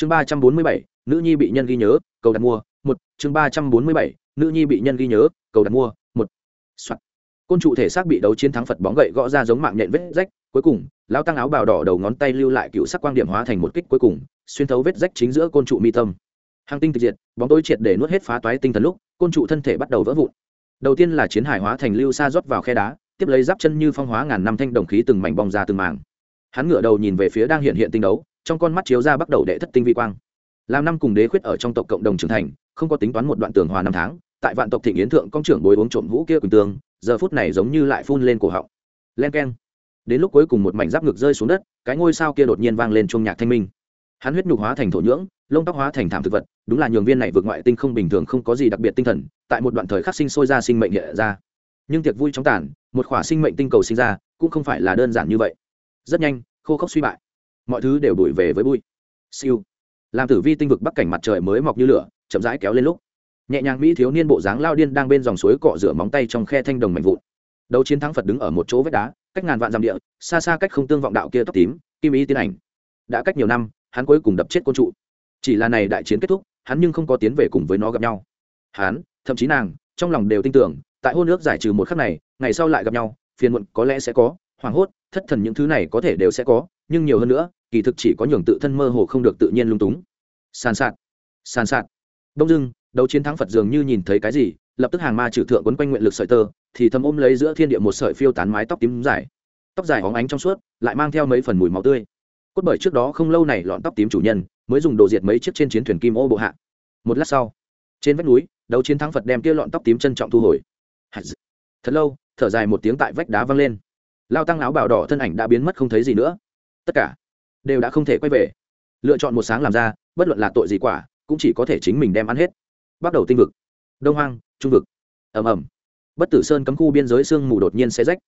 chương ba trăm bốn mươi bảy, nữ nhi bị nhân ghi nhớ, cầu đặt mua, một. Chương ba trăm bốn mươi bảy, nữ nhi bị nhân ghi nhớ, cầu đặt mua, một. Soạn. côn trụ thể xác bị đấu chiến thắng phật bóng gậy gõ ra giống mạng nhện vết rách, cuối cùng, lão tăng áo bào đỏ đầu ngón tay lưu lại cựu sắc quang điểm hóa thành một kích cuối cùng, xuyên thấu vết rách chính giữa côn trụ mi tâm. Hàng tinh tịch diệt, bóng tối triệt để nuốt hết phá toái tinh thần lúc, côn trụ thân thể bắt đầu vỡ vụn. Đầu tiên là chiến hải hóa thành lưu sa rót vào khe đá, tiếp lấy giáp chân như phong hóa ngàn năm thanh đồng khí từng mảnh bong ra từng mảng. Hắn ngửa đầu nhìn về phía đang hiện hiện tinh đấu trong con mắt chiếu ra bắt đầu đệ thất tinh vi quang. Làm năm cùng đế khuyết ở trong tộc cộng đồng trưởng thành, không có tính toán một đoạn tường hòa năm tháng, tại vạn tộc thịnh yến thượng công trưởng bồi uống trộm vũ kia quỳnh tương giờ phút này giống như lại phun lên cổ họng. Len keng. Đến lúc cuối cùng một mảnh giáp ngực rơi xuống đất, cái ngôi sao kia đột nhiên vang lên chuông nhạc thanh minh. Hắn huyết nhục hóa thành thổ nhưỡng, lông tóc hóa thành thảm thực vật, đúng là nhường viên này vượt ngoại tinh không bình thường không có gì đặc biệt tinh thần, tại một đoạn thời khắc sinh sôi ra sinh mệnh hiện ra. Nhưng tiệc vui trong tàn, một khỏa sinh mệnh tinh cầu sinh ra, cũng không phải là đơn giản như vậy. Rất nhanh, khô khốc suy bại mọi thứ đều đuổi về với bụi. Siêu. Làm tử vi tinh vực bắc cảnh mặt trời mới mọc như lửa, chậm rãi kéo lên lúc. Nhẹ nhàng mỹ thiếu niên bộ dáng lao điên đang bên dòng suối cọ rửa móng tay trong khe thanh đồng mạnh vụn. Đấu chiến thắng phật đứng ở một chỗ vách đá, cách ngàn vạn dặm địa, xa xa cách không tương vọng đạo kia tóc tím, kim ý tiến ảnh. Đã cách nhiều năm, hắn cuối cùng đập chết côn trụ. Chỉ là này đại chiến kết thúc, hắn nhưng không có tiến về cùng với nó gặp nhau. Hắn, thậm chí nàng, trong lòng đều tin tưởng, tại hôn nước giải trừ một khắc này, ngày sau lại gặp nhau, phiền muộn có lẽ sẽ có, hoảng hốt, thất thần những thứ này có thể đều sẽ có, nhưng nhiều hơn nữa kỳ thực chỉ có nhường tự thân mơ hồ không được tự nhiên lung túng. Sàn sạt sàn sạt. Đông dưng đấu chiến thắng phật dường như nhìn thấy cái gì, lập tức hàng ma trừ thượng quấn quanh nguyện lực sợi tơ, thì thầm ôm lấy giữa thiên địa một sợi phiêu tán mái tóc tím dài. Tóc dài hóng ánh trong suốt, lại mang theo mấy phần mùi máu tươi. Cốt bởi trước đó không lâu này lọn tóc tím chủ nhân, mới dùng đồ diệt mấy chiếc trên chiến thuyền kim ô bộ hạ. Một lát sau, trên vách núi, đấu chiến thắng phật đem kia lọn tóc tím trân trọng thu hồi. Thật lâu, thở dài một tiếng tại vách đá văng lên. Lao tăng áo bào đỏ thân ảnh đã biến mất không thấy gì nữa. Tất cả đều đã không thể quay về. Lựa chọn một sáng làm ra, bất luận là tội gì quả, cũng chỉ có thể chính mình đem ăn hết. Bắt đầu tinh vực. Đông hoang, trung vực. Ầm ầm. Bất tử sơn cấm khu biên giới sương mù đột nhiên xe rách.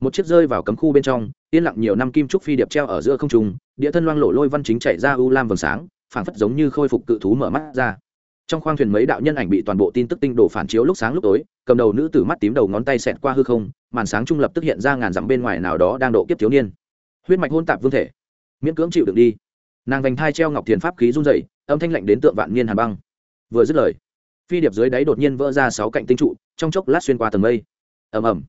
Một chiếc rơi vào cấm khu bên trong, yên lặng nhiều năm kim trúc phi điệp treo ở giữa không trung, địa thân loang lộ lôi văn chính chạy ra u lam vầng sáng, phảng phất giống như khôi phục cự thú mở mắt ra. Trong khoang thuyền mấy đạo nhân ảnh bị toàn bộ tin tức tinh đồ phản chiếu lúc sáng lúc tối, cầm đầu nữ tử mắt tím đầu ngón tay xẹt qua hư không, màn sáng trung lập tức hiện ra ngàn dặm bên ngoài nào đó đang độ kiếp thiếu niên. Huyết mạch hôn tạp vương thể miễn cưỡng chịu đựng đi. Nàng vành thai treo ngọc thiền pháp khí run dậy âm thanh lạnh đến tượng vạn niên hàn băng. Vừa dứt lời, phi điệp dưới đáy đột nhiên vỡ ra sáu cạnh tinh trụ, trong chốc lát xuyên qua tầng mây. Ầm ầm.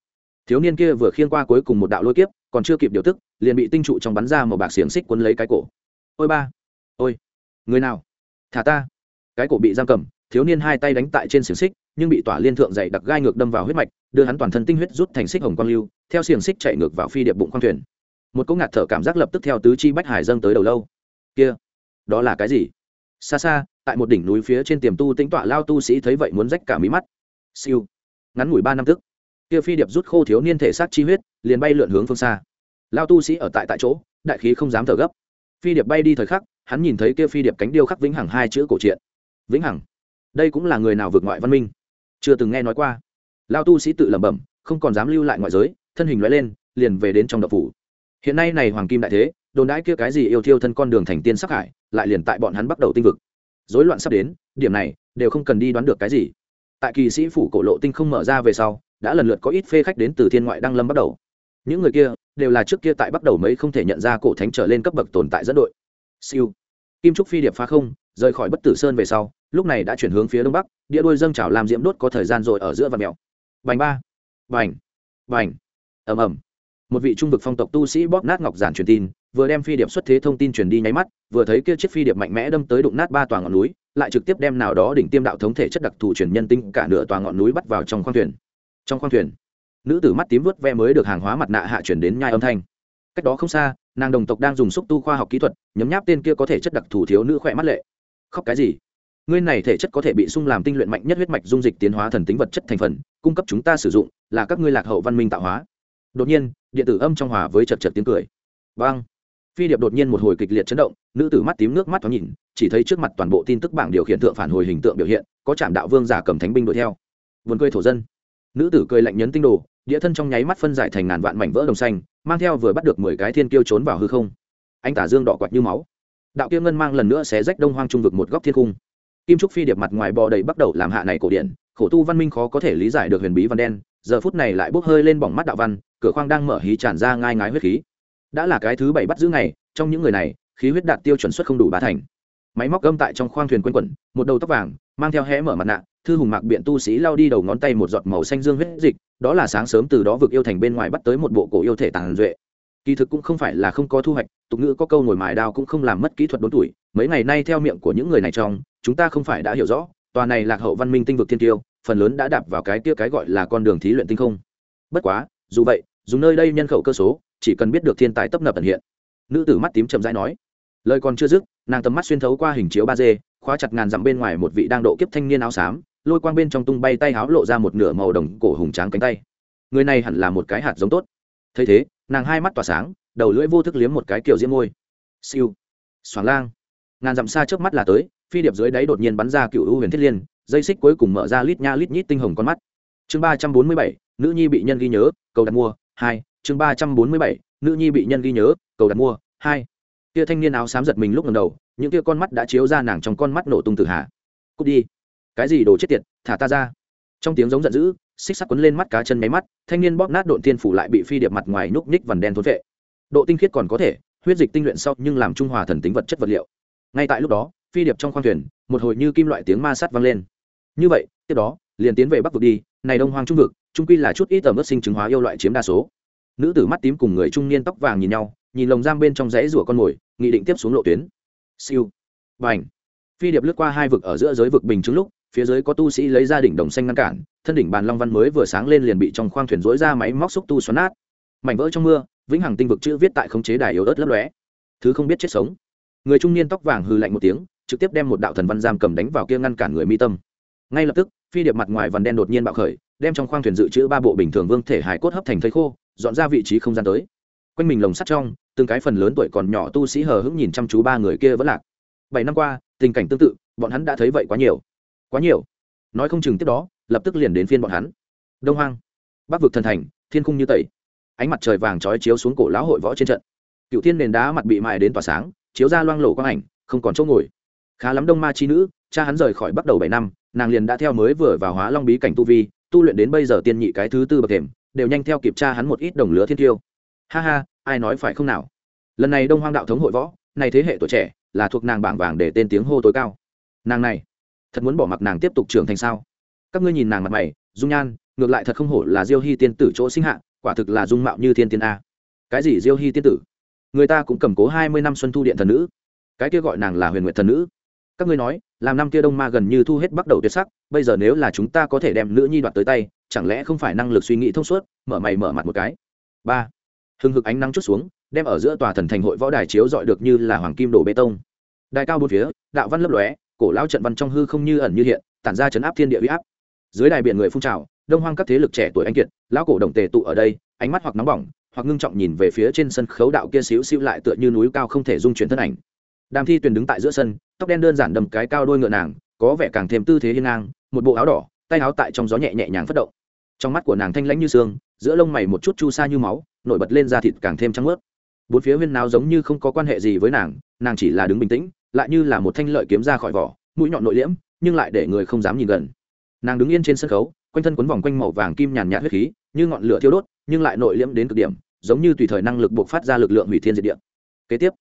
Thiếu niên kia vừa khiên qua cuối cùng một đạo lôi kiếp, còn chưa kịp điều tức, liền bị tinh trụ trong bắn ra một bạc xiềng xích quấn lấy cái cổ. Ôi ba. Ôi. Người nào? Thả ta. Cái cổ bị giam cầm, thiếu niên hai tay đánh tại trên xiềng xích, nhưng bị tỏa liên thượng dày đặc gai ngược đâm vào huyết mạch, đưa hắn toàn thân tinh huyết rút thành xích hồng quang lưu, theo xiềng xích chạy ngược vào phi điệp bụng khoang thuyền một cỗ ngạt thở cảm giác lập tức theo tứ chi bách hải dâng tới đầu lâu. Kia, đó là cái gì? Xa xa, tại một đỉnh núi phía trên tiềm tu tính tọa lao tu sĩ thấy vậy muốn rách cả mí mắt. Siêu. Ngắn ngủi ba năm tức, kia phi điệp rút khô thiếu niên thể xác chi huyết, liền bay lượn hướng phương xa. Lao tu sĩ ở tại tại chỗ, đại khí không dám thở gấp. Phi điệp bay đi thời khắc, hắn nhìn thấy kia phi điệp cánh điêu khắc vĩnh hằng hai chữ cổ truyện. Vĩnh hằng. Đây cũng là người nào vượt ngoại văn minh? Chưa từng nghe nói qua. Lao tu sĩ tự lẩm bẩm, không còn dám lưu lại ngoại giới, thân hình loại lên, liền về đến trong đập phủ hiện nay này hoàng kim đại thế, đồn đãi kia cái gì yêu thiêu thân con đường thành tiên sắc hải, lại liền tại bọn hắn bắt đầu tinh vực. Rối loạn sắp đến, điểm này, đều không cần đi đoán được cái gì. Tại kỳ sĩ phủ cổ lộ tinh không mở ra về sau, đã lần lượt có ít phê khách đến từ thiên ngoại đăng lâm bắt đầu. Những người kia, đều là trước kia tại bắt đầu mấy không thể nhận ra cổ thánh trở lên cấp bậc tồn tại dẫn đội. Siêu. Kim trúc phi điệp phá không, rời khỏi bất tử sơn về sau, lúc này đã chuyển hướng phía đông bắc, địa đuôi dâng trào làm diễm đốt có thời gian rồi ở giữa và mèo bành ba. Bành. Bành. Ầm ầm một vị trung vực phong tộc tu sĩ bóp nát ngọc giản truyền tin, vừa đem phi điệp xuất thế thông tin truyền đi nháy mắt, vừa thấy kia chiếc phi điệp mạnh mẽ đâm tới đụng nát ba tòa ngọn núi, lại trực tiếp đem nào đó đỉnh tiêm đạo thống thể chất đặc thù truyền nhân tinh cả nửa tòa ngọn núi bắt vào trong khoang thuyền. Trong khoang thuyền, nữ tử mắt tím vớt ve mới được hàng hóa mặt nạ hạ chuyển đến nhai âm thanh. Cách đó không xa, nàng đồng tộc đang dùng xúc tu khoa học kỹ thuật, nhấm nháp tên kia có thể chất đặc thù thiếu nữ khỏe mắt lệ. Khóc cái gì? Ngươi này thể chất có thể bị sung làm tinh luyện mạnh nhất huyết mạch dung dịch tiến hóa thần tính vật chất thành phần, cung cấp chúng ta sử dụng, là các ngươi lạc hậu văn minh tạo hóa đột nhiên, điện tử âm trong hòa với chật chật tiếng cười. Vang. Phi điệp đột nhiên một hồi kịch liệt chấn động, nữ tử mắt tím nước mắt thoáng nhìn, chỉ thấy trước mặt toàn bộ tin tức bảng điều khiển tượng phản hồi hình tượng biểu hiện, có trạm đạo vương giả cầm thánh binh đuổi theo. Vườn cười thổ dân. Nữ tử cười lạnh nhấn tinh đồ, địa thân trong nháy mắt phân giải thành ngàn vạn mảnh vỡ đồng xanh, mang theo vừa bắt được mười cái thiên kiêu trốn vào hư không. Anh tả dương đỏ quạt như máu. Đạo kia ngân mang lần nữa xé rách đông hoang trung vực một góc thiên cung. Kim trúc phi điệp mặt ngoài bò đầy bắt đầu làm hạ này cổ điển, khổ tu văn minh khó có thể lý giải được huyền bí văn đen giờ phút này lại bốc hơi lên bỏng mắt đạo văn, cửa khoang đang mở hí tràn ra ngai ngái huyết khí. Đã là cái thứ bảy bắt giữ ngày, trong những người này, khí huyết đạt tiêu chuẩn suất không đủ ba thành. Máy móc gâm tại trong khoang thuyền quanh quẩn, một đầu tóc vàng, mang theo hẽ mở mặt nạ, thư hùng mạc biện tu sĩ lao đi đầu ngón tay một giọt màu xanh dương huyết dịch, đó là sáng sớm từ đó vực yêu thành bên ngoài bắt tới một bộ cổ yêu thể tàn duệ. Kỳ thực cũng không phải là không có thu hoạch, tục ngữ có câu ngồi mài đao cũng không làm mất kỹ thuật đốn tuổi, mấy ngày nay theo miệng của những người này trong, chúng ta không phải đã hiểu rõ, tòa này lạc hậu văn minh tinh vực thiên tiêu phần lớn đã đạp vào cái kia cái gọi là con đường thí luyện tinh không. Bất quá, dù vậy, dùng nơi đây nhân khẩu cơ số, chỉ cần biết được thiên tài tấp nập ẩn hiện. Nữ tử mắt tím chậm rãi nói, lời còn chưa dứt, nàng tầm mắt xuyên thấu qua hình chiếu ba d, khóa chặt ngàn dặm bên ngoài một vị đang độ kiếp thanh niên áo xám, lôi quang bên trong tung bay tay áo lộ ra một nửa màu đồng cổ hùng tráng cánh tay. Người này hẳn là một cái hạt giống tốt. Thấy thế, nàng hai mắt tỏa sáng, đầu lưỡi vô thức liếm một cái kiểu diễm môi. Siêu. Xoáng lang. Ngàn dặm xa trước mắt là tới, phi điệp dưới đáy đột nhiên bắn ra cựu u huyền thiết liên dây xích cuối cùng mở ra lít nha lít nhít tinh hồng con mắt. Chương ba trăm bốn mươi bảy, nữ nhi bị nhân ghi nhớ, cầu đặt mua, hai. Chương ba trăm bốn mươi bảy, nữ nhi bị nhân ghi nhớ, cầu đặt mua, hai. Kia thanh niên áo xám giật mình lúc lần đầu, những kia con mắt đã chiếu ra nàng trong con mắt nổ tung từ hạ cút đi. Cái gì đồ chết tiệt, thả ta ra. Trong tiếng giống giận dữ, xích sắt quấn lên mắt cá chân máy mắt, thanh niên bóp nát độn thiên phủ lại bị phi điệp mặt ngoài núc ních vằn đen thốn vệ độ tinh khiết còn có thể, huyết dịch tinh luyện sau nhưng làm trung hòa thần tính vật chất vật liệu. Ngay tại lúc đó, phi điệp trong khoang thuyền, một hồi như kim loại tiếng ma sát vang lên như vậy, tiếp đó, liền tiến về bắc vực đi, này đông hoang trung vực trung quy là chút ít tầm ớt sinh chứng hóa yêu loại chiếm đa số. Nữ tử mắt tím cùng người trung niên tóc vàng nhìn nhau, nhìn lồng giam bên trong rẽ rủa con mồi, nghị định tiếp xuống lộ tuyến. Siêu. Và ảnh phi điệp lướt qua hai vực ở giữa giới vực bình chứng lúc, phía dưới có tu sĩ lấy ra đỉnh đồng xanh ngăn cản, thân đỉnh bàn long văn mới vừa sáng lên liền bị trong khoang thuyền rối ra máy móc xúc tu xoắn nát. Mảnh vỡ trong mưa, vĩnh hằng tinh vực chữ viết tại khống chế đài yếu ớt lấp lóe. Thứ không biết chết sống. Người trung niên tóc vàng hư lạnh một tiếng, trực tiếp đem một đạo thần văn giam cầm đánh vào kia ngăn cản người mi tâm ngay lập tức, phi điệp mặt ngoài vằn đen đột nhiên bạo khởi, đem trong khoang thuyền dự trữ ba bộ bình thường vương thể hải cốt hấp thành thây khô, dọn ra vị trí không gian tới. Quanh mình lồng sắt trong, từng cái phần lớn tuổi còn nhỏ tu sĩ hờ hững nhìn chăm chú ba người kia vẫn lạc. Bảy năm qua, tình cảnh tương tự, bọn hắn đã thấy vậy quá nhiều. Quá nhiều. Nói không chừng tiếp đó, lập tức liền đến phiên bọn hắn. Đông hoang, bắc vực thần thành, thiên khung như tẩy. Ánh mặt trời vàng trói chiếu xuống cổ lão hội võ trên trận. Cựu thiên nền đá mặt bị mại đến tỏa sáng, chiếu ra loang lổ quang ảnh, không còn chỗ ngồi. Khá lắm đông ma chi nữ cha hắn rời khỏi bắt đầu bảy năm, nàng liền đã theo mới vừa vào hóa long bí cảnh tu vi, tu luyện đến bây giờ tiên nhị cái thứ tư bậc thềm, đều nhanh theo kịp cha hắn một ít đồng lứa thiên tiêu. Ha ha, ai nói phải không nào? Lần này đông hoang đạo thống hội võ, này thế hệ tuổi trẻ, là thuộc nàng bảng vàng để tên tiếng hô tối cao. Nàng này, thật muốn bỏ mặc nàng tiếp tục trưởng thành sao? Các ngươi nhìn nàng mặt mày, dung nhan, ngược lại thật không hổ là diêu hy tiên tử chỗ sinh hạ, quả thực là dung mạo như thiên tiên a. Cái gì diêu hy tiên tử? Người ta cũng cầm cố hai mươi năm xuân thu điện thần nữ. Cái kia gọi nàng là huyền nguyện thần nữ. Các ngươi nói làm năm kia đông ma gần như thu hết bắt đầu tuyệt sắc, bây giờ nếu là chúng ta có thể đem nữ nhi đoạt tới tay, chẳng lẽ không phải năng lực suy nghĩ thông suốt, mở mày mở mặt một cái. Ba, hừng hực ánh nắng chút xuống, đem ở giữa tòa thần thành hội võ đài chiếu dọi được như là hoàng kim đổ bê tông. Đài cao bốn phía, đạo văn lấp lóe, cổ lão trận văn trong hư không như ẩn như hiện, tản ra chấn áp thiên địa huy áp. Dưới đài biển người phun trào, đông hoang các thế lực trẻ tuổi anh kiệt, lão cổ đồng tề tụ ở đây, ánh mắt hoặc nóng bỏng, hoặc ngưng trọng nhìn về phía trên sân khấu đạo kia xíu xíu lại tựa như núi cao không thể dung chuyển thân ảnh đàm thi tuyền đứng tại giữa sân, tóc đen đơn giản đầm cái cao đôi ngựa nàng, có vẻ càng thêm tư thế hiên ngang, một bộ áo đỏ, tay áo tại trong gió nhẹ nhẹ nhàng phất động. Trong mắt của nàng thanh lãnh như xương, giữa lông mày một chút chu sa như máu, nổi bật lên da thịt càng thêm trắng ướt bốn phía huyên náo giống như không có quan hệ gì với nàng nàng chỉ là đứng bình tĩnh, lại như là một thanh lợi kiếm ra khỏi vỏ, mũi nhọn nội liễm, nhưng lại để người không dám nhìn gần. Nàng đứng yên trên sân khấu, quanh thân quấn vòng quanh màu vàng kim nhàn nhạt huyết khí, như ngọn lửa thiêu đốt, nhưng lại nội liễm đến cực điểm, giống như tùy thời năng lực buộc phát ra lực lượng hủy thiên diệt địa. Kế tiếp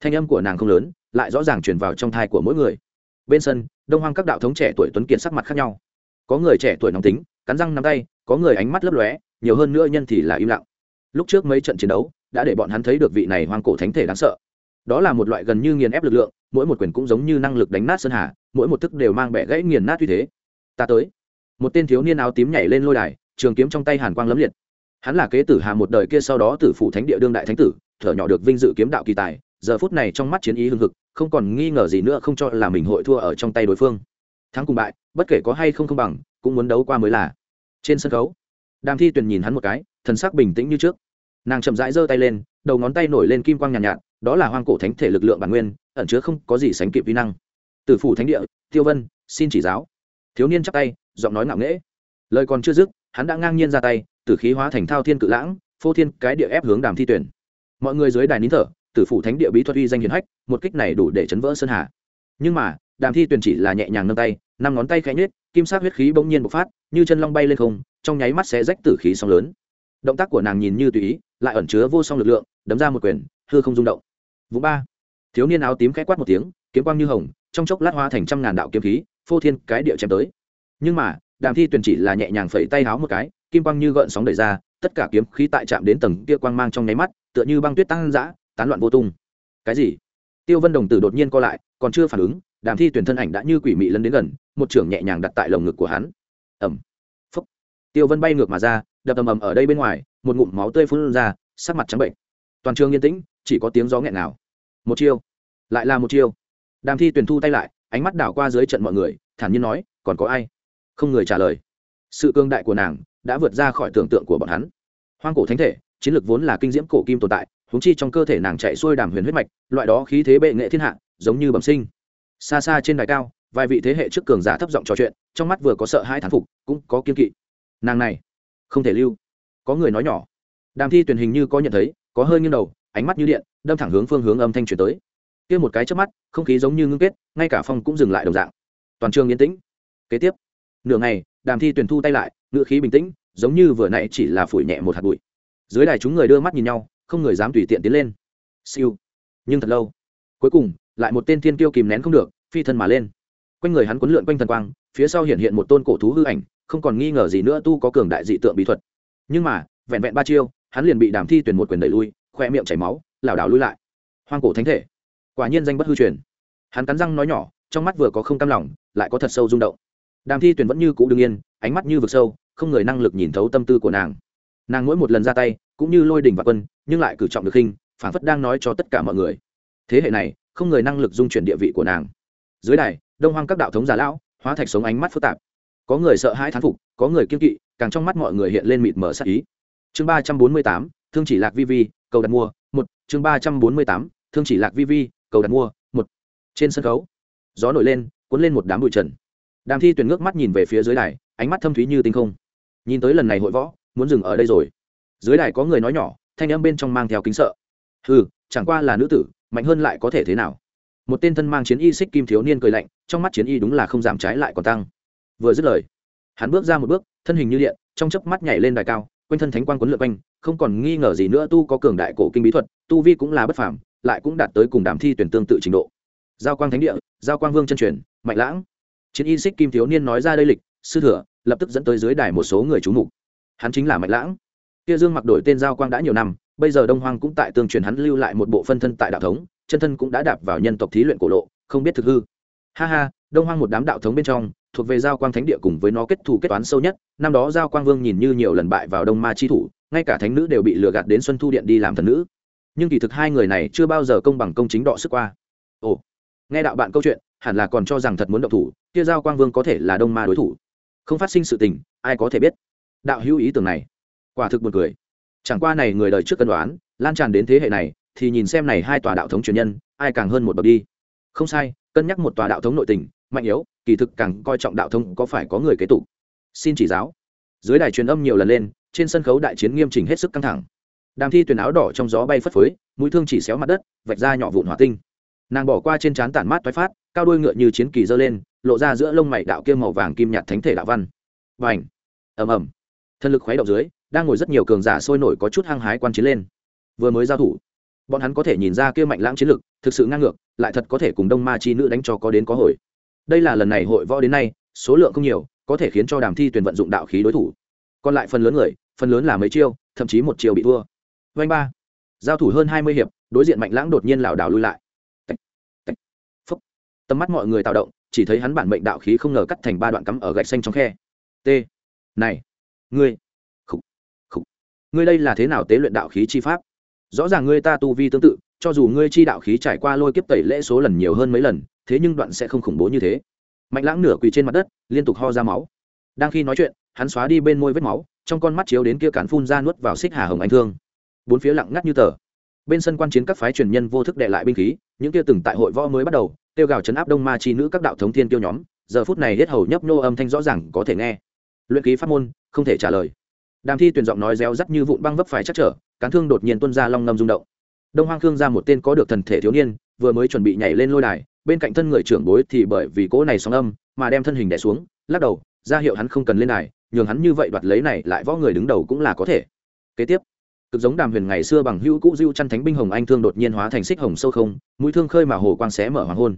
thanh âm của nàng không lớn, lại rõ ràng truyền vào trong thai của mỗi người. Bên sân, đông hoang các đạo thống trẻ tuổi tuấn kiệt sắc mặt khác nhau. Có người trẻ tuổi nóng tính, cắn răng nắm tay, có người ánh mắt lấp lóe, nhiều hơn nữa nhân thì là im lặng. Lúc trước mấy trận chiến đấu, đã để bọn hắn thấy được vị này hoang cổ thánh thể đáng sợ. Đó là một loại gần như nghiền ép lực lượng, mỗi một quyền cũng giống như năng lực đánh nát sơn hà, mỗi một thức đều mang bẻ gãy nghiền nát uy thế. Ta tới. Một tên thiếu niên áo tím nhảy lên lôi đài, trường kiếm trong tay hàn quang lấm liệt. Hắn là kế tử hà một đời kia sau đó tử phủ thánh địa đương đại thánh tử, thở nhỏ được vinh dự kiếm đạo kỳ tài giờ phút này trong mắt chiến ý hưng hực không còn nghi ngờ gì nữa không cho là mình hội thua ở trong tay đối phương. Thắng cùng bại bất kể có hay không công bằng cũng muốn đấu qua mới là. Trên sân khấu đàm thi tuyền nhìn hắn một cái thần sắc bình tĩnh như trước. Nàng chậm rãi giơ tay lên đầu ngón tay nổi lên kim quang nhàn nhạt, nhạt đó là hoang cổ thánh thể lực lượng bản nguyên ẩn chứa không có gì sánh kịp vi năng. Từ phủ thánh địa tiêu vân xin chỉ giáo. Thiếu niên chắc tay giọng nói ngạo nghễ. Lời còn chưa dứt hắn đã ngang nhiên ra tay từ khí hóa thành thao thiên cự lãng phô thiên cái địa ép hướng đàm thi tuyển mọi người dưới đài nín thở tử phủ thánh địa bí thuật uy danh hiển hách, một kích này đủ để chấn vỡ sơn hà. Nhưng mà, đàm thi tuyền chỉ là nhẹ nhàng nâng tay, năm ngón tay khẽ nhếch, kim sắc huyết khí bỗng nhiên bộc phát, như chân long bay lên không, trong nháy mắt sẽ rách tử khí sóng lớn. Động tác của nàng nhìn như tùy ý, lại ẩn chứa vô song lực lượng, đấm ra một quyền, hư không rung động. Vũ ba. Thiếu niên áo tím khẽ quát một tiếng, kiếm quang như hồng, trong chốc lát hóa thành trăm ngàn đạo kiếm khí, phô thiên cái địa chém tới. Nhưng mà, đàm thi tuyền chỉ là nhẹ nhàng phẩy tay háo một cái, kim quang như gợn sóng đẩy ra, tất cả kiếm khí tại chạm đến tầng kia quang mang trong nháy mắt, tựa như băng tuyết tăng dã tán loạn vô tung. Cái gì? Tiêu vân đồng tử đột nhiên co lại, còn chưa phản ứng, đàm thi tuyển thân ảnh đã như quỷ mị lấn đến gần, một trưởng nhẹ nhàng đặt tại lồng ngực của hắn. Ẩm phúc. Tiêu vân bay ngược mà ra, đập ầm ầm ở đây bên ngoài, một ngụm máu tươi phun ra, sắc mặt trắng bệnh. Toàn trường yên tĩnh, chỉ có tiếng gió nghẹn nào một chiêu. Lại là một chiêu. Đàm thi tuyển thu tay lại, ánh mắt đảo qua dưới trận mọi người, thản nhiên nói, còn có ai? Không người trả lời. Sự cương đại của nàng đã vượt ra khỏi tưởng tượng của bọn hắn. Hoang cổ thánh thể, chiến lược vốn là kinh diễm cổ kim tồn tại huống chi trong cơ thể nàng chạy xuôi đàm huyền huyết mạch, loại đó khí thế bệ nghệ thiên hạ, giống như bẩm sinh. Xa xa trên đài cao, vài vị thế hệ trước cường giả thấp giọng trò chuyện, trong mắt vừa có sợ hai thán phục, cũng có kiên kỵ. Nàng này, không thể lưu. Có người nói nhỏ. Đàm thi tuyển hình như có nhận thấy, có hơi nghiêng đầu, ánh mắt như điện, đâm thẳng hướng phương hướng âm thanh truyền tới. Kia một cái trước mắt, không khí giống như ngưng kết, ngay cả phong cũng dừng lại đồng dạng. Toàn trường yên tĩnh. Kế tiếp, nửa ngày, đàm thi tuyển thu tay lại ngựa khí bình tĩnh, giống như vừa nãy chỉ là phủi nhẹ một hạt bụi. Dưới đài chúng người đưa mắt nhìn nhau không người dám tùy tiện tiến lên. Siêu. Nhưng thật lâu. Cuối cùng, lại một tên thiên tiêu kìm nén không được, phi thân mà lên. Quanh người hắn quấn lượn quanh thần quang, phía sau hiện hiện một tôn cổ thú hư ảnh, không còn nghi ngờ gì nữa tu có cường đại dị tượng bí thuật. Nhưng mà, vẹn vẹn ba chiêu, hắn liền bị đàm thi tuyển một quyền đẩy lui, khoe miệng chảy máu, lảo đảo lui lại. Hoang cổ thánh thể. Quả nhiên danh bất hư truyền. Hắn cắn răng nói nhỏ, trong mắt vừa có không cam lòng, lại có thật sâu rung động. Đàm thi tuyển vẫn như cũ đương yên, ánh mắt như vực sâu, không người năng lực nhìn thấu tâm tư của nàng nàng mỗi một lần ra tay, cũng như lôi đình và quân, nhưng lại cử trọng được khinh phản phất đang nói cho tất cả mọi người. Thế hệ này, không người năng lực dung chuyển địa vị của nàng. Dưới đài, đông hoang các đạo thống già lão, hóa thạch sống ánh mắt phức tạp. Có người sợ hãi thán phục, có người kiên kỵ, càng trong mắt mọi người hiện lên mịt mở sắc ý. Chương ba trăm bốn mươi tám, thương chỉ lạc vi vi, cầu đặt mua, một. Chương ba trăm bốn mươi tám, thương chỉ lạc vi vi, cầu đặt mua, một. Trên sân khấu, gió nổi lên, cuốn lên một đám bụi trần. Đàm thi tuyển ngước mắt nhìn về phía dưới đài, ánh mắt thâm thúy như tinh không. Nhìn tới lần này hội võ muốn dừng ở đây rồi. Dưới đài có người nói nhỏ, thanh âm bên trong mang theo kính sợ. Ừ chẳng qua là nữ tử, mạnh hơn lại có thể thế nào? Một tên thân mang chiến y xích kim thiếu niên cười lạnh, trong mắt chiến y đúng là không giảm trái lại còn tăng. Vừa dứt lời, hắn bước ra một bước, thân hình như điện, trong chớp mắt nhảy lên đài cao, quanh thân thánh quang quấn lượn quanh, không còn nghi ngờ gì nữa tu có cường đại cổ kinh bí thuật, tu vi cũng là bất phàm, lại cũng đạt tới cùng đàm thi tuyển tương tự trình độ. Giao quang thánh địa, giao quang vương chân truyền, mạnh lãng. Chiến y xích kim thiếu niên nói ra đây lịch, sư thừa, lập tức dẫn tới dưới đài một số người trú mục hắn chính là mạnh lãng. Kia dương mặc đổi tên giao quang đã nhiều năm, bây giờ đông hoang cũng tại tương truyền hắn lưu lại một bộ phân thân tại đạo thống, chân thân cũng đã đạp vào nhân tộc thí luyện cổ lộ, không biết thực hư. Ha ha, đông hoang một đám đạo thống bên trong, thuộc về giao quang thánh địa cùng với nó kết thù kết toán sâu nhất, năm đó giao quang vương nhìn như nhiều lần bại vào đông ma chi thủ, ngay cả thánh nữ đều bị lừa gạt đến xuân thu điện đi làm thần nữ. Nhưng kỳ thực hai người này chưa bao giờ công bằng công chính đọ sức qua. Ồ, nghe đạo bạn câu chuyện, hẳn là còn cho rằng thật muốn động thủ, kia giao quang vương có thể là đông ma đối thủ. Không phát sinh sự tình, ai có thể biết? Đạo hữu ý tưởng này. Quả thực buồn cười. Chẳng qua này người đời trước cân đoán, lan tràn đến thế hệ này, thì nhìn xem này hai tòa đạo thống truyền nhân, ai càng hơn một bậc đi. Không sai, cân nhắc một tòa đạo thống nội tình, mạnh yếu, kỳ thực càng coi trọng đạo thống có phải có người kế tục. Xin chỉ giáo. Dưới đài truyền âm nhiều lần lên, trên sân khấu đại chiến nghiêm trình hết sức căng thẳng. Đàm thi tuyển áo đỏ trong gió bay phất phới, mũi thương chỉ xéo mặt đất, vạch ra nhỏ vụn hỏa tinh. Nàng bỏ qua trên trán tản mát toái phát, cao đuôi ngựa như chiến kỳ giơ lên, lộ ra giữa lông mày đạo kia màu vàng kim nhạt thánh thể đạo văn. Và ảnh ầm ầm. Thần lực khuấy động dưới, đang ngồi rất nhiều cường giả sôi nổi có chút hăng hái quan chiến lên. Vừa mới giao thủ, bọn hắn có thể nhìn ra kia mạnh lãng chiến lực, thực sự ngang ngược, lại thật có thể cùng đông ma chi nữ đánh cho có đến có hồi. Đây là lần này hội võ đến nay, số lượng không nhiều, có thể khiến cho đàm thi tuyển vận dụng đạo khí đối thủ. Còn lại phần lớn người, phần lớn là mấy chiêu, thậm chí một chiêu bị thua. Vanh ba. Giao thủ hơn hai mươi hiệp, đối diện mạnh lãng đột nhiên lảo đảo lui lại. Tầm mắt mọi người tạo động, chỉ thấy hắn bản mệnh đạo khí không ngờ cắt thành ba đoạn cắm ở gạch xanh trong khe. T. Này ngươi khủ, khủ. ngươi đây là thế nào tế luyện đạo khí chi pháp? Rõ ràng ngươi ta tu vi tương tự cho dù ngươi chi đạo khí trải qua lôi kiếp tẩy lễ số lần nhiều hơn mấy lần thế nhưng đoạn sẽ không khủng bố như thế. Mạnh lãng nửa quỳ trên mặt đất liên tục ho ra máu. Đang khi nói chuyện hắn xóa đi bên môi vết máu trong con mắt chiếu đến kia cán phun ra nuốt vào xích hà hồng anh thương. Bốn phía lặng ngắt như tờ. Bên sân quan chiến các phái truyền nhân vô thức đệ lại binh khí những kia từng tại hội võ mới bắt đầu tiêu gào chấn áp đông ma chi nữ các đạo thống thiên tiêu nhóm giờ phút này hết hầu nhấp nô âm thanh rõ ràng có thể nghe. Luyện khí pháp môn không thể trả lời. Đàm thi tuyển giọng nói réo rắt như vụn băng vấp phải chắc trở, cán thương đột nhiên tuân ra long ngâm rung động. Đông hoang khương ra một tên có được thần thể thiếu niên, vừa mới chuẩn bị nhảy lên lôi đài, bên cạnh thân người trưởng bối thì bởi vì cỗ này sóng âm mà đem thân hình đẻ xuống, lắc đầu, ra hiệu hắn không cần lên đài, nhường hắn như vậy đoạt lấy này lại võ người đứng đầu cũng là có thể. Kế tiếp, cực giống đàm huyền ngày xưa bằng hữu cũ diêu chăn thánh binh hồng anh thương đột nhiên hóa thành xích hồng sâu không, mũi thương khơi mà hồ quang xé mở hoàng hôn.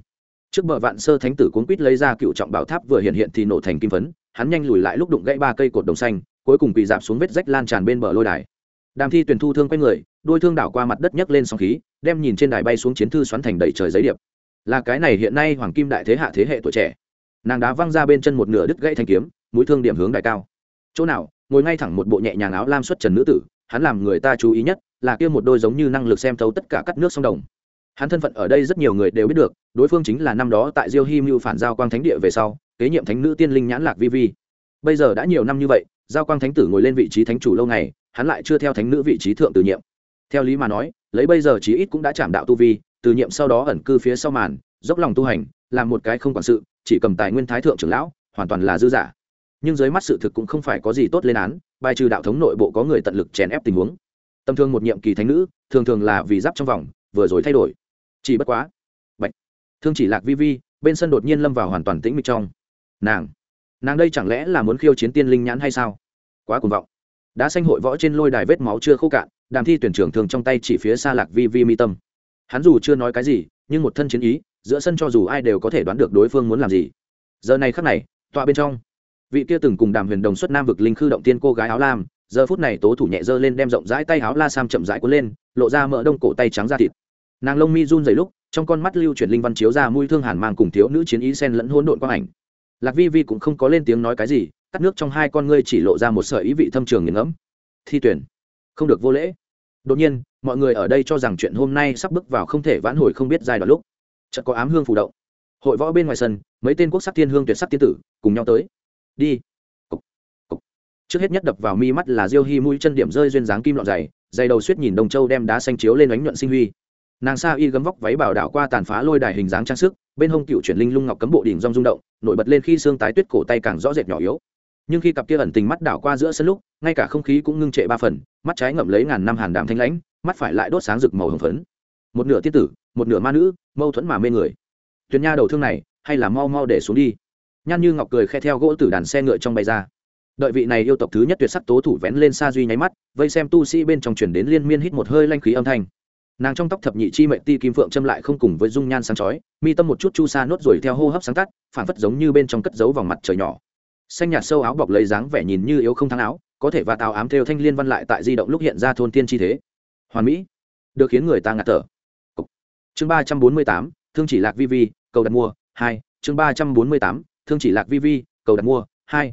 Trước bờ vạn sơ thánh tử cuốn quýt lấy ra cựu trọng bảo tháp vừa hiện hiện thì nổ thành kim phấn hắn nhanh lùi lại lúc đụng gãy ba cây cột đồng xanh, cuối cùng bị dạp xuống vết rách lan tràn bên bờ lôi đài. Đàm thi tuyển thu thương quanh người, đôi thương đảo qua mặt đất nhấc lên sóng khí, đem nhìn trên đài bay xuống chiến thư xoắn thành đầy trời giấy điệp. Là cái này hiện nay hoàng kim đại thế hạ thế hệ tuổi trẻ. Nàng đá văng ra bên chân một nửa đứt gãy thanh kiếm, mũi thương điểm hướng đại cao. Chỗ nào, ngồi ngay thẳng một bộ nhẹ nhàng áo lam xuất trần nữ tử, hắn làm người ta chú ý nhất là kia một đôi giống như năng lực xem thấu tất cả các nước sông đồng. Hắn thân phận ở đây rất nhiều người đều biết được, đối phương chính là năm đó tại diêu hy mưu phản giao quang thánh địa về sau kế nhiệm thánh nữ tiên linh nhãn lạc vi vi. Bây giờ đã nhiều năm như vậy, giao quang thánh tử ngồi lên vị trí thánh chủ lâu ngày, hắn lại chưa theo thánh nữ vị trí thượng từ nhiệm. Theo lý mà nói, lấy bây giờ chí ít cũng đã chạm đạo tu vi, từ nhiệm sau đó ẩn cư phía sau màn, dốc lòng tu hành, làm một cái không quản sự, chỉ cầm tài nguyên thái thượng trưởng lão, hoàn toàn là dư giả. Nhưng dưới mắt sự thực cũng không phải có gì tốt lên án, bài trừ đạo thống nội bộ có người tận lực chèn ép tình huống. Tầm thương một nhiệm kỳ thánh nữ, thường thường là vì giáp trong vòng, vừa rồi thay đổi. Chỉ bất quá bệnh thương chỉ lạc vi vi, bên sân đột nhiên lâm vào hoàn toàn tĩnh mịch trong nàng nàng đây chẳng lẽ là muốn khiêu chiến tiên linh nhãn hay sao? Quá cuồng vọng. Đã xanh hội võ trên lôi đài vết máu chưa khô cạn, đàm thi tuyển trưởng thường trong tay chỉ phía xa lạc vi vi mi tâm. Hắn dù chưa nói cái gì, nhưng một thân chiến ý, giữa sân cho dù ai đều có thể đoán được đối phương muốn làm gì. Giờ này khắc này, tọa bên trong, vị kia từng cùng đàm huyền đồng xuất nam vực linh khư động tiên cô gái áo lam, giờ phút này tố thủ nhẹ dơ lên đem rộng rãi tay áo la sam chậm rãi cuốn lên, lộ ra mỡ đông cổ tay trắng ra thịt. Nàng lông mi run dày lúc, trong con mắt lưu chuyển linh văn chiếu ra mùi thương hàn mang cùng thiếu nữ chiến ý sen lẫn hỗn độn quang ảnh lạc vi vi cũng không có lên tiếng nói cái gì, cắt nước trong hai con ngươi chỉ lộ ra một sợi ý vị thâm trường nghiền ngẫm. Thi tuyển. Không được vô lễ. Đột nhiên, mọi người ở đây cho rằng chuyện hôm nay sắp bước vào không thể vãn hồi không biết giai đoạn lúc. Chợt có ám hương phủ động. Hội võ bên ngoài sân, mấy tên quốc sắc thiên hương tuyệt sắc tiên tử cùng nhau tới. Đi. Cục. Cục. trước hết nhất đập vào mi mắt là diêu hy mũi chân điểm rơi duyên dáng kim lọt dày dày đầu suýt nhìn đông châu đem đá xanh chiếu lên ánh nhuận sinh huy nàng sa y gấm vóc váy bảo đảo qua tàn phá lôi đài hình dáng trang sức, bên hông cựu chuyển linh lung ngọc cấm bộ đỉnh rong rung động, nổi bật lên khi xương tái tuyết cổ tay càng rõ rệt nhỏ yếu. Nhưng khi cặp kia ẩn tình mắt đảo qua giữa sân lúc, ngay cả không khí cũng ngưng trệ ba phần, mắt trái ngậm lấy ngàn năm hàn đàm thanh lãnh, mắt phải lại đốt sáng rực màu hồng phấn. Một nửa tiết tử, một nửa ma nữ, mâu thuẫn mà mê người. Tuyền nha đầu thương này, hay là mau mau để xuống đi. Nhan như ngọc cười khe theo gỗ từ đàn xe ngựa trong bay ra. Đợi vị này yêu tộc thứ nhất tuyệt sắc tố thủ vén lên xa duy nháy mắt, vây xem tu sĩ bên trong chuyển đến liên miên hít một hơi lanh khí âm thanh nàng trong tóc thập nhị chi mệnh ti kim phượng châm lại không cùng với dung nhan sáng chói, mi tâm một chút chu sa nốt rồi theo hô hấp sáng tắt phản phất giống như bên trong cất giấu vòng mặt trời nhỏ. Xanh nhạt sâu áo bọc lấy dáng vẻ nhìn như yếu không thắng áo, có thể và tào ám theo thanh liên văn lại tại di động lúc hiện ra thôn tiên chi thế. Hoàn mỹ. Được khiến người ta ngạt thở. Chương ba trăm bốn mươi tám, thương chỉ lạc vi vi, cầu đặt mua, hai. Chương ba trăm bốn mươi tám, thương chỉ lạc vi vi, cầu đặt mua, hai.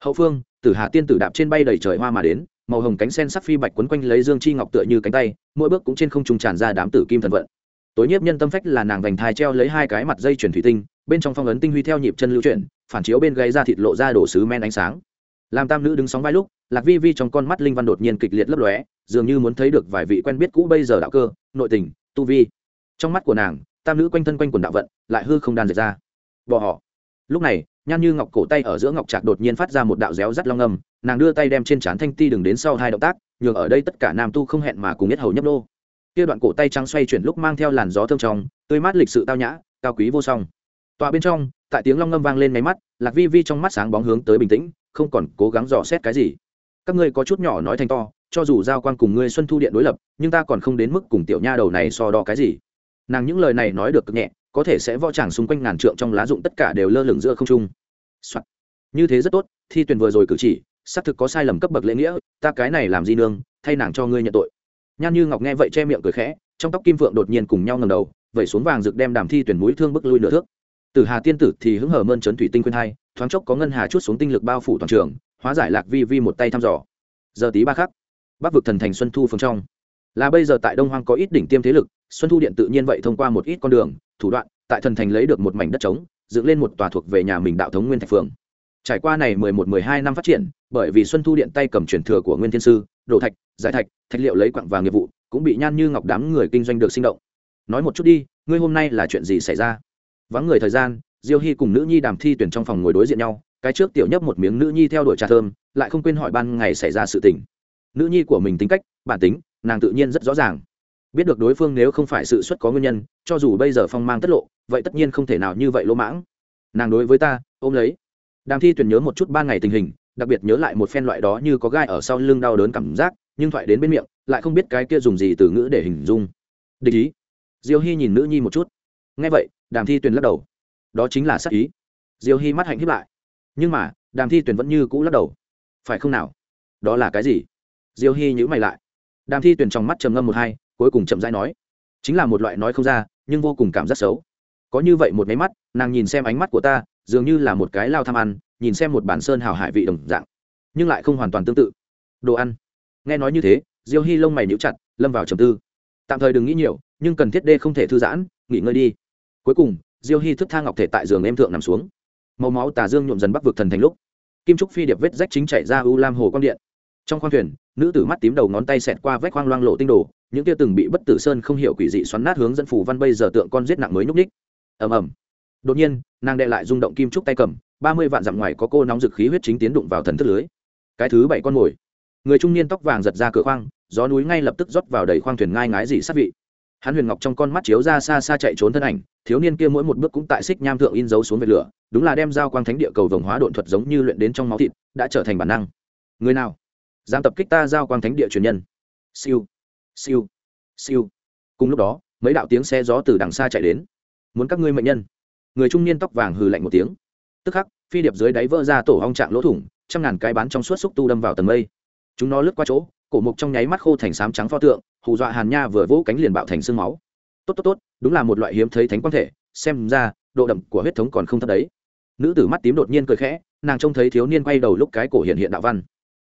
Hậu phương, tử hà tiên tử đạp trên bay đầy trời hoa mà đến màu hồng cánh sen sắc phi bạch quấn quanh lấy dương chi ngọc tựa như cánh tay, mỗi bước cũng trên không trung tràn ra đám tử kim thần vận. Tối nhiếp nhân tâm phách là nàng vành thai treo lấy hai cái mặt dây chuyển thủy tinh, bên trong phong ấn tinh huy theo nhịp chân lưu chuyển, phản chiếu bên gáy ra thịt lộ ra đổ sứ men ánh sáng. Làm tam nữ đứng sóng vai lúc, lạc vi vi trong con mắt linh văn đột nhiên kịch liệt lấp lóe, dường như muốn thấy được vài vị quen biết cũ bây giờ đạo cơ, nội tình, tu vi. Trong mắt của nàng, tam nữ quanh thân quanh quần đạo vận, lại hư không đan dệt ra. Bỏ họ lúc này, nhan như ngọc cổ tay ở giữa ngọc trạc đột nhiên phát ra một đạo réo rắt long âm, nàng đưa tay đem trên trán thanh ti đừng đến sau hai động tác, nhường ở đây tất cả nam tu không hẹn mà cùng nhất hầu nhấp đô kia đoạn cổ tay trắng xoay chuyển lúc mang theo làn gió thơm trong, tươi mát lịch sự tao nhã, cao quý vô song. Tọa bên trong, tại tiếng long ngâm vang lên máy mắt, lạc vi vi trong mắt sáng bóng hướng tới bình tĩnh, không còn cố gắng dò xét cái gì. Các ngươi có chút nhỏ nói thành to, cho dù giao quan cùng ngươi xuân thu điện đối lập, nhưng ta còn không đến mức cùng tiểu nha đầu này so đo cái gì. Nàng những lời này nói được cực nhẹ có thể sẽ võ tràng xung quanh ngàn trượng trong lá dụng tất cả đều lơ lửng giữa không trung、Soạn. như thế rất tốt, thi tuyển vừa rồi cử chỉ, xác thực có sai lầm cấp bậc lễ nghĩa, ta cái này làm gì nương, thay nàng cho ngươi nhận tội. Nhan như ngọc nghe vậy che miệng cười khẽ, trong tóc kim phượng đột nhiên cùng nhau ngầm đầu, vẩy xuống vàng rực đem đàm thi tuyển mũi thương bức lui nửa thước. Từ hà tiên tử thì hứng hở mơn trấn thủy tinh khuyên hai, thoáng chốc có ngân hà chút xuống tinh lực bao phủ toàn trường, hóa giải lạc vi vi một tay thăm dò. Giờ tí ba khắc, bắc vực thần thành xuân thu phương trong. Là bây giờ tại đông hoang có ít đỉnh tiêm thế lực, xuân thu điện tự nhiên vậy thông qua một ít con đường thủ đoạn, tại thần thành lấy được một mảnh đất trống, dựng lên một tòa thuộc về nhà mình đạo thống nguyên thạch phường. Trải qua này mười một, mười hai năm phát triển, bởi vì xuân thu điện tay cầm truyền thừa của nguyên thiên sư, đồ thạch, giải thạch thạch liệu lấy quặng và nghiệp vụ, cũng bị nhan như ngọc đám người kinh doanh được sinh động. Nói một chút đi, ngươi hôm nay là chuyện gì xảy ra? Vắng người thời gian, diêu hy cùng nữ nhi đàm thi tuyển trong phòng ngồi đối diện nhau, cái trước tiểu nhấp một miếng nữ nhi theo đuổi trà thơm, lại không quên hỏi ban ngày xảy ra sự tình. Nữ nhi của mình tính cách, bản tính, nàng tự nhiên rất rõ ràng biết được đối phương nếu không phải sự xuất có nguyên nhân, cho dù bây giờ phong mang tất lộ, vậy tất nhiên không thể nào như vậy lỗ mãng. Nàng đối với ta, ôm lấy. Đàm thi tuyển nhớ một chút ba ngày tình hình, đặc biệt nhớ lại một phen loại đó như có gai ở sau lưng đau đớn cảm giác, nhưng thoại đến bên miệng, lại không biết cái kia dùng gì từ ngữ để hình dung. Địch ý. Diêu hy nhìn nữ nhi một chút. Nghe vậy, đàm thi tuyền lắc đầu. Đó chính là sắc ý. Diêu hy mắt hạnh hiếp lại. Nhưng mà, đàm thi tuyển vẫn như cũ lắc đầu. Phải không nào? Đó là cái gì? Diêu hy nhữ mày lại. Đàm thi tuyển trong mắt trầm ngâm một hai cuối cùng chậm rãi nói, chính là một loại nói không ra, nhưng vô cùng cảm giác xấu. Có như vậy một máy mắt, nàng nhìn xem ánh mắt của ta, dường như là một cái lao tham ăn, nhìn xem một bản sơn hào hải vị đồng dạng, nhưng lại không hoàn toàn tương tự. Đồ ăn. Nghe nói như thế, diêu hy lông mày níu chặt, lâm vào trầm tư. Tạm thời đừng nghĩ nhiều, nhưng cần thiết đê không thể thư giãn, nghỉ ngơi đi. Cuối cùng, diêu hy thức tha ngọc thể tại giường em thượng nằm xuống. Màu máu tà dương nhuộm dần bắc vực thần thành lúc, kim trúc phi điệp vết rách chính chạy ra u lam hồ quang điện. Trong khoang thuyền, nữ tử mắt tím đầu ngón tay xẹt qua vách khoang loang lộ tinh đồ những tia từng bị bất tử sơn không hiểu quỷ dị xoắn nát hướng dẫn phù văn bây giờ tượng con giết nặng mới nhúc ních ầm ầm. Đột nhiên, nàng đệ lại rung động kim trúc tay cầm, ba mươi vạn dặm ngoài có cô nóng dực khí huyết chính tiến đụng vào thần thức lưới. Cái thứ bảy con mồi. Người trung niên tóc vàng giật ra cửa khoang, gió núi ngay lập tức rót vào đầy khoang thuyền ngai ngái dị sát vị. Hắn huyền ngọc trong con mắt chiếu ra xa xa chạy trốn thân ảnh, thiếu niên kia mỗi một bước cũng tại xích nham thượng in dấu xuống về lửa, đúng là đem giao quang thánh địa cầu vồng hóa độn thuật giống như luyện đến trong máu thịt, đã trở thành bản năng. Người nào? Dám tập kích ta giao quang thánh địa truyền nhân. Siêu siêu. Siêu. Cùng lúc đó, mấy đạo tiếng xe gió từ đằng xa chạy đến. Muốn các ngươi mệnh nhân. Người trung niên tóc vàng hừ lạnh một tiếng. Tức khắc, phi điệp dưới đáy vỡ ra tổ hong trạng lỗ thủng, trăm ngàn cái bán trong suốt xúc tu đâm vào tầng mây. Chúng nó lướt qua chỗ, cổ mục trong nháy mắt khô thành sám trắng pho tượng, hù dọa hàn nha vừa vỗ cánh liền bạo thành sương máu. Tốt tốt tốt, đúng là một loại hiếm thấy thánh quang thể, xem ra, độ đậm của huyết thống còn không thấp đấy. Nữ tử mắt tím đột nhiên cười khẽ, nàng trông thấy thiếu niên quay đầu lúc cái cổ hiện hiện đạo văn.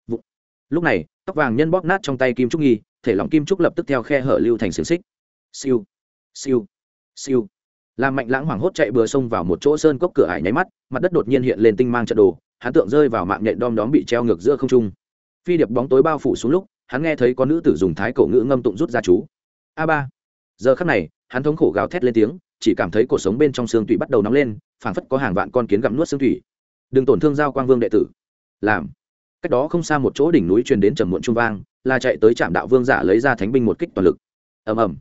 Vụ. lúc này, tóc vàng nhân bóp nát trong tay kim trúc nghi thể lỏng kim trúc lập tức theo khe hở lưu thành xiềng xích. Siêu siêu siêu. Làm mạnh lãng hoảng hốt chạy bừa sông vào một chỗ sơn cốc cửa ải nháy mắt, mặt đất đột nhiên hiện lên tinh mang trận đồ, hắn tượng rơi vào mạng nhện đom đóm bị treo ngược giữa không trung. Phi điệp bóng tối bao phủ xuống lúc, hắn nghe thấy có nữ tử dùng thái cổ ngữ ngâm tụng rút ra chú. A ba. Giờ khắc này, hắn thống khổ gào thét lên tiếng, chỉ cảm thấy cuộc sống bên trong xương tủy bắt đầu nóng lên, phảng phất có hàng vạn con kiến gặm nuốt xương tủy. Đừng tổn thương giao quang vương đệ tử. Làm. Cách đó không xa một chỗ đỉnh núi truyền đến trầm muộn trung vang là chạy tới trạm đạo vương giả lấy ra thánh binh một kích toàn lực. Ầm ầm.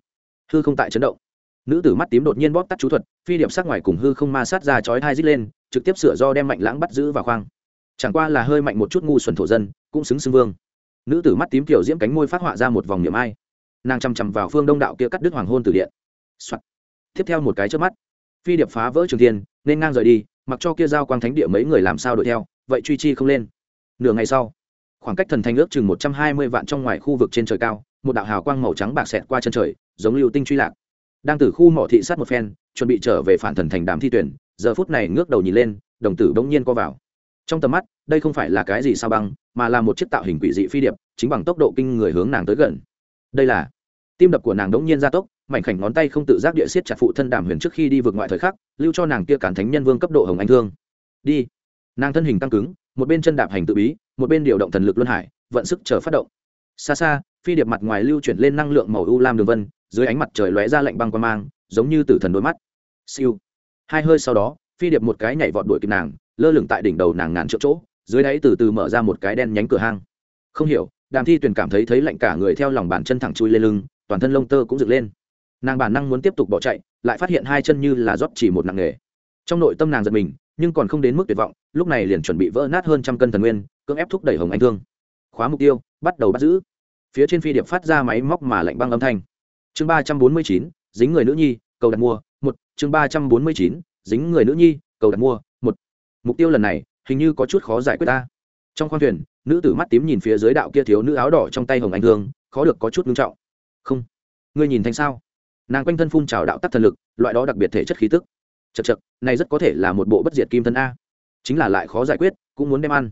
Hư không tại chấn động. Nữ tử mắt tím đột nhiên bóp tắt chú thuật, phi điệp sát ngoài cùng hư không ma sát ra chói thai dít lên, trực tiếp sửa do đem mạnh lãng bắt giữ vào khoang. Chẳng qua là hơi mạnh một chút ngu xuẩn thổ dân, cũng xứng xưng vương. Nữ tử mắt tím kiểu diễm cánh môi phát họa ra một vòng niệm ai. Nàng chằm chằm vào phương đông đạo kia cắt đứt hoàng hôn từ điện、Soạn. tiếp theo một cái trước mắt, phi điệp phá vỡ trường thiên, nên ngang rời đi, mặc cho kia giao quang thánh địa mấy người làm sao đuổi theo, vậy truy chi không lên. Nửa ngày sau khoảng cách thần thanh ước chừng một trăm hai mươi vạn trong ngoài khu vực trên trời cao, một đạo hào quang màu trắng bạc xẹt qua chân trời, giống lưu tinh truy lạc. Đang từ khu mỏ thị sát một phen, chuẩn bị trở về phản thần thành đàm thi tuyển, giờ phút này ngước đầu nhìn lên, đồng tử bỗng nhiên co vào. Trong tầm mắt, đây không phải là cái gì sao băng, mà là một chiếc tạo hình quỷ dị phi điệp, chính bằng tốc độ kinh người hướng nàng tới gần. Đây là tim đập của nàng đống nhiên gia tốc, mảnh khảnh ngón tay không tự giác địa siết chặt phụ thân đàm huyền trước khi đi vượt ngoại thời khắc, lưu cho nàng kia cản thánh nhân vương cấp độ hồng anh thương. Đi. Nàng thân hình tăng cứng, một bên chân đạp hành tự bí một bên điều động thần lực luân hải, vận sức chờ phát động. Xa xa, phi điệp mặt ngoài lưu chuyển lên năng lượng màu u lam đường vân, dưới ánh mặt trời lóe ra lạnh băng qua mang, giống như tử thần đôi mắt. Siêu. Hai hơi sau đó, phi điệp một cái nhảy vọt đuổi kịp nàng, lơ lửng tại đỉnh đầu nàng ngàn triệu chỗ, dưới đáy từ từ mở ra một cái đen nhánh cửa hang. Không hiểu, đàm thi tuyền cảm thấy thấy lạnh cả người theo lòng bàn chân thẳng chui lên lưng, toàn thân lông tơ cũng dựng lên. Nàng bản năng muốn tiếp tục bỏ chạy, lại phát hiện hai chân như là rót chỉ một nặng nghề. Trong nội tâm nàng giật mình nhưng còn không đến mức tuyệt vọng, lúc này liền chuẩn bị vỡ nát hơn trăm cân thần nguyên, cưỡng ép thúc đẩy hồng anh thương. Khóa mục tiêu, bắt đầu bắt giữ. Phía trên phi điệp phát ra máy móc mà lạnh băng âm thanh. Chương ba trăm bốn mươi chín, dính người nữ nhi, cầu đặt mua, một. Chương ba trăm bốn mươi chín, dính người nữ nhi, cầu đặt mua, một. Mục tiêu lần này, hình như có chút khó giải quyết ta. Trong khoang thuyền, nữ tử mắt tím nhìn phía dưới đạo kia thiếu nữ áo đỏ trong tay hồng anh thương, khó được có chút ngưng trọng. Không. Ngươi nhìn thành sao? Nàng quanh thân phun trào đạo tắc thần lực, loại đó đặc biệt thể chất khí tức chật chật, này rất có thể là một bộ bất diệt kim thân a. Chính là lại khó giải quyết, cũng muốn đem ăn.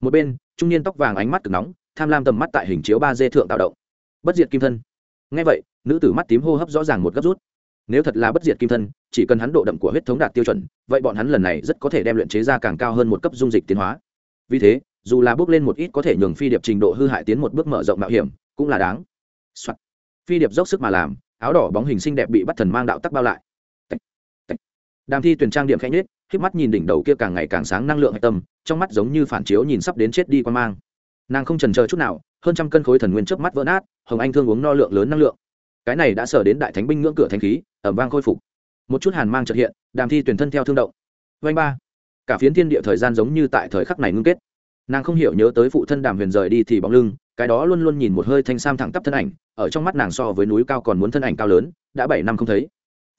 Một bên, trung niên tóc vàng ánh mắt cực nóng, tham lam tầm mắt tại hình chiếu ba d thượng tạo động. Bất diệt kim thân. Ngay vậy, nữ tử mắt tím hô hấp rõ ràng một gấp rút. Nếu thật là bất diệt kim thân, chỉ cần hắn độ đậm của huyết thống đạt tiêu chuẩn, vậy bọn hắn lần này rất có thể đem luyện chế ra càng cao hơn một cấp dung dịch tiến hóa. Vì thế, dù là bước lên một ít có thể nhường phi điệp trình độ hư hại tiến một bước mở rộng mạo hiểm, cũng là đáng、Soạn. phi điệp dốc sức mà làm, áo đỏ bóng hình xinh đẹp bị bắt thần mang đạo tắc bao lại đàm thi tuyển trang điểm khẽ nhết k mắt nhìn đỉnh đầu kia càng ngày càng sáng năng lượng hạch tâm, trong mắt giống như phản chiếu nhìn sắp đến chết đi quan mang. Nàng không trần chờ chút nào, hơn trăm cân khối thần nguyên chớp mắt vỡ nát, hồng anh thương uống no lượng lớn năng lượng. Cái này đã sở đến đại thánh binh ngưỡng cửa thanh khí, ẩm vang khôi phục. Một chút hàn mang trật hiện, đàm thi tuyển thân theo thương động. Vanh ba. Cả phiến thiên địa thời gian giống như tại thời khắc này ngưng kết. Nàng không hiểu nhớ tới phụ thân đàm huyền rời đi thì bóng lưng, cái đó luôn luôn nhìn một hơi thanh sam thẳng tắp thân ảnh, ở trong mắt nàng so với núi cao còn muốn thân ảnh cao lớn, đã bảy năm không thấy.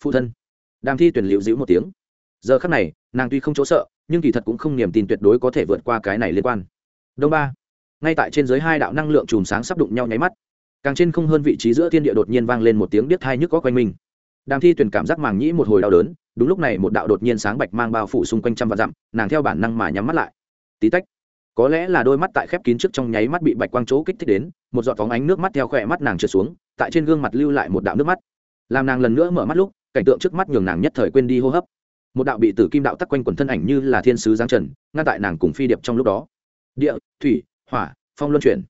Phụ thân đàm thi tuyển liệu giữ một tiếng. Giờ khắc này, nàng tuy không chỗ sợ, nhưng kỳ thật cũng không niềm tin tuyệt đối có thể vượt qua cái này liên quan. Đông ba. Ngay tại trên giới hai đạo năng lượng chùm sáng sắp đụng nhau nháy mắt. Càng trên không hơn vị trí giữa thiên địa đột nhiên vang lên một tiếng biết thai nhức có quanh mình. Đàm thi tuyển cảm giác màng nhĩ một hồi đau đớn, đúng lúc này một đạo đột nhiên sáng bạch mang bao phủ xung quanh trăm vạn dặm, nàng theo bản năng mà nhắm mắt lại. Tí tách. Có lẽ là đôi mắt tại khép kín trước trong nháy mắt bị bạch quang chỗ kích thích đến, một giọt phóng ánh nước mắt theo khỏe mắt nàng trượt xuống, tại trên gương mặt lưu lại một đạo nước mắt. Làm nàng lần nữa mở mắt lúc cảnh tượng trước mắt nhường nàng nhất thời quên đi hô hấp. Một đạo bị tử kim đạo tắc quanh quần thân ảnh như là thiên sứ giáng trần, ngăn tại nàng cùng phi điệp trong lúc đó. Địa, thủy, hỏa, phong luân chuyển.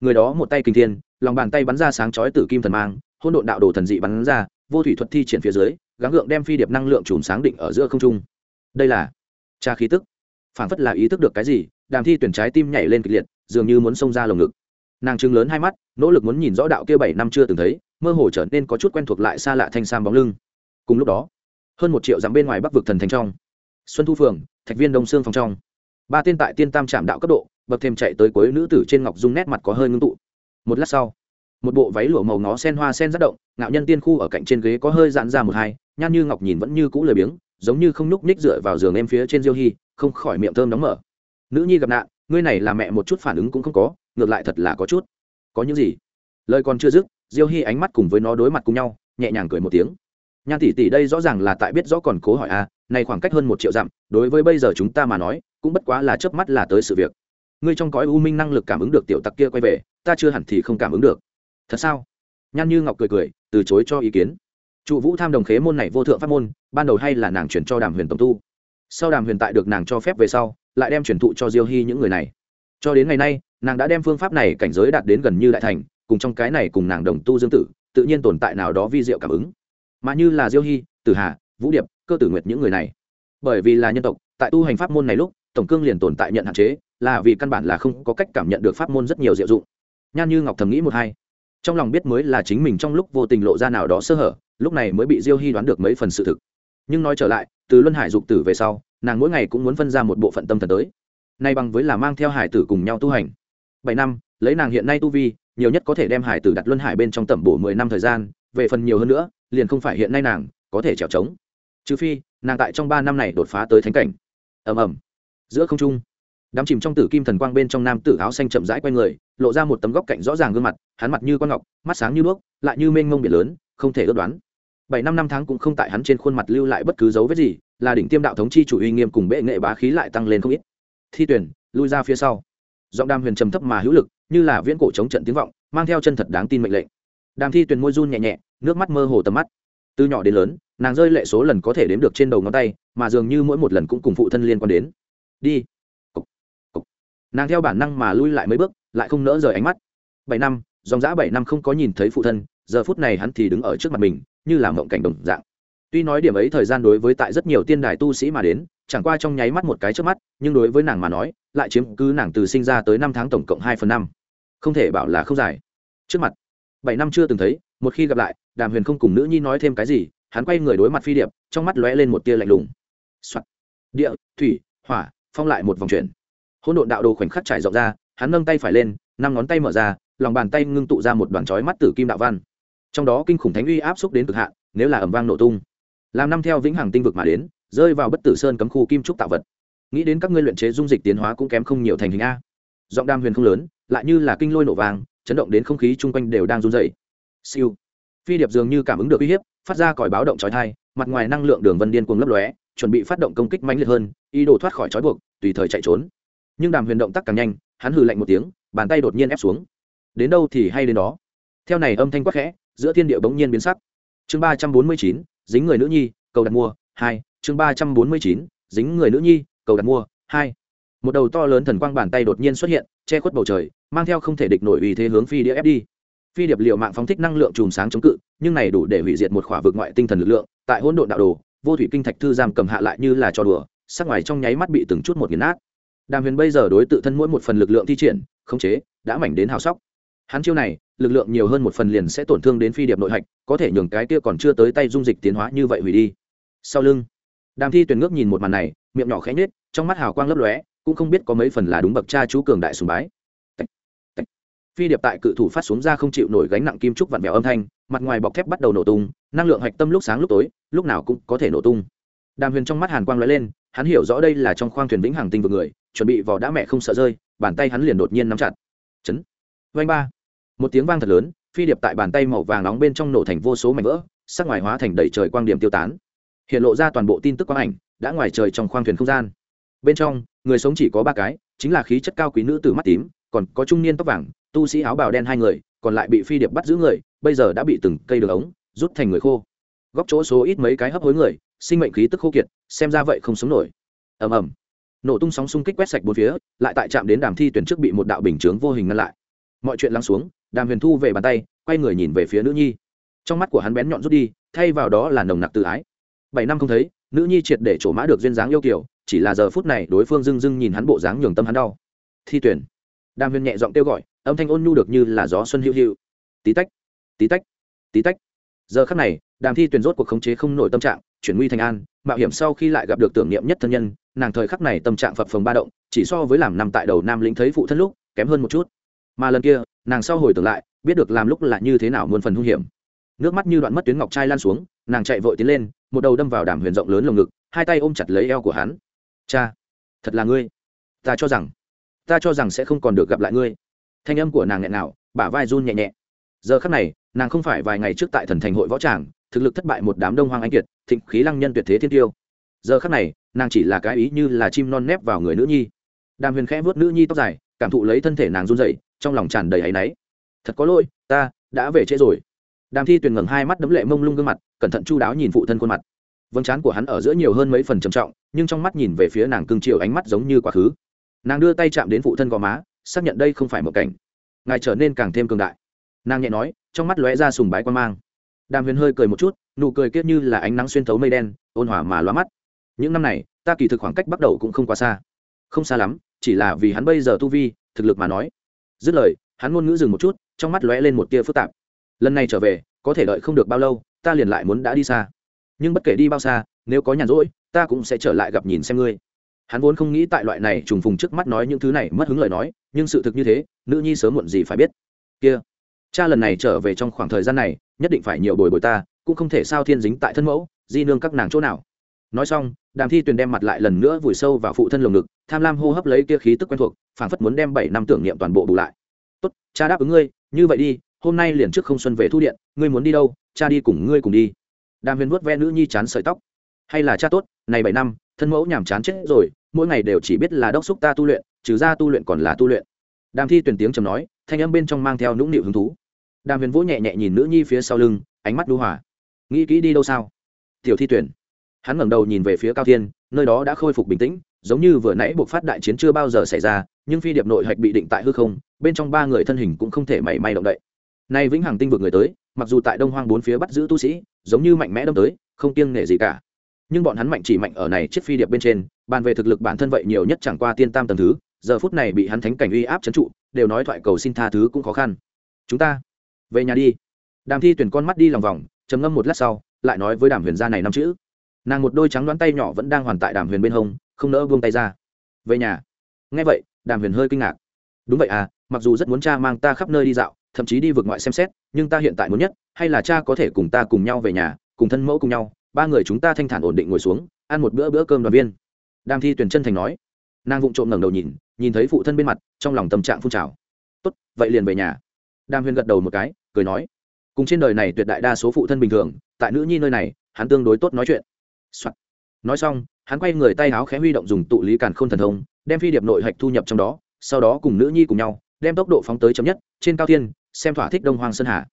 Người đó một tay kinh thiên, lòng bàn tay bắn ra sáng chói tử kim thần mang hôn độn đạo đồ thần dị bắn ra, vô thủy thuật thi triển phía dưới, gắng gượng đem phi điệp năng lượng chùm sáng định ở giữa không trung. Đây là tra khí tức. Phản phất là ý thức được cái gì, đàm thi tuyển trái tim nhảy lên kịch liệt, dường như muốn xông ra lồng ngực. Nàng trừng lớn hai mắt, nỗ lực muốn nhìn rõ đạo kia bảy năm chưa từng thấy, mơ hồ trở nên có chút quen thuộc lại xa lạ thanh sam bóng lưng cùng lúc đó, hơn một triệu dặm bên ngoài bắc vực thần thành trong, xuân thu phường, thạch viên đông sương phòng trong. Ba tên tại tiên tam trạm đạo cấp độ, bậc thêm chạy tới cuối nữ tử trên ngọc dung nét mặt có hơi ngưng tụ. Một lát sau, một bộ váy lụa màu ngó sen hoa sen rất động, ngạo nhân tiên khu ở cạnh trên ghế có hơi dạn ra một hai, nhan như ngọc nhìn vẫn như cũ lười biếng, giống như không nhúc ních dựa vào giường em phía trên diêu hy không khỏi miệng thơm đóng mở. Nữ nhi gặp nạn, ngươi này là mẹ một chút phản ứng cũng không có, ngược lại thật là có chút. Có những gì? Lời còn chưa dứt, diêu hy ánh mắt cùng với nó đối mặt cùng nhau, nhẹ nhàng cười một tiếng nhan tỷ tỷ đây rõ ràng là tại biết rõ còn cố hỏi a à, này khoảng cách hơn một triệu dặm đối với bây giờ chúng ta mà nói cũng bất quá là chớp mắt là tới sự việc. Ngươi trong cõi u minh năng lực cảm ứng được tiểu tặc kia quay về ta chưa hẳn thì không cảm ứng được. Thật sao? Nhan như ngọc cười cười từ chối cho ý kiến. Trụ vũ tham đồng khế môn này vô thượng pháp môn ban đầu hay là nàng chuyển cho đàm huyền tổng tu. Sau đàm huyền tại được nàng cho phép về sau lại đem chuyển thụ cho diêu hy những người này. Cho đến ngày nay nàng đã đem phương pháp này cảnh giới đạt đến gần như đại thành cùng trong cái này cùng nàng đồng tu dương tử tự nhiên tồn tại nào đó vi diệu cảm ứng mà như là diêu hy tử hà, vũ điệp, cơ tử nguyệt những người này. Bởi vì là nhân tộc, tại tu hành pháp môn này lúc, tổng cương liền tồn tại nhận hạn chế, là vì căn bản là không có cách cảm nhận được pháp môn rất nhiều diệu dụng. Nhan như ngọc thầm nghĩ một hai. Trong lòng biết mới là chính mình trong lúc vô tình lộ ra nào đó sơ hở, lúc này mới bị diêu hy đoán được mấy phần sự thực. Nhưng nói trở lại, từ luân hải dục tử về sau, nàng mỗi ngày cũng muốn phân ra một bộ phận tâm thần tới. Nay bằng với là mang theo hải tử cùng nhau tu hành. Bảy năm, lấy nàng hiện nay tu vi, nhiều nhất có thể đem hải tử đặt luân hải bên trong tẩm bổ mười năm thời gian, về phần nhiều hơn nữa liền không phải hiện nay nàng có thể trèo trống. Trừ phi, nàng tại trong ba năm này đột phá tới thánh cảnh. Ầm ầm. Giữa không trung, đám chìm trong tử kim thần quang bên trong nam tử áo xanh chậm rãi quay người, lộ ra một tấm góc cạnh rõ ràng gương mặt, hắn mặt như con ngọc, mắt sáng như đuốc, lại như mênh mông biển lớn, không thể ước đoán. Bảy năm năm tháng cũng không tại hắn trên khuôn mặt lưu lại bất cứ dấu vết gì, là đỉnh tiêm đạo thống chi chủ uy nghiêm cùng bệ nghệ bá khí lại tăng lên không ít. Thi tuyển, lui ra phía sau. Giọng đam huyền trầm thấp mà hữu lực, như là viễn cổ chống trận tiếng vọng, mang theo chân thật đáng tin mệnh lệnh đàm thi tuyển môi run nhẹ nhẹ, nước mắt mơ hồ tầm mắt. Từ nhỏ đến lớn, nàng rơi lệ số lần có thể đếm được trên đầu ngón tay, mà dường như mỗi một lần cũng cùng phụ thân liên quan đến. Đi. Cục. Cục. nàng theo bản năng mà lui lại mấy bước, lại không nỡ rời ánh mắt. Bảy năm, dòng dã bảy năm không có nhìn thấy phụ thân, giờ phút này hắn thì đứng ở trước mặt mình, như là mộng cảnh đồng dạng. Tuy nói điểm ấy thời gian đối với tại rất nhiều tiên đài tu sĩ mà đến, chẳng qua trong nháy mắt một cái trước mắt, nhưng đối với nàng mà nói, lại chiếm cứ nàng từ sinh ra tới năm tháng tổng cộng hai phần năm. Không thể bảo là không dài. Trước mặt bảy năm chưa từng thấy, một khi gặp lại, đàm huyền không cùng nữ nhi nói thêm cái gì, hắn quay người đối mặt phi điệp, trong mắt lóe lên một tia lạnh lùng、Soạn. địa, thủy, hỏa, phong lại một vòng chuyển. Hỗn độn đạo đồ khoảnh khắc trải rộng ra, hắn nâng tay phải lên, năm ngón tay mở ra, lòng bàn tay ngưng tụ ra một đoàn chói mắt tử kim đạo văn. Trong đó kinh khủng thánh uy áp xúc đến cực hạn, nếu là ẩm vang nổ tung. Làm năm theo vĩnh hằng tinh vực mà đến, rơi vào bất tử sơn cấm khu kim trúc tạo vật. Nghĩ đến các ngươi luyện chế dung dịch tiến hóa cũng kém không nhiều thành hình a. Giọng đam huyền không lớn, lại như là kinh lôi nổ vàng chấn động đến không khí chung quanh đều đang run dày siêu. Phi điệp dường như cảm ứng được uy hiếp, phát ra còi báo động trói thai mặt ngoài năng lượng đường vân điên cuồng lấp lóe, chuẩn bị phát động công kích mạnh liệt hơn, ý đồ thoát khỏi trói buộc, tùy thời chạy trốn. Nhưng đàm huyền động tác càng nhanh, hắn hừ lạnh một tiếng, bàn tay đột nhiên ép xuống. Đến đâu thì hay đến đó. Theo này âm thanh quắc khẽ, giữa thiên địa bỗng nhiên biến sắc. Chương ba trăm bốn mươi chín, dính người nữ nhi, cầu đặt mua, hai. Chương ba trăm bốn mươi chín, dính người nữ nhi, cầu đặt mua, hai một đầu to lớn thần quang bàn tay đột nhiên xuất hiện, che khuất bầu trời, mang theo không thể địch nổi uy thế hướng phi đĩa ép đi. Phi điệp liệu mạng phóng thích năng lượng chùm sáng chống cự, nhưng này đủ để hủy diệt một khỏa vực ngoại tinh thần lực lượng, tại hỗn độn đạo đồ, vô thủy kinh thạch thư giam cầm hạ lại như là trò đùa, sắc ngoài trong nháy mắt bị từng chút một nghiền nát. Đàm huyền bây giờ đối tự thân mỗi một phần lực lượng thi triển, khống chế, đã mảnh đến hào sóc. Hắn chiêu này, lực lượng nhiều hơn một phần liền sẽ tổn thương đến phi điệp nội hạch, có thể nhường cái kia còn chưa tới tay dung dịch tiến hóa như vậy hủy đi. Sau lưng, đàm thi tuyển ngước nhìn một màn này, miệng nhỏ khẽ nhết trong mắt hào quang lấp lóe cũng không biết có mấy phần là đúng bậc cha chú cường đại sùng bái. Phi điệp tại cự thủ phát xuống ra không chịu nổi gánh nặng kim trúc vặn vẹo âm thanh, mặt ngoài bọc thép bắt đầu nổ tung, năng lượng hạch tâm lúc sáng lúc tối, lúc nào cũng có thể nổ tung. Đàm huyền trong mắt hàn quang lóe lên, hắn hiểu rõ đây là trong khoang thuyền vĩnh hằng tinh vực người, chuẩn bị vào đã mẹ không sợ rơi, bàn tay hắn liền đột nhiên nắm chặt. Chấn. Vanh ba. Một tiếng vang thật lớn, phi điệp tại bàn tay màu vàng nóng bên trong nổ thành vô số mảnh vỡ, sắc ngoài hóa thành đầy trời quang điểm tiêu tán. Hiện lộ ra toàn bộ tin tức quang ảnh, đã ngoài trời trong khoang thuyền không gian bên trong, người sống chỉ có ba cái, chính là khí chất cao quý nữ từ mắt tím, còn có trung niên tóc vàng, tu sĩ áo bào đen hai người, còn lại bị phi điệp bắt giữ người, bây giờ đã bị từng cây đường ống rút thành người khô. Góc chỗ số ít mấy cái hấp hối người, sinh mệnh khí tức khô kiệt, xem ra vậy không sống nổi. Ầm ầm. Nổ tung sóng xung kích quét sạch bốn phía, lại tại trạm đến đàm thi tuyển trước bị một đạo bình chướng vô hình ngăn lại. Mọi chuyện lắng xuống, đàm huyền thu về bàn tay, quay người nhìn về phía nữ nhi. Trong mắt của hắn bén nhọn rút đi, thay vào đó là nồng nặc tự ái. Bảy năm không thấy, nữ nhi triệt để trổ mã được duyên dáng yêu kiểu chỉ là giờ phút này đối phương dưng dưng nhìn hắn bộ dáng nhường tâm hắn đau. Thi tuyển. Đàm huyền nhẹ giọng kêu gọi, âm thanh ôn nhu được như là gió xuân hữu hữu tí tách tí tách tí tách. Giờ khắc này, đàm thi tuyển rốt cuộc khống chế không nổi tâm trạng, chuyển nguy thành an, mạo hiểm sau khi lại gặp được tưởng niệm nhất thân nhân, nàng thời khắc này tâm trạng phập phồng ba động, chỉ so với làm nằm tại đầu nam lĩnh thấy phụ thân lúc, kém hơn một chút. Mà lần kia, nàng sau hồi tưởng lại, biết được làm lúc là như thế nào muôn phần hung hiểm. Nước mắt như đoạn mất tuyến ngọc trai lan xuống, nàng chạy vội tiến lên, một đầu đâm vào đàm huyền rộng lớn lồng ngực, hai tay ôm chặt lấy eo của hắn cha, thật là ngươi. Ta cho rằng, ta cho rằng sẽ không còn được gặp lại ngươi. Thanh âm của nàng nghẹn nào bả vai run nhẹ nhẹ. Giờ khắc này, nàng không phải vài ngày trước tại thần thành hội võ tràng, thực lực thất bại một đám đông hoang anh kiệt, thịnh khí lăng nhân tuyệt thế thiên tiêu. Giờ khắc này, nàng chỉ là cái ý như là chim non nép vào người nữ nhi. Đàm huyền khẽ vuốt nữ nhi tóc dài, cảm thụ lấy thân thể nàng run dậy trong lòng tràn đầy áy náy. Thật có lỗi, ta đã về trễ rồi. Đàm thi tuyền ngẩng hai mắt đấm lệ mông lung gương mặt, cẩn thận chu đáo nhìn phụ thân khuôn mặt vâng chán của hắn ở giữa nhiều hơn mấy phần trầm trọng, nhưng trong mắt nhìn về phía nàng cưng chiều ánh mắt giống như quá khứ. Nàng đưa tay chạm đến phụ thân gò má, xác nhận đây không phải một cảnh. Ngài trở nên càng thêm cường đại. Nàng nhẹ nói, trong mắt lóe ra sùng bái quan mang. Đàm huyền hơi cười một chút, nụ cười kết như là ánh nắng xuyên thấu mây đen, ôn hòa mà loa mắt. Những năm này, ta kỳ thực khoảng cách bắt đầu cũng không quá xa. Không xa lắm, chỉ là vì hắn bây giờ tu vi, thực lực mà nói. Dứt lời, hắn ngôn ngữ dừng một chút, trong mắt lóe lên một tia phức tạp. Lần này trở về, có thể đợi không được bao lâu, ta liền lại muốn đã đi xa nhưng bất kể đi bao xa, nếu có nhàn rỗi, ta cũng sẽ trở lại gặp nhìn xem ngươi. Hắn vốn không nghĩ tại loại này trùng phùng trước mắt nói những thứ này, mất hứng lời nói, nhưng sự thực như thế, nữ nhi sớm muộn gì phải biết. Kia, cha lần này trở về trong khoảng thời gian này, nhất định phải nhiều bồi bồi ta, cũng không thể sao thiên dính tại thân mẫu, di nương các nàng chỗ nào. Nói xong, đàm thi tuyền đem mặt lại lần nữa vùi sâu vào phụ thân lồng ngực, tham lam hô hấp lấy kia khí tức quen thuộc, phảng phất muốn đem bảy năm tưởng niệm toàn bộ bù lại. Tốt, cha đáp ứng ngươi, như vậy đi, hôm nay liền trước không xuân về thu điện, ngươi muốn đi đâu, cha đi cùng ngươi cùng đi đàm huyền vuốt ve nữ nhi chán sợi tóc. Hay là cha tốt, này bảy năm, thân mẫu nhàm chán chết rồi, mỗi ngày đều chỉ biết là đốc xúc ta tu luyện, trừ ra tu luyện còn là tu luyện. Đàm thi tuyển tiếng trầm nói, thanh âm bên trong mang theo nũng nịu hứng thú. Đàm huyền vỗ nhẹ nhẹ nhìn nữ nhi phía sau lưng, ánh mắt đu hòa. Nghĩ kỹ đi đâu sao? Tiểu thi tuyển. Hắn ngẩng đầu nhìn về phía cao thiên, nơi đó đã khôi phục bình tĩnh, giống như vừa nãy buộc phát đại chiến chưa bao giờ xảy ra, nhưng phi điệp nội hạch bị định tại hư không, bên trong ba người thân hình cũng không thể mảy may động đậy. Nay vĩnh hằng tinh vực người tới mặc dù tại đông hoang bốn phía bắt giữ tu sĩ, giống như mạnh mẽ đâm tới, không kiêng nể gì cả. Nhưng bọn hắn mạnh chỉ mạnh ở này chiếc phi điệp bên trên, bàn về thực lực bản thân vậy nhiều nhất chẳng qua tiên tam tầng thứ, giờ phút này bị hắn thánh cảnh uy áp trấn trụ, đều nói thoại cầu xin tha thứ cũng khó khăn. Chúng ta, về nhà đi. Đàm thi tuyển con mắt đi lòng vòng, trầm ngâm một lát sau, lại nói với đàm huyền gia này năm chữ. Nàng một đôi trắng đoán tay nhỏ vẫn đang hoàn tại đàm huyền bên hông, không nỡ buông tay ra. Về nhà. Nghe vậy, đàm huyền hơi kinh ngạc. Đúng vậy à mặc dù rất muốn cha mang ta khắp nơi đi dạo, thậm chí đi vượt ngoại xem xét nhưng ta hiện tại muốn nhất, hay là cha có thể cùng ta cùng nhau về nhà, cùng thân mẫu cùng nhau, ba người chúng ta thanh thản ổn định ngồi xuống, ăn một bữa bữa cơm đoàn viên. Đàm thi tuyển chân thành nói. Nàng vụng trộm ngẩng đầu nhìn nhìn thấy phụ thân bên mặt, trong lòng tâm trạng phun trào. Tốt, vậy liền về nhà. Đàm huyền gật đầu một cái, cười nói. Cùng trên đời này tuyệt đại đa số phụ thân bình thường, tại nữ nhi nơi này, hắn tương đối tốt nói chuyện、Soạn. nói xong, hắn quay người tay áo khẽ huy động dùng tụ lý càn k h ô n thần thông, đem phi điệp nội hạch thu nhập trong đó, sau đó cùng nữ nhi cùng nhau đem tốc độ phóng tới chấm nhất, trên cao thiên, xem thỏa thích đông hoàng sơn hà.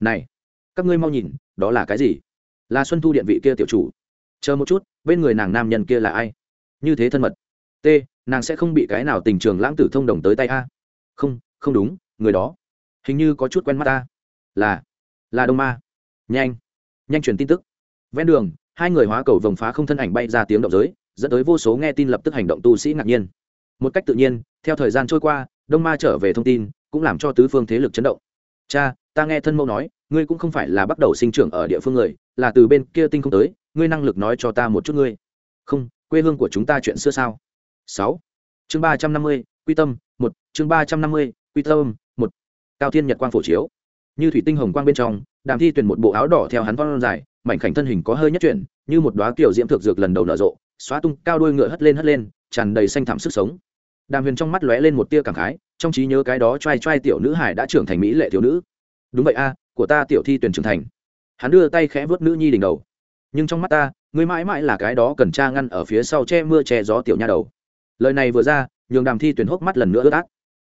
Này, các ngươi mau nhìn, đó là cái gì? Là xuân thu điện vị kia tiểu chủ. Chờ một chút, bên người nàng nam nhân kia là ai? Như thế thân mật. T, nàng sẽ không bị cái nào tình trường lãng tử thông đồng tới tay a. Không không đúng, người đó. Hình như có chút quen mắt ta là là đông ma. Nhanh nhanh truyền tin tức. Ven đường, hai người hóa cầu vồng phá không thân ảnh bay ra tiếng động giới, dẫn tới vô số nghe tin lập tức hành động tu sĩ ngạc nhiên. Một cách tự nhiên, theo thời gian trôi qua đông ma trở về thông tin, cũng làm cho tứ phương thế lực chấn động. Cha, ta nghe thân mẫu nói, ngươi cũng không phải là bắt đầu sinh trưởng ở địa phương người, là từ bên kia tinh không tới, ngươi năng lực nói cho ta một chút ngươi. Không, quê hương của chúng ta chuyện xưa sao? Sáu. Chương ba trăm năm mươi, quy tâm, một. Chương ba trăm năm mươi, quy tâm, một. Cao thiên nhật quang phổ chiếu. Như thủy tinh hồng quang bên trong, đàm thi tuyển một bộ áo đỏ theo hắn von dài mảnh khảnh thân hình có hơi nhất chuyển, như một đoá kiểu diễm thực dược lần đầu nở rộ, xóa tung cao đuôi ngựa hất lên hất lên, tràn đầy xanh thảm sức sống đàm huyền trong mắt lóe lên một tia cảm khái, trong trí nhớ cái đó t r a i t r a i tiểu nữ hải đã trưởng thành mỹ lệ thiếu nữ. Đúng vậy a, của ta tiểu thi tuyển trưởng thành. Hắn đưa tay khẽ vớt nữ nhi đỉnh đầu. Nhưng trong mắt ta, ngươi mãi mãi là cái đó cần cha ngăn ở phía sau che mưa che gió tiểu nha đầu. Lời này vừa ra, nhường đàm thi tuyển hốc mắt lần nữa ướt át.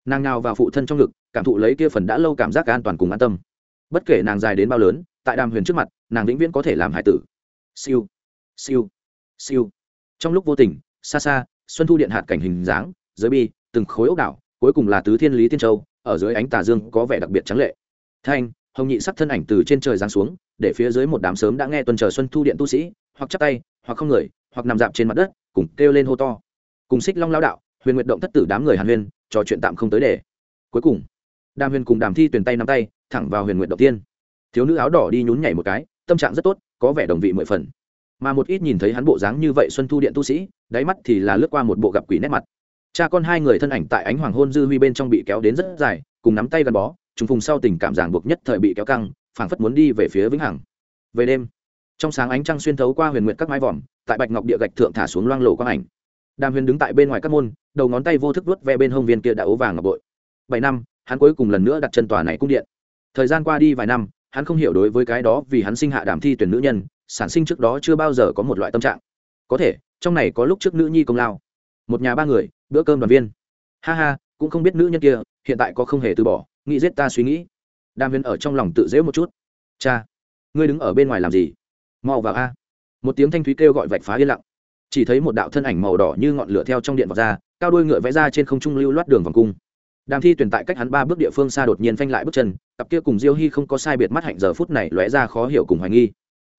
Nàng nào vào phụ thân trong ngực, cảm thụ lấy kia phần đã lâu cảm giác an toàn cùng an tâm. Bất kể nàng dài đến bao lớn, tại đàm huyền trước mặt, nàng vĩnh viễn có thể làm hải tử. Siêu siêu siêu. Trong lúc vô tình, xa xa, xuân thu điện hạt cảnh hình dáng dưới bi, từng khối ốc đảo, cuối cùng là tứ thiên lý tiên châu, ở dưới ánh tà dương có vẻ đặc biệt trắng lệ. Thanh, hồng nhị sắc thân ảnh từ trên trời giáng xuống, để phía dưới một đám sớm đã nghe tuần chờ xuân thu điện tu sĩ, hoặc chắp tay, hoặc không người, hoặc nằm dạp trên mặt đất, cùng kêu lên hô to. Cùng xích long lao đạo, huyền nguyệt động thất tử đám người hàn huyền trò chuyện tạm không tới để. Cuối cùng, đàm huyền cùng đàm thi tuyển tay nắm tay, thẳng vào huyền nguyệt động tiên. Thiếu nữ áo đỏ đi nhún nhảy một cái, tâm trạng rất tốt, có vẻ đồng vị mười phần. Mà một ít nhìn thấy hắn bộ dáng như vậy xuân thu điện tu sĩ, đáy mắt thì là lướt qua một bộ gặp quỷ nét mặt cha con hai người thân ảnh tại ánh hoàng hôn dư huy bên trong bị kéo đến rất dài, cùng nắm tay gắn bó, trùng phùng sau tình cảm giảng buộc nhất thời bị kéo căng, phảng phất muốn đi về phía vĩnh hằng. Về đêm, trong sáng ánh trăng xuyên thấu qua huyền nguyện các mái vòm, tại bạch ngọc địa gạch thượng thả xuống loang lộ quang ảnh. Đàm huyền đứng tại bên ngoài các môn, đầu ngón tay vô thức vuốt ve bên hông viên kia đã ố vàng ngọc bội. Bảy năm, hắn cuối cùng lần nữa đặt chân tòa này cung điện. Thời gian qua đi vài năm, hắn không hiểu đối với cái đó vì hắn sinh hạ đàm thi tuyển nữ nhân, sản sinh trước đó chưa bao giờ có một loại tâm trạng. Có thể, trong này có lúc trước nữ nhi công lao. Một nhà ba người bữa cơm đoàn viên. Ha ha, cũng không biết nữ nhân kia, hiện tại có không hề từ bỏ, nghĩ giết ta suy nghĩ. Đàm viên ở trong lòng tự dễ một chút. Cha, ngươi đứng ở bên ngoài làm gì? Mau vào a. Một tiếng thanh thúy kêu gọi vạch phá yên lặng. Chỉ thấy một đạo thân ảnh màu đỏ như ngọn lửa theo trong điện vào ra, cao đuôi ngựa vẽ ra trên không trung lưu loát đường vòng cung. Đàm thi tuyển tại cách hắn ba bước địa phương xa đột nhiên phanh lại bước chân, cặp kia cùng diêu hy không có sai biệt mắt hạnh giờ phút này lóe ra khó hiểu cùng hoài nghi.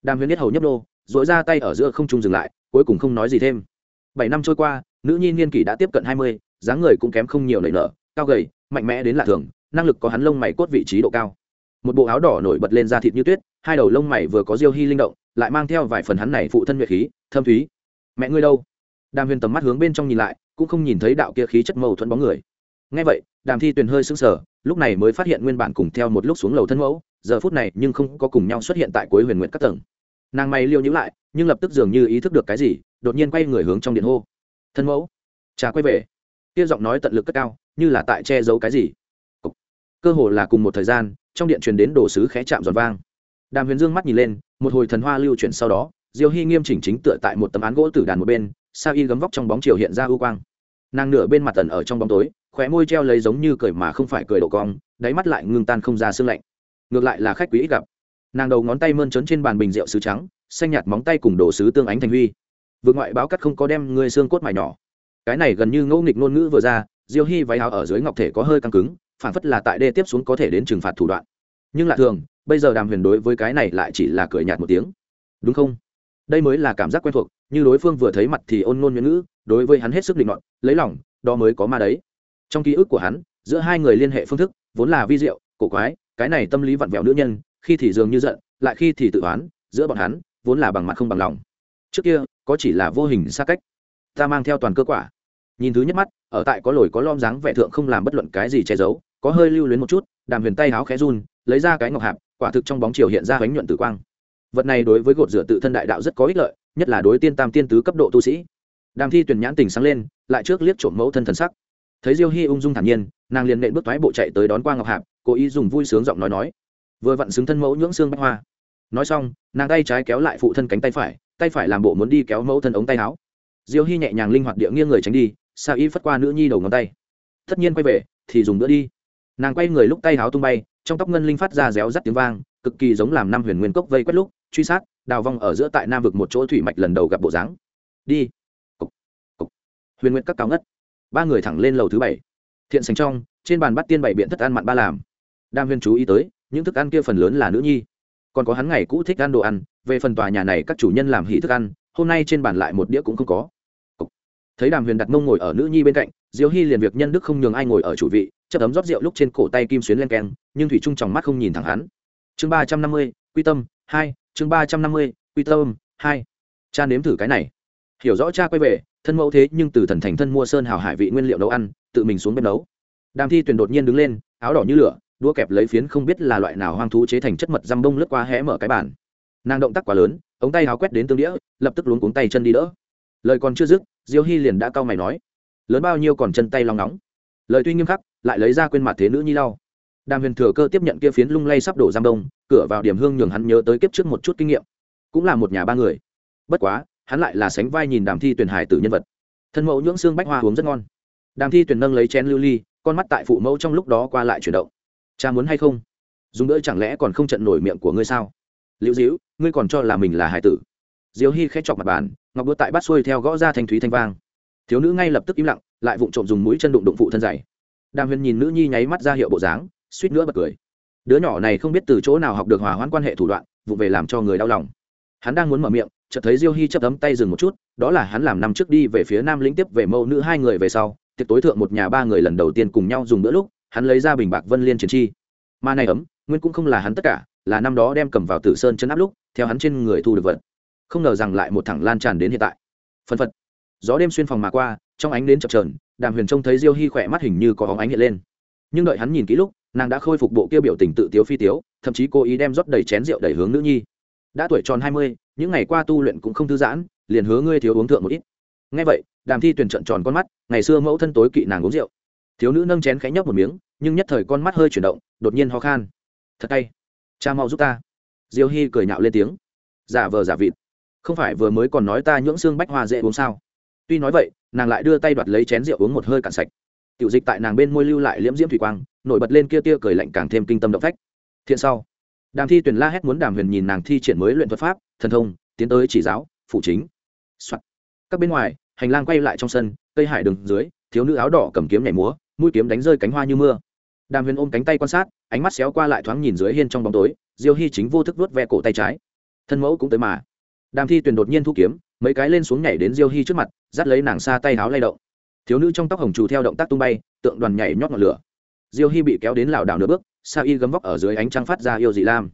Đàm huyền nhất hầu nhấp đô dội ra tay ở giữa không trung dừng lại, cuối cùng không nói gì thêm. Bảy năm trôi qua nữ nhi niên kỷ đã tiếp cận hai mươi, dáng người cũng kém không nhiều nảy nở, cao gầy, mạnh mẽ đến lạ thường, năng lực có hắn lông mày cốt vị trí độ cao. Một bộ áo đỏ nổi bật lên da thịt như tuyết, hai đầu lông mày vừa có diêu hy linh động, lại mang theo vài phần hắn này phụ thân nhuệ khí, thâm thúy. Mẹ ngươi đâu? Đàm huyền tầm mắt hướng bên trong nhìn lại, cũng không nhìn thấy đạo kia khí chất mâu thuẫn bóng người. Ngay vậy, đàm thi tuyền hơi sững sờ, lúc này mới phát hiện nguyên bản cùng theo một lúc xuống lầu thân mẫu, giờ phút này nhưng không có cùng nhau xuất hiện tại cuối huyền nguyện các tầng. Nàng mày liêu nhữ lại, nhưng lập tức dường như ý thức được cái gì, đột nhiên quay người hướng trong điện hô thân mẫu cha quay về kia giọng nói tận lực cất cao như là tại che giấu cái gì cơ hồ là cùng một thời gian trong điện truyền đến đồ sứ khẽ chạm giòn vang đàm huyền dương mắt nhìn lên một hồi thần hoa lưu chuyển sau đó diêu hy nghiêm chỉnh chính tựa tại một tấm án gỗ tử đàn một bên sa y gấm vóc trong bóng chiều hiện ra ưu quang nàng nửa bên mặt tần ở trong bóng tối khóe môi treo lấy giống như cười mà không phải cười độ cong đáy mắt lại ngưng tan không ra sương lạnh ngược lại là khách quý ít gặp nàng đầu ngón tay mơn trớn trên bàn bình rượu sứ trắng xanh nhạt móng tay cùng đồ sứ tương ánh thành huy vượt ngoại báo cắt không có đem người xương cốt mài nhỏ. Cái này gần như ngẫu nghịch ngôn ngữ vừa ra, diêu hy váy áo ở dưới ngọc thể có hơi căng cứng, phản phất là tại đê tiếp xuống có thể đến trừng phạt thủ đoạn. Nhưng lạ thường, bây giờ đàm huyền đối với cái này lại chỉ là cười nhạt một tiếng. Đúng không? Đây mới là cảm giác quen thuộc, như đối phương vừa thấy mặt thì ôn ngôn ngôn ngữ, đối với hắn hết sức định luận lấy lòng, đó mới có ma đấy. Trong ký ức của hắn, giữa hai người liên hệ phương thức, vốn là vi diệu, cổ quái, cái này tâm lý vặn vẹo nữ nhân, khi thì dường như giận, lại khi thì tự oán, giữa bọn hắn, vốn là bằng mặt không bằng lòng. Trước kia có chỉ là vô hình xa cách. Ta mang theo toàn cơ quả. Nhìn thứ nhất mắt, ở tại có lồi có lom dáng vẻ thượng không làm bất luận cái gì che giấu, có hơi lưu luyến một chút, đàm huyền tay háo khẽ run, lấy ra cái ngọc hạp, quả thực trong bóng chiều hiện ra bánh nhuận tử quang. Vật này đối với gột rửa tự thân đại đạo rất có ích lợi, nhất là đối tiên tam tiên tứ cấp độ tu sĩ. Đàm thi tuyển nhãn tình sáng lên, lại trước liếc trộm mẫu thân thần sắc. Thấy diêu hy ung dung thản nhiên, nàng liền nện bước thoái bộ chạy tới đón qua ngọc hạp, cố ý dùng vui sướng giọng nói nói. Vừa vặn xứng thân mẫu nhưỡng xương bách hoa. Nói xong, nàng tay trái kéo lại phụ thân cánh tay phải tay phải làm bộ muốn đi kéo mẫu thân ống tay áo. Diêu hy nhẹ nhàng linh hoạt địa nghiêng người tránh đi sao y phất qua nữ nhi đầu ngón tay. Tất nhiên quay về, thì dùng nữa đi. Nàng quay người lúc tay áo tung bay, trong tóc ngân linh phát ra réo rắt tiếng vang, cực kỳ giống làm năm huyền nguyên cốc vây quét lúc, truy sát, đào vong ở giữa tại nam vực một chỗ thủy mạch lần đầu gặp bộ dáng. Đi. Cục. Cục. huyền Nguyên các cao ngất. Ba người thẳng lên lầu thứ bảy. Thiện sành trong, trên bàn bắt tiên bảy biện thức ăn mặn ba làm. Đam huyền chú ý tới, những thức ăn kia phần lớn là nữ nhi. Còn có hắn ngày cũ thích ăn đồ ăn về phần tòa nhà này các chủ nhân làm hỉ thức ăn, hôm nay trên bàn lại một đĩa cũng không có. Thấy đàm huyền đặt mông ngồi ở nữ nhi bên cạnh, diêu hy liền việc nhân đức không nhường ai ngồi ở chủ vị chất ấm rót rượu lúc trên cổ tay kim xuyến len keng, nhưng thủy trung trong mắt không nhìn thẳng hắn. Chương ba trăm năm mươi, quy tâm, hai, chương ba trăm năm mươi, quy tâm, hai. Cha nếm thử cái này. Hiểu rõ cha quay về, thân mẫu thế nhưng từ thần thành thân mua sơn hào hải vị nguyên liệu nấu ăn, tự mình xuống bếp nấu. Đàm thi tuyền đột nhiên đứng lên, áo đỏ như lửa đua kẹp lấy phiến không biết là loại nào hoang thú chế thành chất mật răm bông lướt qua hé mở cái bàn nàng động tác quá lớn, ống tay háo quét đến tương đĩa, lập tức luống cuống tay chân đi đỡ. Lời còn chưa dứt, diêu hy liền đã cau mày nói, lớn bao nhiêu còn chân tay long nóng lời tuy nghiêm khắc, lại lấy ra quên mặt thế nữ nhi lau. Đàm huyền thừa cơ tiếp nhận kia phiến lung lay sắp đổ giam đông, cửa vào điểm hương nhường hắn nhớ tới kiếp trước một chút kinh nghiệm. Cũng là một nhà ba người. Bất quá, hắn lại là sánh vai nhìn đàm thi tuyển hải tử nhân vật. Thân mẫu nhưỡng xương bách hoa uống rất ngon. Đàm thi tuyển nâng lấy chén lưu ly, con mắt tại phụ mẫu trong lúc đó qua lại chuyển động. Cha muốn hay không? Dùng đỡ chẳng lẽ còn không trận nổi miệng của ngươi sao? Liễu diễu, ngươi còn cho là mình là hải tử. Diễu hy khẽ chọc mặt bàn, ngọc đũa tại bắt xuôi theo gõ ra thanh thúy thanh vang. Thiếu nữ ngay lập tức im lặng, lại vụng trộm dùng mũi chân đụng đụng phụ thân dày đàm huyền nhìn nữ nhi nháy mắt ra hiệu bộ dáng, suýt nữa bật cười. Đứa nhỏ này không biết từ chỗ nào học được hòa hoãn quan hệ thủ đoạn, vụ về làm cho người đau lòng. Hắn đang muốn mở miệng, chợt thấy diêu hy chấp tấm tay dừng một chút, đó là hắn làm năm trước đi về phía nam lĩnh tiếp về mâu nữ hai người về sau, tiệc tối thượng một nhà ba người lần đầu tiên cùng nhau dùng bữa lúc, hắn lấy ra bình bạc vân liên chiến chi. Ma này ấm nguyên cũng không là hắn tất cả, là năm đó đem cầm vào tử sơn chân áp lúc, theo hắn trên người thu được vật. Không ngờ rằng lại một thẳng lan tràn đến hiện tại. Phân phật. Gió đêm xuyên phòng mà qua, trong ánh đến chập trờn đàm huyền trông thấy diêu hy khỏe mắt hình như có hóng ánh hiện lên. Nhưng đợi hắn nhìn kỹ lúc, nàng đã khôi phục bộ kia biểu tình tự tiếu phi tiếu, thậm chí cố ý đem rót đầy chén rượu đẩy hướng nữ nhi. Đã tuổi tròn hai mươi, những ngày qua tu luyện cũng không thư giãn, liền hứa ngươi thiếu uống thượng một ít. Ngay vậy, đàm thi tuyển trận tròn con mắt, ngày xưa mẫu thân tối kỵ nàng uống rượu. Thiếu nữ nâng chén khẽ nhấp một miếng, nhưng nhất thời con mắt hơi chuyển động, đột nhiên ho khan thật tay. Cha mau giúp ta. Diêu hy cười nhạo lên tiếng. Giả vờ giả vịt. Không phải vừa mới còn nói ta nhưỡng xương bách hoa dễ uống sao? Tuy nói vậy, nàng lại đưa tay đoạt lấy chén rượu uống một hơi cạn sạch. Tiểu dịch tại nàng bên môi lưu lại liễm diễm thủy quang, nổi bật lên kia tia cười lạnh càng thêm kinh tâm động phách. Thiện sau. Đàm thi tuyển la hét muốn đàm huyền nhìn nàng thi triển mới luyện thuật pháp, thần thông, tiến tới chỉ giáo phụ chính、Soạn. các bên ngoài, hành lang quay lại trong sân, cây hải đường dưới, thiếu nữ áo đỏ cầm kiếm nhảy múa, mũi kiếm đánh rơi cánh hoa như mưa đàm huyền ôm cánh tay quan sát, ánh mắt xéo qua lại thoáng nhìn dưới hiên trong bóng tối, diêu hy chính vô thức vuốt ve cổ tay trái. Thân mẫu cũng tới mà. Đàm thi tuyền đột nhiên thu kiếm, mấy cái lên xuống nhảy đến diêu hy trước mặt, dắt lấy nàng xa tay áo lay động. Thiếu nữ trong tóc hồng trù theo động tác tung bay, tượng đoàn nhảy nhót ngọn lửa. Diêu hy bị kéo đến lảo đảo nửa bước, sa y gấm vóc ở dưới ánh trăng phát ra yêu dị lam.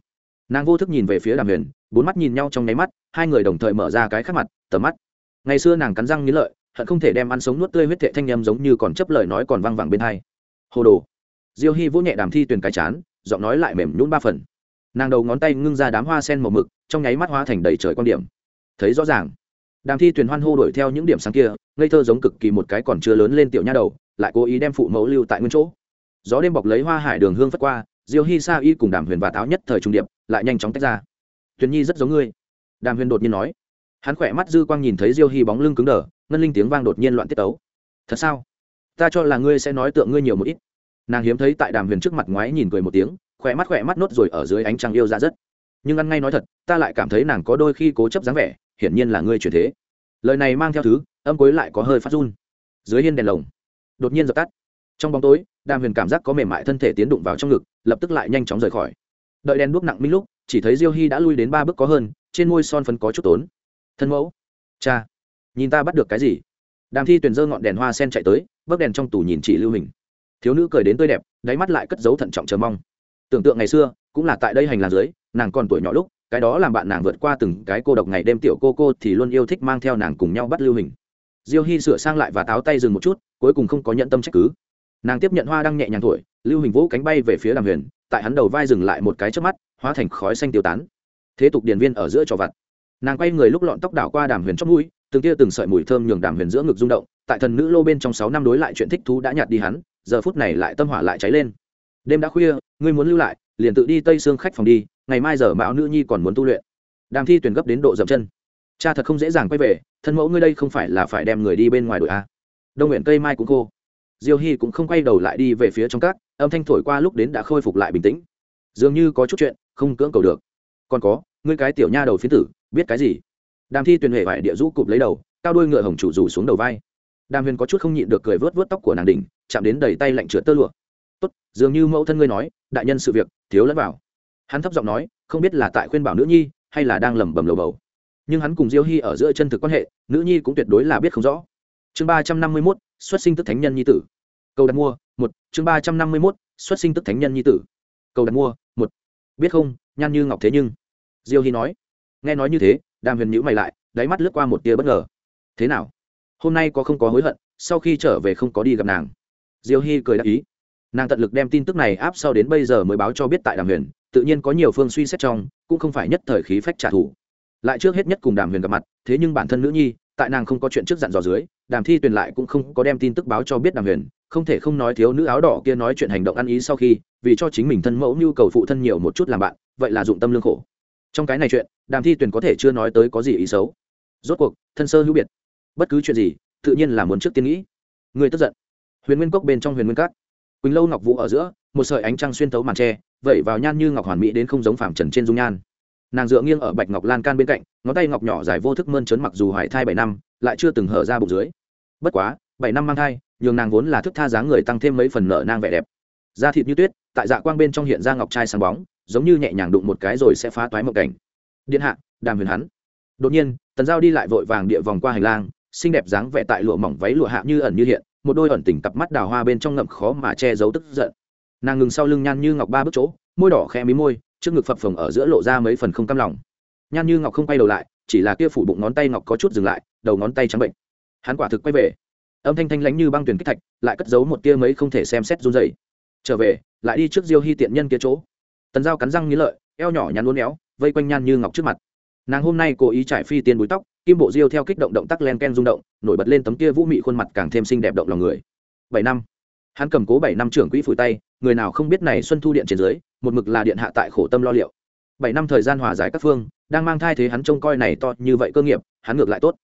Nàng vô thức nhìn về phía đàm huyền, bốn mắt nhìn nhau trong nháy mắt, hai người đồng thời mở ra cái khác mặt, tầm mắt. Ngày xưa nàng cắn răng nghĩ lợi, hận không thể đem ăn sống nuốt tươi huyết thệ thanh nhâm giống như còn chấp lời nói còn văng vẳng bên hai. Hồ đồ diêu hy vỗ nhẹ đàm thi tuyền cái chán, giọng nói lại mềm nhún ba phần. Nàng đầu ngón tay ngưng ra đám hoa sen màu mực, trong nháy mắt hoa thành đầy trời quan điểm. Thấy rõ ràng, đàm thi tuyền hoan hô đuổi theo những điểm sáng kia, ngây thơ giống cực kỳ một cái còn chưa lớn lên tiểu nha đầu, lại cố ý đem phụ mẫu lưu tại nguyên chỗ. Gió đêm bọc lấy hoa hải đường hương phất qua, diêu hy sa y cùng đàm huyền và táo nhất thời trung điệp, lại nhanh chóng tách ra. Tuyền nhi rất giống ngươi. Đàm huyền đột nhiên nói. Hắn khỏe mắt dư quang nhìn thấy diêu hy bóng lưng cứng đờ, ngân linh tiếng vang đột nhiên loạn tiết tấu. Thật sao? Ta cho là ngươi sẽ nói tượng ngươi nhiều một ít nàng hiếm thấy tại đàm huyền trước mặt ngoái nhìn cười một tiếng, khỏe mắt khỏe mắt nốt rồi ở dưới ánh trăng yêu ra rất. Nhưng ăn ngay nói thật, ta lại cảm thấy nàng có đôi khi cố chấp dáng vẻ, hiển nhiên là ngươi chuyển thế. Lời này mang theo thứ, âm cuối lại có hơi phát run. Dưới hiên đèn lồng, đột nhiên dập tắt. Trong bóng tối, đàm huyền cảm giác có mềm mại thân thể tiến đụng vào trong ngực, lập tức lại nhanh chóng rời khỏi. Đợi đèn đuốc nặng minh lúc, chỉ thấy diêu hy đã lui đến ba bước có hơn, trên môi son phấn có chút tốn. Thân mẫu, cha, nhìn ta bắt được cái gì? Đàm thi tuyền dơ ngọn đèn hoa sen chạy tới bấc đèn trong tủ nhìn chị lưu hình thiếu nữ cười đến tươi đẹp, đáy mắt lại cất dấu thận trọng chờ mong. Tưởng tượng ngày xưa, cũng là tại đây hành lang dưới, nàng còn tuổi nhỏ lúc, cái đó làm bạn nàng vượt qua từng cái cô độc ngày đêm tiểu cô cô thì luôn yêu thích mang theo nàng cùng nhau bắt lưu hình. Diêu hy sửa sang lại và táo tay dừng một chút, cuối cùng không có nhận tâm trách cứ. Nàng tiếp nhận hoa đang nhẹ nhàng thổi, lưu hình vỗ cánh bay về phía đàm huyền, tại hắn đầu vai dừng lại một cái trước mắt, hóa thành khói xanh tiêu tán. Thế tục điển viên ở giữa trò vặt. Nàng quay người lúc lọn tóc đảo qua đàm huyền trong mũi, từng tia từng sợi mùi thơm nhường đàm huyền giữa ngực rung động, tại thần nữ lô bên trong sáu năm đối lại chuyện thích thú đã nhạt đi hắn giờ phút này lại tâm hỏa lại cháy lên. Đêm đã khuya, ngươi muốn lưu lại, liền tự đi tây xương khách phòng đi, ngày mai giờ mạo nữ nhi còn muốn tu luyện. Đàm thi tuyển gấp đến độ dậm chân. Cha thật không dễ dàng quay về, thân mẫu ngươi đây không phải là phải đem người đi bên ngoài đội a à. đông nguyện cây mai cũng khô. Diêu hy cũng không quay đầu lại đi về phía trong các, âm thanh thổi qua lúc đến đã khôi phục lại bình tĩnh. Dường như có chút chuyện, không cưỡng cầu được. Còn có, ngươi cái tiểu nha đầu phiến tử, biết cái gì? Đàm thi tuyển huệ vải địa rũ cụp lấy đầu, cao đuôi ngựa hồng chủ rủ xuống đầu vai đàm huyền có chút không nhịn được cười vớt vớt tóc của nàng đỉnh, chạm đến đầy tay lạnh trượt tơ lụa. Tốt, dường như mẫu thân ngươi nói, đại nhân sự việc, thiếu lẫn vào. Hắn thấp giọng nói, không biết là tại khuyên bảo nữ nhi, hay là đang lẩm bẩm lầu bầu. Nhưng hắn cùng diêu hy ở giữa chân thực quan hệ, nữ nhi cũng tuyệt đối là biết không rõ. Chương ba trăm năm mươi mốt, xuất sinh tức thánh nhân nhi tử. Cầu đặt mua, một. Chương ba trăm năm mươi mốt, xuất sinh tức thánh nhân nhi tử. Cầu đặt mua, một. Biết không, nhan như ngọc thế nhưng. Diêu hy nói. Nghe nói như thế, đàm huyền nhữ mày lại, đáy mắt lướt qua một tia bất ngờ. Thế nào? Hôm nay có không có hối hận, sau khi trở về không có đi gặp nàng. Diêu hy cười đáp ý. Nàng tận lực đem tin tức này áp sau đến bây giờ mới báo cho biết tại đàm huyền, tự nhiên có nhiều phương suy xét trong, cũng không phải nhất thời khí phách trả thù. Lại trước hết nhất cùng đàm huyền gặp mặt, thế nhưng bản thân nữ nhi, tại nàng không có chuyện trước dặn dò dưới, đàm thi tuyền lại cũng không có đem tin tức báo cho biết đàm huyền, không thể không nói thiếu nữ áo đỏ kia nói chuyện hành động ăn ý sau khi, vì cho chính mình thân mẫu nhu cầu phụ thân nhiều một chút làm bạn, vậy là dụng tâm lương khổ. Trong cái này chuyện, đàm thi tuyền có thể chưa nói tới có gì ý xấu. Rốt cuộc, thân sơ hữu biệt bất cứ chuyện gì, tự nhiên là muốn trước tiên nghĩ. Người tức giận. Huyền nguyên cốc bên trong huyền nguyên cát. Quỳnh lâu ngọc vũ ở giữa, một sợi ánh trăng xuyên thấu màn tre, vẩy vào nhan như ngọc hoàn mỹ đến không giống phàm trần trên dung nhan. Nàng dựa nghiêng ở bạch ngọc lan can bên cạnh, ngón tay ngọc nhỏ dài vô thức mơn trớn mặc dù hoài thai bảy năm, lại chưa từng hở ra bụng dưới. Bất quá, bảy năm mang thai, nhường nàng vốn là thức tha dáng người tăng thêm mấy phần nợ nang vẻ đẹp. Da thịt như tuyết, tại dạ quang bên trong hiện ra ngọc trai sáng bóng, giống như nhẹ nhàng đụng một cái rồi sẽ phá toái một cảnh. Điện hạ, đàm huyền hắn. Đột nhiên, tần giao đi lại vội vàng địa vòng qua hành lang xinh đẹp dáng vẻ tại lụa mỏng váy lụa hạ như ẩn như hiện, một đôi ẩn tình cặp mắt đào hoa bên trong ngậm khó mà che giấu tức giận. Nàng ngừng sau lưng nhan như ngọc ba bước chỗ, môi đỏ khẽ mí môi, trước ngực phập phồng ở giữa lộ ra mấy phần không cam lòng. Nhan như ngọc không quay đầu lại, chỉ là kia phủ bụng ngón tay ngọc có chút dừng lại, đầu ngón tay trắng bệnh. Hắn quả thực quay về. Âm thanh thanh lãnh như băng tuyển kích thạch, lại cất giấu một tia mấy không thể xem xét run dày trở về, lại đi trước diêu hy tiện nhân kia chỗ. Tần dao cắn răng nghĩ lợi, eo nhỏ nhắn uốn éo, vây quanh nhan như ngọc trước mặt nàng hôm nay cố ý trải phi tiên búi tóc, kim bộ diêu theo kích động động tác len ken rung động, nổi bật lên tấm kia vũ mị khuôn mặt càng thêm xinh đẹp động lòng người. Bảy năm. Hắn cầm cố bảy năm trưởng quỹ phủi tay, người nào không biết này xuân thu điện trên dưới, một mực là điện hạ tại khổ tâm lo liệu. Bảy năm thời gian hòa giải các phương, đang mang thai thế hắn trông coi này to như vậy cơ nghiệp, hắn ngược lại tốt.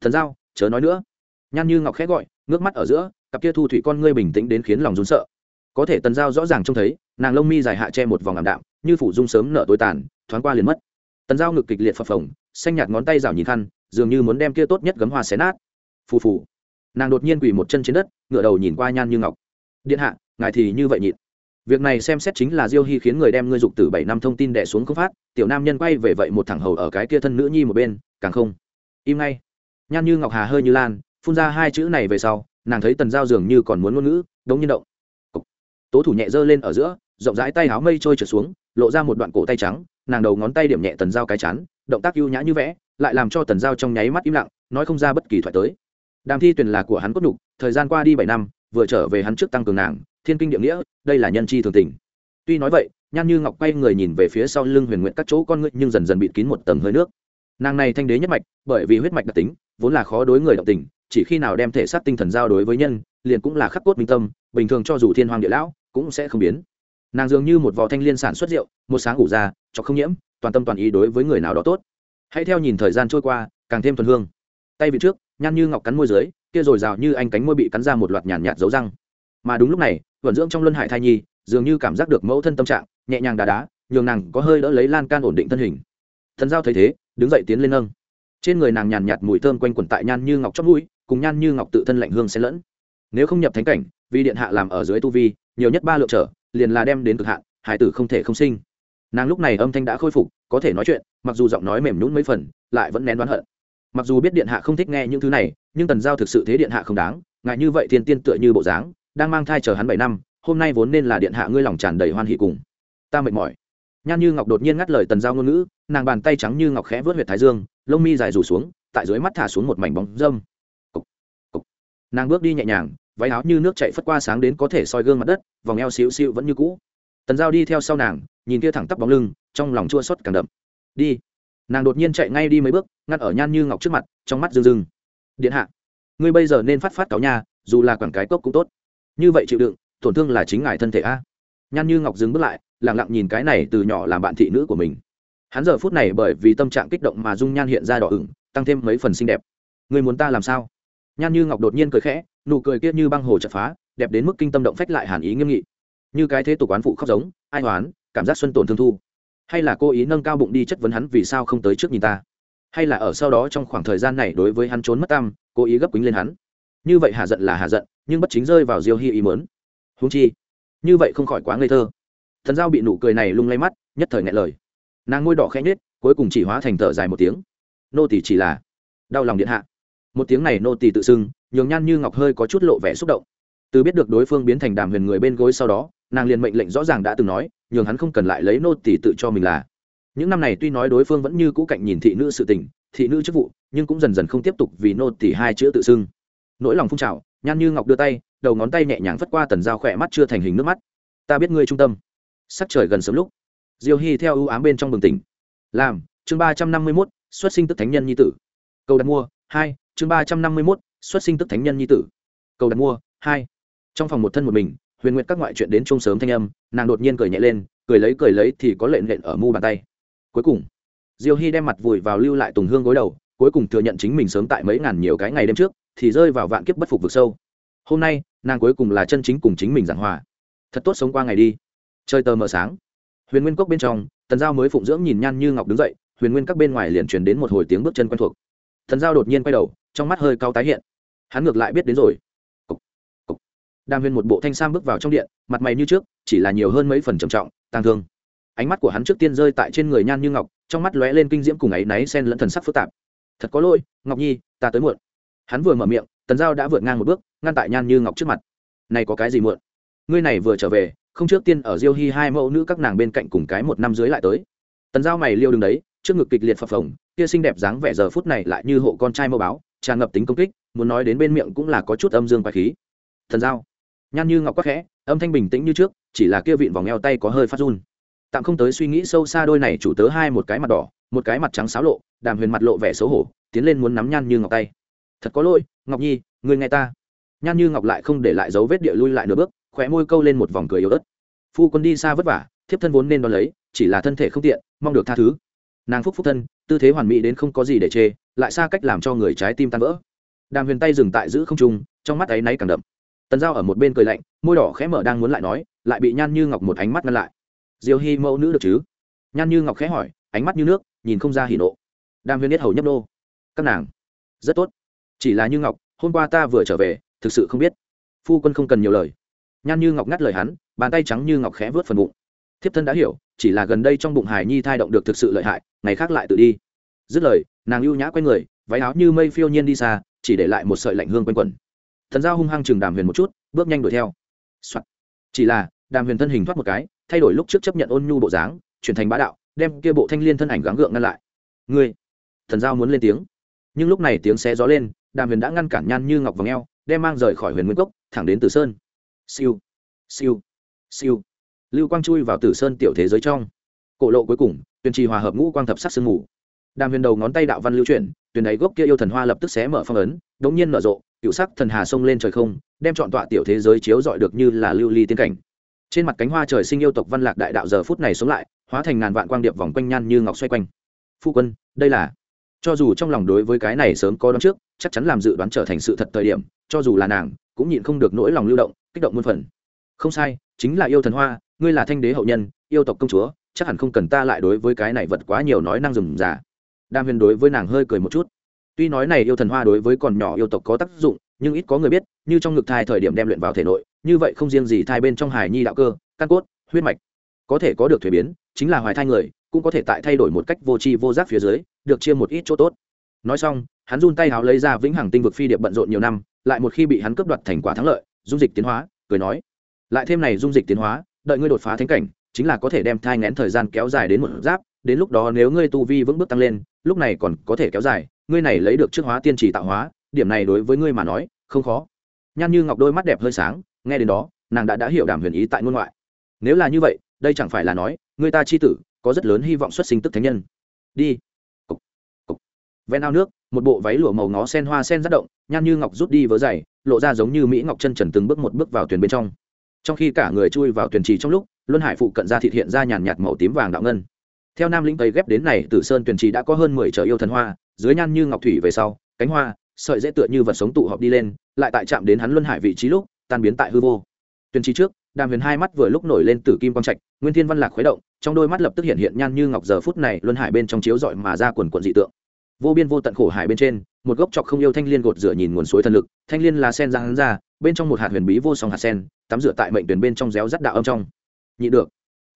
Thần giao, chớ nói nữa. Nhan như ngọc khẽ gọi, ngước mắt ở giữa, cặp kia thu thủy con ngươi bình tĩnh đến khiến lòng run sợ. Có thể tần giao rõ ràng trông thấy, nàng lông mi dài hạ che một vòng ảm đạm, như phủ dung sớm nợ tối tàn, thoáng qua liền mất tần giao ngực kịch liệt phập phồng, xanh nhạt ngón tay rào nhìn khăn, dường như muốn đem kia tốt nhất gấm hoa xé nát. Phù phù. Nàng đột nhiên quỳ một chân trên đất ngựa đầu nhìn qua nhan như ngọc. Điện hạ, ngài thì như vậy nhịn. Việc này xem xét chính là diêu hy khiến người đem ngươi dục từ bảy năm thông tin đẻ xuống không phát, tiểu nam nhân quay về vậy một thẳng hầu ở cái kia thân nữ nhi một bên, càng không. Im ngay. Nhan như ngọc hà hơi như lan, phun ra hai chữ này về sau, nàng thấy tần giao dường như còn muốn ngôn ngữ, đống nhiên động. Tố thủ nhẹ giơ lên ở giữa, rộng rãi tay áo mây trôi trở xuống, lộ ra một đoạn cổ tay trắng nàng đầu ngón tay điểm nhẹ tần giao cái chán, động tác ưu nhã như vẽ, lại làm cho tần giao trong nháy mắt im lặng, nói không ra bất kỳ thoại tới. Đàm thi Tuyền là của hắn cốt nhục, thời gian qua đi bảy năm, vừa trở về hắn trước tăng cường nàng, thiên kinh địa nghĩa, đây là nhân chi thường tình. Tuy nói vậy, nhan như ngọc quay người nhìn về phía sau lưng huyền nguyện các chỗ con ngươi nhưng dần dần bịt kín một tầng hơi nước. Nàng này thanh đế nhất mạch, bởi vì huyết mạch đặc tính, vốn là khó đối người động tình, chỉ khi nào đem thể xác tinh thần giao đối với nhân, liền cũng là khắc cốt minh tâm, bình thường cho dù thiên hoàng địa lão, cũng sẽ không biến nàng dường như một vò thanh liên sản xuất rượu, một sáng ngủ ra cho không nhiễm, toàn tâm toàn ý đối với người nào đó tốt. Hãy theo nhìn thời gian trôi qua, càng thêm thuần hương. Tay vị trước, nhăn như ngọc cắn môi dưới, kia rồi rào như anh cánh môi bị cắn ra một loạt nhàn nhạt dấu răng. Mà đúng lúc này, vận dưỡng trong luân hải thai nhi, dường như cảm giác được mẫu thân tâm trạng, nhẹ nhàng đà đá, nhường nàng có hơi đỡ lấy lan can ổn định thân hình. Thần giao thấy thế, đứng dậy tiến lên nâng. Trên người nàng nhàn nhạt mùi thơm quanh quẩn tại nhan như ngọc chót mũi, cùng nhan như ngọc tự thân lạnh hương xen lẫn. Nếu không nhập thánh cảnh, vì điện hạ làm ở dưới tu vi, nhiều nhất ba lượng trở liền là đem đến cực hạn hải tử không thể không sinh. Nàng lúc này âm thanh đã khôi phục có thể nói chuyện mặc dù giọng nói mềm nhún mấy phần lại vẫn nén đoán hận. Mặc dù biết điện hạ không thích nghe những thứ này nhưng tần giao thực sự thế điện hạ không đáng ngại như vậy thiên tiên tựa như bộ dáng đang mang thai chờ hắn bảy năm hôm nay vốn nên là điện hạ ngươi lòng tràn đầy hoan hỷ cùng. Ta mệt mỏi. Nhan như ngọc đột nhiên ngắt lời tần giao ngôn ngữ nàng bàn tay trắng như ngọc khẽ vớt huyệt thái dương lông mi dài rủ xuống tại dưới mắt thả xuống một mảnh bóng dâm. Cục, cục. nàng bước đi nhẹ nhàng váy áo như nước chạy phất qua sáng đến có thể soi gương mặt đất, vòng eo xíu xíu vẫn như cũ. Tần giao đi theo sau nàng, nhìn kia thẳng tắp bóng lưng, trong lòng chua xót càng đậm. Đi. Nàng đột nhiên chạy ngay đi mấy bước, ngắt ở nhan như ngọc trước mặt, trong mắt rưng rưng. Điện hạ, ngươi bây giờ nên phát phát cáo nha, dù là quảng cái cốc cũng tốt. Như vậy chịu đựng, tổn thương là chính ngài thân thể a. Nhan như ngọc dừng bước lại lẳng lặng nhìn cái này từ nhỏ làm bạn thị nữ của mình. Hắn giờ phút này bởi vì tâm trạng kích động mà dung nhan hiện ra đỏ ửng, tăng thêm mấy phần xinh đẹp. Người muốn ta làm sao? Nhan như ngọc đột nhiên cười khẽ nụ cười kia như băng hồ chật phá đẹp đến mức kinh tâm động phách lại hàn ý nghiêm nghị. Như cái thế tục quán phụ khóc giống ai hoán cảm giác xuân tổn thương thu. Hay là cô ý nâng cao bụng đi chất vấn hắn vì sao không tới trước nhìn ta? Hay là ở sau đó trong khoảng thời gian này đối với hắn trốn mất tâm, cố ý gấp quýnh lên hắn? Như vậy hà giận là hà giận nhưng bất chính rơi vào diêu hy ý mớn húng chi như vậy không khỏi quá ngây thơ. Thần giao bị nụ cười này lung lay mắt nhất thời ngại lời. Nàng ngôi đỏ khẽ nhết cuối cùng chỉ hóa thành thở dài một tiếng. Nô tỷ chỉ là đau lòng điện hạ một tiếng này nô tỳ tự xưng, nhường nhan như ngọc hơi có chút lộ vẻ xúc động. Từ biết được đối phương biến thành đàm huyền người bên gối sau đó, nàng liền mệnh lệnh rõ ràng đã từng nói, nhường hắn không cần lại lấy nô tỳ tự cho mình là. Những năm này tuy nói đối phương vẫn như cũ cạnh nhìn thị nữ sự tình, thị nữ chức vụ, nhưng cũng dần dần không tiếp tục vì nô tỳ hai chữ tự xưng. Nỗi lòng phun trào, nhan như ngọc đưa tay, đầu ngón tay nhẹ nhàng phất qua tần dao khỏe mắt chưa thành hình nước mắt. Ta biết ngươi trung tâm. Sắc trời gần sớm lúc, diêu hy theo ưu ám bên trong bừng tỉnh. Làm, chương ba trăm năm mươi mốt, xuất sinh tức thánh nhân nhi tử. Cầu đặt mua, hai chương ba trăm năm mươi mốt, xuất sinh tức thánh nhân nhi tử. Cầu đặt mua, hai. Trong phòng một thân một mình, huyền nguyện các ngoại chuyện đến chung sớm thanh âm, nàng đột nhiên cười nhẹ lên, cười lấy cười lấy thì có lệnh lệnh ở mu bàn tay. Cuối cùng, diêu hy đem mặt vùi vào lưu lại tùng hương gối đầu, cuối cùng thừa nhận chính mình sớm tại mấy ngàn nhiều cái ngày đêm trước, thì rơi vào vạn kiếp bất phục vực sâu. Hôm nay, nàng cuối cùng là chân chính cùng chính mình giảng hòa. Thật tốt sống qua ngày đi. Chơi tờ mờ sáng. Huyền nguyên cốc bên trong, tần giao mới phụng dưỡng nhìn nhan như ngọc đứng dậy, huyền nguyên các bên ngoài liền truyền đến một hồi tiếng bước chân quen thuộc thần giao đột nhiên quay đầu trong mắt hơi cao tái hiện. Hắn ngược lại biết đến rồi. Cục, cục. đàm huyền một bộ thanh sam bước vào trong điện mặt mày như trước chỉ là nhiều hơn mấy phần trầm trọng tang thương. Ánh mắt của hắn trước tiên rơi tại trên người nhan như ngọc trong mắt lóe lên kinh diễm cùng áy náy sen lẫn thần sắc phức tạp. Thật có lỗi ngọc nhi ta tới muộn. Hắn vừa mở miệng tần giao đã vượt ngang một bước ngăn tại nhan như ngọc trước mặt. Này có cái gì muộn? Ngươi này vừa trở về không trước tiên ở diêu hy hai mẫu nữ các nàng bên cạnh cùng cái một năm dưới lại tới. Tần giao mày liêu đứng đấy trước ngực kịch liệt phập phồng, kia xinh đẹp dáng vẻ giờ phút này lại như hộ con trai mơ báo, tràn ngập tính công kích, muốn nói đến bên miệng cũng là có chút âm dương quái khí. Thần giao, nhan như ngọc quắc khẽ, âm thanh bình tĩnh như trước, chỉ là kia vịn vòng eo tay có hơi phát run. Tạm không tới suy nghĩ sâu xa đôi này chủ tớ hai một cái mặt đỏ, một cái mặt trắng xáo lộ, đàm huyền mặt lộ vẻ xấu hổ, tiến lên muốn nắm nhan như ngọc tay. Thật có lỗi, ngọc nhi, người nghe ta. Nhan như ngọc lại không để lại dấu vết địa lui lại nửa bước, khóe môi câu lên một vòng cười yếu ớt. Phu quân đi xa vất vả, thiếp thân vốn nên đón lấy, chỉ là thân thể không tiện, mong được tha thứ nàng phúc phúc thân, tư thế hoàn mỹ đến không có gì để chê, lại xa cách làm cho người trái tim tan vỡ. Đàm huyền tay dừng tại giữ không trung, trong mắt ấy náy càng đậm. Tần giao ở một bên cười lạnh, môi đỏ khẽ mở đang muốn lại nói, lại bị nhan như ngọc một ánh mắt ngăn lại. Diều hy mẫu nữ được chứ? Nhan như ngọc khẽ hỏi, ánh mắt như nước, nhìn không ra hỉ nộ. Đàm huyền biết hầu nhấp nô. Các nàng, rất tốt. Chỉ là như ngọc, hôm qua ta vừa trở về, thực sự không biết. Phu quân không cần nhiều lời. Nhan như ngọc ngắt lời hắn, bàn tay trắng như ngọc khẽ vớt phần bụng. Thiếp thân đã hiểu chỉ là gần đây trong bụng hải nhi thai động được thực sự lợi hại, ngày khác lại tự đi. Dứt lời, nàng ưu nhã q u a y người, váy áo như mây phiêu nhiên đi xa, chỉ để lại một sợi lạnh hương quanh quẩn. Thần giao hung hăng chừng đàm huyền một chút, bước nhanh đuổi theo、Soạn. chỉ là, đàm huyền thân hình thoát một cái, thay đổi lúc trước chấp nhận ôn nhu bộ dáng, chuyển thành bá đạo, đem kia bộ thanh l i ê n thân ảnh gắng gượng ngăn lại. Ngươi. Thần giao muốn lên tiếng. Nhưng lúc này tiếng xe gió lên, đàm huyền đã ngăn cản nhan như ngọc và ngheo đem mang rời khỏi huyền nguyên cốc, thẳng đến từ sơn. Siêu. Siêu. Siêu lưu quang chui vào tử sơn tiểu thế giới trong. Cổ lộ cuối cùng, tuyên trì hòa hợp ngũ quang thập sắc sương mù. Đàm huyền đầu ngón tay đạo văn lưu chuyển tuyển đáy gốc kia yêu thần hoa lập tức xé mở phong ấn, đống nhiên nở rộ, cựu sắc thần hà sông lên trời không, đem chọn tọa tiểu thế giới chiếu dọi được như là lưu ly tiên cảnh. Trên mặt cánh hoa trời sinh yêu tộc văn lạc đại đạo giờ phút này sống lại, hóa thành ngàn vạn quang điệp vòng quanh nhan như ngọc xoay quanh. Phu quân, đây là cho dù trong lòng đối với cái này sớm có đón trước, chắc chắn làm dự đoán trở thành sự thật thời điểm, cho dù là nàng, cũng nhịn không được nỗi lòng lưu động, kích động muôn phần. Không sai, chính là yêu thần hoa ngươi là thanh đế hậu nhân, yêu tộc công chúa, chắc hẳn không cần ta lại đối với cái này vật quá nhiều nói năng rừng già đam huyền đối với nàng hơi cười một chút. Tuy nói này yêu thần hoa đối với còn nhỏ yêu tộc có tác dụng, nhưng ít có người biết, như trong ngực thai thời điểm đem luyện vào thể nội, như vậy không riêng gì thai bên trong hài nhi đạo cơ, căn cốt, huyết mạch, có thể có được thuế biến, chính là hoài thai người, cũng có thể tại thay đổi một cách vô tri vô giác phía dưới, được chia một ít chỗ tốt. Nói xong, hắn run tay háo lấy ra vĩnh hằng tinh vực phi điệp bận rộn nhiều năm, lại một khi bị hắn cướp đoạt thành quả thắng lợi, dung dịch tiến hóa, cười nói. Lại thêm này dung dịch tiến hóa đợi ngươi đột phá thánh cảnh, chính là có thể đem thai ngén thời gian kéo dài đến một giáp, đến lúc đó nếu ngươi tu vi vững bước tăng lên, lúc này còn có thể kéo dài, ngươi này lấy được trước hóa tiên trì tạo hóa, điểm này đối với ngươi mà nói, không khó nhan như ngọc đôi mắt đẹp hơi sáng, nghe đến đó, nàng đã đã hiểu đàm huyền ý tại ngôn ngoại nếu là như vậy, đây chẳng phải là nói người ta chi tử, có rất lớn hy vọng xuất sinh tức thánh nhân đi Cục. Cục. ven ao nước, một bộ váy lụa màu ngó sen hoa sen rất động, nhan như ngọc rút đi vớ giày, lộ ra giống như mỹ ngọc chân trần từng bước một bước vào thuyền bên trong trong khi cả người chui vào tuyển trì trong lúc, luân hải phụ cận ra thịt hiện ra nhàn nhạt màu tím vàng đạo ngân. Theo nam lĩnh tây ghép đến này, tử sơn tuyển trì đã có hơn mười chợ yêu thần hoa, dưới nhan như ngọc thủy về sau, cánh hoa, sợi dễ tựa như vật sống tụ họp đi lên, lại tại chạm đến hắn luân hải vị trí lúc, tan biến tại hư vô. Tuyển trì trước, đàm huyền hai mắt vừa lúc nổi lên tử kim quang trạch, nguyên thiên văn lạc khuấy động, trong đôi mắt lập tức hiện hiện nhan như ngọc giờ phút này luân hải bên trong chiếu dọi mà ra quần quận dị tượng. Vô biên vô tận khổ hải bên trên, một gốc chọc không yêu thanh liên gột rửa nhìn nguồn suối thần lực, thanh liên là sen ra hắn ra bên trong một hạt huyền bí vô song hạt sen, tắm rửa tại mệnh tuyển bên trong réo rắt đạo âm trong. Nhị được.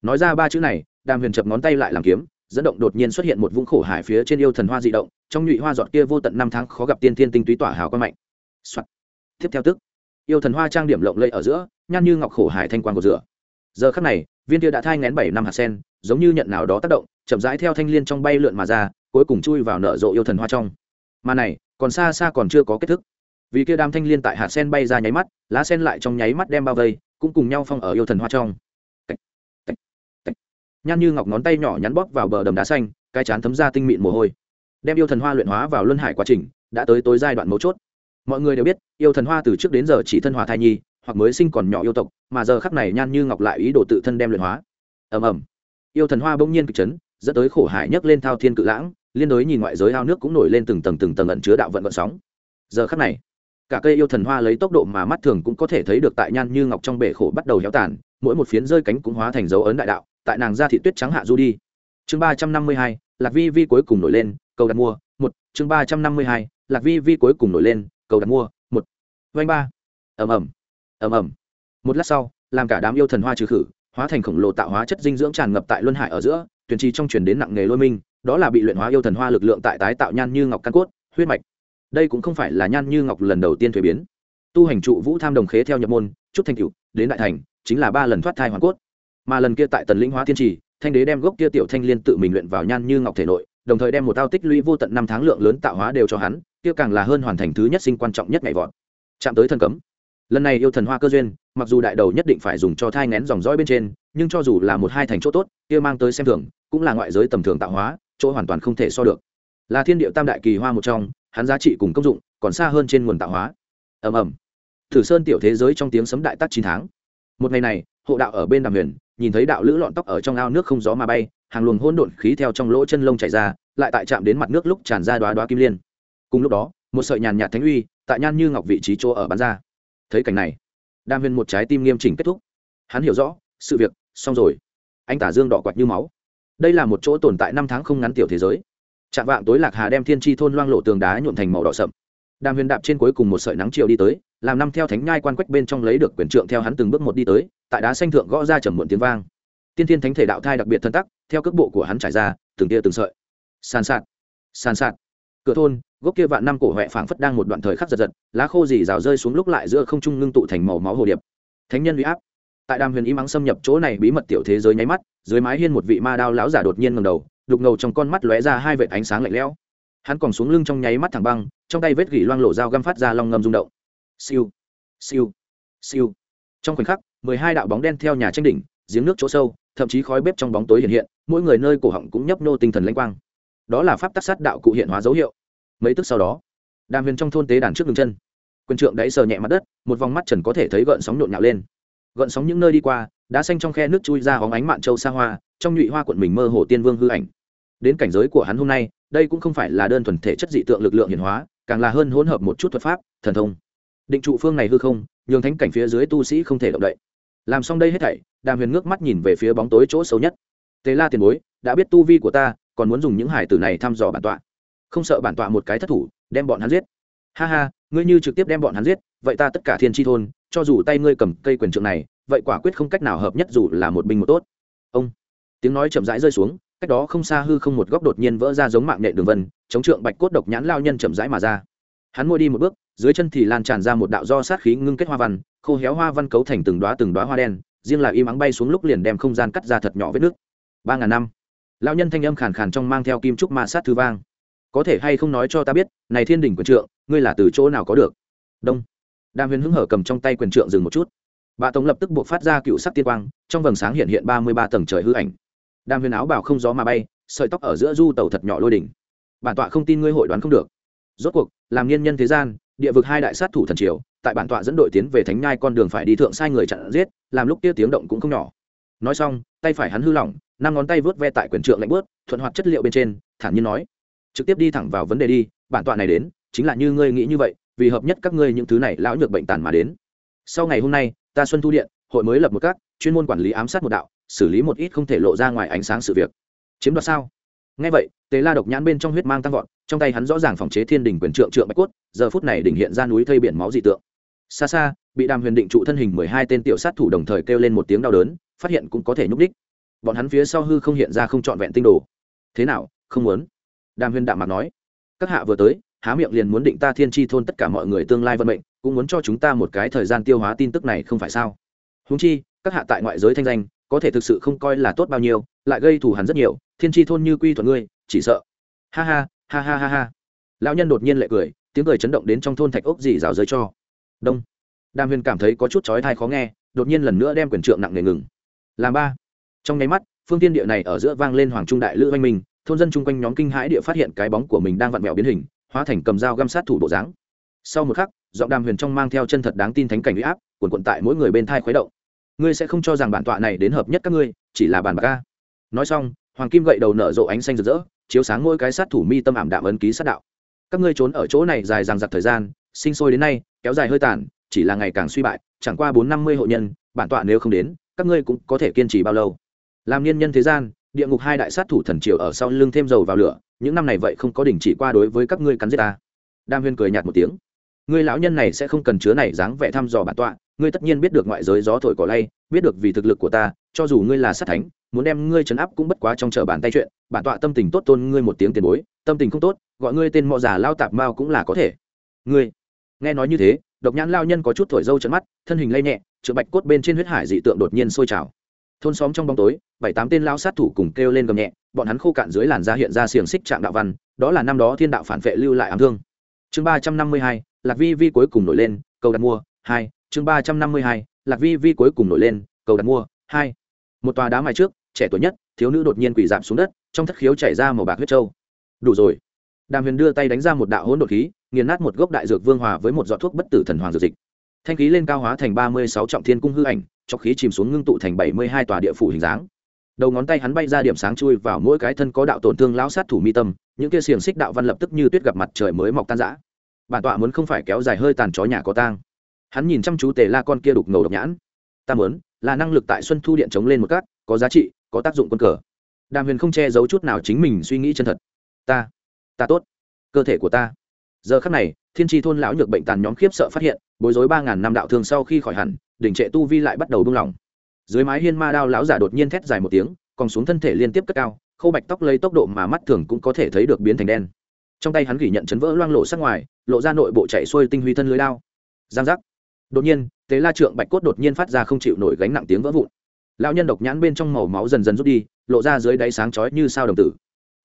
Nói ra ba chữ này, đàm huyền chập ngón tay lại làm kiếm, dẫn động đột nhiên xuất hiện một vũng khổ hải phía trên yêu thần hoa dị động, trong nhụy hoa giọt kia vô tận năm tháng khó gặp tiên thiên tinh túy tỏa hào quang mạnh、Soạn. tiếp theo tức. Yêu thần hoa trang điểm lộng lẫy ở giữa, nhan như ngọc khổ hải thanh quan của rửa. Giờ khắc này, viên kia đã thai ngén bảy năm hạt sen, giống như nhận nào đó tác động, chậm rãi theo thanh liên trong bay lượn mà ra, cuối cùng chui vào nở rộ yêu thần hoa trong. Mà này, còn xa xa còn chưa có kết thức vì kia đam thanh liên tại hạt sen bay ra nháy mắt, lá sen lại trong nháy mắt đem bao vây, cũng cùng nhau phong ở yêu thần hoa trong. Nhan như ngọc ngón tay nhỏ nhắn bóp vào bờ đầm đá xanh, cái chán thấm ra tinh mịn mồ hôi. Đem yêu thần hoa luyện hóa vào luân hải quá trình, đã tới tối giai đoạn mấu chốt. Mọi người đều biết, yêu thần hoa từ trước đến giờ chỉ thân hòa thai nhi, hoặc mới sinh còn nhỏ yêu tộc, mà giờ khắc này nhan như ngọc lại ý đồ tự thân đem luyện hóa. Ầm ầm. Yêu thần hoa bỗng nhiên kịch chấn, dẫn tới khổ hải nhấc lên thao thiên cự lãng, liên đối nhìn ngoại giới ao nước cũng nổi lên từng tầng từng tầng ẩn chứa đạo vận vận sóng. Giờ khắc này cả cây yêu thần hoa lấy tốc độ mà mắt thường cũng có thể thấy được tại nhan như ngọc trong bể khổ bắt đầu héo tàn, mỗi một phiến rơi cánh cũng hóa thành dấu ấn đại đạo, tại nàng ra thị tuyết trắng hạ du đi. Chương ba trăm năm mươi hai, lạc vi vi cuối cùng nổi lên, cầu đặt mua, một. Chương ba trăm năm mươi hai, lạc vi vi cuối cùng nổi lên, cầu đặt mua, một. Vanh ba. Ầm ầm. Ầm ầm. Một lát sau, làm cả đám yêu thần hoa trừ khử, hóa thành khổng lồ tạo hóa chất dinh dưỡng tràn ngập tại luân hải ở giữa tuyển trì trong truyền đến nặng nghề lôi minh, đó là bị luyện hóa yêu thần hoa lực lượng tại tái tạo nhan như ngọc căn cốt, huyết mạch đây cũng không phải là nhan như ngọc lần đầu tiên thuế biến. Tu hành trụ vũ tham đồng khế theo nhập môn, chút thành cựu đến đại thành, chính là ba lần thoát thai hoàn cốt. Mà lần kia tại tần linh hóa thiên trì, thanh đế đem gốc kia tiểu thanh liên tự mình luyện vào nhan như ngọc thể nội, đồng thời đem một tao tích lũy vô tận năm tháng lượng lớn tạo hóa đều cho hắn, kia càng là hơn hoàn thành thứ nhất sinh quan trọng nhất ngày vọt. Chạm tới thần cấm. Lần này yêu thần hoa cơ duyên, mặc dù đại đầu nhất định phải dùng cho thai ngén dòng dõi bên trên, nhưng cho dù là một hai thành chỗ tốt, kia mang tới xem thường, cũng là ngoại giới tầm thường tạo hóa, chỗ hoàn toàn không thể so được. Là thiên địa tam đại kỳ hoa một trong hắn giá trị cùng công dụng còn xa hơn trên nguồn tạo hóa. Ầm ầm. Thử sơn tiểu thế giới trong tiếng sấm đại tắc chín tháng. Một ngày này, hộ đạo ở bên đàm huyền, nhìn thấy đạo lữ lọn tóc ở trong ao nước không gió mà bay, hàng luồng hỗn độn khí theo trong lỗ chân lông chảy ra, lại tại chạm đến mặt nước lúc tràn ra đoá đoá kim liên. Cùng lúc đó, một sợi nhàn nhạt thánh uy, tại nhan như ngọc vị trí chỗ ở bán ra. Thấy cảnh này, đàm huyền một trái tim nghiêm chỉnh kết thúc. Hắn hiểu rõ, sự việc, xong rồi. Anh tả dương đỏ quạt như máu. Đây là một chỗ tồn tại năm tháng không ngắn tiểu thế giới chạm vạng tối lạc hà đem thiên tri thôn loang lộ tường đá nhuộm thành màu đỏ sậm. Đàm huyền đạp trên cuối cùng một sợi nắng chiều đi tới, làm năm theo thánh nhai quan quách bên trong lấy được quyền trượng theo hắn từng bước một đi tới, tại đá xanh thượng gõ ra trầm muộn tiếng vang. Tiên thiên thánh thể đạo thai đặc biệt thân tắc, theo cước bộ của hắn trải ra, từng tia từng sợi. Sàn sạt sàn sạt. Cửa thôn, gốc kia vạn năm cổ huệ phảng phất đang một đoạn thời khắc giật giật, lá khô dì rào rơi xuống lúc lại giữa không trung ngưng tụ thành màu máu hồ điệp. Thánh nhân uy áp. Tại đàm huyền ý mắng xâm nhập chỗ này bí mật tiểu thế giới nháy mắt, dưới mái hiên một vị ma đao lão giả đột nhiên ngầm đầu đục ngầu trong con mắt lóe ra hai vệt ánh sáng lạnh lẽo. Hắn còn xuống lưng trong nháy mắt thẳng băng, trong tay vết gỉ loang lộ dao găm phát ra long ngầm rung động. Siêu siêu siêu. Trong khoảnh khắc, mười hai đạo bóng đen theo nhà tranh đỉnh, giếng nước chỗ sâu, thậm chí khói bếp trong bóng tối hiện hiện, mỗi người nơi cổ họng cũng nhấp nô tinh thần lãnh quang. Đó là pháp tắc sát đạo cụ hiện hóa dấu hiệu. Mấy tức sau đó, đàm huyền trong thôn tế đàn trước đường chân. Quân trượng đáy sờ nhẹ mặt đất, một vòng mắt trần có thể thấy gợn sóng nhộn nhạo lên. Gợn sóng những nơi đi qua, đá xanh trong khe nước chui ra hóng ánh mạn châu xa hoa, trong nhụy hoa quận mình mơ hồ tiên vương hư ảnh đến cảnh giới của hắn hôm nay, đây cũng không phải là đơn thuần thể chất dị tượng lực lượng hiển hóa, càng là hơn hỗn hợp một chút thuật pháp, thần thông. Định trụ phương này hư không, nhường thánh cảnh phía dưới tu sĩ không thể động đậy. Làm xong đây hết thảy, đàm huyền ngước mắt nhìn về phía bóng tối chỗ xấu nhất. Tế la tiền bối, đã biết tu vi của ta, còn muốn dùng những hải tử này thăm dò bản tọa. Không sợ bản tọa một cái thất thủ, đem bọn hắn giết. Ha ha, ngươi như trực tiếp đem bọn hắn giết, vậy ta tất cả thiên tri thôn, cho dù tay ngươi cầm cây quyền trượng này, vậy quả quyết không cách nào hợp nhất dù là một binh một tốt. Ông, tiếng nói chậm rãi rơi xuống cách đó không xa hư không một góc đột nhiên vỡ ra giống mạng nhện đường vân, chống trượng bạch cốt độc nhãn lao nhân chậm rãi mà ra. Hắn môi đi một bước, dưới chân thì lan tràn ra một đạo do sát khí ngưng kết hoa văn, khô héo hoa văn cấu thành từng đoá từng đoá hoa đen, riêng là im ắng bay xuống lúc liền đem không gian cắt ra thật nhỏ vết nước. Ba ngàn năm. Lao nhân thanh âm khàn khàn trong mang theo kim trúc ma sát thư vang. Có thể hay không nói cho ta biết, này thiên đình quyền trượng, ngươi là từ chỗ nào có được? Đông. Đàm huyền hứng hở cầm trong tay quyền trượng dừng một chút. Bà tống lập tức buộc phát ra cựu sắc tiên quang, trong vầng sáng hiện hiện ba mươi ba tầng trời hư ảnh đàm huyền áo bảo không gió mà bay, sợi tóc ở giữa du tàu thật nhỏ lôi đỉnh. Bản tọa không tin ngươi hội đoán không được. Rốt cuộc, làm nghiên nhân thế gian, địa vực hai đại sát thủ thần triều, tại bản tọa dẫn đội tiến về thánh nhai con đường phải đi thượng sai người chặn giết, làm lúc kia tiếng động cũng không nhỏ. Nói xong, tay phải hắn hư lỏng, năm ngón tay vớt ve tại quyền trượng lạnh bớt thuận hoạt chất liệu bên trên, thản nhiên nói, trực tiếp đi thẳng vào vấn đề đi, bản tọa này đến, chính là như ngươi nghĩ như vậy, vì hợp nhất các ngươi những thứ này lão nhược bệnh tàn mà đến. Sau ngày hôm nay, ta xuân thu điện, hội mới lập một các, chuyên môn quản lý ám sát một đạo xử lý một ít không thể lộ ra ngoài ánh sáng sự việc. Chiếm đoạt sao? Ngay vậy tế la độc nhãn bên trong huyết mang tăng vọt, trong tay hắn rõ ràng phòng chế thiên đình quyền trượng trượng bạch cốt, giờ phút này đỉnh hiện ra núi thây biển máu dị tượng. Xa xa, bị đàm huyền định trụ thân hình mười hai tên tiểu sát thủ đồng thời kêu lên một tiếng đau đớn, phát hiện cũng có thể nhúc đích bọn hắn phía sau hư không hiện ra không trọn vẹn tinh đồ. Thế nào, không muốn? Đàm huyền đạm mặt nói. Các hạ vừa tới, há miệng liền muốn định ta thiên tri thôn tất cả mọi người tương lai vận mệnh, cũng muốn cho chúng ta một cái thời gian tiêu hóa tin tức này không phải sao? Húng chi, các hạ tại ngoại giới thanh danh có thể thực sự không coi là tốt bao nhiêu, lại gây thù hắn rất nhiều, thiên tri thôn như quy thuận ngươi, chỉ sợ. Ha ha ha ha ha ha. Lão nhân đột nhiên lệ cười, tiếng cười chấn động đến trong thôn thạch ốc dì rào rơi cho. Đông. Đàm huyền cảm thấy có chút chói thai khó nghe, đột nhiên lần nữa đem quyền trượng nặng nề ngừng. Làm ba. Trong nháy mắt, phương tiên địa này ở giữa vang lên hoàng trung đại lữ oanh minh, thôn dân chung quanh nhóm kinh hãi địa phát hiện cái bóng của mình đang vặn vẹo biến hình, hóa thành cầm dao găm sát thủ bộ dáng. Sau một khắc, giọng đàm huyền trong mang theo chân thật đáng tin thánh cảnh huy áp quần quận tại mỗi người bên thai khuấy động ngươi sẽ không cho rằng bản tọa này đến hợp nhất các ngươi, chỉ là bản bạc ca nói xong, hoàng kim gậy đầu nở rộ ánh xanh rực rỡ, chiếu sáng mỗi cái sát thủ mi tâm ảm đạm ấn ký sát đạo. Các ngươi trốn ở chỗ này dài dằng dặc thời gian, sinh sôi đến nay, kéo dài hơi tàn, chỉ là ngày càng suy bại, chẳng qua bốn năm mươi hộ nhân, bản tọa nếu không đến, các ngươi cũng có thể kiên trì bao lâu. Làm niên nhân thế gian, địa ngục hai đại sát thủ thần triều ở sau lưng thêm dầu vào lửa, những năm này vậy không có đình chỉ qua đối với các ngươi cắn giết ta. Đam huyên cười nhạt một tiếng. Ngươi lão nhân này sẽ không cần chứa này dáng vẻ thăm dò bản tọa ngươi tất nhiên biết được ngoại giới gió thổi cỏ lay, biết được vì thực lực của ta, cho dù ngươi là sát thánh, muốn đem ngươi trấn áp cũng bất quá trong chờ bàn tay chuyện, bản tọa tâm tình tốt tôn ngươi một tiếng tiền bối, tâm tình không tốt, gọi ngươi tên mọ già lao tạp mao cũng là có thể. Ngươi, nghe nói như thế, độc nhãn lao nhân có chút thổi dâu trận mắt, thân hình lay nhẹ, trượng bạch cốt bên trên huyết hải dị tượng đột nhiên sôi trào. Thôn xóm trong bóng tối, bảy tám tên lao sát thủ cùng kêu lên gầm nhẹ, bọn hắn khô cạn dưới làn da hiện ra xiềng xích trạng đạo văn, đó là năm đó thiên đạo phản vệ lưu lại ám thương. Chương ba trăm năm mươi hai, lạc vi vi cuối cùng nổi lên, cầu đặt mua, hai chương ba trăm năm mươi hai, lạc vi vi cuối cùng nổi lên, cầu đặt mua, hai. Một tòa đá mài trước, trẻ tuổi nhất, thiếu nữ đột nhiên quỳ giảm xuống đất, trong thất khiếu chảy ra màu bạc huyết trâu. Đủ rồi. Đàm huyền đưa tay đánh ra một đạo hỗn độn khí, nghiền nát một gốc đại dược vương hòa với một giọt thuốc bất tử thần hoàng dược dịch. Thanh khí lên cao hóa thành ba mươi sáu trọng thiên cung hư ảnh, cho khí chìm xuống ngưng tụ thành bảy mươi hai tòa địa phủ hình dáng. Đầu ngón tay hắn bay ra điểm sáng chui vào mỗi cái thân có đạo tổn thương lão sát thủ mi tâm, những kia xiềng xích đạo văn lập tức như tuyết gặp mặt trời mới mọc tan rã. Bản tọa muốn không phải kéo dài hơi tàn chó nhà có tang hắn nhìn chăm chú tề la con kia đục ngầu độc nhãn. Ta muốn, là năng lực tại xuân thu điện chống lên một cát, có giá trị, có tác dụng quân cờ. Đàm huyền không che giấu chút nào chính mình suy nghĩ chân thật. Ta ta tốt. Cơ thể của ta. Giờ khắc này, thiên tri thôn lão nhược bệnh tàn nhóm khiếp sợ phát hiện, bối rối ba ngàn năm đạo thường sau khi khỏi hẳn, đỉnh trệ tu vi lại bắt đầu buông lỏng dưới mái hiên ma đao lão giả đột nhiên thét dài một tiếng, còn xuống thân thể liên tiếp cất cao, khâu bạch tóc lấy tốc độ mà mắt thường cũng có thể thấy được biến thành đen. Trong tay hắn gỉ nhận chấn vỡ loang lộ sắc ngoài, lộ ra nội bộ chạy xuôi tinh huy thân lưới lao giang giác đột nhiên, tế la trượng bạch cốt đột nhiên phát ra không chịu nổi gánh nặng tiếng vỡ vụn. Lão nhân độc nhãn bên trong màu máu dần dần rút đi, lộ ra dưới đáy sáng chói như sao đồng tử.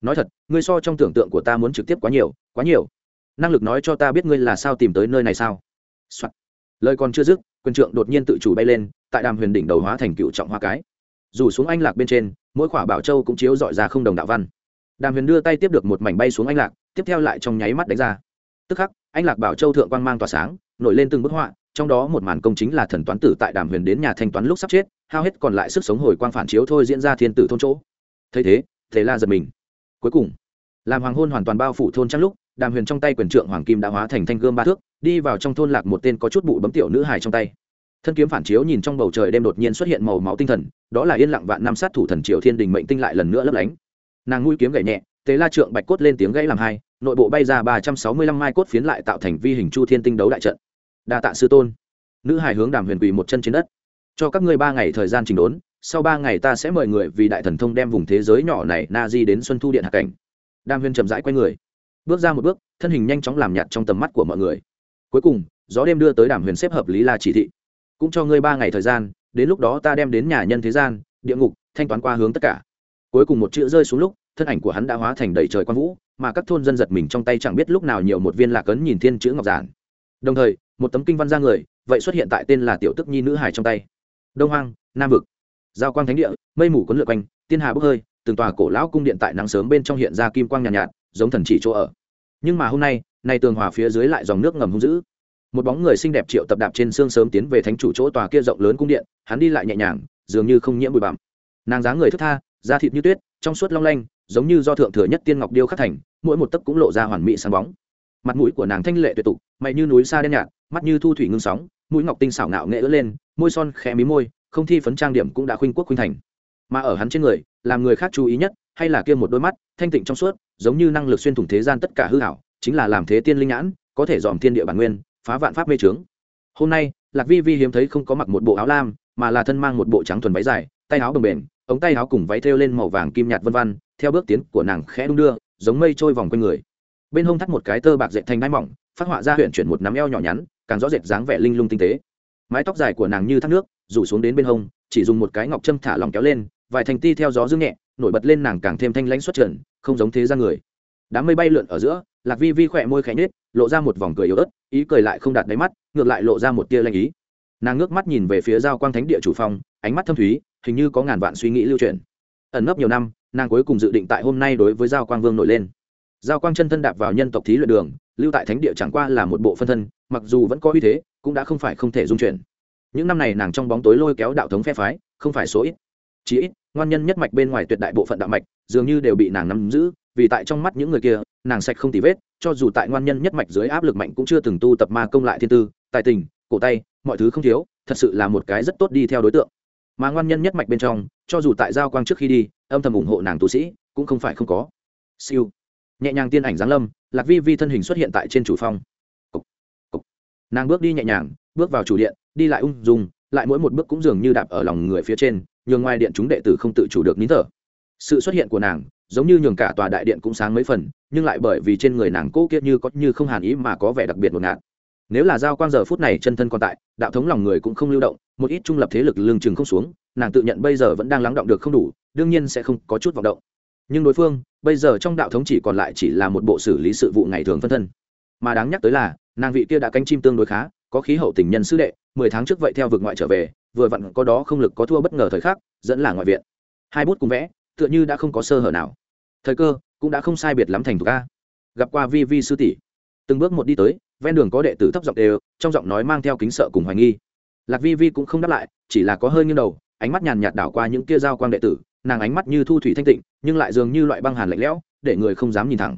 Nói thật, ngươi so trong tưởng tượng của ta muốn trực tiếp quá nhiều quá nhiều. Năng lực nói cho ta biết ngươi là sao tìm tới nơi này sao、Soạn. lời còn chưa dứt quân trượng đột nhiên tự chủ bay lên, tại đàm huyền đỉnh đầu hóa thành cựu trọng hoa cái. Dù xuống anh lạc bên trên, mỗi khỏa bảo châu cũng chiếu dọi ra không đồng đạo văn. Đàm huyền đưa tay tiếp được một mảnh bay xuống anh lạc, tiếp theo lại trong nháy mắt đánh ra. Tức khắc, anh lạc bảo châu thượng quang mang tỏa sáng, nổi lên từng bức họa trong đó một màn công chính là thần toán tử tại đàm huyền đến nhà thanh toán lúc sắp chết, hao hết còn lại sức sống hồi quang phản chiếu thôi diễn ra thiên tử thôn chỗ. Thấy thế thế la giật mình. Cuối cùng, làm hoàng hôn hoàn toàn bao phủ thôn trăng lúc, đàm huyền trong tay quyền trượng hoàng kim đã hóa thành thanh gươm ba thước, đi vào trong thôn lạc một tên có chút bụi bấm tiểu nữ hài trong tay. Thân kiếm phản chiếu nhìn trong bầu trời đêm đột nhiên xuất hiện màu máu tinh thần, đó là yên lặng vạn năm sát thủ thần triều thiên đình mệnh tinh lại lần nữa lấp lánh. Nàng mũi kiếm gậy nhẹ tế la trượng bạch cốt lên tiếng gãy làm hai, nội bộ bay ra ba trăm sáu mươi lăm mai cốt phiến lại tạo thành vi hình chu thiên tinh đấu đại trận đa tạ sư tôn. Nữ hải hướng đàm huyền quỳ một chân trên đất. Cho các ngươi ba ngày thời gian trình đốn, sau ba ngày ta sẽ mời người vì đại thần thông đem vùng thế giới nhỏ này na di đến xuân thu điện hạ cảnh. Đàm huyền chậm rãi q u a y người. Bước ra một bước, thân hình nhanh chóng làm nhạt trong tầm mắt của mọi người. Cuối cùng, gió đêm đưa tới đàm huyền xếp hợp lý là chỉ thị. Cũng cho ngươi ba ngày thời gian, đến lúc đó ta đem đến nhà nhân thế gian, địa ngục, thanh toán qua hướng tất cả. Cuối cùng một chữ rơi xuống lúc, thân ảnh của hắn đã hóa thành đầy trời quang vũ, mà các thôn dân giật mình trong tay chẳng biết lúc nào nhiều một viên lạc ấn nhìn thiên chữ ngọc giản. Đồng thời một tấm kinh văn ra người vậy xuất hiện tại tên là tiểu tức nhi nữ hải trong tay. Đông hoang nam vực giao quang thánh địa mây mù cuốn lượt quanh tiên hà bốc hơi từng tòa cổ lão cung điện tại nắng sớm bên trong hiện ra kim quang nhàn nhạt, nhạt giống thần chỉ chỗ ở. Nhưng mà hôm nay nay tường hòa phía dưới lại dòng nước ngầm hung dữ. Một bóng người xinh đẹp triệu tập đạp trên xương sớm tiến về thánh chủ chỗ tòa kia rộng lớn cung điện hắn đi lại nhẹ nhàng dường như không nhiễm bụi bặm. Nàng dáng người thức tha da thịt như tuyết trong suốt long lanh giống như do thượng thừa nhất tiên ngọc điêu khắc thành mỗi một tấc cũng lộ ra hoàn mỹ sáng bóng. Mặt mũi của nàng thanh lệ tuyệt tục mày như núi xa đen nhạt mắt như thu thủy ngưng sóng, mũi ngọc tinh xảo ngạo nghệ ứa lên, môi son khẽ mí môi, không thi phấn trang điểm cũng đã khuynh quốc khuynh thành. Mà ở hắn trên người, làm người khác chú ý nhất, hay là kia một đôi mắt, thanh tịnh trong suốt, giống như năng lực xuyên thủng thế gian tất cả hư hảo chính là làm thế tiên linh nhãn, có thể dòm thiên địa bản nguyên, phá vạn pháp mê trướng hôm nay, lạc vi vi hiếm thấy không có mặc một bộ áo lam, mà là thân mang một bộ trắng thuần váy dài, tay áo bồng bềnh, ống tay áo cùng váy thêu lên màu vàng kim nhạt vân văn theo bước tiến của nàng khẽ đung đưa, giống mây trôi vòng quanh người. Bên hông thắt một cái tơ bạc dệt thành đai mỏng, phát họa ra huyện chuyển một nắm eo nhỏ nhắn càng rõ rệt dáng vẻ linh lung tinh tế. Mái tóc dài của nàng như thác nước, rủ xuống đến bên hông, chỉ dùng một cái ngọc châm thả lòng kéo lên, vài thành ti theo gió dương nhẹ, nổi bật lên nàng càng thêm thanh lãnh xuất trần, không giống thế ra người. Đám mây bay lượn ở giữa, lạc vi vi khỏe môi khẽ nhết lộ ra một vòng cười yếu ớt, ý cười lại không đạt đáy mắt, ngược lại lộ ra một tia lanh ý. Nàng ngước mắt nhìn về phía giao quang thánh địa chủ phong, ánh mắt thâm thúy, hình như có ngàn vạn suy nghĩ lưu truyền. Ẩn nấp nhiều năm, nàng cuối cùng dự định tại hôm nay đối với giao quang vương nổi lên. Giao quang chân thân đạp vào nhân tộc thí luyện đường lưu tại thánh địa chẳng qua là một bộ phân thân, mặc dù vẫn có uy thế, cũng đã không phải không thể dung chuyển. Những năm này nàng trong bóng tối lôi kéo đạo thống phe phái, không phải số ít. Chí ít, ngoan nhân nhất mạch bên ngoài tuyệt đại bộ phận đạo mạch, dường như đều bị nàng nắm giữ, vì tại trong mắt những người kia, nàng sạch không tì vết, cho dù tại ngoan nhân nhất mạch dưới áp lực mạnh cũng chưa từng tu tập ma công lại thiên tư, tài tình, cổ tay, mọi thứ không thiếu, thật sự là một cái rất tốt đi theo đối tượng. Mà ngoan nhân nhất mạch bên trong, cho dù tại giao quang trước khi đi, âm thầm ủng hộ nàng tu sĩ, cũng không phải không có. Siêu nhẹ nhàng tiên ảnh giáng lâm lạc vi vi thân hình xuất hiện tại trên chủ phong. Cục, cục. nàng bước đi nhẹ nhàng bước vào chủ điện đi lại ung dung lại mỗi một bước cũng dường như đạp ở lòng người phía trên nhường ngoài điện chúng đệ tử không tự chủ được nín thở. Sự xuất hiện của nàng giống như nhường cả tòa đại điện cũng sáng mấy phần nhưng lại bởi vì trên người nàng cố kiệt như có như không hàn ý mà có vẻ đặc biệt một ngạt. Nếu là giao quang giờ phút này chân thân còn tại đạo thống lòng người cũng không lưu động một ít trung lập thế lực lương chừng không xuống nàng tự nhận bây giờ vẫn đang lắng động được không đủ đương nhiên sẽ không có chút vọng động nhưng đối phương, bây giờ trong đạo thống chỉ còn lại chỉ là một bộ xử lý sự vụ ngày thường phân thân. Mà đáng nhắc tới là, nàng vị kia đã cánh chim tương đối khá, có khí hậu tình nhân sư đệ, mười tháng trước vậy theo vực ngoại trở về, vừa vặn có đó không lực có thua bất ngờ thời khắc, dẫn là ngoại viện. Hai bút cùng vẽ, tựa như đã không có sơ hở nào. Thời cơ, cũng đã không sai biệt lắm thành thục ca gặp qua vi vi sư tỷ. Từng bước một đi tới, ven đường có đệ tử thấp giọng đều, trong giọng nói mang theo kính sợ cùng hoài nghi. Lạc vi vi cũng không đáp lại, chỉ là có hơi nghiêng đầu, ánh mắt nhàn nhạt đảo qua những kia giao quang đệ tử nàng ánh mắt như thu thủy thanh tịnh, nhưng lại dường như loại băng hàn lạnh lẽo, để người không dám nhìn thẳng.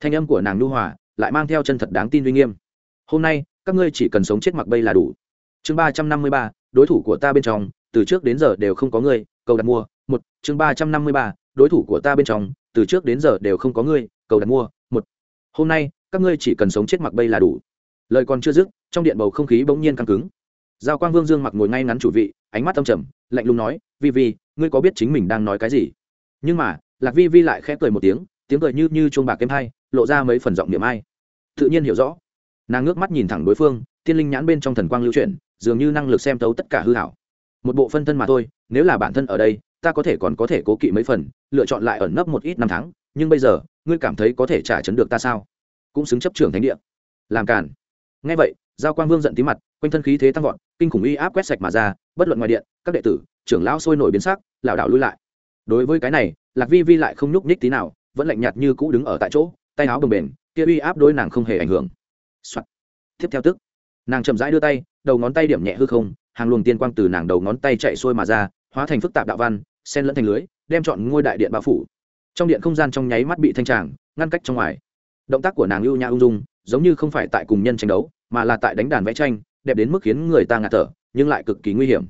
Thanh âm của nàng nhu hòa, lại mang theo chân thật đáng tin uy nghiêm. Hôm nay, các ngươi chỉ cần sống chết mặc bây là đủ. Chương ba trăm năm mươi ba, đối thủ của ta bên trong, từ trước đến giờ đều không có ngươi, cầu đặt mua, một. Chương ba trăm năm mươi ba, đối thủ của ta bên trong, từ trước đến giờ đều không có ngươi, cầu đặt mua, một. Hôm nay, các ngươi chỉ cần sống chết mặc bây là đủ. Lời còn chưa dứt, trong điện bầu không khí bỗng nhiên căng cứng. Giao quang vương dương mặc ngồi ngay ngắn chủ vị, ánh mắt âm trầm lạnh lùng nói, vi vi, ngươi có biết chính mình đang nói cái gì? Nhưng mà, lạc vi vi lại khẽ cười một tiếng tiếng cười như như chuông bạc kém hai lộ ra mấy phần giọng niệm ai. Tự nhiên hiểu rõ. Nàng ngước mắt nhìn thẳng đối phương, tiên linh nhãn bên trong thần quang lưu chuyển, dường như năng lực xem tấu tất cả hư hảo. Một bộ phân thân mà thôi, nếu là bản thân ở đây, ta có thể còn có thể cố kỵ mấy phần, lựa chọn lại ẩn nấp một ít năm tháng, nhưng bây giờ, ngươi cảm thấy có thể trả chấn được ta sao? Cũng xứng chấp trưởng thánh địa. Làm cản ngay vậy, giao quang vương giận tí mặt, quanh thân khí thế tăng vọt kinh khủng uy áp quét sạch mà ra, bất luận ngoài điện, các đệ tử, trưởng lão sôi nổi biến sắc, lảo đảo lui lại. Đối với cái này, lạc vi vi lại không nhúc nhích tí nào, vẫn lạnh nhạt như cũ đứng ở tại chỗ, tay áo bồng bềnh, kia uy áp đôi nàng không hề ảnh hưởng、Soạn. tiếp theo tức, nàng chậm rãi đưa tay, đầu ngón tay điểm nhẹ hư không, hàng luồng tiên quang từ nàng đầu ngón tay chạy xuôi mà ra, hóa thành phức tạp đạo văn sen lẫn thành lưới, đem chọn ngôi đại điện bao phủ. Trong điện không gian trong nháy mắt bị thanh tràng, ngăn cách trong ngoài. Động tác của nàng ưu nhã ung dung, giống như không phải tại cùng nhân tranh đấu, mà là tại đánh đàn vẽ tranh đẹp đến mức khiến người ta ngạt thở, nhưng lại cực kỳ nguy hiểm.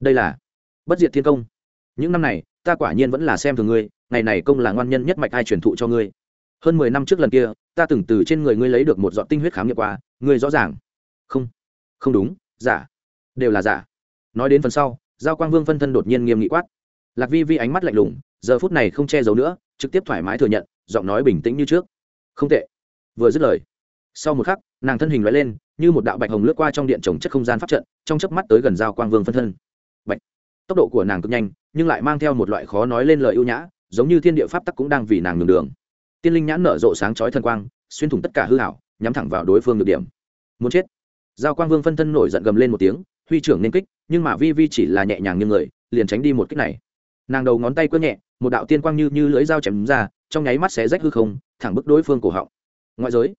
Đây là bất diệt thiên công. Những năm này, ta quả nhiên vẫn là xem thường ngươi, ngày này công là ngoan nhân nhất mạch ai truyền thụ cho ngươi. Hơn mười năm trước lần kia, ta từng từ trên người ngươi lấy được một giọt tinh huyết khám nghiệm qua, ngươi rõ ràng. Không. Không đúng, giả. Đều là giả. Nói đến phần sau, giao quang vương phân thân đột nhiên nghiêm nghị quát. Lạc vi vi ánh mắt lạnh lùng, giờ phút này không che giấu nữa, trực tiếp thoải mái thừa nhận, giọng nói bình tĩnh như trước. Không tệ. Vừa dứt lời sau một khắc, nàng thân hình loại lên, như một đạo bạch hồng lướt qua trong điện trồng chất không gian pháp trận, trong chớp mắt tới gần giao quang vương phân thân. Bạch! Tốc độ của nàng cực nhanh, nhưng lại mang theo một loại khó nói lên lời ưu nhã, giống như thiên địa pháp tắc cũng đang vì nàng nhường đường. Tiên linh nhãn nở rộ sáng chói thân quang, xuyên thủng tất cả hư hảo, nhắm thẳng vào đối phương được điểm. Muốn chết! Giao quang vương phân thân nổi giận gầm lên một tiếng, huy trưởng nên kích, nhưng mà vi vi chỉ là nhẹ nhàng như người, liền tránh đi một kích này. Nàng đầu ngón tay quơ nhẹ, một đạo tiên quang như như lưỡi dao chém ra, trong nháy mắt xé rách hư không, thẳng bức đối phương cổ họng. Ngoại giới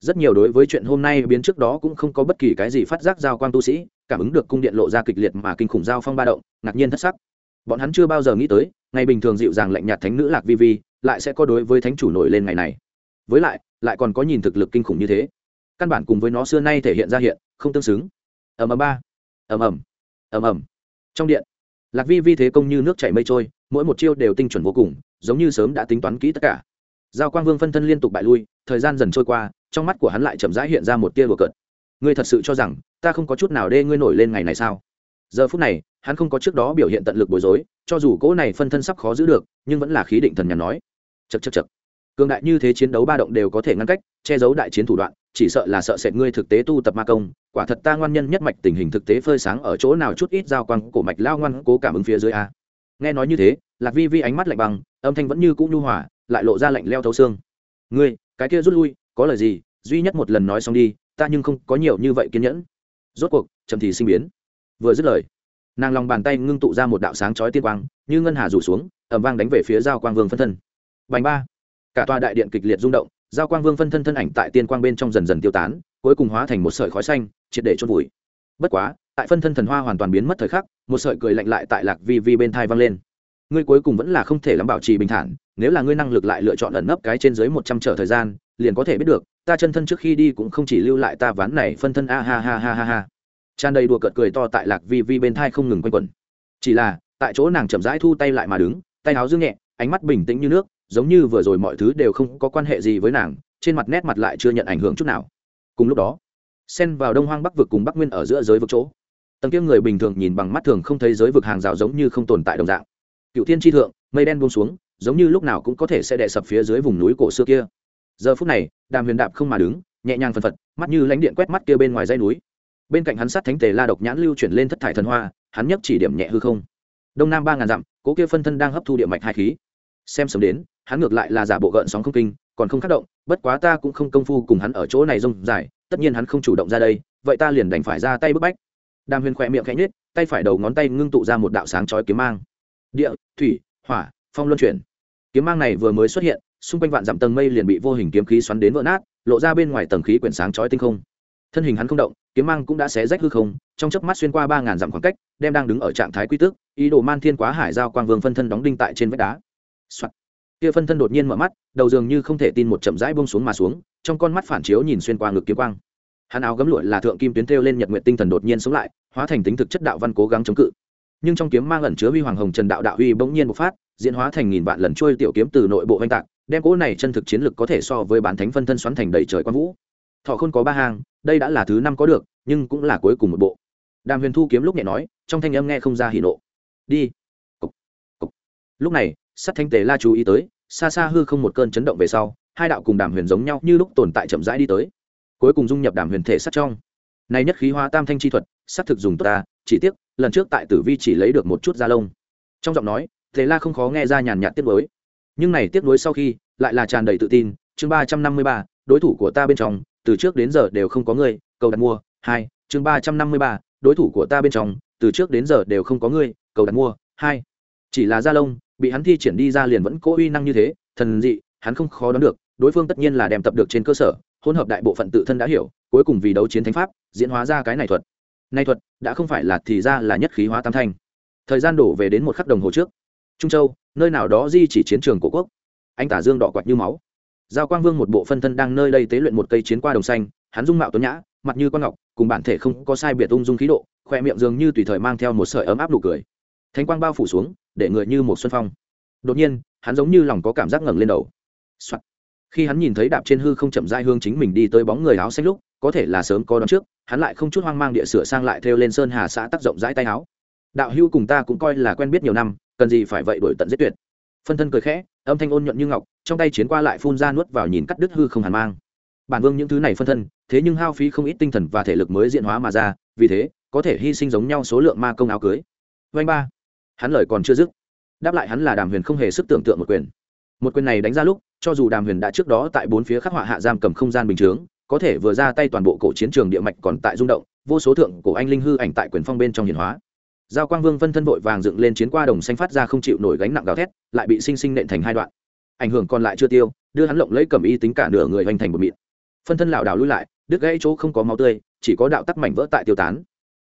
rất nhiều đối với chuyện hôm nay biến trước đó cũng không có bất kỳ cái gì phát giác giao quang tu sĩ, cảm ứng được cung điện lộ ra kịch liệt mà kinh khủng giao phong ba động, ngạc nhiên thất sắc. Bọn hắn chưa bao giờ nghĩ tới, ngày bình thường dịu dàng lạnh nhạt thánh nữ lạc vi vi lại sẽ có đối với thánh chủ nổi lên ngày này. Với lại lại còn có nhìn thực lực kinh khủng như thế. Căn bản cùng với nó xưa nay thể hiện ra hiện, không tương xứng. Ầm ầm ba. Ầm ầm. Ầm ầm. Trong điện, lạc vi vi thế công như nước chảy mây trôi, mỗi một chiêu đều tinh chuẩn vô cùng, giống như sớm đã tính toán kỹ tất cả. Giao quang vương phân thân liên tục bại lui, thời gian dần trôi qua trong mắt của hắn lại chậm rãi hiện ra một tia bừa cợt. Ngươi thật sự cho rằng ta không có chút nào đê ngươi nổi lên ngày này sao? Giờ phút này hắn không có trước đó biểu hiện tận lực bối rối cho dù cỗ này phân thân sắp khó giữ được nhưng vẫn là khí định thần nhàn nói. Chật chật chật cường đại như thế chiến đấu ba động đều có thể ngăn cách che giấu đại chiến thủ đoạn chỉ sợ là sợ sệt ngươi thực tế tu tập ma công quả thật ta ngoan nhân nhất mạch tình hình thực tế phơi sáng ở chỗ nào chút ít giao quang cổ mạch lao ngoan cố cảm ứng phía dưới a. Nghe nói như thế lạc vi vi ánh mắt lạnh bằng, âm thanh vẫn như cũ nhu hòa lại lộ ra lạnh leo thấu xương. Ngươi cái kia rút lui có lời gì, duy nhất một lần nói xong đi, ta nhưng không có nhiều như vậy kiên nhẫn. Rốt cuộc trầm thì sinh biến. Vừa dứt lời, nàng lòng bàn tay ngưng tụ ra một đạo sáng chói tiên quang, như ngân hà rủ xuống ẩm vang đánh về phía giao quang vương phân thân. Bành ba. Cả tòa đại điện kịch liệt rung động, giao quang vương phân thân thân ảnh tại tiên quang bên trong dần dần tiêu tán, cuối cùng hóa thành một sợi khói xanh, triệt để chôn vùi. Bất quá, tại phân thân thần hoa hoàn toàn biến mất thời khắc, một sợi cười lạnh lại tại lạc vi vi bên thai vang lên ngươi cuối cùng vẫn là không thể lắm bảo trì bình thản, nếu là ngươi năng lực lại lựa chọn ẩn nấp cái trên dưới một trăm trở thời gian, liền có thể biết được, ta chân thân trước khi đi cũng không chỉ lưu lại ta ván này phân thân, a ha ha ha ha ha. Tràn đầy đùa cợt cười to tại lạc vi vi bên thai không ngừng quanh quẩn. Chỉ là, tại chỗ nàng chậm rãi thu tay lại mà đứng, tay áo dương nhẹ, ánh mắt bình tĩnh như nước, giống như vừa rồi mọi thứ đều không có quan hệ gì với nàng, trên mặt nét mặt lại chưa nhận ảnh hưởng chút nào. Cùng lúc đó, xen vào đông hoang bắc vực cùng bắc nguyên ở giữa giới vực chỗ. Tầng kia người bình thường nhìn bằng mắt thường không thấy giới vực hàng rào giống như không tồn tại đồng dạng cựu thiên tri thượng mây đen buông xuống giống như lúc nào cũng có thể sẽ đè sập phía dưới vùng núi cổ xưa kia. Giờ phút này đàm huyền đạp không mà đứng nhẹ nhàng phân phật mắt như lánh điện quét mắt kia bên ngoài dây núi. Bên cạnh hắn sát thánh tề la độc nhãn lưu chuyển lên thất thải thần hoa hắn nhấp chỉ điểm nhẹ hư không. Đông nam ba ngàn dặm cố kia phân thân đang hấp thu địa mạch hai khí. Xem sớm đến hắn ngược lại là giả bộ gợn sóng không kinh còn không khắc động bất quá ta cũng không công phu cùng hắn ở chỗ này rông dài tất nhiên hắn không chủ động ra đây vậy ta liền đành phải ra tay bức bách. Đàm huyền khỏe miệng khẽ nhếch, tay phải đầu ngón tay ngưng tụ ra một đạo sáng chói kiếm mang địa, thủy, hỏa, phong luân chuyển. Kiếm mang này vừa mới xuất hiện, xung quanh vạn dặm tầng mây liền bị vô hình kiếm khí xoắn đến vỡ nát, lộ ra bên ngoài tầng khí quyển sáng chói tinh không. Thân hình hắn không động, kiếm mang cũng đã xé rách hư không, trong chớp mắt xuyên qua ba ngàn dặm khoảng cách, đem đang đứng ở trạng thái quy tức ý đồ man thiên quá hải giao quang vương phân thân đóng đinh tại trên vách đá、Soạn. kia phân thân đột nhiên mở mắt, đầu dường như không thể tin một chậm rãi bông xuống mà xuống, trong con mắt phản chiếu nhìn xuyên qua ngực kiếm quang. Hắn áo gấm lụa là thượng kim tuyến thêu lên nhật nguyện tinh thần đột nhiên sống lại, hóa thành tính thực chất đạo văn cố gắng chống cự nhưng trong kiếm mang ẩn chứa huy hoàng hồng trần đạo đạo huy bỗng nhiên một phát, diễn hóa thành nghìn vạn lần trôi tiểu kiếm từ nội bộ oanh tạc, đem cỗ này chân thực chiến lực có thể so với bán thánh phân thân xoắn thành đầy trời quan vũ. Thọ không có ba hàng đây đã là thứ năm có được, nhưng cũng là cuối cùng một bộ. Đàm huyền thu kiếm lúc nhẹ nói, trong thanh âm nghe không ra hỉ nộ. Đi. Cục. Cục. lúc này sắt thanh tề la chú ý tới, xa xa hư không một cơn chấn động về sau, hai đạo cùng đàm huyền giống nhau như lúc tồn tại chậm rãi đi tới. Cuối cùng dung nhập đàm huyền thể sắt trong. Này nhất khí hóa tam thanh chi thuật sắt thực dùng tốt ta, chỉ tiếc lần trước tại tử vi chỉ lấy được một chút da lông. Trong giọng nói thế la không khó nghe ra nhàn nhạt tiếc nuối. Nhưng này tiếc nuối sau khi, lại là tràn đầy tự tin, chương ba trăm năm mươi ba, đối thủ của ta bên trong, từ trước đến giờ đều không có người cầu đặt mua, hai, chương ba trăm năm mươi ba, đối thủ của ta bên trong, từ trước đến giờ đều không có người cầu đặt mua, hai. Chỉ là da lông, bị hắn thi triển đi ra liền vẫn cố uy năng như thế, thần dị, hắn không khó đoán được, đối phương tất nhiên là đem tập được trên cơ sở, hỗn hợp đại bộ phận tự thân đã hiểu, cuối cùng vì đấu chiến thánh pháp, diễn hóa ra cái này thuật nay thuật, đã không phải là thì ra là nhất khí hóa tam thanh. Thời gian đổ về đến một khắc đồng hồ trước. Trung châu, nơi nào đó di chỉ chiến trường của quốc. Anh tả dương đỏ quạt như máu. Giao quang vương một bộ phân thân đang nơi đây tế luyện một cây chiến qua đồng xanh, hắn dung mạo tuấn nhã, mặt như con ngọc, cùng bản thể không có sai biệt ung dung khí độ, khoe miệng dường như tùy thời mang theo một sợi ấm áp nụ cười. Thánh quang bao phủ xuống, để người như một xuân phong. Đột nhiên, hắn giống như lòng có cảm giác ngẩng lên đầu、Soạn. khi hắn nhìn thấy đạp trên hư không chậm dai hương chính mình đi tới bóng người áo xanh lúc có thể là sớm có đón trước, hắn lại không chút hoang mang địa sửa sang lại theo lên sơn hà xã tác rộng rãi tay áo. Đạo hưu cùng ta cũng coi là quen biết nhiều năm, cần gì phải vậy đổi tận giết tuyệt. Phân thân cười khẽ, âm thanh ôn nhuận như ngọc, trong tay chiến qua lại phun ra nuốt vào nhìn cắt đứt hư không hàn mang. Bản vương những thứ này phân thân, thế nhưng hao phí không ít tinh thần và thể lực mới diễn hóa mà ra, vì thế, có thể hy sinh giống nhau số lượng ma công áo cưới. Vanh ba. Hắn lời còn chưa dứt, đáp lại hắn là đàm huyền không hề sức tưởng tượng một quyền. Một quyền này đánh ra lúc, cho dù đàm huyền đã trước đó tại bốn phía khắc họa hạ giam cầm không gian bình chướng có thể vừa ra tay toàn bộ cổ chiến trường địa mạch còn tại rung động, vô số thượng cổ anh linh hư ảnh tại quyền phong bên trong hiền hóa. Giao quang vương vân thân vội vàng dựng lên chiến qua đồng xanh phát ra không chịu nổi gánh nặng gào thét, lại bị sinh sinh nện thành hai đoạn. Ảnh hưởng còn lại chưa tiêu, đưa hắn lộng lấy cầm y tính cả nửa người hoành thành một mịn. Phân thân lảo đảo lui lại, đứt gãy chỗ không có máu tươi, chỉ có đạo tắc mảnh vỡ tại tiêu tán.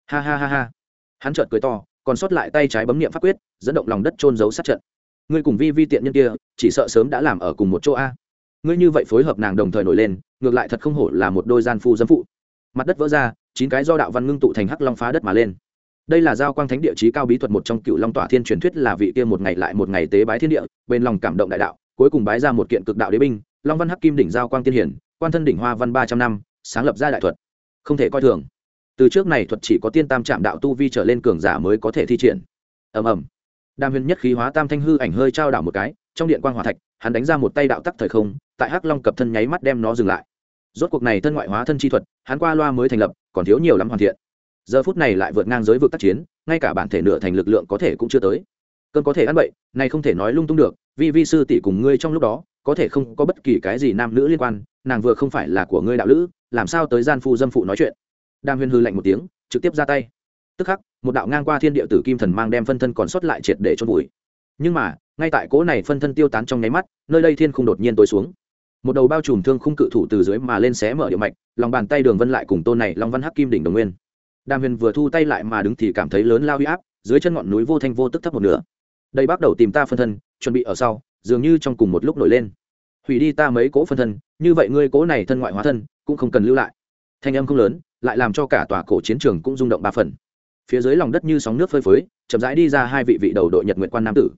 Ha ha ha ha. Hắn chợt cười to, còn sót lại tay trái bấm niệm pháp quyết, dẫn động lòng đất trôn giấu sát trận. Ngươi cùng vi vi tiện nhân kia, chỉ sợ sớm đã làm ở cùng một chỗ a. Ngươi như vậy phối hợp nàng đồng thời nổi lên ngược lại thật không hổ là một đôi gian phu dâm phụ. Mặt đất vỡ ra, chín cái do đạo văn ngưng tụ thành hắc long phá đất mà lên. Đây là giao quang thánh địa chí cao bí thuật một trong cựu long tỏa thiên truyền thuyết là vị kia một ngày lại một ngày tế bái thiên địa, bên lòng cảm động đại đạo, cuối cùng bái ra một kiện cực đạo đế binh, long văn hắc kim đỉnh giao quang tiên hiển, quan thân đỉnh hoa văn ba trăm năm, sáng lập ra đại thuật. Không thể coi thường. Từ trước này thuật chỉ có tiên tam trạm đạo tu vi trở lên cường giả mới có thể thi triển. Ầm ầm. Đàm huyền nhất khí hóa tam thanh hư ảnh hơi trao đảo một cái, trong điện quang hòa thạch, hắn đánh ra một tay đạo tắc thời không, tại hắc long cập thân nháy mắt đem nó dừng lại rốt cuộc này thân ngoại hóa thân chi thuật, hắn qua loa mới thành lập, còn thiếu nhiều lắm hoàn thiện. Giờ phút này lại vượt ngang giới vực tác chiến, ngay cả bản thể nửa thành lực lượng có thể cũng chưa tới. Cơn có thể ăn bậy, này không thể nói lung tung được, vì vi sư tỷ cùng ngươi trong lúc đó, có thể không có bất kỳ cái gì nam nữ liên quan, nàng vừa không phải là của ngươi đạo lữ, làm sao tới gian phu dâm phụ nói chuyện? Đam huyên hư lạnh một tiếng, trực tiếp ra tay. Tức khắc, một đạo ngang qua thiên địa tử kim thần mang đem phân thân còn sót lại triệt để chôn vùi. Nhưng mà, ngay tại cỗ này phân thân tiêu tán trong nháy mắt, nơi đây thiên không đột nhiên tối xuống một đầu bao trùm thương khung cự thủ từ dưới mà lên xé mở điệu mạch, lòng bàn tay đường vân lại cùng tôn này long văn hắc kim đỉnh đồng nguyên. Đàm huyền vừa thu tay lại mà đứng thì cảm thấy lớn lao huy áp, dưới chân ngọn núi vô thanh vô tức thấp một nửa. Đây bắt đầu tìm ta phân thân, chuẩn bị ở sau, dường như trong cùng một lúc nổi lên. Hủy đi ta mấy cỗ phân thân, như vậy ngươi cỗ này thân ngoại hóa thân, cũng không cần lưu lại. Thanh âm không lớn, lại làm cho cả tòa cổ chiến trường cũng rung động ba phần. Phía dưới lòng đất như sóng nước phơi phới, chậm rãi đi ra hai vị vị đầu đội nhật nguyện quan nam tử.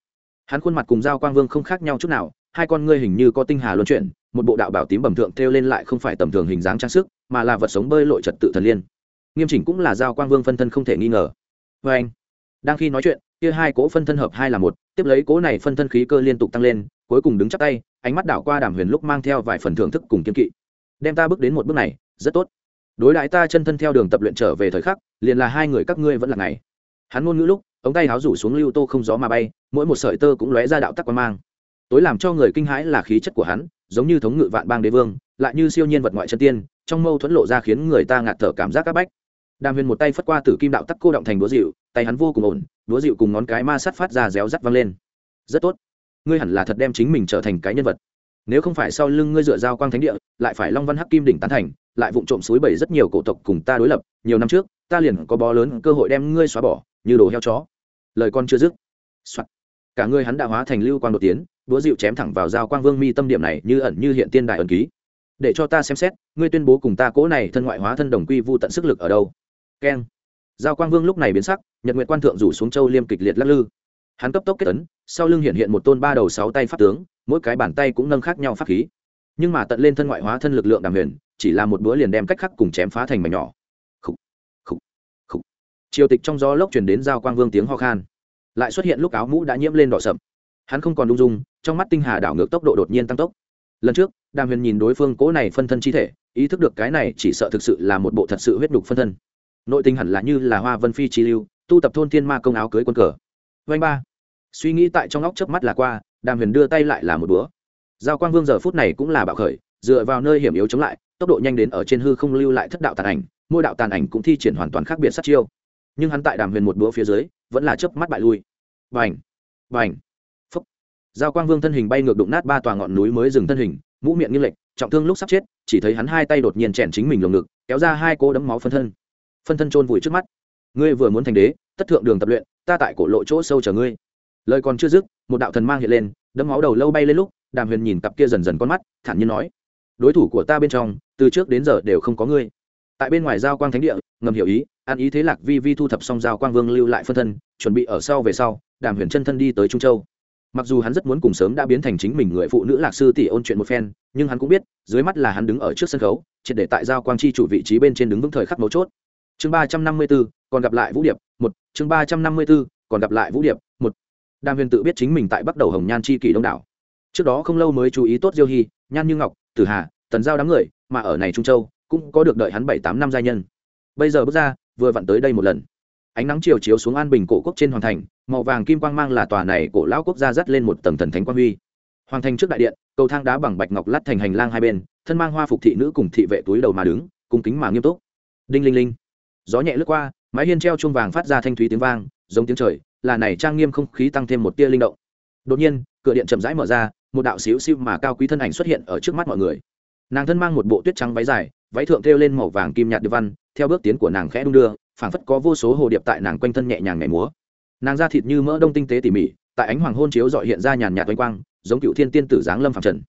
Hắn khuôn mặt cùng giao quang vương không khác nhau chút nào hai con ngươi hình như có tinh hà luân chuyển, một bộ đạo bảo tím bẩm thượng thêu lên lại không phải tầm thường hình dáng trang sức, mà là vật sống bơi lội trật tự thần liên. Nghiêm chỉnh cũng là giao quang vương phân thân không thể nghi ngờ. Vê anh, đang khi nói chuyện, kia hai cỗ phân thân hợp hai là một, tiếp lấy cỗ này phân thân khí cơ liên tục tăng lên, cuối cùng đứng chắc tay, ánh mắt đảo qua đàm huyền lúc mang theo vài phần thưởng thức cùng kiên kỵ. Đem ta bước đến một bước này, rất tốt. Đối lại ta chân thân theo đường tập luyện trở về thời khắc, liền là hai người các ngươi vẫn là ngày. Hắn ngôn ngữ lúc, ống tay háo rủ xuống lưu tô không gió mà bay, mỗi một sợi tơ cũng lóe ra đạo tắc quan mang tối làm cho người kinh hãi là khí chất của hắn, giống như thống ngự vạn bang đế vương, lại như siêu nhiên vật ngoại chân tiên, trong mâu thuẫn lộ ra khiến người ta ngạt thở cảm giác áp bách. Đàm huyền một tay phất qua tử kim đạo tắc cô động thành đúa dịu tay hắn vô cùng ổn đúa dịu cùng ngón cái ma sắt phát ra réo rắt văng lên. Rất tốt. Ngươi hẳn là thật đem chính mình trở thành cái nhân vật. Nếu không phải sau lưng ngươi dựa giao quang thánh địa, lại phải long văn hắc kim đỉnh tán thành, lại vụng trộm suối bảy rất nhiều cổ tộc cùng ta đối lập, nhiều năm trước, ta liền có bó lớn cơ hội đem ngươi xóa bỏ, như đồ heo chó. Lời con chưa dứt、Soạn. cả ngươi hắn đã hóa thành lưu quang đột tiến đũa dịu chém thẳng vào giao quang vương mi tâm điểm này như ẩn như hiện tiên đại ẩn ký. Để cho ta xem xét ngươi tuyên bố cùng ta cố này thân ngoại hóa thân đồng quy vu tận sức lực ở đâu. Keng. Giao quang vương lúc này biến sắc nhật nguyện quan thượng rủ xuống châu liêm kịch liệt lắc lư. Hắn cấp tốc kết tấn sau lưng hiện hiện một tôn ba đầu sáu tay pháp tướng mỗi cái bàn tay cũng nâng khác nhau pháp khí. Nhưng mà tận lên thân ngoại hóa thân lực lượng đàm huyền chỉ là một bữa liền đem cách khắc cùng chém phá thành mảnh nhỏ. Khúc, khúc, khúc. triều tịch trong gió lốc chuyển đến giao quang vương tiếng ho khan. Lại xuất hiện lúc áo mũ đã nhiễm lên đỏ sậm hắn không còn đung dung, trong mắt tinh hà đảo ngược tốc độ đột nhiên tăng tốc. Lần trước, đàm huyền nhìn đối phương cố này phân thân chi thể, ý thức được cái này chỉ sợ thực sự là một bộ thật sự huyết đục phân thân. Nội tinh hẳn là như là hoa vân phi chi lưu, tu tập thôn thiên ma công áo cưới quân cờ. Vanh ba. Suy nghĩ tại trong óc chớp mắt là qua, đàm huyền đưa tay lại là một búa. Giao quang vương giờ phút này cũng là bạo khởi, dựa vào nơi hiểm yếu chống lại, tốc độ nhanh đến ở trên hư không lưu lại thất đạo tàn ảnh, mỗi đạo tàn ảnh cũng thi triển hoàn toàn khác biệt sát chiêu. Nhưng hắn tại đàm huyền một búa phía dưới, vẫn là chớp mắt bại lui. Vành vành giao quang vương thân hình bay ngược đụng nát ba tòa ngọn núi mới dừng thân hình, mũ miệng nghiêng lệch, trọng thương lúc sắp chết, chỉ thấy hắn hai tay đột nhiên chèn chính mình lồng ngực, kéo ra hai cô đấm máu phân thân. Phân thân chôn vùi trước mắt. Ngươi vừa muốn thành đế, tất thượng đường tập luyện, ta tại cổ lộ chỗ sâu chờ ngươi. Lời còn chưa dứt, một đạo thần mang hiện lên, đấm máu đầu lâu bay lên lúc, đàm huyền nhìn cặp kia dần dần con mắt, thản nhiên nói, đối thủ của ta bên trong, từ trước đến giờ đều không có ngươi. Tại bên ngoài giao quang thánh địa, ngầm hiểu ý ăn ý thế lạc vi vi thu thập xong giao quang vương lưu lại phân thân, chuẩn bị ở sau về sau, đàm huyền chân thân đi tới trung châu mặc dù hắn rất muốn cùng sớm đã biến thành chính mình người phụ nữ lạc sư tỷ ôn chuyện một phen, nhưng hắn cũng biết, dưới mắt là hắn đứng ở trước sân khấu, triệt để tại giao quang chi chủ vị trí bên trên đứng vững thời khắc mấu chốt. Chương ba trăm năm mươi b ố còn gặp lại vũ điệp, một. Chương ba trăm năm mươi b ố còn gặp lại vũ điệp, một. Đàm huyền tự biết chính mình tại bắt đầu hồng nhan chi kỷ đông đảo. Trước đó không lâu mới chú ý tốt diêu hy, nhan như ngọc, tử hà, tần giao đám người, mà ở này trung châu, cũng có được đợi hắn bảy tám năm gia nhân. Bây giờ bước ra, vừa vặn tới đây một lần ánh nắng chiều chiếu xuống an bình cổ quốc trên hoàng thành, màu vàng kim quang mang là tòa này cổ lão quốc gia dắt lên một tầng thần thánh quang huy. Hoàng thành trước đại điện, cầu thang đá bằng bạch ngọc lát thành hành lang hai bên, thân mang hoa phục thị nữ cùng thị vệ túi đầu mà đứng, cung kính mà nghiêm túc. Đinh linh linh. Gió nhẹ lướt qua, mái hiên treo chuông vàng phát ra thanh thúy tiếng vang, giống tiếng trời, là này trang nghiêm không khí tăng thêm một tia linh động. Đột nhiên, cửa điện chậm rãi mở ra, một đạo xíu xiu mà cao quý thân ảnh xuất hiện ở trước mắt mọi người. Nàng thân mang một bộ tuyết trắng váy dài, váy thượng thêu lên màu vàng kim nhạt điệp văn theo bước tiến của nàng khẽ đung đưa, phảng phất có vô số hồ điệp tại nàng quanh thân nhẹ nhàng nhảy múa. Nàng da thịt như mỡ đông tinh tế tỉ mỉ, tại ánh hoàng hôn chiếu dọi hiện ra nhàn nhạt oanh quang, giống cựu thiên tiên tử giáng lâm phẳng trần.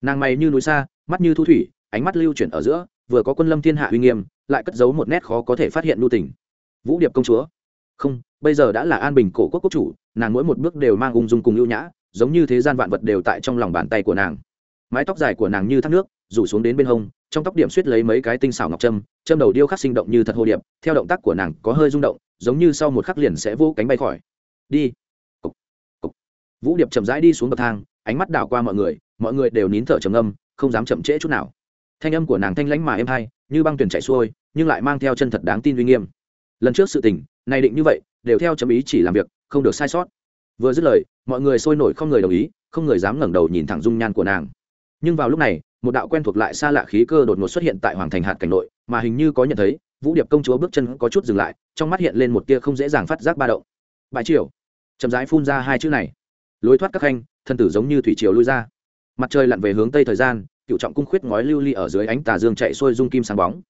Nàng mày như núi xa, mắt như thu thủy, ánh mắt lưu chuyển ở giữa, vừa có quân lâm thiên hạ uy nghiêm, lại cất giấu một nét khó có thể phát hiện lưu tình. Vũ điệp công chúa. Không, bây giờ đã là an bình cổ quốc quốc chủ, nàng mỗi một bước đều mang ung dung cùng ưu nhã, giống như thế gian vạn vật đều tại trong lòng bàn tay của nàng. Mái tóc dài của nàng như thác nước rủ xuống đến bên hông, trong tóc điểm suýt lấy mấy cái tinh xảo ngọc trâm trâm đầu điêu khắc sinh động như thật hồ điệp, theo động tác của nàng có hơi rung động, giống như sau một khắc liền sẽ vỗ cánh bay khỏi. Đi. Cục. Cục. vũ điệp chậm rãi đi xuống bậc thang, ánh mắt đảo qua mọi người mọi người đều nín thở trầm âm không dám chậm trễ chút nào. Thanh âm của nàng thanh lãnh mà êm hay, như băng tuyển chạy xuôi, nhưng lại mang theo chân thật đáng tin uy nghiêm. Lần trước sự tình này định như vậy, đều theo chấm ý chỉ làm việc, không được sai sót. Vừa dứt lời, mọi người sôi nổi không người đồng ý, không người dám ngẩng đầu nhìn thẳng dung nhan của nàng nhưng vào lúc này, một đạo quen thuộc lại xa lạ khí cơ đột ngột xuất hiện tại hoàng thành hạt cảnh nội, mà hình như có nhận thấy, vũ điệp công chúa bước chân có chút dừng lại, trong mắt hiện lên một tia không dễ dàng phát giác ba động. Bãi triều. Chậm rãi phun ra hai chữ này. Lối thoát các khanh, thân tử giống như thủy triều lui ra. Mặt trời lặn về hướng tây thời gian, cựu trọng cung khuyết ngói lưu ly ở dưới ánh tà dương chạy xuôi dung kim sáng bóng.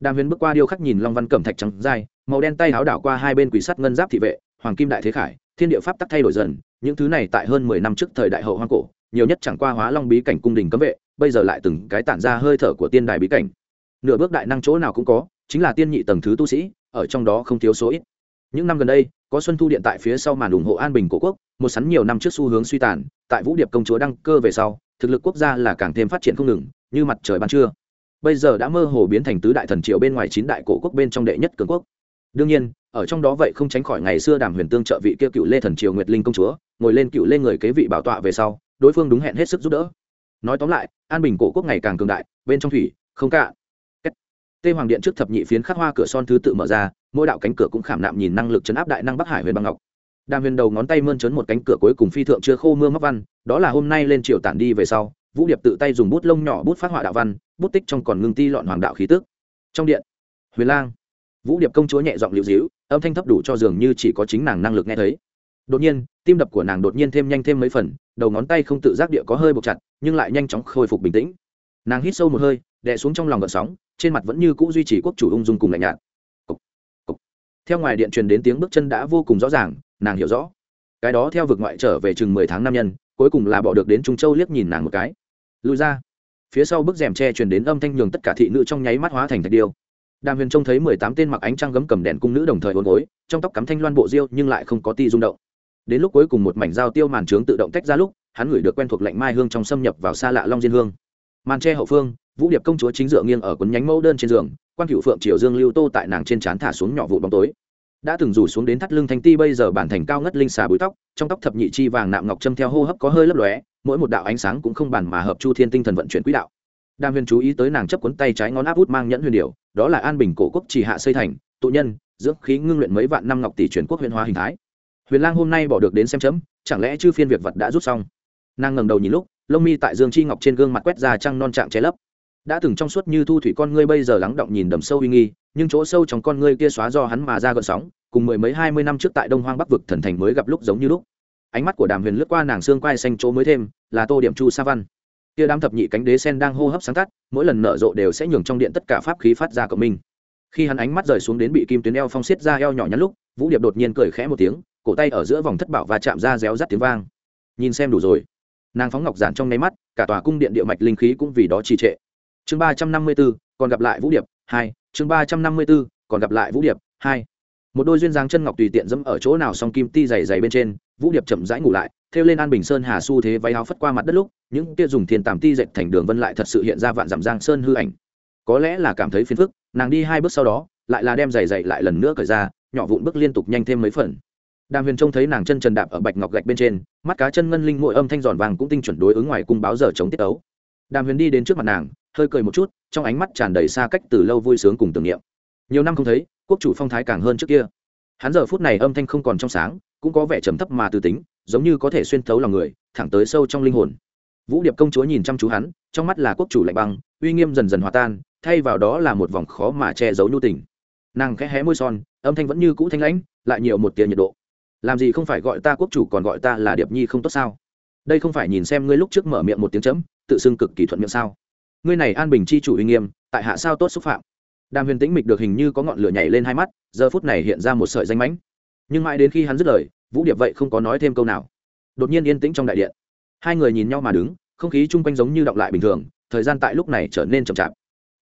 Đàm huyền bước qua điêu khắc nhìn long văn cẩm thạch trắng dài, màu đen tay áo đảo qua hai bên quỷ sắt ngân giáp thị vệ, hoàng kim đại thế khải, thiên địa pháp tắc thay đổi dần, những thứ này tại hơn mười năm trước thời đại hậu hoang cổ nhiều nhất chẳng qua hóa long bí cảnh cung đình cấm vệ, bây giờ lại từng cái tản ra hơi thở của tiên đài bí cảnh. Nửa bước đại năng chỗ nào cũng có, chính là tiên nhị tầng thứ tu sĩ, ở trong đó không thiếu số ít. Những năm gần đây, có xuân thu điện tại phía sau màn ủng hộ an bình của quốc, một sắn nhiều năm trước xu hướng suy tàn, tại vũ điệp công chúa đăng cơ về sau, thực lực quốc gia là càng thêm phát triển không ngừng, như mặt trời ban trưa. Bây giờ đã mơ hồ biến thành tứ đại thần triều bên ngoài chín đại cổ quốc bên trong đệ nhất cường quốc. Đương nhiên, ở trong đó vậy không tránh khỏi ngày xưa đàm huyền tương trợ vị kia cựu lê thần triều nguyệt linh công chúa, ngồi lên cựu lê người kế vị bảo tọa về sau đối phương đúng hẹn hết sức giúp đỡ. Nói tóm lại, an bình cổ quốc ngày càng cường đại, bên trong thủy, không cạn. Tê hoàng điện trước thập nhị phiến khắc hoa cửa son thứ tự mở ra, mỗi đạo cánh cửa cũng khảm nạm nhìn năng lực chấn áp đại năng bắc hải huyền băng ngọc. Đàm huyền đầu ngón tay mơn trớn một cánh cửa cuối cùng phi thượng chưa khô mưa móc văn, đó là hôm nay lên triều tản đi về sau, vũ điệp tự tay dùng bút lông nhỏ bút phát họa đạo văn, bút tích trong còn ngưng ti lọn hoàng đạo khí tức. Trong điện, huyền lang, vũ điệp công chúa nhẹ giọng liễu dĩu âm thanh thấp đủ cho dường như chỉ có chính nàng năng lực nghe thấy đột nhiên tim đập của nàng đột nhiên thêm nhanh thêm mấy phần đầu ngón tay không tự giác địa có hơi buộc chặt nhưng lại nhanh chóng khôi phục bình tĩnh. Nàng hít sâu một hơi đè xuống trong lòng gợn sóng trên mặt vẫn như cũ duy trì quốc chủ ung dung cùng lạnh nhạt. Cục, cục. theo ngoài điện truyền đến tiếng bước chân đã vô cùng rõ ràng nàng hiểu rõ. Cái đó theo vực ngoại trở về chừng mười tháng năm nhân cuối cùng là bỏ được đến trung châu liếc nhìn nàng một cái. Lùi ra. Phía sau bức rèm tre truyền đến âm thanh nhường tất cả thị nữ trong nháy mắt hóa thành thạch điêu. Đàm huyền trông thấy mười tám tên mặc ánh trăng gấm cầm đèn cung nữ đồng thời hôn gối trong tóc cắm thanh loan bộ diêu nhưng lại không có ti rung động đến lúc cuối cùng một mảnh dao tiêu màn trướng tự động tách ra lúc, hắn ngửi được quen thuộc lạnh mai hương trong xâm nhập vào xa lạ long diên hương. Màn tre hậu phương, vũ điệp công chúa chính dựa nghiêng ở quấn nhánh mẫu đơn trên giường, quan cựu phượng triều dương lưu tô tại nàng trên trán thả xuống nhỏ vụ bóng tối. Đã từng rủ xuống đến thắt lưng thanh ti bây giờ bản thành cao ngất linh xà búi tóc, trong tóc thập nhị chi vàng nạm ngọc châm theo hô hấp có hơi lấp lóe, mỗi một đạo ánh sáng cũng không bàn mà hợp chu thiên tinh thần vận chuyển quỹ đạo. Đàm huyền chú ý tới nàng chấp cuốn tay trái ngón áp út mang nhẫn huyền điệu đó là an bình cổ quốc chỉ hạ xây thành, tụ nhân, dưỡng khí ngưng luyện mấy vạn năm ngọc tỷ truyền quốc huyền hóa hình thái huyền lang hôm nay bỏ được đến xem chấm, chẳng lẽ chư phiên việc vật đã rút xong? Nàng ngẩng đầu nhìn lúc, lông mi tại dương chi ngọc trên gương mặt quét ra trăng non trạng che lấp. Đã từng trong suốt như thu thủy con ngươi bây giờ lắng động nhìn đầm sâu uy nghi, nhưng chỗ sâu trong con ngươi kia xóa do hắn mà ra gợn sóng, cùng mười mấy hai mươi năm trước tại đông hoang bắc vực thần thành mới gặp lúc giống như lúc. Ánh mắt của đàm huyền lướt qua nàng xương quai xanh chỗ mới thêm, là tô điểm chu sa văn. Kia đám thập nhị cánh đế sen đang hô hấp sáng tắt, mỗi lần nở rộ đều sẽ nhường trong điện tất cả pháp khí phát ra cộng minh. Khi hắn ánh mắt rời xuống đến bị kim tuyến eo phong xiết ra eo nhỏ nhắn lúc, vũ điệp đột nhiên cười khẽ một tiếng cổ tay ở giữa vòng thất bảo và chạm ra réo rắt tiếng vang. Nhìn xem đủ rồi. Nàng phóng ngọc giản trong nháy mắt, cả tòa cung điện địa mạch linh khí cũng vì đó trì trệ. Chương ba trăm năm mươi b ố còn gặp lại vũ điệp, hai. Chương ba trăm năm mươi b ố còn gặp lại vũ điệp, hai. Một đôi duyên dáng chân ngọc tùy tiện dẫm ở chỗ nào song kim ti dày dày bên trên, vũ điệp chậm rãi ngủ lại theo lên an bình sơn hà su thế váy áo phất qua mặt đất lúc, những kia dùng thiên tàm ti dệt thành đường vân lại thật sự hiện ra vạn dặm giang sơn hư ảnh. Có lẽ là cảm thấy phiền phức, nàng đi hai bước sau đó, lại là đem giày dày lại lần nữa cởi ra, nhỏ vụn bước liên tục nhanh thêm mấy phần đàm huyền trông thấy nàng chân trần đạp ở bạch ngọc gạch bên trên, mắt cá chân ngân linh mỗi âm thanh giòn vàng cũng tinh chuẩn đối ứng ngoài cung báo giờ chống tiết ấu. Đàm huyền đi đến trước mặt nàng, hơi cười một chút, trong ánh mắt tràn đầy xa cách từ lâu vui sướng cùng tưởng niệm. Nhiều năm không thấy, quốc chủ phong thái càng hơn trước kia. Hắn giờ phút này âm thanh không còn trong sáng, cũng có vẻ trầm thấp mà từ tính, giống như có thể xuyên thấu lòng người, thẳng tới sâu trong linh hồn. Vũ điệp công chúa nhìn chăm chú hắn, trong mắt là quốc chủ lạnh băng, uy nghiêm dần dần hòa tan, thay vào đó là một vòng khó mà che giấu nhu tình. Nàng khẽ hé môi son, âm thanh vẫn như cũ thanh lãnh, lại nhiều một tia nhiệt độ làm gì không phải gọi ta quốc chủ còn gọi ta là điệp nhi không tốt sao? Đây không phải nhìn xem ngươi lúc trước mở miệng một tiếng chấm, tự xưng cực kỳ thuận miệng sao? Ngươi này an bình chi chủ uy nghiêm, tại hạ sao tốt xúc phạm? Đàm huyền tĩnh mịch được hình như có ngọn lửa nhảy lên hai mắt, giờ phút này hiện ra một sợi danh mãnh. Nhưng mãi đến khi hắn dứt lời, vũ điệp vậy không có nói thêm câu nào. Đột nhiên yên tĩnh trong đại điện. Hai người nhìn nhau mà đứng, không khí chung quanh giống như động lại bình thường, thời gian tại lúc này trở nên chậm chạp.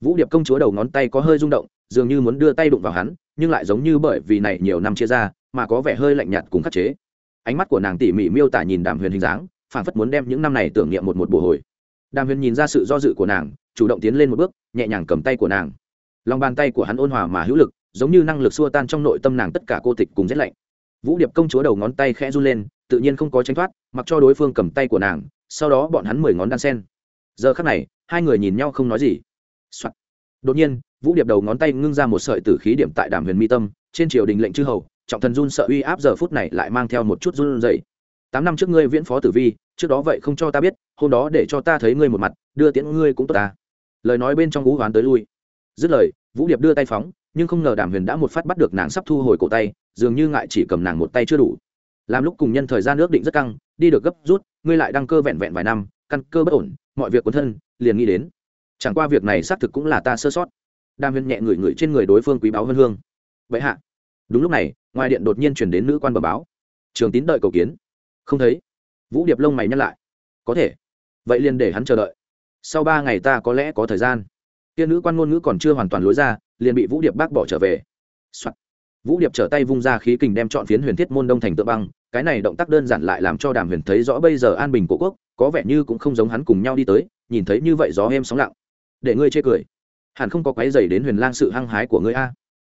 Vũ điệp công chúa đầu ngón tay có hơi rung động, dường như muốn đưa tay đụng vào hắn nhưng lại giống như bởi vì này nhiều năm chia ra, mà có vẻ hơi lạnh nhạt cùng khắc chế. Ánh mắt của nàng tỉ mỉ miêu tả nhìn đàm huyền hình dáng phản phất muốn đem những năm này tưởng niệm một một bồ hồi. Đàm huyền nhìn ra sự do dự của nàng, chủ động tiến lên một bước, nhẹ nhàng cầm tay của nàng. Lòng bàn tay của hắn ôn hòa mà hữu lực, giống như năng lực xua tan trong nội tâm nàng tất cả cô tịch cùng rét lạnh. Vũ điệp công chúa đầu ngón tay khẽ run lên, tự nhiên không có tránh thoát, mặc cho đối phương cầm tay của nàng, sau đó bọn hắn mười ngón đan sen. Giờ khắc này, hai người nhìn nhau không nói gì、Soạn. đột nhiên vũ điệp đầu ngón tay ngưng ra một sợi tử khí điểm tại đàm huyền mi tâm, trên triều đình lệnh chư hầu, trọng thần run sợ uy áp giờ phút này lại mang theo một chút run dậy tám năm trước ngươi viễn phó tử vi, trước đó vậy không cho ta biết, hôm đó để cho ta thấy ngươi một mặt, đưa tiễn ngươi cũng tốt ta. Lời nói bên trong ngũ hoán tới lui. Dứt lời, vũ điệp đưa tay phóng, nhưng không ngờ đàm huyền đã một phát bắt được nàng sắp thu hồi cổ tay, dường như ngại chỉ cầm nàng một tay chưa đủ. Làm lúc cùng nhân thời gian ước định rất căng, đi được gấp rút, ngươi lại đăng cơ vẹn vẹn vài năm, căn cơ bất ổn, mọi việc quấn thân, liền nghĩ đến. Chẳng qua việc này xác thực cũng là ta sơ sót đàm huyền nhẹ ngửi ngửi trên người đối phương quý báo vân hương. Vậy hạ. Đúng lúc này, ngoài điện đột nhiên chuyển đến nữ quan bờ báo. Trường tín đợi cầu kiến. Không thấy. Vũ điệp lông mày nhắc lại. Có thể. Vậy liền để hắn chờ đợi. Sau ba ngày ta có lẽ có thời gian. Tiên nữ quan ngôn ngữ còn chưa hoàn toàn lối ra, liền bị vũ điệp bác bỏ trở về、Soạn. vũ điệp trở tay vung ra khí kình đem chọn phiến huyền thiết môn đông thành tượng băng, cái này động tác đơn giản lại làm cho đàm huyền thấy rõ bây giờ an bình của quốc, có vẻ như cũng không giống hắn cùng nhau đi tới, nhìn thấy như vậy gió êm sóng lặng. Để ngươi chê cười hẳn không có quái dày đến huyền lang sự hăng hái của ngươi a.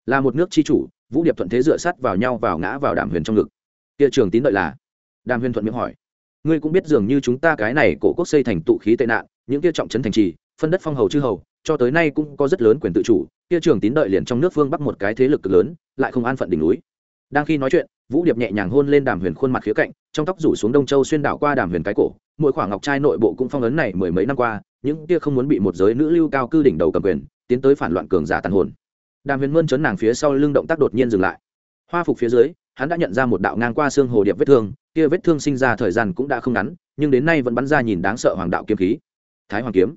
Là một nước chi chủ, vũ điệp thuận thế dựa sắt vào nhau vào ngã vào đàm huyền trong ngực. Kia trường tín đợi là? Đàm huyền thuận miệng hỏi. Ngươi cũng biết dường như chúng ta cái này cổ quốc xây thành tụ khí tệ nạn, những kia trọng trấn thành trì, phân đất phong hầu chư hầu, cho tới nay cũng có rất lớn quyền tự chủ, kia trường tín đợi liền trong nước phương bắc một cái thế lực cực lớn, lại không an phận đỉnh núi đang khi nói chuyện, vũ điệp nhẹ nhàng hôn lên đàm huyền khuôn mặt khía cạnh, trong tóc rủ xuống đông châu xuyên đảo qua đàm huyền cái cổ. Mỗi khoảng ngọc trai nội bộ cũng phong ấn này mười mấy năm qua, những kia không muốn bị một giới nữ lưu cao cư đỉnh đầu cầm quyền, tiến tới phản loạn cường giả tàn hồn. Đàm huyền mơn trấn nàng phía sau lưng động tác đột nhiên dừng lại. Hoa phục phía dưới, hắn đã nhận ra một đạo ngang qua xương hồ điệp vết thương, kia vết thương sinh ra thời gian cũng đã không ngắn, nhưng đến nay vẫn bắn ra nhìn đáng sợ hoàng đạo kiếm khí. Thái hoàng kiếm.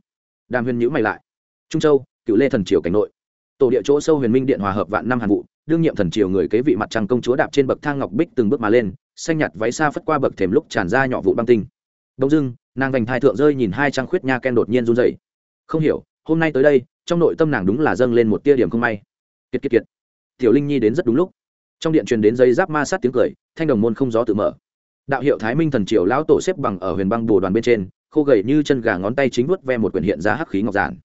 Đàm huyền nhữ mày lại. Trung châu, cựu lê thần triều cảnh nội. Tổ địa chỗ sâu huyền minh điện hòa hợp vạn năm hàn vụ đương nhiệm thần triều người kế vị mặt trăng công chúa đạp trên bậc thang ngọc bích từng bước mà lên, xanh nhạt váy xa phất qua bậc thềm lúc tràn ra nhỏ vụ băng tinh. Đông dưng nàng vành thai thượng rơi nhìn hai trang khuyết nha ken đột nhiên run dậy không hiểu, hôm nay tới đây, trong nội tâm nàng đúng là dâng lên một tia điểm không may. Kiệt kiệt kiệt. Tiểu linh nhi đến rất đúng lúc. Trong điện truyền đến dây giáp ma sát tiếng cười, thanh đồng môn không gió tự mở. Đạo hiệu thái minh thần triều lão tổ xếp bằng ở huyền băng bồ đoàn bên trên, khô gầy như chân gà ngón tay chính vuốt ve một quyển hiện ra hắc khí ngọc giản.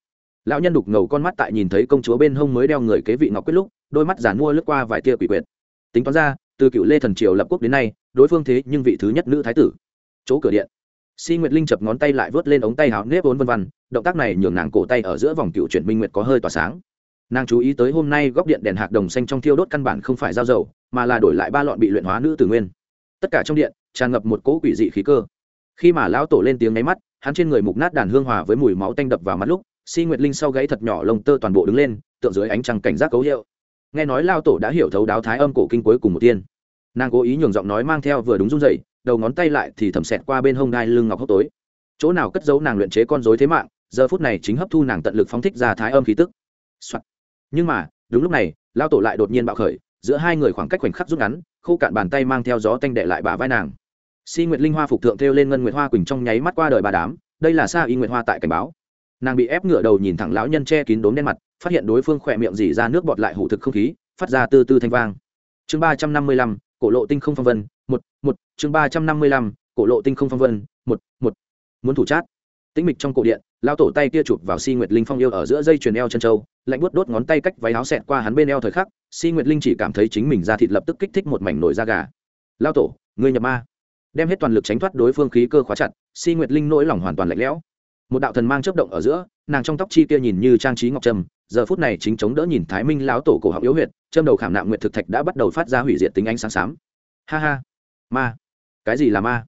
Lão nhân đục ngầu con mắt tại nhìn thấy công chúa bên hông mới đeo người kế vị ngọc quyết lúc đôi mắt giản mua lướt qua vài tia quỷ quyệt. Tính toán ra, từ cựu lê thần triều lập quốc đến nay, đối phương thế nhưng vị thứ nhất nữ thái tử. Chỗ cửa điện. Si nguyệt linh chập ngón tay lại vớt lên ống tay háo nếp vốn vân vân, động tác này nhường nàng cổ tay ở giữa vòng cựu chuyển minh nguyệt có hơi tỏa sáng. Nàng chú ý tới hôm nay góc điện đèn hạc đồng xanh trong thiêu đốt căn bản không phải giao dầu, mà là đổi lại ba lọn bị luyện hóa nữ tử nguyên. Tất cả trong điện, tràn ngập một cỗ quỷ dị khí cơ. Khi mà lão tổ lên tiếng nháy mắt, hắn trên người mục nát đàn hương hòa với mùi máu tanh đập vào mắt lúc, si nguyệt linh sau gáy thật nhỏ lông tơ toàn bộ đứng lên tượng dưới ánh trăng cảnh giác cấu hiệu nghe nói lao tổ đã hiểu thấu đáo thái âm cổ kinh cuối cùng một tiên. Nàng cố ý nhường giọng nói mang theo vừa đúng run dậy đầu ngón tay lại thì thầm xẹt qua bên hông đai lưng ngọc hốc tối. Chỗ nào cất giấu nàng luyện chế con dối thế mạng, giờ phút này chính hấp thu nàng tận lực phóng thích ra thái âm khí tức、Soạn. nhưng mà, đúng lúc này, lao tổ lại đột nhiên bạo khởi, giữa hai người khoảng cách khoảnh khắc rút ngắn, khô cạn bàn tay mang theo gió tanh đệ lại bà vai nàng. Si nguyệt linh hoa phục thượng thêu lên ngân nguyệt hoa quỳnh trong nháy mắt qua đời bà đám, đây là sa y nguyệt hoa tại cảnh báo. Nàng bị ép ngựa đầu nhìn thẳng lão nhân che kín đốm đen mặt phát hiện đối phương khỏe miệng dỉ ra nước bọt lại hủ thực không khí, phát ra tư tư thanh vang. Chương ba trăm năm mươi lăm, cổ lộ tinh không phong vân, một một, chương ba trăm năm mươi lăm, cổ lộ tinh không phong vân, một một. Muốn thủ chát. Tĩnh mịch trong cổ điện lao tổ tay kia chụp vào si nguyệt linh phong yêu ở giữa dây chuyền eo chân trâu lạnh buốt đốt ngón tay cách váy áo xẹt qua hắn bên eo thời khắc, si nguyệt linh chỉ cảm thấy chính mình ra thịt lập tức kích thích một mảnh nổi da gà. Lao tổ, ngươi nhập ma. Đem hết toàn lực tránh thoát đối phương khí cơ khóa chặt, si nguyệt linh nỗi lòng hoàn toàn lạnh lẽo. Một đạo thần mang chớp động ở giữa, nàng trong tóc chi kia nhìn như trang trí ngọc trâm giờ phút này chính chống đỡ nhìn thái minh lão tổ cổ học yếu huyệt, châm đầu khảm nạm nguyệt thực thạch đã bắt đầu phát ra hủy diệt tính ánh sáng xám. Ha ha. Ma. Cái gì là ma?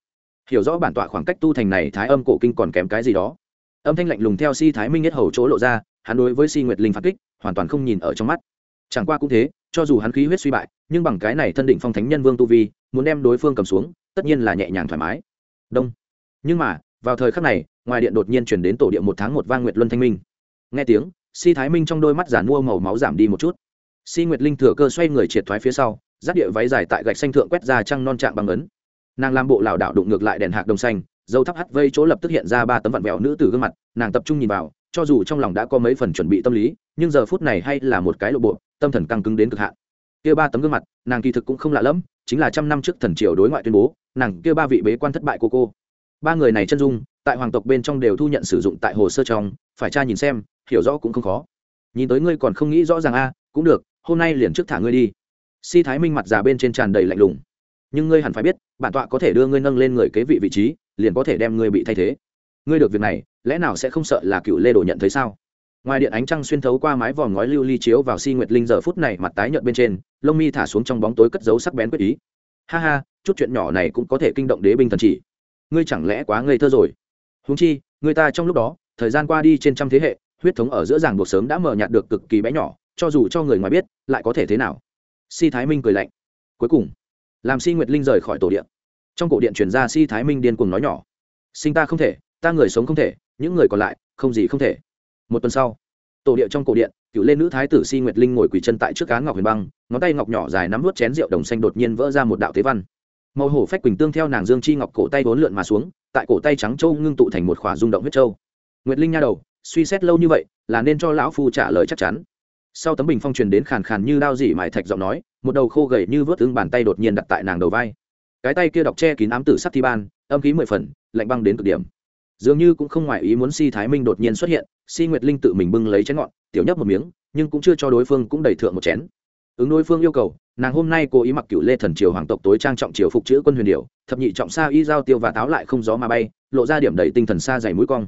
Hiểu rõ bản tọa khoảng cách tu thành này thái âm cổ kinh còn kém cái gì đó. Âm thanh lạnh lùng theo si thái minh nhất hầu chỗ lộ ra, hắn đối với si nguyệt linh phản kích, hoàn toàn không nhìn ở trong mắt. Chẳng qua cũng thế, cho dù hắn khí huyết suy bại, nhưng bằng cái này thân định phong thánh nhân vương tu vi, muốn đem đối phương cầm xuống, tất nhiên là nhẹ nhàng thoải mái. Đông. Nhưng mà, vào thời khắc này, ngoài điện đột nhiên chuyển đến tổ điện một tháng một vang nguyệt luân thanh minh. Nghe tiếng si thái minh trong đôi mắt giản mua màu máu giảm đi một chút. Si nguyệt linh thừa cơ xoay người triệt thoái phía sau, giáp địa váy dài tại gạch xanh thượng quét ra trăng non trạng bằng ấn. Nàng làm bộ lảo đảo đụng ngược lại đèn hạc đồng xanh, dâu thắp hắt vây chỗ lập tức hiện ra ba tấm vặn vẹo nữ từ gương mặt, nàng tập trung nhìn vào, cho dù trong lòng đã có mấy phần chuẩn bị tâm lý, nhưng giờ phút này hay là một cái lộ bộ, tâm thần căng cứng đến cực hạn. Kia ba tấm gương mặt, nàng kỳ thực cũng không lạ lẫm, chính là trăm năm trước thần triều đối ngoại tuyên bố, nàng kia ba vị bế quan thất bại cô cô. Ba người này chân dung, tại hoàng tộc bên trong đều thu nhận sử dụng tại hồ sơ trong, phải tra nhìn xem hiểu rõ cũng không khó. Nhìn tới ngươi còn không nghĩ rõ ràng a, cũng được, hôm nay liền trước thả ngươi đi. Si thái minh mặt già bên trên tràn đầy lạnh lùng. Nhưng ngươi hẳn phải biết, bản tọa có thể đưa ngươi nâng lên người kế vị vị trí, liền có thể đem ngươi bị thay thế. Ngươi được việc này, lẽ nào sẽ không sợ là cựu lê đồ nhận thấy sao? Ngoài điện ánh trăng xuyên thấu qua mái vòm ngói lưu ly chiếu vào si nguyệt linh giờ phút này mặt tái nhợt bên trên, lông mi thả xuống trong bóng tối cất dấu sắc bén quyết ý. Ha ha, chút chuyện nhỏ này cũng có thể kinh động đế binh thần chỉ. Ngươi chẳng lẽ quá ngây thơ rồi? Huống chi, người ta trong lúc đó, thời gian qua đi trên trăm thế hệ huyết thống ở giữa ràng buộc sớm đã mờ nhạt được cực kỳ bé nhỏ, cho dù cho người ngoài biết, lại có thể thế nào? Si thái minh cười lạnh. Cuối cùng, làm si nguyệt linh rời khỏi tổ điện. Trong cổ điện chuyển ra si thái minh điên cuồng nói nhỏ. Sinh ta không thể, ta người sống không thể, những người còn lại, không gì không thể. Một tuần sau, tổ điện trong cổ điện, cựu lên nữ thái tử si nguyệt linh ngồi quỳ chân tại trước cá ngọc huyền băng, ngón tay ngọc nhỏ dài nắm vút chén rượu đồng xanh đột nhiên vỡ ra một đạo tế văn. Màu hổ phách quỳnh tương theo nàng dương chi ngọc cổ tay vốn lượn mà xuống, tại cổ tay trắng châu ngưng tụ thành một khỏa rung động huyết châu. Nguyệt linh nha đầu suy xét lâu như vậy, là nên cho lão phu trả lời chắc chắn. Sau tấm bình phong truyền đến khàn khàn như đao dỉ mài thạch giọng nói, một đầu khô gầy như vớt tương bàn tay đột nhiên đặt tại nàng đầu vai. Cái tay kia đọc che kín ám tử sắc thi ban, âm khí mười phần, lạnh băng đến cực điểm. Dường như cũng không ngoại ý muốn si thái minh đột nhiên xuất hiện, si nguyệt linh tự mình bưng lấy chén ngọn, tiểu nhấp một miếng, nhưng cũng chưa cho đối phương cũng đầy thượng một chén. Ứng đối phương yêu cầu, nàng hôm nay cố ý mặc cựu lê thần triều hoàng tộc tối trang trọng triều phục chữ quân huyền điệu thập nhị trọng xa y giao tiêu và táo lại không gió mà bay, lộ ra điểm đầy tinh thần xa dày mũi cong.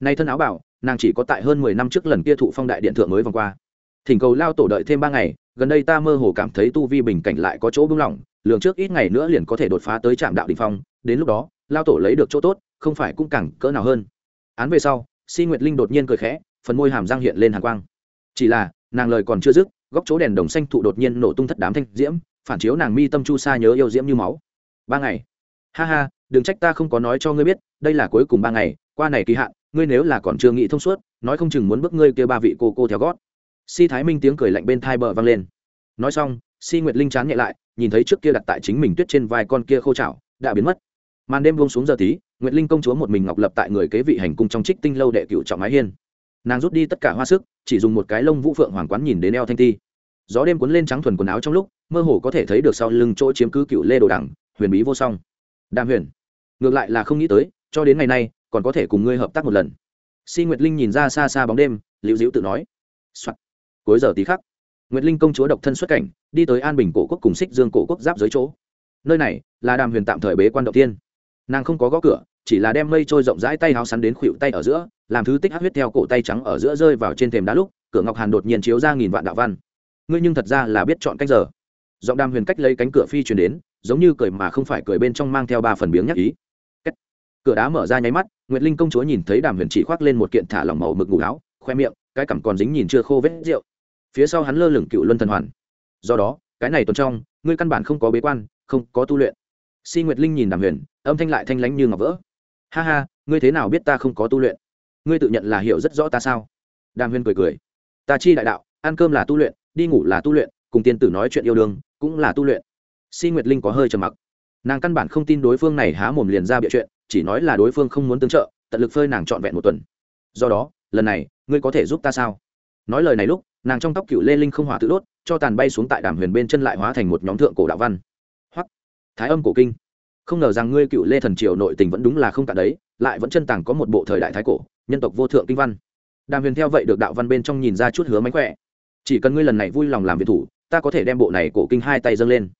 Nay thân áo bảo nàng chỉ có tại hơn mười năm trước lần kia thụ phong đại điện thượng mới vòng qua. Thỉnh cầu lao tổ đợi thêm ba ngày, gần đây ta mơ hồ cảm thấy tu vi bình cảnh lại có chỗ bưng lỏng lượng trước ít ngày nữa liền có thể đột phá tới trạm đạo đỉnh phong, đến lúc đó, lao tổ lấy được chỗ tốt, không phải cũng càng cỡ nào hơn. Án về sau, si nguyệt linh đột nhiên cười khẽ, phần môi hàm răng hiện lên hàng quang. Chỉ là, nàng lời còn chưa dứt, góc chỗ đèn đồng xanh thụ đột nhiên nổ tung thất đám thanh diễm, phản chiếu nàng mi tâm chu sa nhớ yêu diễm như máu. Ba ngày. Ha ha, đừng trách ta không có nói cho ngươi biết, đây là cuối cùng ba ngày, qua này kỳ hạn ngươi nếu là còn chưa nghĩ thông suốt, nói không chừng muốn bước ngươi kia ba vị cô cô theo gót. Si thái minh tiếng cười lạnh bên thai bờ vang lên. Nói xong, si nguyệt linh chán nhẹ lại, nhìn thấy trước kia đặt tại chính mình tuyết trên vai con kia khô chảo, đã biến mất. Màn đêm buông xuống giờ tí, nguyệt linh công chúa một mình ngọc lập tại người kế vị hành cung trong trích tinh lâu đệ cựu trọng mái hiên. Nàng rút đi tất cả hoa sức, chỉ dùng một cái lông vũ phượng hoàng quán nhìn đến eo thanh ti. Gió đêm cuốn lên trắng thuần quần áo trong lúc, mơ hồ có thể thấy được sau lưng chỗ chiếm cứ cựu lê đồ đẳng huyền bí vô song. Đàm huyền. Ngược lại là không nghĩ tới, cho đến ngày nay còn có thể cùng ngươi hợp tác một lần. Si nguyệt linh nhìn ra xa xa bóng đêm, liễu diễu tự nói、Soạn. cuối giờ tí khắc, nguyệt linh công chúa độc thân xuất cảnh, đi tới an bình cổ quốc cùng xích dương cổ quốc giáp dưới chỗ. Nơi này là đàm huyền tạm thời bế quan đầu tiên. Nàng không có gõ cửa, chỉ là đem mây trôi rộng rãi tay háo sắn đến khuỵu tay ở giữa, làm thứ tích hát huyết theo cổ tay trắng ở giữa rơi vào trên thềm đá lúc, cửa ngọc hàn đột nhiên chiếu ra nghìn vạn đạo văn. Ngươi nhưng thật ra là biết chọn cách giờ. Giọng đàm huyền cách lấy cánh cửa phi truyền đến, giống như cười mà không phải cười bên trong mang theo ba phần biếng nhắc ý. Cửa đá mở ra nháy mắt nguyệt linh công chúa nhìn thấy đàm huyền chỉ khoác lên một kiện thả lỏng màu mực ngủ áo, khoe miệng, cái cằm còn dính nhìn chưa khô vết rượu. Phía sau hắn lơ lửng cựu luân thần hoàn. Do đó, cái này tuần trong, ngươi căn bản không có bế quan, không có tu luyện. Si nguyệt linh nhìn đàm huyền, âm thanh lại thanh lánh như ngọc vỡ. Ha ha, ngươi thế nào biết ta không có tu luyện? Ngươi tự nhận là hiểu rất rõ ta sao? Đàm huyền cười cười. Ta chi đại đạo, ăn cơm là tu luyện, đi ngủ là tu luyện, cùng tiên tử nói chuyện yêu đương, cũng là tu luyện. Si nguyệt linh có hơi trầm mặc. Nàng căn bản không tin đối phương này há mồm liền ra bịa chuyện chỉ nói là đối phương không muốn tương trợ, tận lực phơi nàng trọn vẹn một tuần. Do đó, lần này, ngươi có thể giúp ta sao? Nói lời này lúc, nàng trong tóc cựu lê linh không hỏa tự đốt, cho tàn bay xuống tại đàm huyền bên chân lại hóa thành một nhóm thượng cổ đạo văn. Hoặc thái âm cổ kinh. Không ngờ rằng ngươi cựu lê thần triều nội tình vẫn đúng là không cả đấy, lại vẫn chân tàng có một bộ thời đại thái cổ, nhân tộc vô thượng kinh văn. Đàm huyền theo vậy được đạo văn bên trong nhìn ra chút hứa mánh khỏe. Chỉ cần ngươi lần này vui lòng làm việc thủ, ta có thể đem bộ này cổ kinh hai tay dâng lên.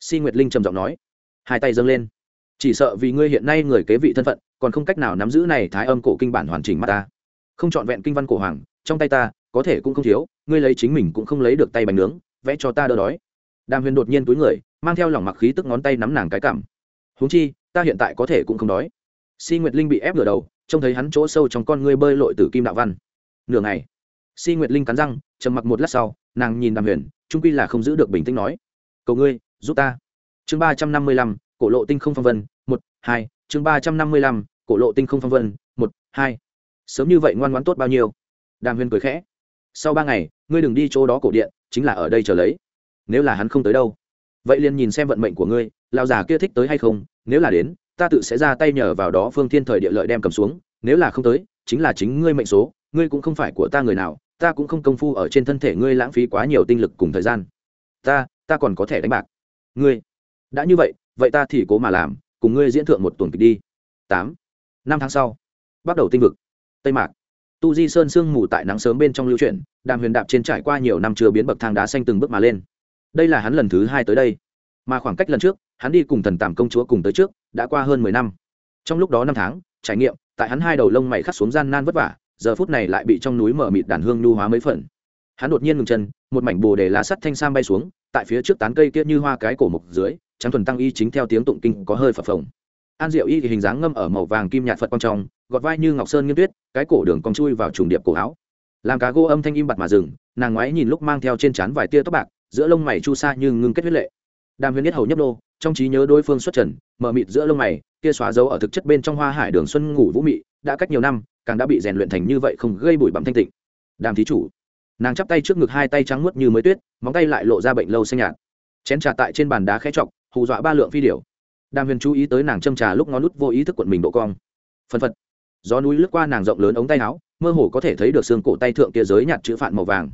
Si nguyệt linh trầm giọng nói. Hai tay dâng lên chỉ sợ vì ngươi hiện nay người kế vị thân phận, còn không cách nào nắm giữ này thái âm cổ kinh bản hoàn chỉnh mà ta. Không chọn vẹn kinh văn cổ hoàng, trong tay ta, có thể cũng không thiếu, ngươi lấy chính mình cũng không lấy được tay bánh nướng, vẽ cho ta đỡ đói. Đàm huyền đột nhiên túi người, mang theo lỏng mặc khí tức ngón tay nắm nàng cái cảm huống chi, ta hiện tại có thể cũng không đói. Si nguyệt linh bị ép ngửa đầu, trông thấy hắn chỗ sâu trong con ngươi bơi lội từ kim đạo văn. Nửa ngày, si nguyệt linh cắn răng, trầm mặc một lát sau, nàng nhìn đàm huyền trung quy là không giữ được bình tĩnh nói, cầu ngươi, giúp ta. Chương ba trăm năm mươi lăm cổ lộ tinh không phong vân, một, hai, chương ba trăm năm mươi lăm, cổ lộ tinh không phong vân, một, hai. Sớm như vậy ngoan ngoãn tốt bao nhiêu? Đàm Huyên cười khẽ. Sau ba ngày, ngươi đừng đi chỗ đó cổ điện, chính là ở đây chờ lấy. Nếu là hắn không tới đâu. Vậy liền nhìn xem vận mệnh của ngươi lao già kia thích tới hay không, nếu là đến, ta tự sẽ ra tay nhờ vào đó phương thiên thời địa lợi đem cầm xuống, nếu là không tới, chính là chính ngươi mệnh số, ngươi cũng không phải của ta người nào, ta cũng không công phu ở trên thân thể ngươi lãng phí quá nhiều tinh lực cùng thời gian. Ta ta còn có thể đánh bạc. Ngươi, đã như vậy vậy ta thì cố mà làm, cùng ngươi diễn thượng một tuần kịch đi. Tám. Năm tháng sau, bắt đầu tinh vực. Tây mạc. Tu di sơn sương mù tại nắng sớm bên trong lưu chuyển, đàm huyền đạp trên trải qua nhiều năm chưa biến bậc thang đá xanh từng bước mà lên. Đây là hắn lần thứ hai tới đây. Mà khoảng cách lần trước, hắn đi cùng thần tàm công chúa cùng tới trước, đã qua hơn mười năm. Trong lúc đó năm tháng, trải nghiệm, tại hắn hai đầu lông mày khắc xuống gian nan vất vả, giờ phút này lại bị trong núi mở mịt đàn hương nhu hóa mấy phần. Hắn đột nhiên ngừng chân, một mảnh bồ đề lá sắt thanh sam bay xuống, tại phía trước tán cây kia như hoa cái cổ mục dưới trắng thuần tăng y chính theo tiếng tụng kinh có hơi phập phồng. An diệu y thì hình dáng ngâm ở màu vàng kim nhạt phật quang trong, gọt vai như ngọc sơn nghiêm tuyết, cái cổ đường cong chui vào trùng điệp cổ áo. Làm cá gỗ âm thanh im bặt mà dừng, nàng ngoái nhìn lúc mang theo trên trán vài tia tóc bạc, giữa lông mày chu sa như ngưng kết huyết lệ. Đàm huyền nhất hầu nhấp nô, trong trí nhớ đối phương xuất trần, mở mịt giữa lông mày, kia xóa dấu ở thực chất bên trong hoa hải đường xuân ngủ vũ mị, đã cách nhiều năm, càng đã bị rèn luyện thành như vậy không gây bụi bặm thanh tịnh. Đàm thí chủ, nàng chắp tay trước ngực hai tay trắng muốt như mới tuyết, móng tay lại lộ ra bệnh lâu xanh nhạt chén trà tại trên bàn đá khẽ chọc, hù dọa ba lượng phi điểu. Đàm huyền chú ý tới nàng châm trà lúc ngón nút vô ý thức quận mình độ cong. Phân phật. Gió núi lướt qua nàng rộng lớn ống tay áo, mơ hồ có thể thấy được xương cổ tay thượng kia giới nhạt chữ phạn màu vàng.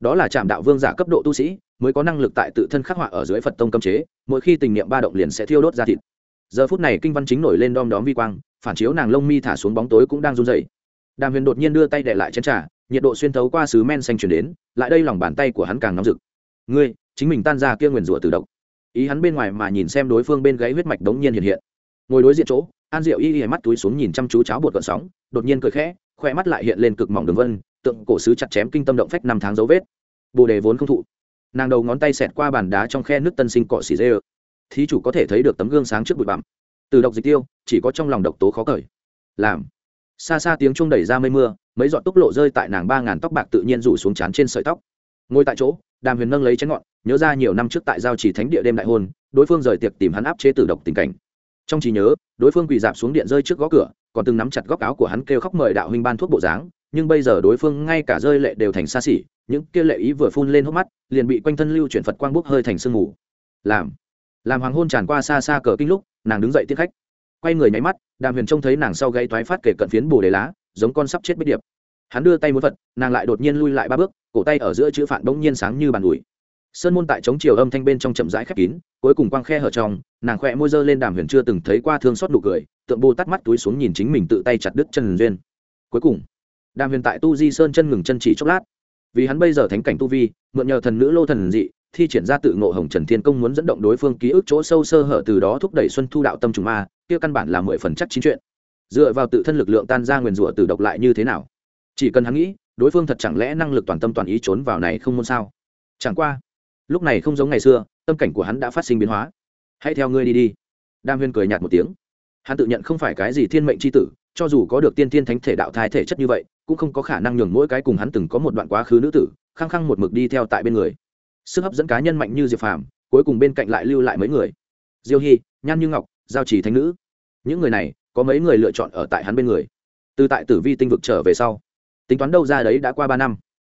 Đó là trạm đạo vương giả cấp độ tu sĩ, mới có năng lực tại tự thân khắc họa ở dưới phật tông cấm chế, mỗi khi tình niệm ba động liền sẽ thiêu đốt ra thịt. Giờ phút này kinh văn chính nổi lên đom đóm vi quang, phản chiếu nàng lông mi thả xuống bóng tối cũng đang run dày đàm huyền đột nhiên đưa tay đệ lại chén trà, nhiệt độ xuyên thấu qua sứ men xanh chuyển đến, lại đây lòng bàn tay của hắn càng nóng rực. Ngươi chính mình tan ra kia nguyền rủa từ độc. Ý hắn bên ngoài mà nhìn xem đối phương bên gáy huyết mạch đống nhiên hiện hiện. Ngồi đối diện chỗ, an diệu y y mắt túi xuống nhìn chăm chú cháo bột gợn sóng, đột nhiên cười khẽ, khoe mắt lại hiện lên cực mỏng đường vân, tượng cổ sứ chặt chém kinh tâm động phách năm tháng dấu vết. Bồ đề vốn không thụ. Nàng đầu ngón tay xẹt qua bàn đá trong khe nước tân sinh cọ xỉ dê ơ. Thí chủ có thể thấy được tấm gương sáng trước bụi bặm. Từ độc dịch tiêu, chỉ có trong lòng độc tố khó cởi. Làm. Xa xa tiếng chuông đẩy ra mây mưa, mấy giọt túc lộ rơi tại nàng ba ngàn tóc bạc tự nhiên rủ xuống chán trên sợi tóc ngồi tại chỗ, đàm huyền nâng lấy chén ngọn, nhớ ra nhiều năm trước tại giao chỉ thánh địa đêm đại hôn, đối phương rời tiệc tìm hắn áp chế tử độc tình cảnh. Trong trí nhớ, đối phương quỳ dạp xuống điện rơi trước gõ cửa, còn từng nắm chặt góc áo của hắn kêu khóc mời đạo huynh ban thuốc bộ dáng, nhưng bây giờ đối phương ngay cả rơi lệ đều thành xa xỉ, những kia lệ ý vừa phun lên hốc mắt, liền bị quanh thân lưu chuyển phật quang bốc hơi thành sương mù. Làm làm hoàng hôn tràn qua xa xa cờ kinh lúc, nàng đứng dậy tiếp khách. Quay người nháy mắt, đàm huyền trông thấy nàng sau gãy toái phát kể cận phiến bồ đề lá, giống con sắp chết bích điệp hắn đưa tay muốn vật nàng lại đột nhiên lui lại ba bước, cổ tay ở giữa chữ phạn bỗng nhiên sáng như bàn ủi. Sơn môn tại chống chiều âm thanh bên trong chậm rãi khép kín, cuối cùng quang khe hở trong, nàng khỏe môi dơ lên đàm huyền chưa từng thấy qua thương xót nụ cười, tượng bồ tắt mắt túi xuống nhìn chính mình tự tay chặt đứt chân duyên. Cuối cùng, đàm huyền tại tu di sơn chân ngừng chân chỉ chốc lát. Vì hắn bây giờ thánh cảnh tu vi, mượn nhờ thần nữ lô thần dị, thi triển ra tự ngộ hồng trần thiên công muốn dẫn động đối phương ký ức chỗ sâu sơ hở từ đó thúc đẩy xuân thu đạo tâm trùng ma, kia căn bản là mười phần chắc chín chuyện. Dựa vào tự thân lực lượng tan ra nguyền rủa từ độc lại như thế nào? Chỉ cần hắn nghĩ, đối phương thật chẳng lẽ năng lực toàn tâm toàn ý trốn vào này không muốn sao? Chẳng qua, lúc này không giống ngày xưa, tâm cảnh của hắn đã phát sinh biến hóa. Hãy theo ngươi đi đi. Đam huyên cười nhạt một tiếng. Hắn tự nhận không phải cái gì thiên mệnh c h i tử, cho dù có được tiên tiên thánh thể đạo thai thể chất như vậy, cũng không có khả năng nhường mỗi cái cùng hắn từng có một đoạn quá khứ nữ tử, khăng khăng một mực đi theo tại bên người. Sức hấp dẫn cá nhân mạnh như diệp phàm, cuối cùng bên cạnh lại lưu lại mấy người. Diêu hy nhan như ngọc, giao trì thánh nữ. Những người này, có mấy người lựa chọn ở tại hắn bên người. Từ tại tử vi tinh vực trở về sau tính toán đâu ra đấy đã qua ba năm.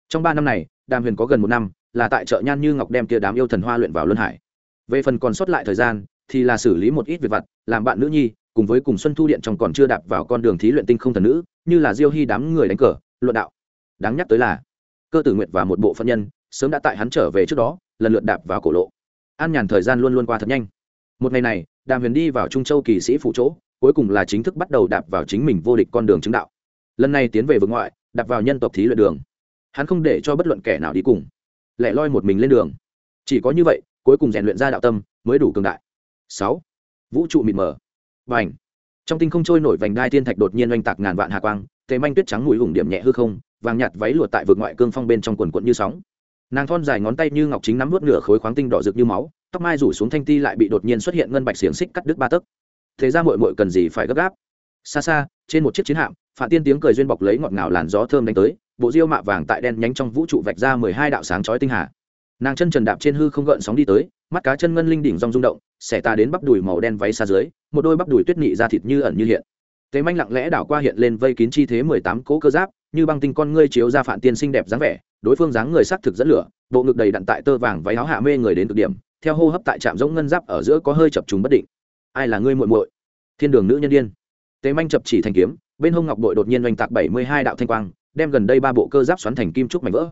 Trong ba năm này, đàm huyền có gần một năm, là tại chợ nhan như ngọc đem kia đám yêu thần hoa luyện vào luân hải. Về phần còn sót lại thời gian, thì là xử lý một ít việc vặt, làm bạn nữ nhi, cùng với cùng xuân thu điện trong còn chưa đạp vào con đường thí luyện tinh không thần nữ, như là diêu hy đám người đánh cờ, luận đạo. Đáng nhắc tới là, cơ tử nguyện và một bộ phận nhân, sớm đã tại hắn trở về trước đó, lần lượt đạp vào cổ lộ. An nhàn thời gian luôn luôn qua thật nhanh. Một ngày này, đàm huyền đi vào trung châu kỳ sĩ phụ chỗ, cuối cùng là chính thức bắt đầu đạp vào chính mình vô địch con đường chứng đạo. Lần này tiến về vực ngoại đặt vào nhân tộc thí luyện đường. Hắn không để cho bất luận kẻ nào đi cùng. Lẻ loi một mình lên đường. Chỉ có như vậy, cuối cùng rèn luyện ra đạo tâm, mới đủ cường đại. Sáu. Vũ trụ mịt mờ. Và ảnh trong tinh không trôi nổi vành đai thiên thạch đột nhiên oanh tạc ngàn vạn hạ quang thế manh tuyết trắng mùi hùng điểm nhẹ hư không, vàng nhạt váy luột tại vực ngoại cương phong bên trong quần quận như sóng. Nàng thon dài ngón tay như ngọc chính nắm vút nửa khối khoáng tinh đỏ rực như máu, tóc mai rủ xuống thanh ti lại bị đột nhiên xuất hiện ngân bạch xiềng xích cắt đứt ba tấc. Thế ra mội mội cần gì phải gấp gáp? Xa xa, trên một chiếc chiến hạm phạm tiên tiếng cười duyên bọc lấy ngọt ngào làn gió thơm đánh tới, bộ diêu mạ vàng tại đen nhánh trong vũ trụ vạch ra mười hai đạo sáng chói tinh hà. Nàng chân trần đạp trên hư không gợn sóng đi tới, mắt cá chân ngân linh đỉnh rong rung động, xẻ ta đến bắp đùi màu đen váy xa dưới, một đôi bắp đùi tuyết nị ra thịt như ẩn như hiện. Tế manh lặng lẽ đảo qua hiện lên vây kín chi thế mười tám cỗ cơ giáp, như băng tinh con ngươi chiếu ra phản tiên xinh đẹp dáng vẻ, đối phương dáng người sắc thực dẫn lửa, bộ ngực đầy đặn tại tơ vàng váy áo hạ mê người đến cực điểm, theo hô hấp tại trạm giống ngân giáp ở giữa có hơi chập trùng bất định. Ai là ngươi muội muội? Thiên đường nữ nhân điên. Tế manh chập chỉ thành kiếm bên hông ngọc bội đột nhiên oanh tạc bảy mươi hai đạo thanh quang, đem gần đây ba bộ cơ giáp xoắn thành kim trúc mảnh vỡ.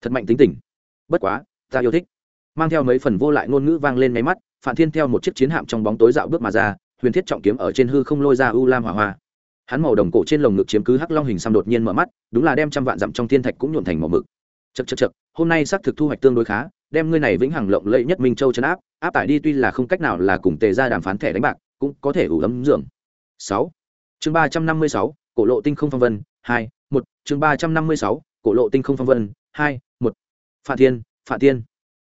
Thật mạnh tính tình. Bất quá, ta yêu thích. Mang theo mấy phần vô lại ngôn ngữ vang lên máy mắt phạm thiên theo một chiếc chiến hạm trong bóng tối dạo bước mà ra, huyền thiết trọng kiếm ở trên hư không lôi ra u lam hỏa hoa. Hắn màu đồng cổ trên lồng ngực chiếm cứ hắc long hình xăm đột nhiên mở mắt, đúng là đem trăm vạn dặm trong thiên thạch cũng nhuộn thành màu mực. Chật chật chật hôm nay xác thực thu hoạch tương đối khá, đem ngươi này vĩnh hằng lộng lẫy nhất minh châu chấn áp áp tải đi tuy là không cách nào là cùng tề ra đàm phán thẻ đánh bạc, cũng có thể ủ ấm dưỡng. Sáu chương ba trăm năm mươi sáu, cổ lộ tinh không phong vân, hai, một. Chương ba trăm năm mươi sáu, cổ lộ tinh không phong vân, hai, một. Phạm thiên phạm thiên.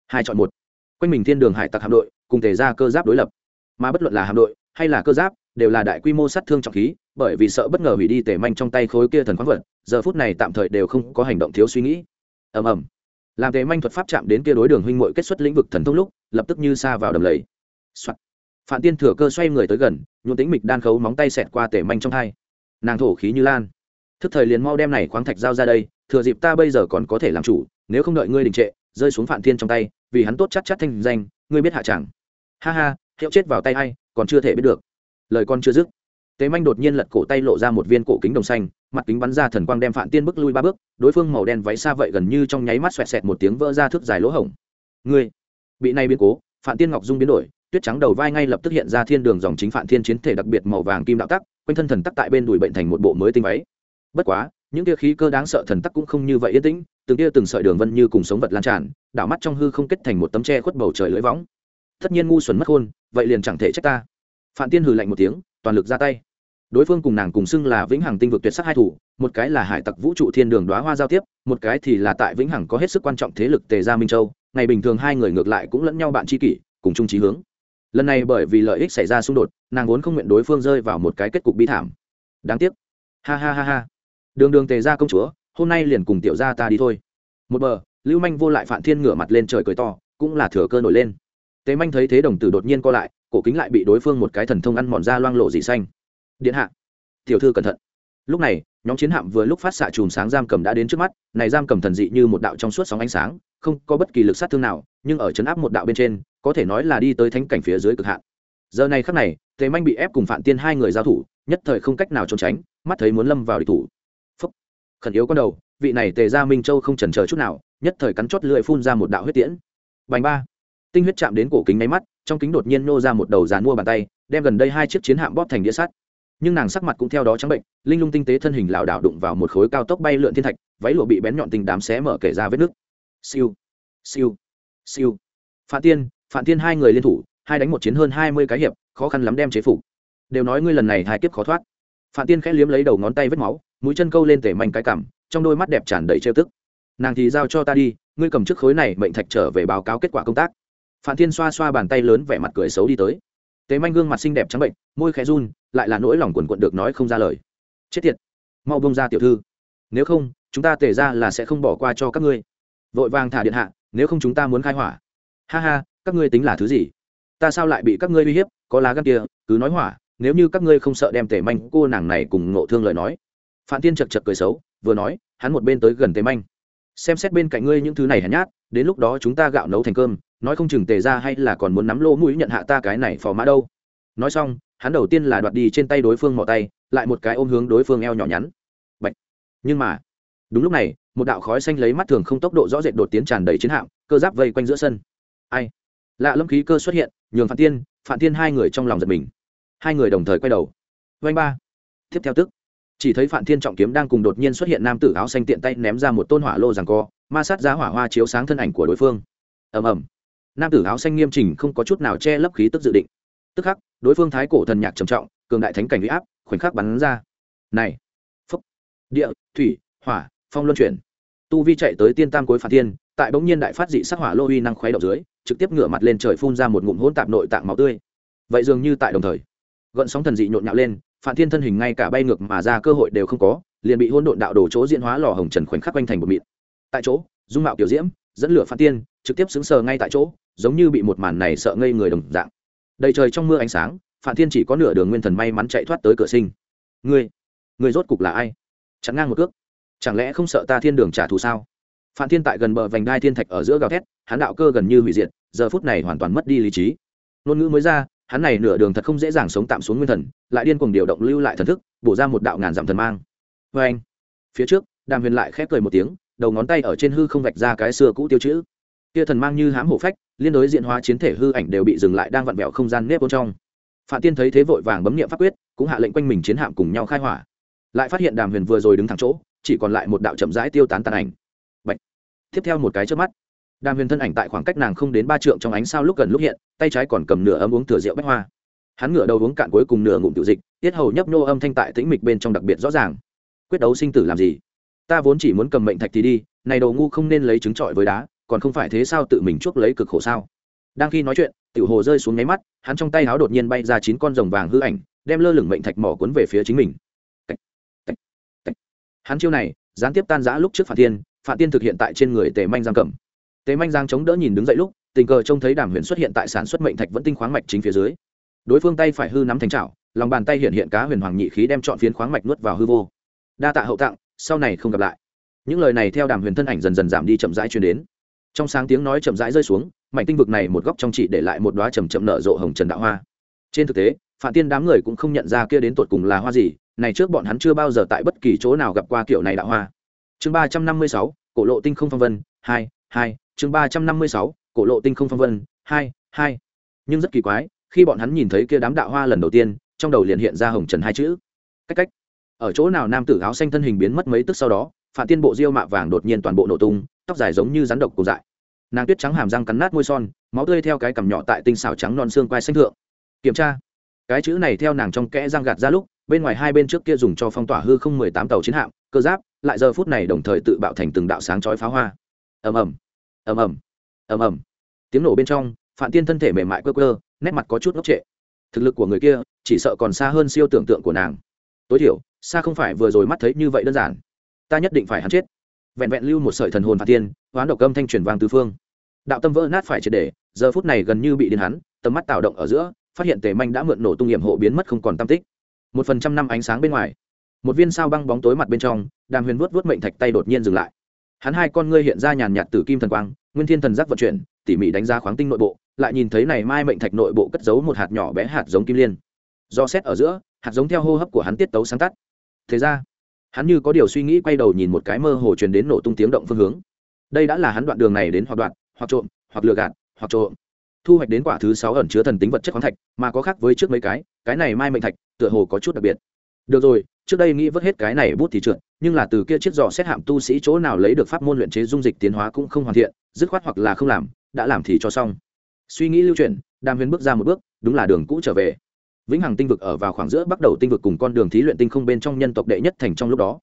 Hai chọn một. Quanh mình thiên đường hải tặc hạm đội, cùng thể ra cơ giáp đối lập. Mà bất luận là hạm đội hay là cơ giáp, đều là đại quy mô sát thương trọng khí, bởi vì sợ bất ngờ hủy đi tề manh trong tay khối kia thần khoáng vật, giờ phút này tạm thời đều không có hành động thiếu suy nghĩ. Ầm ầm. Làm tề manh thuật pháp chạm đến kia đối đường huynh muội kết xuất lĩnh vực thần thông lúc, lập tức như xa vào đầm lầy. Soạt phạm tiên thừa cơ xoay người tới gần, nhuộm tính mịch đan khấu móng tay xẹt qua tể manh trong thai nàng thổ khí như lan. Thức thời liền mau đem này khoáng thạch giao ra đây, thừa dịp ta bây giờ còn có thể làm chủ, nếu không đợi ngươi đình trệ, rơi xuống phạm thiên trong tay, vì hắn tốt chắc chắc thanh danh, ngươi biết hạ chẳng. Ha ha, hiệu chết vào tay hay còn chưa thể biết được. Lời con chưa dứt tế manh đột nhiên lật cổ tay lộ ra một viên cổ kính đồng xanh, mặt kính bắn ra thần quang đem phạm tiên bước lui ba bước, đối phương màu đen váy xa vậy gần như trong nháy mắt xoẹt xẹt một tiếng vỡ ra thước dài lỗ hổng. Ngươi, bị này biến cố phạm tiên ngọc dung biến đổi tuyết trắng đầu vai ngay lập tức hiện ra thiên đường dòng chính phản thiên chiến thể đặc biệt màu vàng kim đạo tắc, quanh thân thần tắc tại bên đùi bệnh thành một bộ mới tinh váy. Bất quá, những tia khí cơ đáng sợ thần tắc cũng không như vậy yên tĩnh, từng tia từng sợi đường vân như cùng sống vật lan tràn, đảo mắt trong hư không kết thành một tấm tre khuất bầu trời lưỡi võng. Tất nhiên ngu xuẩn mất hôn vậy liền chẳng thể trách ta. Phạm tiên hừ lạnh một tiếng, toàn lực ra tay. Đối phương cùng nàng cùng xưng là vĩnh hằng tinh vực tuyệt sắc hai thủ, một cái là hải tặc vũ trụ thiên đường đoá hoa giao tiếp, một cái thì là tại vĩnh hằng có hết sức quan trọng thế lực tề gia minh châu, ngày bình thường hai người ngược lại cũng lẫn nhau bạn tri kỷ, cùng chung trí hướng lần này bởi vì lợi ích xảy ra xung đột, nàng vốn không nguyện đối phương rơi vào một cái kết cục bi thảm. Đáng tiếc. Ha ha ha ha. Đường đường tề gia công chúa, hôm nay liền cùng tiểu gia ta đi thôi. Một bờ, lưu manh vô lại phạm thiên ngửa mặt lên trời cười to, cũng là thừa cơ nổi lên. Tề manh thấy thế đồng tử đột nhiên co lại, cổ kính lại bị đối phương một cái thần thông ăn mòn ra loang lộ dị xanh điện hạ. Tiểu thư cẩn thận. Lúc này, nhóm chiến hạm vừa lúc phát xạ chùm sáng giam cầm đã đến trước mắt, này giam cầm thần dị như một đạo trong suốt sóng ánh sáng, không có bất kỳ lực sát thương nào, nhưng ở chấn áp một đạo bên trên có thể nói là đi tới thánh cảnh phía dưới cực hạn. Giờ này khắc này, tề manh bị ép cùng phạm tiên hai người giao thủ, nhất thời không cách nào trốn tránh, mắt thấy muốn lâm vào địch thủ. Phúc. khẩn yếu con đầu, vị này tề ra minh châu không chần chờ chút nào, nhất thời cắn chót lưỡi phun ra một đạo huyết tiễn. Bành ba. Tinh huyết chạm đến cổ kính máy mắt, trong kính đột nhiên nô ra một đầu dàn mua bàn tay, đem gần đây hai chiếc chiến hạm bóp thành đĩa sắt. Nhưng nàng sắc mặt cũng theo đó trắng bệnh, linh lung tinh tế thân hình lảo đảo đụng vào một khối cao tốc bay lượn thiên thạch, váy lụa bị bén nhọn tinh đám xé mở kể ra vết nước siêu. Siêu. Siêu. Phạm tiên phạm tiên hai người liên thủ, hai đánh một chiến hơn hai mươi cái hiệp, khó khăn lắm đem chế phục. Đều nói ngươi lần này hai kiếp khó thoát. Phạm tiên khẽ liếm lấy đầu ngón tay vết máu, mũi chân câu lên tể manh cái cảm trong đôi mắt đẹp tràn đầy trêu tức. Nàng thì giao cho ta đi, ngươi cầm chiếc khối này mệnh thạch trở về báo cáo kết quả công tác. Phạm tiên xoa xoa bàn tay lớn vẻ mặt cười xấu đi tới. Tế manh gương mặt xinh đẹp trắng bệnh, môi khẽ run, lại là nỗi lòng quần quận được nói không ra lời. Chết tiệt, mau bông ra tiểu thư. Nếu không, chúng ta tề ra là sẽ không bỏ qua cho các ngươi. Vội vàng thả điện hạ, nếu không chúng ta muốn khai hỏa. Ha ha các ngươi tính là thứ gì? Ta sao lại bị các ngươi uy hiếp? Có lá gan kia, cứ nói hỏa, nếu như các ngươi không sợ đem tề manh cô nàng này cùng ngộ thương lời nói. Phạm tiên chật chật cười xấu, vừa nói, hắn một bên tới gần tề manh. Xem xét bên cạnh ngươi những thứ này hèn nhát, đến lúc đó chúng ta gạo nấu thành cơm, nói không chừng tề ra hay là còn muốn nắm lỗ mũi nhận hạ ta cái này phò mã đâu. Nói xong, hắn đầu tiên là đoạt đi trên tay đối phương mỏ tay, lại một cái ôm hướng đối phương eo nhỏ nhắn. Bạch. nhưng mà, đúng lúc này, một đạo khói xanh lấy mắt thường không tốc độ rõ rệt đột tiến tràn đầy chiến hạm, cơ giáp vây quanh giữa sân. Ai? Lạ lâm khí cơ xuất hiện, nhường phản tiên phản tiên hai người trong lòng giật mình. Hai người đồng thời quay đầu. Vanh ba. Tiếp theo tức, chỉ thấy phản thiên trọng kiếm đang cùng đột nhiên xuất hiện nam tử áo xanh tiện tay ném ra một tôn hỏa lô rằng co, ma sát giá hỏa hoa chiếu sáng thân ảnh của đối phương. Ầm ầm. Nam tử áo xanh nghiêm chỉnh không có chút nào che lấp khí tức dự định. Tức khắc, đối phương thái cổ thần nhạc trầm trọng, cường đại thánh cảnh huy áp, khoảnh khắc bắn ra. Này, phúc, địa, thủy, hỏa, phong luân chuyển. Tu vi chạy tới tiên tam cối phản thiên tại bỗng nhiên đại phát dị sắc hỏa lô uy năng khuấy động dưới trực tiếp ngửa mặt lên trời phun ra một ngụm hỗn tạp nội tạng máu tươi. Vậy dường như tại đồng thời gợn sóng thần dị nhộn nhạo lên phản thiên thân hình ngay cả bay ngược mà ra cơ hội đều không có, liền bị hỗn độn đạo đổ chỗ diễn hóa lò hồng trần khoảnh khắc quanh thành một mịn. Tại chỗ, dung mạo kiểu diễm, dẫn lửa phản tiên trực tiếp xứng sờ ngay tại chỗ, giống như bị một màn này sợ ngây người đồng dạng. Đầy trời trong mưa ánh sáng phản thiên chỉ có nửa đường nguyên thần may mắn chạy thoát tới cửa sinh. Ngươi ngươi rốt cục là ai? Chặn ngang một cước. Chẳng lẽ không sợ ta thiên đường trả thù sao? Phản thiên tại gần bờ vành đai thiên thạch ở giữa gào thét, hắn đạo cơ gần như hủy diệt, giờ phút này hoàn toàn mất đi lý trí. Ngôn ngữ mới ra, hắn này nửa đường thật không dễ dàng sống tạm xuống nguyên thần, lại điên cuồng điều động lưu lại thần thức, bổ ra một đạo ngàn dặm thần mang. Vê anh, phía trước, đàm huyền lại khép cười một tiếng, đầu ngón tay ở trên hư không vạch ra cái xưa cũ tiêu chữ. Kia thần mang như hám hổ phách, liên đối diện hóa chiến thể hư ảnh đều bị dừng lại đang vặn vẹo không gian nếp bên trong. Phạm tiên thấy thế vội vàng bấm niệm pháp quyết, cũng hạ lệnh quanh mình chiến hạm cùng nhau khai hỏa. Lại phát hiện đàm huyền vừa rồi đứng thẳng chỗ, chỉ còn lại một đạo chậm rãi tiêu tán tàn ảnh tiếp theo một cái trước mắt. Đàm huyền thân ảnh tại khoảng cách nàng không đến ba trượng trong ánh sao lúc gần lúc hiện, tay trái còn cầm nửa ấm uống thừa rượu bách hoa. Hắn ngửa đầu uống cạn cuối cùng nửa ngụm tiểu dịch, tiết hầu nhấp nô âm thanh tại tĩnh mịch bên trong đặc biệt rõ ràng. Quyết đấu sinh tử làm gì? Ta vốn chỉ muốn cầm mệnh thạch thì đi, này đồ ngu không nên lấy trứng trọi với đá, còn không phải thế sao tự mình chuốc lấy cực khổ sao? Đang khi nói chuyện, tiểu hồ rơi xuống nháy mắt, hắn trong tay háo đột nhiên bay ra chín con rồng vàng hư ảnh, đem lơ lửng mệnh thạch mỏ cuốn về phía chính mình. Hắn chiêu này, gián tiếp tan giã lúc trước phản thiên phản tiên thực hiện tại trên người tề manh Giang cầm. Tề manh giang chống đỡ nhìn đứng dậy lúc, tình cờ trông thấy đàm huyền xuất hiện tại sản xuất mệnh thạch vẫn tinh khoáng mạch chính phía dưới. Đối phương tay phải hư nắm thành trào lòng bàn tay hiện hiện cá huyền hoàng nhị khí đem chọn phiến khoáng mạch nuốt vào hư vô. Đa tạ hậu tặng, sau này không gặp lại. Những lời này theo đàm huyền thân ảnh dần dần giảm đi chậm rãi chuyển đến. Trong sáng tiếng nói chậm rãi rơi xuống, mảnh tinh vực này một góc trong chị để lại một đoá chầm chậm nở rộ hồng trần đạo hoa. Trên thực tế phạm tiên đám người cũng không nhận ra kia đến tột cùng là hoa gì, này trước bọn hắn chưa bao giờ tại bất kỳ chỗ nào gặp qua kiểu này đạo hoa chương ba trăm năm mươi sáu, cổ lộ tinh không phong vân, hai hai. Chương ba trăm năm mươi sáu, cổ lộ tinh không phong vân, hai hai. Nhưng rất kỳ quái, khi bọn hắn nhìn thấy kia đám đạo hoa lần đầu tiên, trong đầu liền hiện ra hồng trần hai chữ. Cách cách. Ở chỗ nào nam tử áo xanh thân hình biến mất mấy tức sau đó phạm tiên bộ diêu mạ vàng đột nhiên toàn bộ nổ tung, tóc dài giống như rắn độc cổ dại. Nàng tuyết trắng hàm răng cắn nát môi son, máu tươi theo cái cằm nhỏ tại tinh xảo trắng non xương quai xanh thượng. Kiểm tra. Cái chữ này theo nàng trong kẽ răng gạt ra lúc, bên ngoài hai bên trước kia dùng cho phong tỏa hư không mười tám tàu chiến hạm cơ giáp, lại giờ phút này đồng thời tự bạo thành từng đạo sáng chói pháo hoa. Ầm ầm ầm ầm ầm ầm. Tiếng nổ bên trong phạm tiên thân thể mềm mại quơ quơ, nét mặt có chút ngốc trệ. Thực lực của người kia, chỉ sợ còn xa hơn siêu tưởng tượng của nàng. Tối thiểu, xa không phải vừa rồi mắt thấy như vậy đơn giản. Ta nhất định phải hắn chết. Vẹn vẹn lưu một sợi thần hồn phạt tiên, hoán độc âm thanh truyền vang tứ phương. Đạo tâm vỡ nát phải triệt để, giờ phút này gần như bị điên hắn, tầm mắt tạo động ở giữa, phát hiện tề manh đã mượn nổ tung nghiệm hộ biến mất không còn tam tích. Một phần trăm năm ánh sáng bên ngoài một viên sao băng bóng tối mặt bên trong, đàm huyền vuốt vuốt mệnh thạch tay đột nhiên dừng lại. Hắn hai con ngươi hiện ra nhàn nhạt từ kim thần quang, nguyên thiên thần giác vận chuyển, tỉ mỉ đánh giá khoáng tinh nội bộ, lại nhìn thấy này mai mệnh thạch nội bộ cất giấu một hạt nhỏ bé hạt giống kim liên. Do xét ở giữa, hạt giống theo hô hấp của hắn tiết tấu sáng tắt. Thế ra, hắn như có điều suy nghĩ quay đầu nhìn một cái mơ hồ truyền đến nổ tung tiếng động phương hướng. Đây đã là hắn đoạn đường này đến hoặc đoạn, hoặc trộm, hoặc lừa gạt, hoặc trộm. Thu hoạch đến quả thứ sáu ẩn chứa thần tính vật chất khoáng thạch, mà có khác với trước mấy cái cái này mai mệnh thạch, tựa hồ có chút đặc biệt. Được rồi trước đây nghĩ vớt hết cái này bút thì trượt, nhưng là từ kia chiếc giò xét hạm tu sĩ chỗ nào lấy được pháp môn luyện chế dung dịch tiến hóa cũng không hoàn thiện, dứt khoát hoặc là không làm, đã làm thì cho xong. Suy nghĩ lưu truyền đàm huyền bước ra một bước, đúng là đường cũ trở về. Vĩnh hằng tinh vực ở vào khoảng giữa bắt đầu tinh vực cùng con đường thí luyện tinh không bên trong nhân tộc đệ nhất thành trong lúc đó.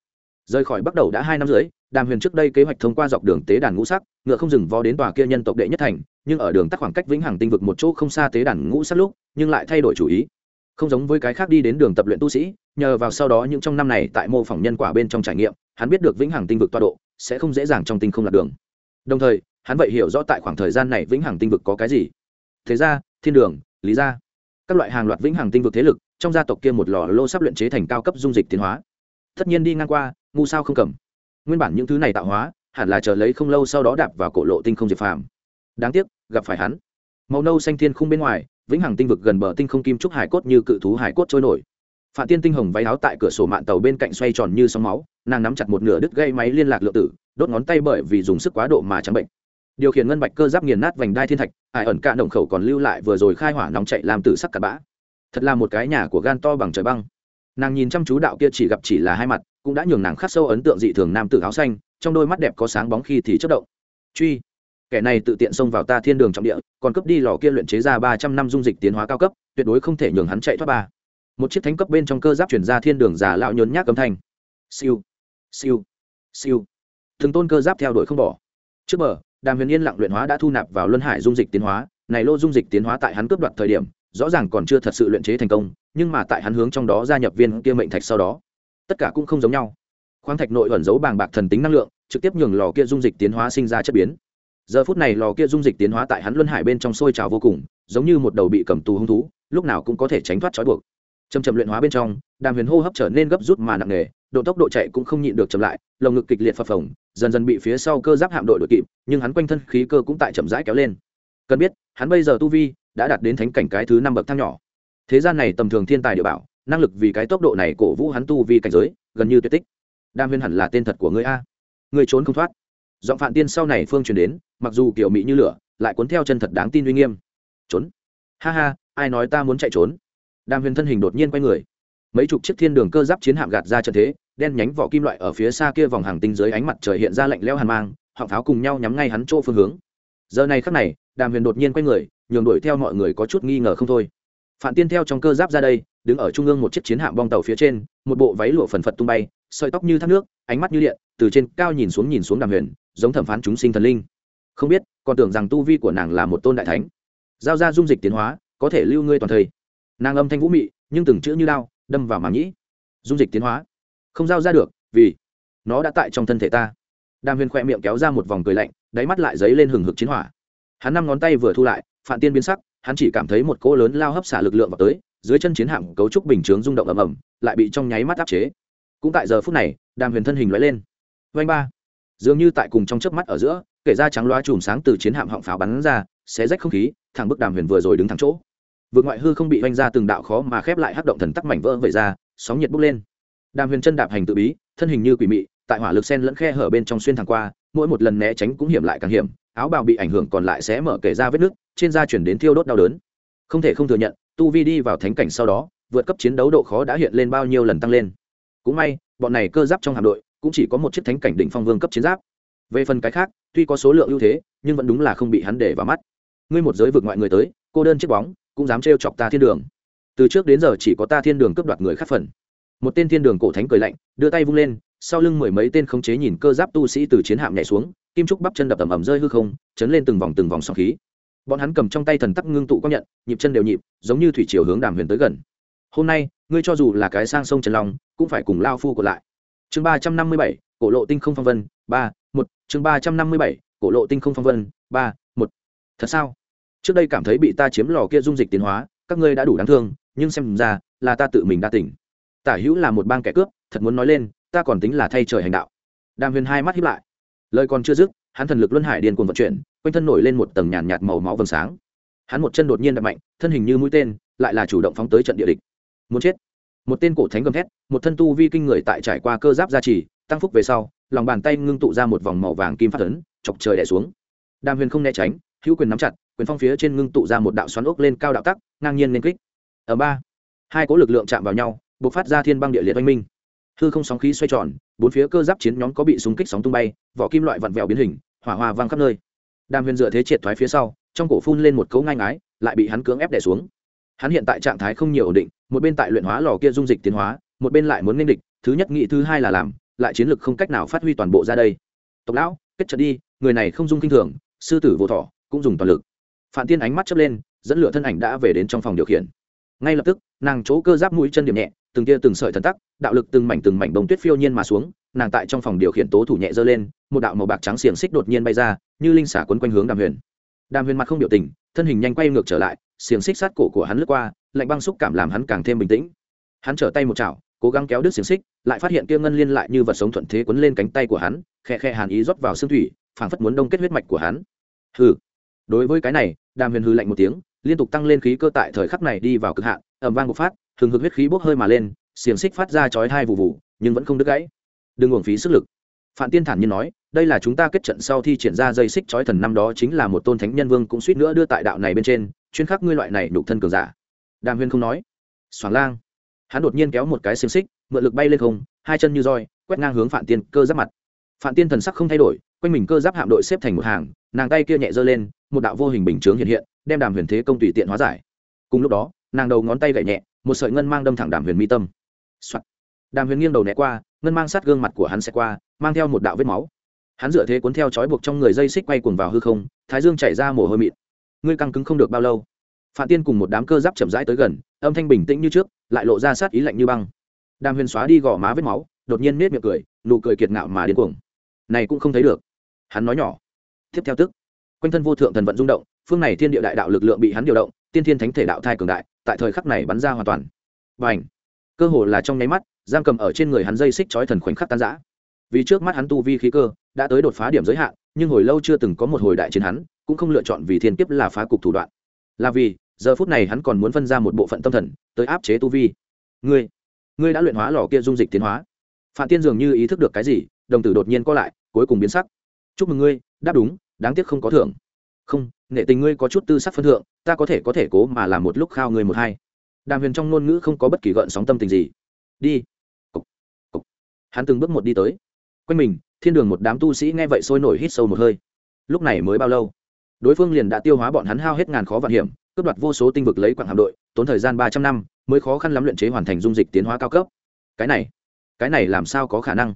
Rời khỏi bắt đầu đã hai năm rưỡi, đàm huyền trước đây kế hoạch thông qua dọc đường tế đàn ngũ sắc, ngựa không dừng vó đến tòa kia nhân tộc đệ nhất thành, nhưng ở đường tắt khoảng cách vĩnh hằng tinh vực một chỗ không xa tế đàn ngũ sắc lúc, nhưng lại thay đổi chủ ý. Không giống với cái khác đi đến đường tập luyện tu sĩ nhờ vào sau đó những trong năm này tại mô phỏng nhân quả bên trong trải nghiệm, hắn biết được vĩnh hằng tinh vực toa độ, sẽ không dễ dàng trong tinh không lạc đường. Đồng thời, hắn vậy hiểu rõ tại khoảng thời gian này vĩnh hằng tinh vực có cái gì. Thế ra, thiên đường, lý gia, các loại hàng loạt vĩnh hằng tinh vực thế lực, trong gia tộc kia một lò lô sắp luyện chế thành cao cấp dung dịch tiến hóa. Tất nhiên đi ngang qua, ngu sao không cầm. Nguyên bản những thứ này tạo hóa, hẳn là chờ lấy không lâu sau đó đạp vào cổ lộ tinh không diệp phàm. Đáng tiếc, gặp phải hắn. Màu nâu xanh thiên không bên ngoài, vĩnh hằng tinh vực gần bờ tinh không kim trúc hải cốt như cự thú hải cốt trôi nổi phạm tiên tinh hồng váy áo tại cửa sổ mạng tàu bên cạnh xoay tròn như sóng máu, nàng nắm chặt một nửa đứt gây máy liên lạc lượng tử, đốt ngón tay bởi vì dùng sức quá độ mà trắng bệnh. Điều khiển ngân bạch cơ giáp nghiền nát vành đai thiên thạch, ải ẩn cạn động khẩu còn lưu lại vừa rồi khai hỏa nóng chạy làm tử sắc cặp bã. Thật là một cái nhà của gan to bằng trời băng. Nàng nhìn chăm chú đạo kia chỉ gặp chỉ là hai mặt, cũng đã nhường nàng khắc sâu ấn tượng dị thường nam tử áo xanh, trong đôi mắt đẹp có sáng bóng khi thì chất động. Truy, kẻ này tự tiện xông vào ta thiên đường trọng địa, còn cấp đi lò kia luyện chế ra ba trăm năm dung dịch tiến hóa cao cấp, tuyệt đối không thể nhường hắn chạy thoát ba một chiếc thánh cấp bên trong cơ giáp chuyển ra thiên đường giả lão nhốn nhác cấm thanh. Siêu siêu siêu. Từng tôn cơ giáp theo đuổi không bỏ. Trước bờ, đàm huyền yên lặng luyện hóa đã thu nạp vào luân hải dung dịch tiến hóa. Này lô dung dịch tiến hóa tại hắn cướp đoạt thời điểm, rõ ràng còn chưa thật sự luyện chế thành công, nhưng mà tại hắn hướng trong đó gia nhập viên kia mệnh thạch sau đó, tất cả cũng không giống nhau. Khoáng thạch nội ẩn giấu bàng bạc thần tính năng lượng, trực tiếp nhường lò kia dung dịch tiến hóa sinh ra chất biến. Giờ phút này lò kia dung dịch tiến hóa tại hắn luân hải bên trong sôi trào vô cùng, giống như một đầu bị cầm tù hung thú, lúc nào cũng có thể tránh thoát trói buộc chầm chậm luyện hóa bên trong, đàm huyền hô hấp trở nên gấp rút mà nặng nề, độ tốc độ chạy cũng không nhịn được chậm lại, lồng ngực kịch liệt phập phồng, dần dần bị phía sau cơ giáp hạm đội đội kịp, nhưng hắn quanh thân khí cơ cũng tại chậm rãi kéo lên. Cần biết, hắn bây giờ tu vi đã đạt đến thánh cảnh cái thứ năm bậc thang nhỏ. Thế gian này tầm thường thiên tài địa bảo, năng lực vì cái tốc độ này cổ vũ hắn tu vi cảnh giới, gần như tuyệt tích. Đam huyền hẳn là tên thật của ngươi a. Ngươi trốn không thoát. Giọng phạm tiên sau này phương truyền đến, mặc dù kiểu mỹ như lửa, lại cuốn theo chân thật đáng tin uy nghiêm. Trốn. Ha ha, ai nói ta muốn chạy trốn? Đàm huyền thân hình đột nhiên quay người. Mấy chục chiếc thiên đường cơ giáp chiến hạm gạt ra trận thế, đen nhánh vỏ kim loại ở phía xa kia vòng hàng tinh dưới ánh mặt trời hiện ra lạnh lẽo hàn mang, họng pháo cùng nhau nhắm ngay hắn chỗ phương hướng. Giờ này khắc này, đàm huyền đột nhiên quay người, nhường đuổi theo mọi người có chút nghi ngờ không thôi. Phạm tiên theo trong cơ giáp ra đây, đứng ở trung ương một chiếc chiến hạm bong tàu phía trên, một bộ váy lụa phần phật tung bay, sợi tóc như thác nước, ánh mắt như điện, từ trên cao nhìn xuống nhìn xuống đàm huyền, giống thẩm phán chúng sinh thần linh. Không biết, còn tưởng rằng tu vi của nàng là một tôn đại thánh. Giao ra dung dịch tiến hóa, có thể lưu ngươi toàn thời nàng âm thanh vũ mị, nhưng từng chữ như đao, đâm vào màng nhĩ. Dung dịch tiến hóa. Không giao ra được, vì nó đã tại trong thân thể ta. Đàm huyền khỏe miệng kéo ra một vòng cười lạnh, đáy mắt lại dấy lên hừng hực chiến hỏa. Hắn năm ngón tay vừa thu lại phạm tiên biến sắc, hắn chỉ cảm thấy một cỗ lớn lao hấp xả lực lượng vào tới, dưới chân chiến hạm cấu trúc bình chướng rung động ầm ầm, lại bị trong nháy mắt áp chế. Cũng tại giờ phút này, đàm huyền thân hình lóe lên. Vanh ba. Dường như tại cùng trong chớp mắt ở giữa kể ra trắng loa chùm sáng từ chiến hạm họng pháo bắn ra, xé rách không khí, thẳng bức đàm huyền vừa rồi đứng thẳng chỗ vượt ngoại hư không bị oanh ra từng đạo khó mà khép lại hắc động thần tắc mảnh vỡ vẩy ra, sóng nhiệt bốc lên. Đàm huyền chân đạp hành tự bí, thân hình như quỷ mị, tại hỏa lực sen lẫn khe hở bên trong xuyên thẳng qua, mỗi một lần né tránh cũng hiểm lại càng hiểm, áo bào bị ảnh hưởng còn lại sẽ mở kể ra vết nước trên da chuyển đến thiêu đốt đau đớn. Không thể không thừa nhận, tu vi đi vào thánh cảnh sau đó, vượt cấp chiến đấu độ khó đã hiện lên bao nhiêu lần tăng lên. Cũng may, bọn này cơ giáp trong hạm đội cũng chỉ có một chiếc thánh cảnh đỉnh phong vương cấp chiến giáp. Về phần cái khác, tuy có số lượng ưu thế, nhưng vẫn đúng là không bị hắn để vào mắt. Ngươi một giới vượt ngoại người tới, cô đơn chiếc bóng cũng dám trêu chọc ta thiên đường. Từ trước đến giờ chỉ có ta thiên đường cướp đoạt người khác phần. Một tên thiên đường cổ thánh cười lạnh, đưa tay vung lên, sau lưng mười mấy tên khống chế nhìn cơ giáp tu sĩ từ chiến hạm nhảy xuống, kim trúc bắp chân đập ầm ầm rơi hư không, chấn lên từng vòng từng vòng sóng khí. Bọn hắn cầm trong tay thần tắc ngưng tụ có nhận, nhịp chân đều nhịp, giống như thủy chiều hướng đàm huyền tới gần. Hôm nay, ngươi cho dù là cái sang sông trần long, cũng phải cùng lao phu còn lại. Chương ba trăm năm mươi bảy, cổ lộ tinh không phong vân, ba, một. Chương ba trăm năm mươi bảy, cổ lộ tinh không phong vân, ba, một. Thật sao? Trước đây cảm thấy bị ta chiếm lò kia dung dịch tiến hóa các ngươi đã đủ đáng thương nhưng xem ra là ta tự mình đa tỉnh. Tả hữu là một bang kẻ cướp thật muốn nói lên ta còn tính là thay trời hành đạo. Đàm huyền hai mắt hiếp lại. Lời còn chưa dứt hắn thần lực luân hải điên cuồng vận chuyển quanh thân nổi lên một tầng nhàn nhạt, màu máu vầng sáng. Hắn một chân đột nhiên đập mạnh thân hình như mũi tên lại là chủ động phóng tới trận địa địch. Muốn chết. Một tên cổ thánh gầm thét một thân tu vi kinh người tại trải qua cơ giáp gia trì tăng phúc về sau lòng bàn tay ngưng tụ ra một vòng màu vàng kim phát ấn chọc trời đẻ xuống. Đàm huyền không né tránh hữu quyền nắm chặt quyền phong phía trên ngưng tụ ra một đạo xoắn ốc lên cao đạo tắc ngang nhiên nên kích. Ở ba hai cỗ lực lượng chạm vào nhau b ộ c phát ra thiên băng địa liệt oanh minh. Hư không sóng khí xoay tròn bốn phía cơ giáp chiến nhóm có bị súng kích sóng tung bay vỏ kim loại vặn vẹo biến hình hỏa hoa văng khắp nơi. Đàm huyền dựa thế triệt thoái phía sau trong cổ phun lên một cấu ngang ngái, lại bị hắn cưỡng ép đẻ xuống. Hắn hiện tại trạng thái không nhiều ổn định một bên tại luyện hóa lò kia dung dịch tiến hóa một bên lại muốn nên địch thứ nhất nghị thứ hai là làm lại chiến lược không cách nào phát huy toàn bộ ra đây. Tộc lão kết trận đi người này không dung kinh thường sư tử vô thọ cũng dùng toàn lực phạm tiên ánh mắt chớp lên, dẫn lửa thân ảnh đã về đến trong phòng điều khiển. Ngay lập tức, nàng chỗ cơ giáp mũi chân điểm nhẹ, từng tia từng sợi thần tắc, đạo lực từng mảnh từng mảnh bông tuyết phiêu nhiên mà xuống, nàng tại trong phòng điều khiển tố thủ nhẹ dơ lên, một đạo màu bạc trắng xiềng xích đột nhiên bay ra, như linh xả quấn quanh hướng đàm huyền. Đàm huyền mặt không biểu tình, thân hình nhanh quay ngược trở lại, xiềng xích sát cổ của hắn lướt qua, lạnh băng xúc cảm làm hắn càng thêm bình tĩnh. Hắn trở tay một chảo, cố gắng kéo đứt xiềng xích, lại phát hiện kia ngân liên lại như vật sống thuận thế quấn lên cánh tay của hắn, khe khe hàn ý rót vào xương thủy, phảng phất muốn đông kết huyết mạch của hắn. Hừ đối với cái này, đàm huyền hư lạnh một tiếng, liên tục tăng lên khí cơ tại thời khắc này đi vào cực hạn ẩm vang bộc phát thường hực huyết khí bốc hơi mà lên, xiềng xích phát ra chói hai vụ vụ nhưng vẫn không đứt gãy. Đừng uổng phí sức lực. Phạm tiên thản nhiên nói, đây là chúng ta kết trận sau thi triển ra dây xích chói thần năm đó chính là một tôn thánh nhân vương cũng suýt nữa đưa tại đạo này bên trên, chuyên khắc ngươi loại này đục thân cường giả. Đàm huyền không nói. Xoảng lang. Hắn đột nhiên kéo một cái xiềng xích, mượn lực bay lên không, hai chân như roi, quét ngang hướng phạm tiên cơ giáp mặt. Phạm tiên thần sắc không thay đổi quanh mình cơ giáp hạm đội xếp thành một hàng, nàng tay kia nhẹ giơ lên, một đạo vô hình bình chướng hiện hiện, đem đàm huyền thế công tùy tiện hóa giải. Cùng lúc đó, nàng đầu ngón tay gậy nhẹ, một sợi ngân mang đâm thẳng đàm huyền mi tâm、Soạn. đàm huyền nghiêng đầu né qua, ngân mang sát gương mặt của hắn sẽ qua, mang theo một đạo vết máu. Hắn dựa thế cuốn theo trói buộc trong người dây xích quay cuồng vào hư không, thái dương chảy ra mồ hôi mịn. Ngươi căng cứng không được bao lâu. Phạm tiên cùng một đám cơ giáp chậm rãi tới gần, âm thanh bình tĩnh như trước, lại lộ ra sát ý lạnh như băng. Đàm huyền xóa đi gò má vết máu, đột nhiên nết miệng cười, nụ cười kiệt ngạo mà điên cuồng. Này cũng không thấy được hắn nói nhỏ. Tiếp theo tức, quanh thân vô thượng thần vận rung động, phương này thiên địa đại đạo lực lượng bị hắn điều động, tiên thiên thánh thể đạo thai cường đại, tại thời khắc này bắn ra hoàn toàn. Và ảnh cơ hồ là trong nháy mắt, giam cầm ở trên người hắn dây xích chói thần khoảnh khắc tan giã vì trước mắt hắn tu vi khí cơ, đã tới đột phá điểm giới hạn, nhưng hồi lâu chưa từng có một hồi đại chiến hắn, cũng không lựa chọn vì thiên kiếp là phá cục thủ đoạn. Là vì, giờ phút này hắn còn muốn phân ra một bộ phận tâm thần, tới áp chế tu vi. Ngươi ngươi đã luyện hóa lò kia dung dịch tiến hóa. Phạm tiên dường như ý thức được cái gì, đồng tử đột nhiên co lại, cuối cùng biến sắc chúc mừng ngươi, đáp đúng, đáng tiếc không có thưởng. Không nệ tình ngươi có chút tư sắc phân thượng, ta có thể có thể cố mà làm một lúc khao ngươi một hai. Đàm huyền trong ngôn ngữ không có bất kỳ gợn sóng tâm tình gì. Đi. Cục. Cục. hắn từng bước một đi tới. Quanh mình, thiên đường một đám tu sĩ nghe vậy sôi nổi hít sâu một hơi. Lúc này mới bao lâu? Đối phương liền đã tiêu hóa bọn hắn hao hết ngàn khó vạn hiểm, cướp đoạt vô số tinh vực lấy quảng hạm đội, tốn thời gian ba trăm năm, mới khó khăn lắm luyện chế hoàn thành dung dịch tiến hóa cao cấp. Cái này cái này làm sao có khả năng?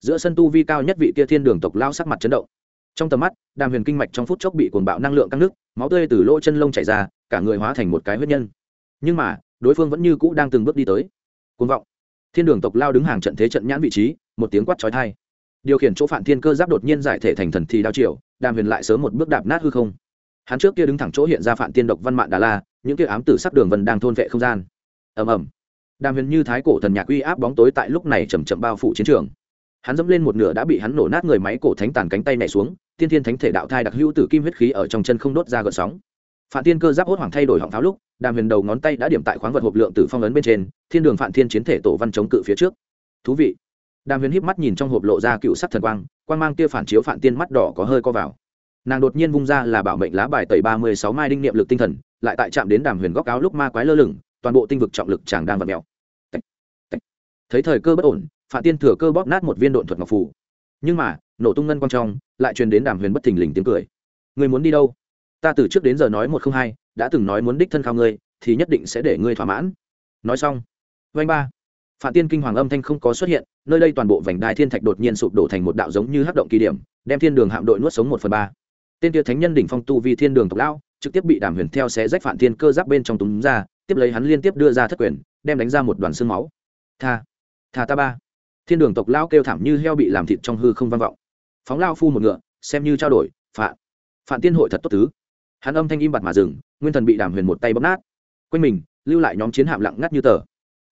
Giữa sân tu vi cao nhất vị kia thiên đường tộc lao sắc mặt chấn động. Trong tầm mắt, đàm huyền kinh mạch trong phút chốc bị cuồng bạo năng lượng căng nước, máu tươi từ lỗ chân lông chảy ra, cả người hóa thành một cái huyết nhân. Nhưng mà, đối phương vẫn như cũ đang từng bước đi tới. Cuồng vọng. Thiên đường tộc lao đứng hàng trận thế trận nhãn vị trí, một tiếng quát trói thai điều khiển chỗ phản thiên cơ giáp đột nhiên giải thể thành thần thì đao triều, đàm huyền lại sớm một bước đạp nát hư không. Hắn trước kia đứng thẳng chỗ hiện ra phản tiên độc văn mạng đà la, những kia ám tử sắc đường vần đang thôn vệ không gian. Ầm ầm. Đàm huyền như thái cổ thần nhạc uy áp bóng tối tại lúc này chầm chậm bao phủ chiến trường hắn dẫm lên một nửa đã bị hắn nổ nát người máy cổ thánh tàn cánh tay nhảy xuống, tiên thiên thánh thể đạo thai đặc hữu tử kim huyết khí ở trong chân không đốt ra gợn sóng. Phạm tiên cơ giáp hốt hoảng thay đổi họng pháo lúc, đàm huyền đầu ngón tay đã điểm tại khoáng vật hộp lượng tử phong ấn bên trên, thiên đường phạm thiên chiến thể tổ văn chống cự phía trước. Thú vị. Đàm huyền híp mắt nhìn trong hộp lộ ra cựu sắc thần quang quang mang kia phản chiếu phạm tiên mắt đỏ có hơi co vào. Nàng đột nhiên vung ra là bảo mệnh lá bài tẩy ba mươi sáu mai đinh niệm lực tinh thần, lại tại chạm đến đàm huyền góc áo lúc ma quái lơ lửng, toàn bộ tinh vực trọng lực chàng đang vật mèo. Thấy thời cơ bất ổn phạm tiên thừa cơ bóp nát một viên độn thuật ngọc phủ nhưng mà, nổ tung ngân quang trong, lại truyền đến đàm huyền bất thình lình tiếng cười. Người muốn đi đâu? Ta từ trước đến giờ nói một không hai, đã từng nói muốn đích thân khao ngươi, thì nhất định sẽ để ngươi thỏa mãn. Nói xong vanh ba. Phạm tiên kinh hoàng âm thanh không có xuất hiện, nơi đây toàn bộ vành đai thiên thạch đột nhiên sụp đổ thành một đạo giống như hắc động kỳ điểm, đem thiên đường hạm đội nuốt sống một phần ba. Tên kia thánh nhân đỉnh phong tu vi thiên đường tộc lão, trực tiếp bị đàm huyền theo xé rách phạm Tiên cơ giáp bên trong túm ra, tiếp lấy hắn liên tiếp đưa ra thất quyền, đem đánh ra một đoàn xương máu. Tha tha ta ba thiên đường tộc lao kêu thảm như heo bị làm thịt trong hư không vang vọng. Phóng lao phu một ngựa, xem như trao đổi phạm phạm tiên hội thật tốt tứ. Hắn âm thanh im bặt mà dừng, nguyên thần bị đàm huyền một tay bóp nát. Quanh mình, lưu lại nhóm chiến hạm lặng ngắt như tờ.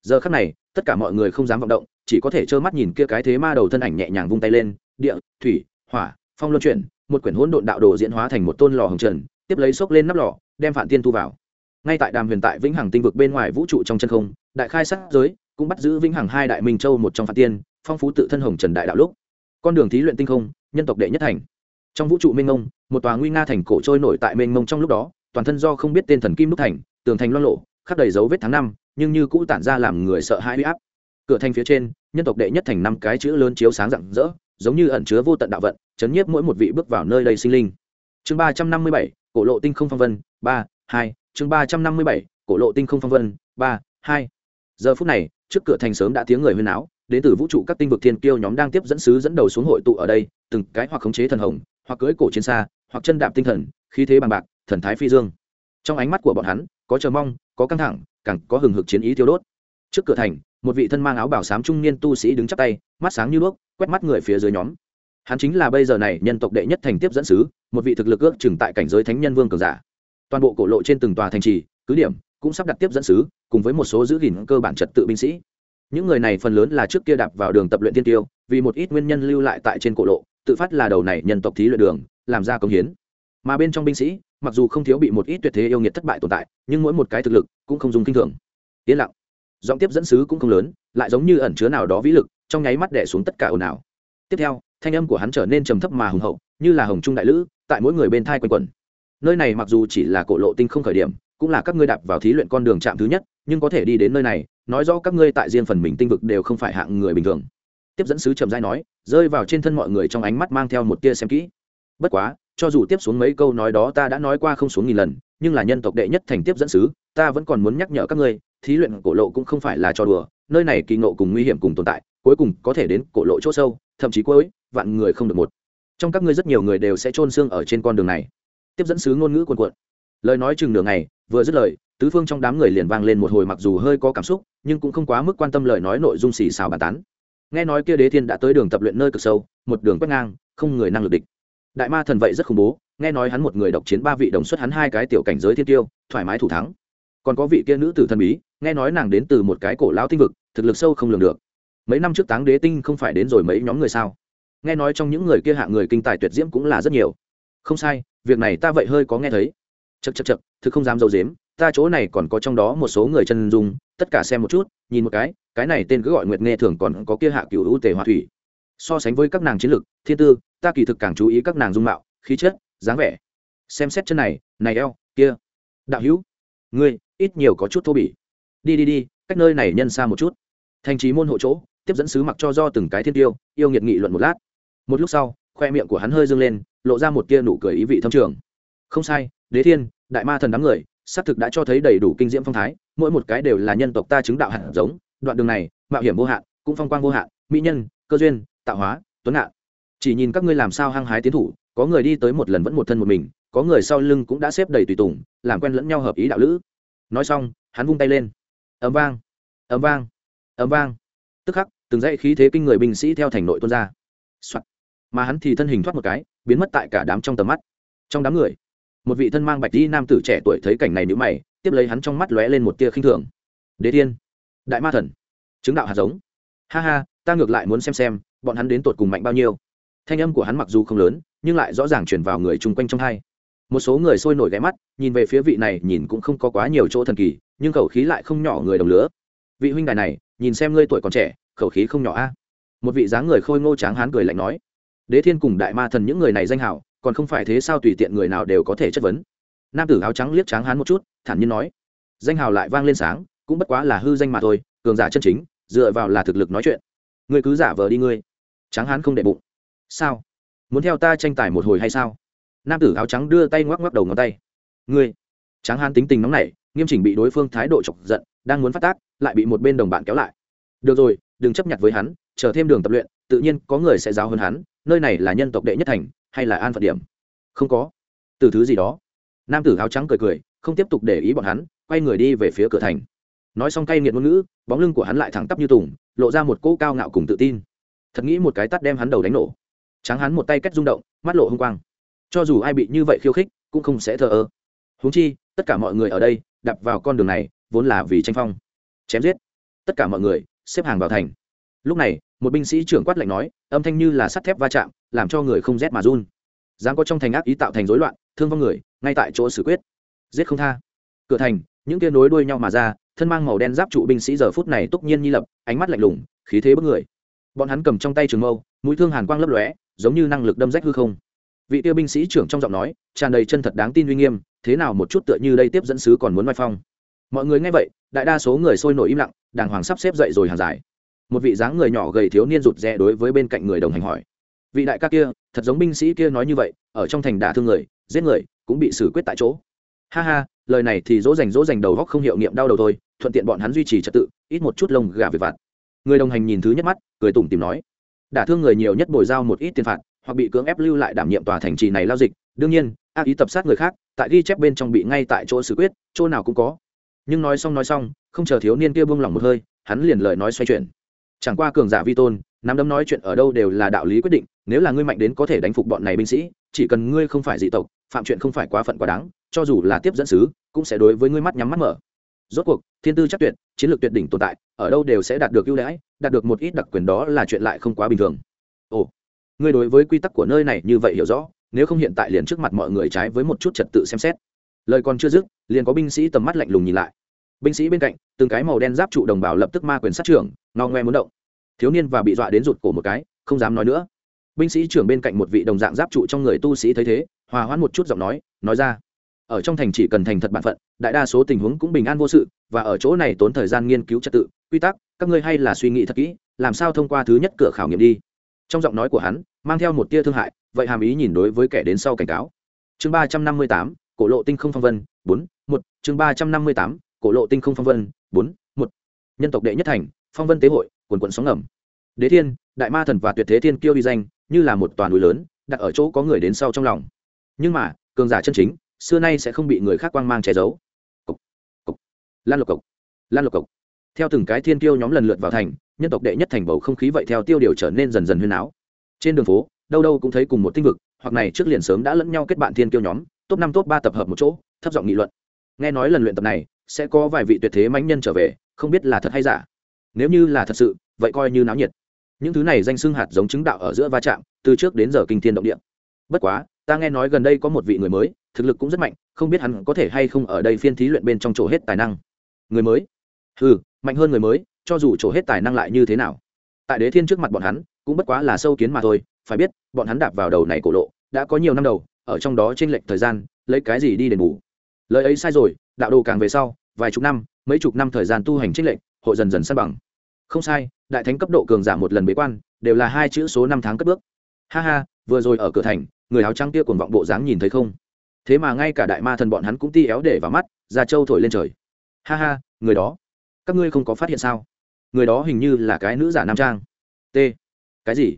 Giờ khắc này, tất cả mọi người không dám vọng động, chỉ có thể trơ mắt nhìn kia cái thế ma đầu thân ảnh nhẹ nhàng vung tay lên, địa, thủy, hỏa, phong luân chuyển, một quyển hỗn độn đạo đồ diễn hóa thành một tôn lò hồng trần, tiếp lấy xốc lên nắp lò, đem phản tiên thu vào. Ngay tại đàm huyền tại vĩnh hằng tinh vực bên ngoài vũ trụ trong chân không, đại khai sát giới cũng bắt giữ vĩnh hằng hai đại minh châu một trong phản tiên, phong phú tự thân hồng trần đại đạo lúc. Con đường thí luyện tinh không, nhân tộc đệ nhất thành. Trong vũ trụ minh ngông một tòa nguy nga thành cổ trôi nổi tại minh ngông trong lúc đó, toàn thân do không biết tên thần kim đúc thành, tường thành loan lộ khắc đầy dấu vết tháng năm, nhưng như cũ tản ra làm người sợ hãi huy áp. Cửa thành phía trên, nhân tộc đệ nhất thành năm cái chữ lớn chiếu sáng rạng rỡ, giống như ẩn chứa vô tận đạo vận, chấn nhiếp mỗi một vị bước vào nơi đây sinh linh. Chương ba trăm năm mươi bảy, cổ lộ tinh không phong vân, ba, hai. Chương ba trăm năm mươi bảy, cổ lộ tinh không phong vân, ba, hai. Giờ phút này trước cửa thành sớm đã tiếng người huyên áo đến từ vũ trụ các tinh vực thiên kiêu nhóm đang tiếp dẫn sứ dẫn đầu xuống hội tụ ở đây, từng cái hoặc khống chế thần hồng, hoặc cưỡi cổ chiến xa, hoặc chân đạp tinh thần, khí thế bằng bạc, thần thái phi dương. Trong ánh mắt của bọn hắn, có chờ mong, có căng thẳng, càng có hừng hực chiến ý thiêu đốt. Trước cửa thành, một vị thân mang áo bảo sám trung niên tu sĩ đứng chắp tay, mắt sáng như đuốc, quét mắt người phía dưới nhóm. Hắn chính là bây giờ này nhân tộc đệ nhất thành tiếp dẫn sứ, một vị thực lực ước chừng tại cảnh giới thánh nhân vương cường giả. Toàn bộ cổ lộ trên từng tòa thành trì, cứ điểm cũng sắp đặt tiếp dẫn sứ, cùng với một số giữ gìn cơ bản trật tự binh sĩ. Những người này phần lớn là trước kia đạp vào đường tập luyện tiên tiêu, vì một ít nguyên nhân lưu lại tại trên cổ lộ, tự phát là đầu này nhân tộc thí luyện đường, làm ra công hiến. Mà bên trong binh sĩ, mặc dù không thiếu bị một ít tuyệt thế yêu nghiệt thất bại tồn tại, nhưng mỗi một cái thực lực cũng không dùng kinh thường. Yên lặng. Giọng tiếp dẫn sứ cũng không lớn, lại giống như ẩn chứa nào đó vĩ lực, trong nháy mắt đẻ xuống tất cả ồn ào. Tiếp theo, thanh âm của hắn trở nên trầm thấp mà hùng hậu, như là hồng trung đại lữ, tại mỗi người bên thai quanh quẩn. Nơi này mặc dù chỉ là cổ lộ tinh không khởi điểm cũng là các ngươi đạp vào thí luyện con đường chạm thứ nhất, nhưng có thể đi đến nơi này, nói rõ các ngươi tại riêng phần mình tinh vực đều không phải hạng người bình thường. Tiếp dẫn sứ trầm dai nói, rơi vào trên thân mọi người trong ánh mắt mang theo một tia xem kỹ. Bất quá, cho dù tiếp xuống mấy câu nói đó ta đã nói qua không xuống nghìn lần, nhưng là nhân tộc đệ nhất thành tiếp dẫn sứ, ta vẫn còn muốn nhắc nhở các ngươi, thí luyện cổ lộ cũng không phải là trò đùa, nơi này kỳ ngộ cùng nguy hiểm cùng tồn tại, cuối cùng có thể đến cổ lộ chỗ sâu, thậm chí cuối, vạn người không được một. Trong các ngươi rất nhiều người đều sẽ trôn xương ở trên con đường này. Tiếp dẫn sứ ngôn ngữ quần quận lời nói chừng nửa ngày, vừa dứt lời, tứ phương trong đám người liền vang lên một hồi mặc dù hơi có cảm xúc, nhưng cũng không quá mức quan tâm lời nói nội dung xì xào bàn tán. Nghe nói kia đế thiên đã tới đường tập luyện nơi cực sâu, một đường quét ngang, không người năng lực địch. Đại ma thần vậy rất khủng bố, nghe nói hắn một người độc chiến ba vị đồng xuất hắn hai cái tiểu cảnh giới thiên tiêu, thoải mái thủ thắng. Còn có vị kia nữ tử thần bí, nghe nói nàng đến từ một cái cổ lão tinh vực, thực lực sâu không lường được. Mấy năm trước táng đế tinh không phải đến rồi mấy nhóm người sao? Nghe nói trong những người kia hạ người kinh tài tuyệt diễm cũng là rất nhiều. Không sai, việc này ta vậy hơi có nghe thấy chật chật chật, thực không dám dâu dếm ta chỗ này còn có trong đó một số người chân dung, tất cả xem một chút, nhìn một cái cái này tên cứ gọi nguyệt nghe thường còn có kia hạ cựu ưu tề hòa thủy. So sánh với các nàng chiến lược thiên tư, ta kỳ thực càng chú ý các nàng dung mạo, khí chất, dáng vẻ. Xem xét chân này này eo, kia. Đạo hữu, ngươi, ít nhiều có chút thô bỉ. Đi đi đi, cách nơi này nhân xa một chút. Thành trí môn hộ chỗ, tiếp dẫn sứ mặc cho do từng cái thiên tiêu, yêu nghiệt nghị luận một lát. Một lúc sau, khoe miệng của hắn hơi dâng lên, lộ ra một tia nụ cười ý vị thâm trường. Không sai, đế thiên đại ma thần đám người, xác thực đã cho thấy đầy đủ kinh diễm phong thái, mỗi một cái đều là nhân tộc ta chứng đạo hạt giống, đoạn đường này, mạo hiểm vô hạn, cũng phong quang vô hạn, mỹ nhân, cơ duyên, tạo hóa, tuấn nạn chỉ nhìn các ngươi làm sao hăng hái tiến thủ, có người đi tới một lần vẫn một thân một mình, có người sau lưng cũng đã xếp đầy tùy tùng, làm quen lẫn nhau hợp ý đạo lữ. Nói xong, hắn vung tay lên. Ấm vang ấm vang ấm vang. Tức khắc, từng dãy khí thế kinh người binh sĩ theo thành nội tuôn ra. Soạn. mà hắn thì thân hình thoát một cái, biến mất tại cả đám trong tầm mắt. Trong đám người một vị thân mang bạch đi nam tử trẻ tuổi thấy cảnh này nhữ mày, tiếp lấy hắn trong mắt lóe lên một tia khinh thường. Đế thiên, đại ma thần, chứng đạo hạt giống. Ha ha, ta ngược lại muốn xem xem, bọn hắn đến tột cùng mạnh bao nhiêu. Thanh âm của hắn mặc dù không lớn, nhưng lại rõ ràng chuyển vào người chung quanh trong hai. Một số người sôi nổi ghé mắt, nhìn về phía vị này nhìn cũng không có quá nhiều chỗ thần kỳ, nhưng khẩu khí lại không nhỏ người đồng lứa. Vị huynh đài này, nhìn xem ngươi tuổi còn trẻ, khẩu khí không nhỏ a. Một vị dáng người khôi ngô tráng hán cười lạnh nói. Đế thiên cùng đại ma thần những người này danh hảo còn không phải thế sao tùy tiện người nào đều có thể chất vấn. Nam tử áo trắng liếc tráng hán một chút, thản nhiên nói, danh hào lại vang lên sáng, cũng bất quá là hư danh mà thôi, cường giả chân chính, dựa vào là thực lực nói chuyện. Ngươi cứ giả vờ đi ngươi. Tráng hán không để bụng. Sao? Muốn theo ta tranh tài một hồi hay sao? Nam tử áo trắng đưa tay ngoắc ngoắc đầu ngón tay. Ngươi. Tráng hán tính tình nóng nảy, nghiêm chỉnh bị đối phương thái độ chọc giận, đang muốn phát tác, lại bị một bên đồng bạn kéo lại. Được rồi, đừng chấp nhận với hắn, chờ thêm đường tập luyện, tự nhiên có người sẽ giáo hơn hắn, nơi này là nhân tộc đệ nhất thành hay là an phận điểm? Không có. Từ thứ gì đó? Nam tử áo trắng cười cười, không tiếp tục để ý bọn hắn, quay người đi về phía cửa thành. Nói xong cay nghiệt ngôn ngữ, bóng lưng của hắn lại thẳng tắp như tùng, lộ ra một cỗ cao ngạo cùng tự tin. Thật nghĩ một cái tắt đem hắn đầu đánh nổ. Tráng hắn một tay cách rung động, mắt lộ h ư n g quang. Cho dù ai bị như vậy khiêu khích, cũng không sẽ thờ ơ. Huống chi, tất cả mọi người ở đây đập vào con đường này, vốn là vì tranh phong. Chém giết. Tất cả mọi người, xếp hàng vào thành. Lúc này một binh sĩ trưởng quát lạnh nói, âm thanh như là sắt thép va chạm, làm cho người không rét mà run. Dám có trong thành ác ý tạo thành rối loạn, thương vong người, ngay tại chỗ xử quyết. Giết không tha. Cửa thành, những tia nối đuôi nhau mà ra, thân mang màu đen giáp trụ binh sĩ giờ phút này túc nhiên nhi lập, ánh mắt lạnh lùng, khí thế bức người. Bọn hắn cầm trong tay trường mâu, mũi thương hàn quang lấp lóe, giống như năng lực đâm rách hư không. Vị tiêu binh sĩ trưởng trong giọng nói, tràn đầy chân thật đáng tin uy nghiêm, thế nào một chút tựa như đây tiếp dẫn sứ còn muốn mai phong. Mọi người nghe vậy, đại đa số người sôi nổi im lặng, đàng hoàng sắp xếp dậy rồi hàng giải một vị dáng người nhỏ gầy thiếu niên rụt rè đối với bên cạnh người đồng hành hỏi. Vị đại ca kia, thật giống binh sĩ kia nói như vậy, ở trong thành đả thương người, giết người, cũng bị xử quyết tại chỗ. Ha ha, lời này thì dỗ dành dỗ dành đầu góc không hiệu nghiệm đau đầu thôi, thuận tiện bọn hắn duy trì trật tự, ít một chút lông gà về vặt. Người đồng hành nhìn thứ nhất mắt, cười tủm tìm nói. Đả thương người nhiều nhất bồi giao một ít tiền phạt, hoặc bị cưỡng ép lưu lại đảm nhiệm tòa thành trì này lao dịch. Đương nhiên, ác ý tập sát người khác, tại ghi chép bên trong bị ngay tại chỗ xử quyết, chỗ nào cũng có. Nhưng nói xong nói xong, không chờ thiếu niên kia buông lỏng một hơi, hắn liền lời nói xoay chuyển chẳng qua cường giả vi tôn, nắm đấm nói chuyện ở đâu đều là đạo lý quyết định, nếu là ngươi mạnh đến có thể đánh phục bọn này binh sĩ, chỉ cần ngươi không phải dị tộc, phạm chuyện không phải quá phận quá đáng, cho dù là tiếp dẫn sứ, cũng sẽ đối với ngươi mắt nhắm mắt mở. Rốt cuộc, thiên tư chắc tuyệt, chiến lược tuyệt đỉnh tồn tại, ở đâu đều sẽ đạt được ưu đãi, đạt được một ít đặc quyền đó là chuyện lại không quá bình thường. Ồ, ngươi đối với quy tắc của nơi này như vậy hiểu rõ, nếu không hiện tại liền trước mặt mọi người trái với một chút trật tự xem xét. Lời còn chưa dứt, liền có binh sĩ tầm mắt lạnh lùng nhìn lại binh sĩ bên cạnh, từng cái màu đen giáp trụ đồng bào lập tức ma quyền sát trưởng no ngoe muốn động. Thiếu niên và bị dọa đến rụt cổ một cái, không dám nói nữa. Binh sĩ trưởng bên cạnh một vị đồng dạng giáp trụ trong người tu sĩ thấy thế, hòa hoãn một chút giọng nói nói ra. Ở trong thành chỉ cần thành thật bản phận, đại đa số tình huống cũng bình an vô sự, và ở chỗ này tốn thời gian nghiên cứu trật tự, quy tắc, các ngươi hay là suy nghĩ thật kỹ, làm sao thông qua thứ nhất cửa khảo nghiệm đi. Trong giọng nói của hắn, mang theo một tia thương hại, vậy hàm ý nhìn đối với kẻ đến sau cảnh cáo. Chương ba trăm năm mươi tám, cổ lộ tinh không phong vân, bốn, một, chương ba trăm năm mươi tám cổ lộ tinh không phong vân bốn một. Nhân tộc đệ nhất thành phong vân tế hội quần quận sóng ngầm. Đế thiên đại ma thần và tuyệt thế thiên kiêu uy danh như là một toàn núi lớn đặt ở chỗ có người đến sau trong lòng. Nhưng mà cường giả chân chính xưa nay sẽ không bị người khác quang mang che giấu. Cục, cục, lan lộc cộc lan lộc cộc. Theo từng cái thiên tiêu nhóm lần lượt vào thành nhân tộc đệ nhất thành bầu không khí vậy theo tiêu điều trở nên dần dần huyên áo trên đường phố đâu đâu cũng thấy cùng một tinh vực hoặc này trước liền sớm đã lẫn nhau kết bạn thiên tiêu nhóm top năm top ba tập hợp một chỗ thấp giọng nghị luận. Nghe nói lần luyện tập này sẽ có vài vị tuyệt thế mãnh nhân trở về, không biết là thật hay giả. Nếu như là thật sự, vậy coi như náo nhiệt. Những thứ này danh xưng hạt giống chứng đạo ở giữa va chạm, từ trước đến giờ kinh thiên động địa. Bất quá, ta nghe nói gần đây có một vị người mới, thực lực cũng rất mạnh, không biết hắn có thể hay không ở đây phiên thí luyện bên trong chỗ hết tài năng. Người mới? Ừ mạnh hơn người mới, cho dù chỗ hết tài năng lại như thế nào? Tại đế thiên trước mặt bọn hắn, cũng bất quá là sâu kiến mà thôi, phải biết, bọn hắn đạp vào đầu này cổ lộ, đã có nhiều năm đầu, ở trong đó trên lệch thời gian, lấy cái gì đi đền bù? Lời ấy sai rồi đạo đồ càng về sau, vài chục năm, mấy chục năm thời gian tu hành trích lệnh hội dần dần săn bằng. Không sai, đại thánh cấp độ cường giảm một lần bế quan, đều là hai chữ số năm tháng cất bước. Ha ha, vừa rồi ở cửa thành, người áo trắng kia cuồng vọng bộ dáng nhìn thấy không? Thế mà ngay cả đại ma thần bọn hắn cũng ti éo để vào mắt ra châu thổi lên trời. Ha ha, người đó, các ngươi không có phát hiện sao? Người đó hình như là cái nữ giả nam trang. T. Cái gì?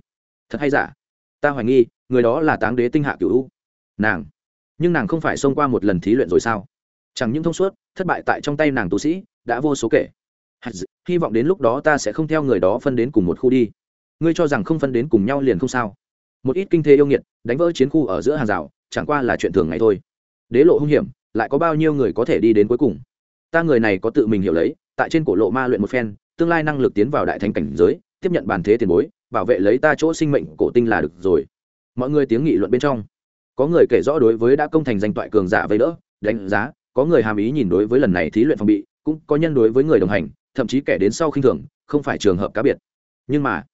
Thật hay giả? Ta hoài nghi, người đó là táng đế tinh hạ cửu u. Nàng. Nhưng nàng không phải xông qua một lần thí luyện rồi sao? Chẳng những thông suốt, thất bại tại trong tay nàng tu sĩ, đã vô số kể. Hy vọng đến lúc đó ta sẽ không theo người đó phân đến cùng một khu đi. Ngươi cho rằng không phân đến cùng nhau liền không sao. Một ít kinh thế yêu nghiệt, đánh vỡ chiến khu ở giữa hàng rào, chẳng qua là chuyện thường ngày thôi. Đế lộ hung hiểm, lại có bao nhiêu người có thể đi đến cuối cùng? Ta người này có tự mình hiểu lấy, tại trên cổ lộ ma luyện một phen, tương lai năng lực tiến vào đại thánh cảnh giới, tiếp nhận bàn thế tiền bối, bảo vệ lấy ta chỗ sinh mệnh cổ tinh là được rồi. Mọi người tiếng nghị luận bên trong, có người kể rõ đối với đã công thành danh toại cường giả vây đỡ, đánh giá có người hàm ý nhìn đối với lần này thí luyện phòng bị, cũng có nhân đối với người đồng hành, thậm chí kẻ đến sau khinh thường, không phải trường hợp cá biệt. Nhưng mà,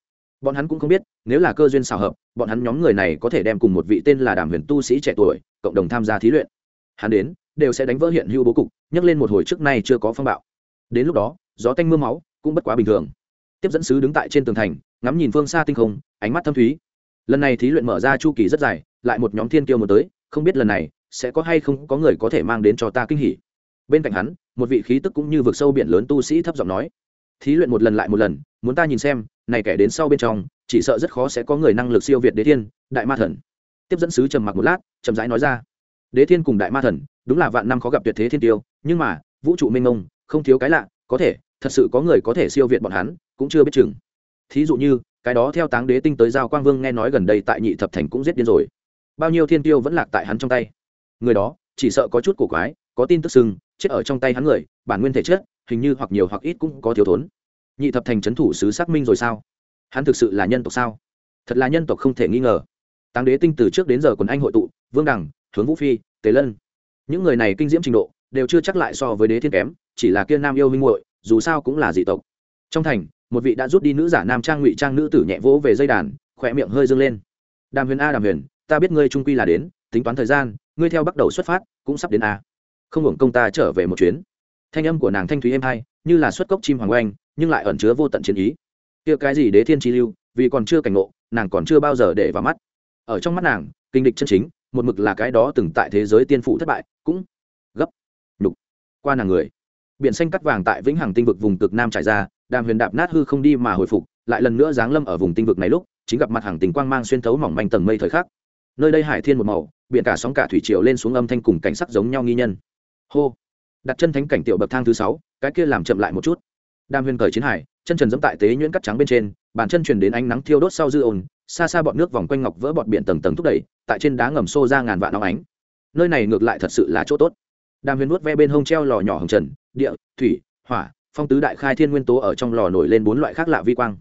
bọn hắn cũng không biết, nếu là cơ duyên xào hợp, bọn hắn nhóm người này có thể đem cùng một vị tên là đàm huyền tu sĩ trẻ tuổi, cộng đồng tham gia thí luyện. Hắn đến, đều sẽ đánh vỡ hiện hữu bố cục nhắc lên một hồi trước nay chưa có phong bạo. Đến lúc đó, gió tanh m ư a máu cũng bất quá bình thường. Tiếp dẫn sứ đứng tại trên tường thành, ngắm nhìn phương xa tinh không, ánh mắt thâm thúy. Lần này thí luyện mở ra chu kỳ rất dài, lại một nhóm thiên tiêu một tới, không biết lần này sẽ có hay không có người có thể mang đến cho ta kinh hỉ? Bên cạnh hắn, một vị khí tức cũng như vực sâu biển lớn tu sĩ thấp giọng nói, thí luyện một lần lại một lần, muốn ta nhìn xem, này kẻ đến sau bên trong, chỉ sợ rất khó sẽ có người năng lực siêu việt đế thiên, đại ma thần. Tiếp dẫn sứ trầm mặc một lát, chậm rãi nói ra, đế thiên cùng đại ma thần, đúng là vạn năm khó gặp tuyệt thế thiên tiêu, nhưng mà, vũ trụ minh ông không thiếu cái lạ, có thể, thật sự có người có thể siêu việt bọn hắn, cũng chưa biết chừng. Thí dụ như, cái đó theo táng đế tinh tới giao quang vương nghe nói gần đây tại nhị thập thành cũng giết điên rồi. Bao nhiêu thiên tiêu vẫn lạc tại hắn trong tay người đó chỉ sợ có chút cổ quái có tin tức sưng chết ở trong tay hắn người bản nguyên thể chết, hình như hoặc nhiều hoặc ít cũng có thiếu thốn. Nhị thập thành c h ấ n thủ sứ xác minh rồi sao? Hắn thực sự là nhân tộc sao? Thật là nhân tộc không thể nghi ngờ. Táng đế tinh từ trước đến giờ còn anh hội tụ vương đẳng hướng vũ phi tế lân. Những người này kinh diễm trình độ đều chưa chắc lại so với đế thiên kém chỉ là kia nam yêu minh muội dù sao cũng là dị tộc. Trong thành một vị đã rút đi nữ giả nam trang ngụy trang nữ tử nhẹ vỗ về dây đàn khỏe miệng hơi dâng lên. Đàm huyền a đàm huyền ta biết ngươi trung quy là đến tính toán thời gian ngươi theo bắt đầu xuất phát, cũng sắp đến a không hưởng công ta trở về một chuyến. Thanh âm của nàng thanh thúy êm hai như là xuất cốc chim hoàng oanh, nhưng lại ẩn chứa vô tận chiến ý. Kia cái gì đế thiên chi lưu, vì còn chưa cảnh ngộ, nàng còn chưa bao giờ để vào mắt. Ở trong mắt nàng, kinh địch chân chính, một mực là cái đó từng tại thế giới tiên phụ thất bại, cũng gấp nhục. Qua nàng người. Biển xanh cắt vàng tại vĩnh hằng tinh vực vùng cực nam trải ra, đàm huyền đạp nát hư không đi mà hồi phục, lại lần nữa giáng lâm ở vùng tinh vực này lúc, chính gặp mặt hàng tình quang mang xuyên thấu mỏng manh tầng mây thời khắc. Nơi đây hải thiên một màu biển cả sóng cả thủy triều lên xuống âm thanh cùng cảnh sắc giống nhau nghi nhân. Hô. Đặt chân thánh cảnh tiểu bậc thang thứ sáu, cái kia làm chậm lại một chút. Đàm huyền cởi chiến hải, chân trần dẫm tại tế nhuyễn cắt trắng bên trên, bàn chân truyền đến ánh nắng thiêu đốt sau dư ồn, xa xa bọn nước vòng quanh ngọc vỡ bọt biển tầng tầng thúc đẩy, tại trên đá ngầm xô ra ngàn vạn óng ánh. Nơi này ngược lại thật sự là chỗ tốt. Đàm huyền nuốt ve bên hông treo lò nhỏ hồng trần, địa, thủy, hỏa, phong tứ đại khai thiên nguyên tố ở trong lò nổi lên bốn loại khác lạ vi quang.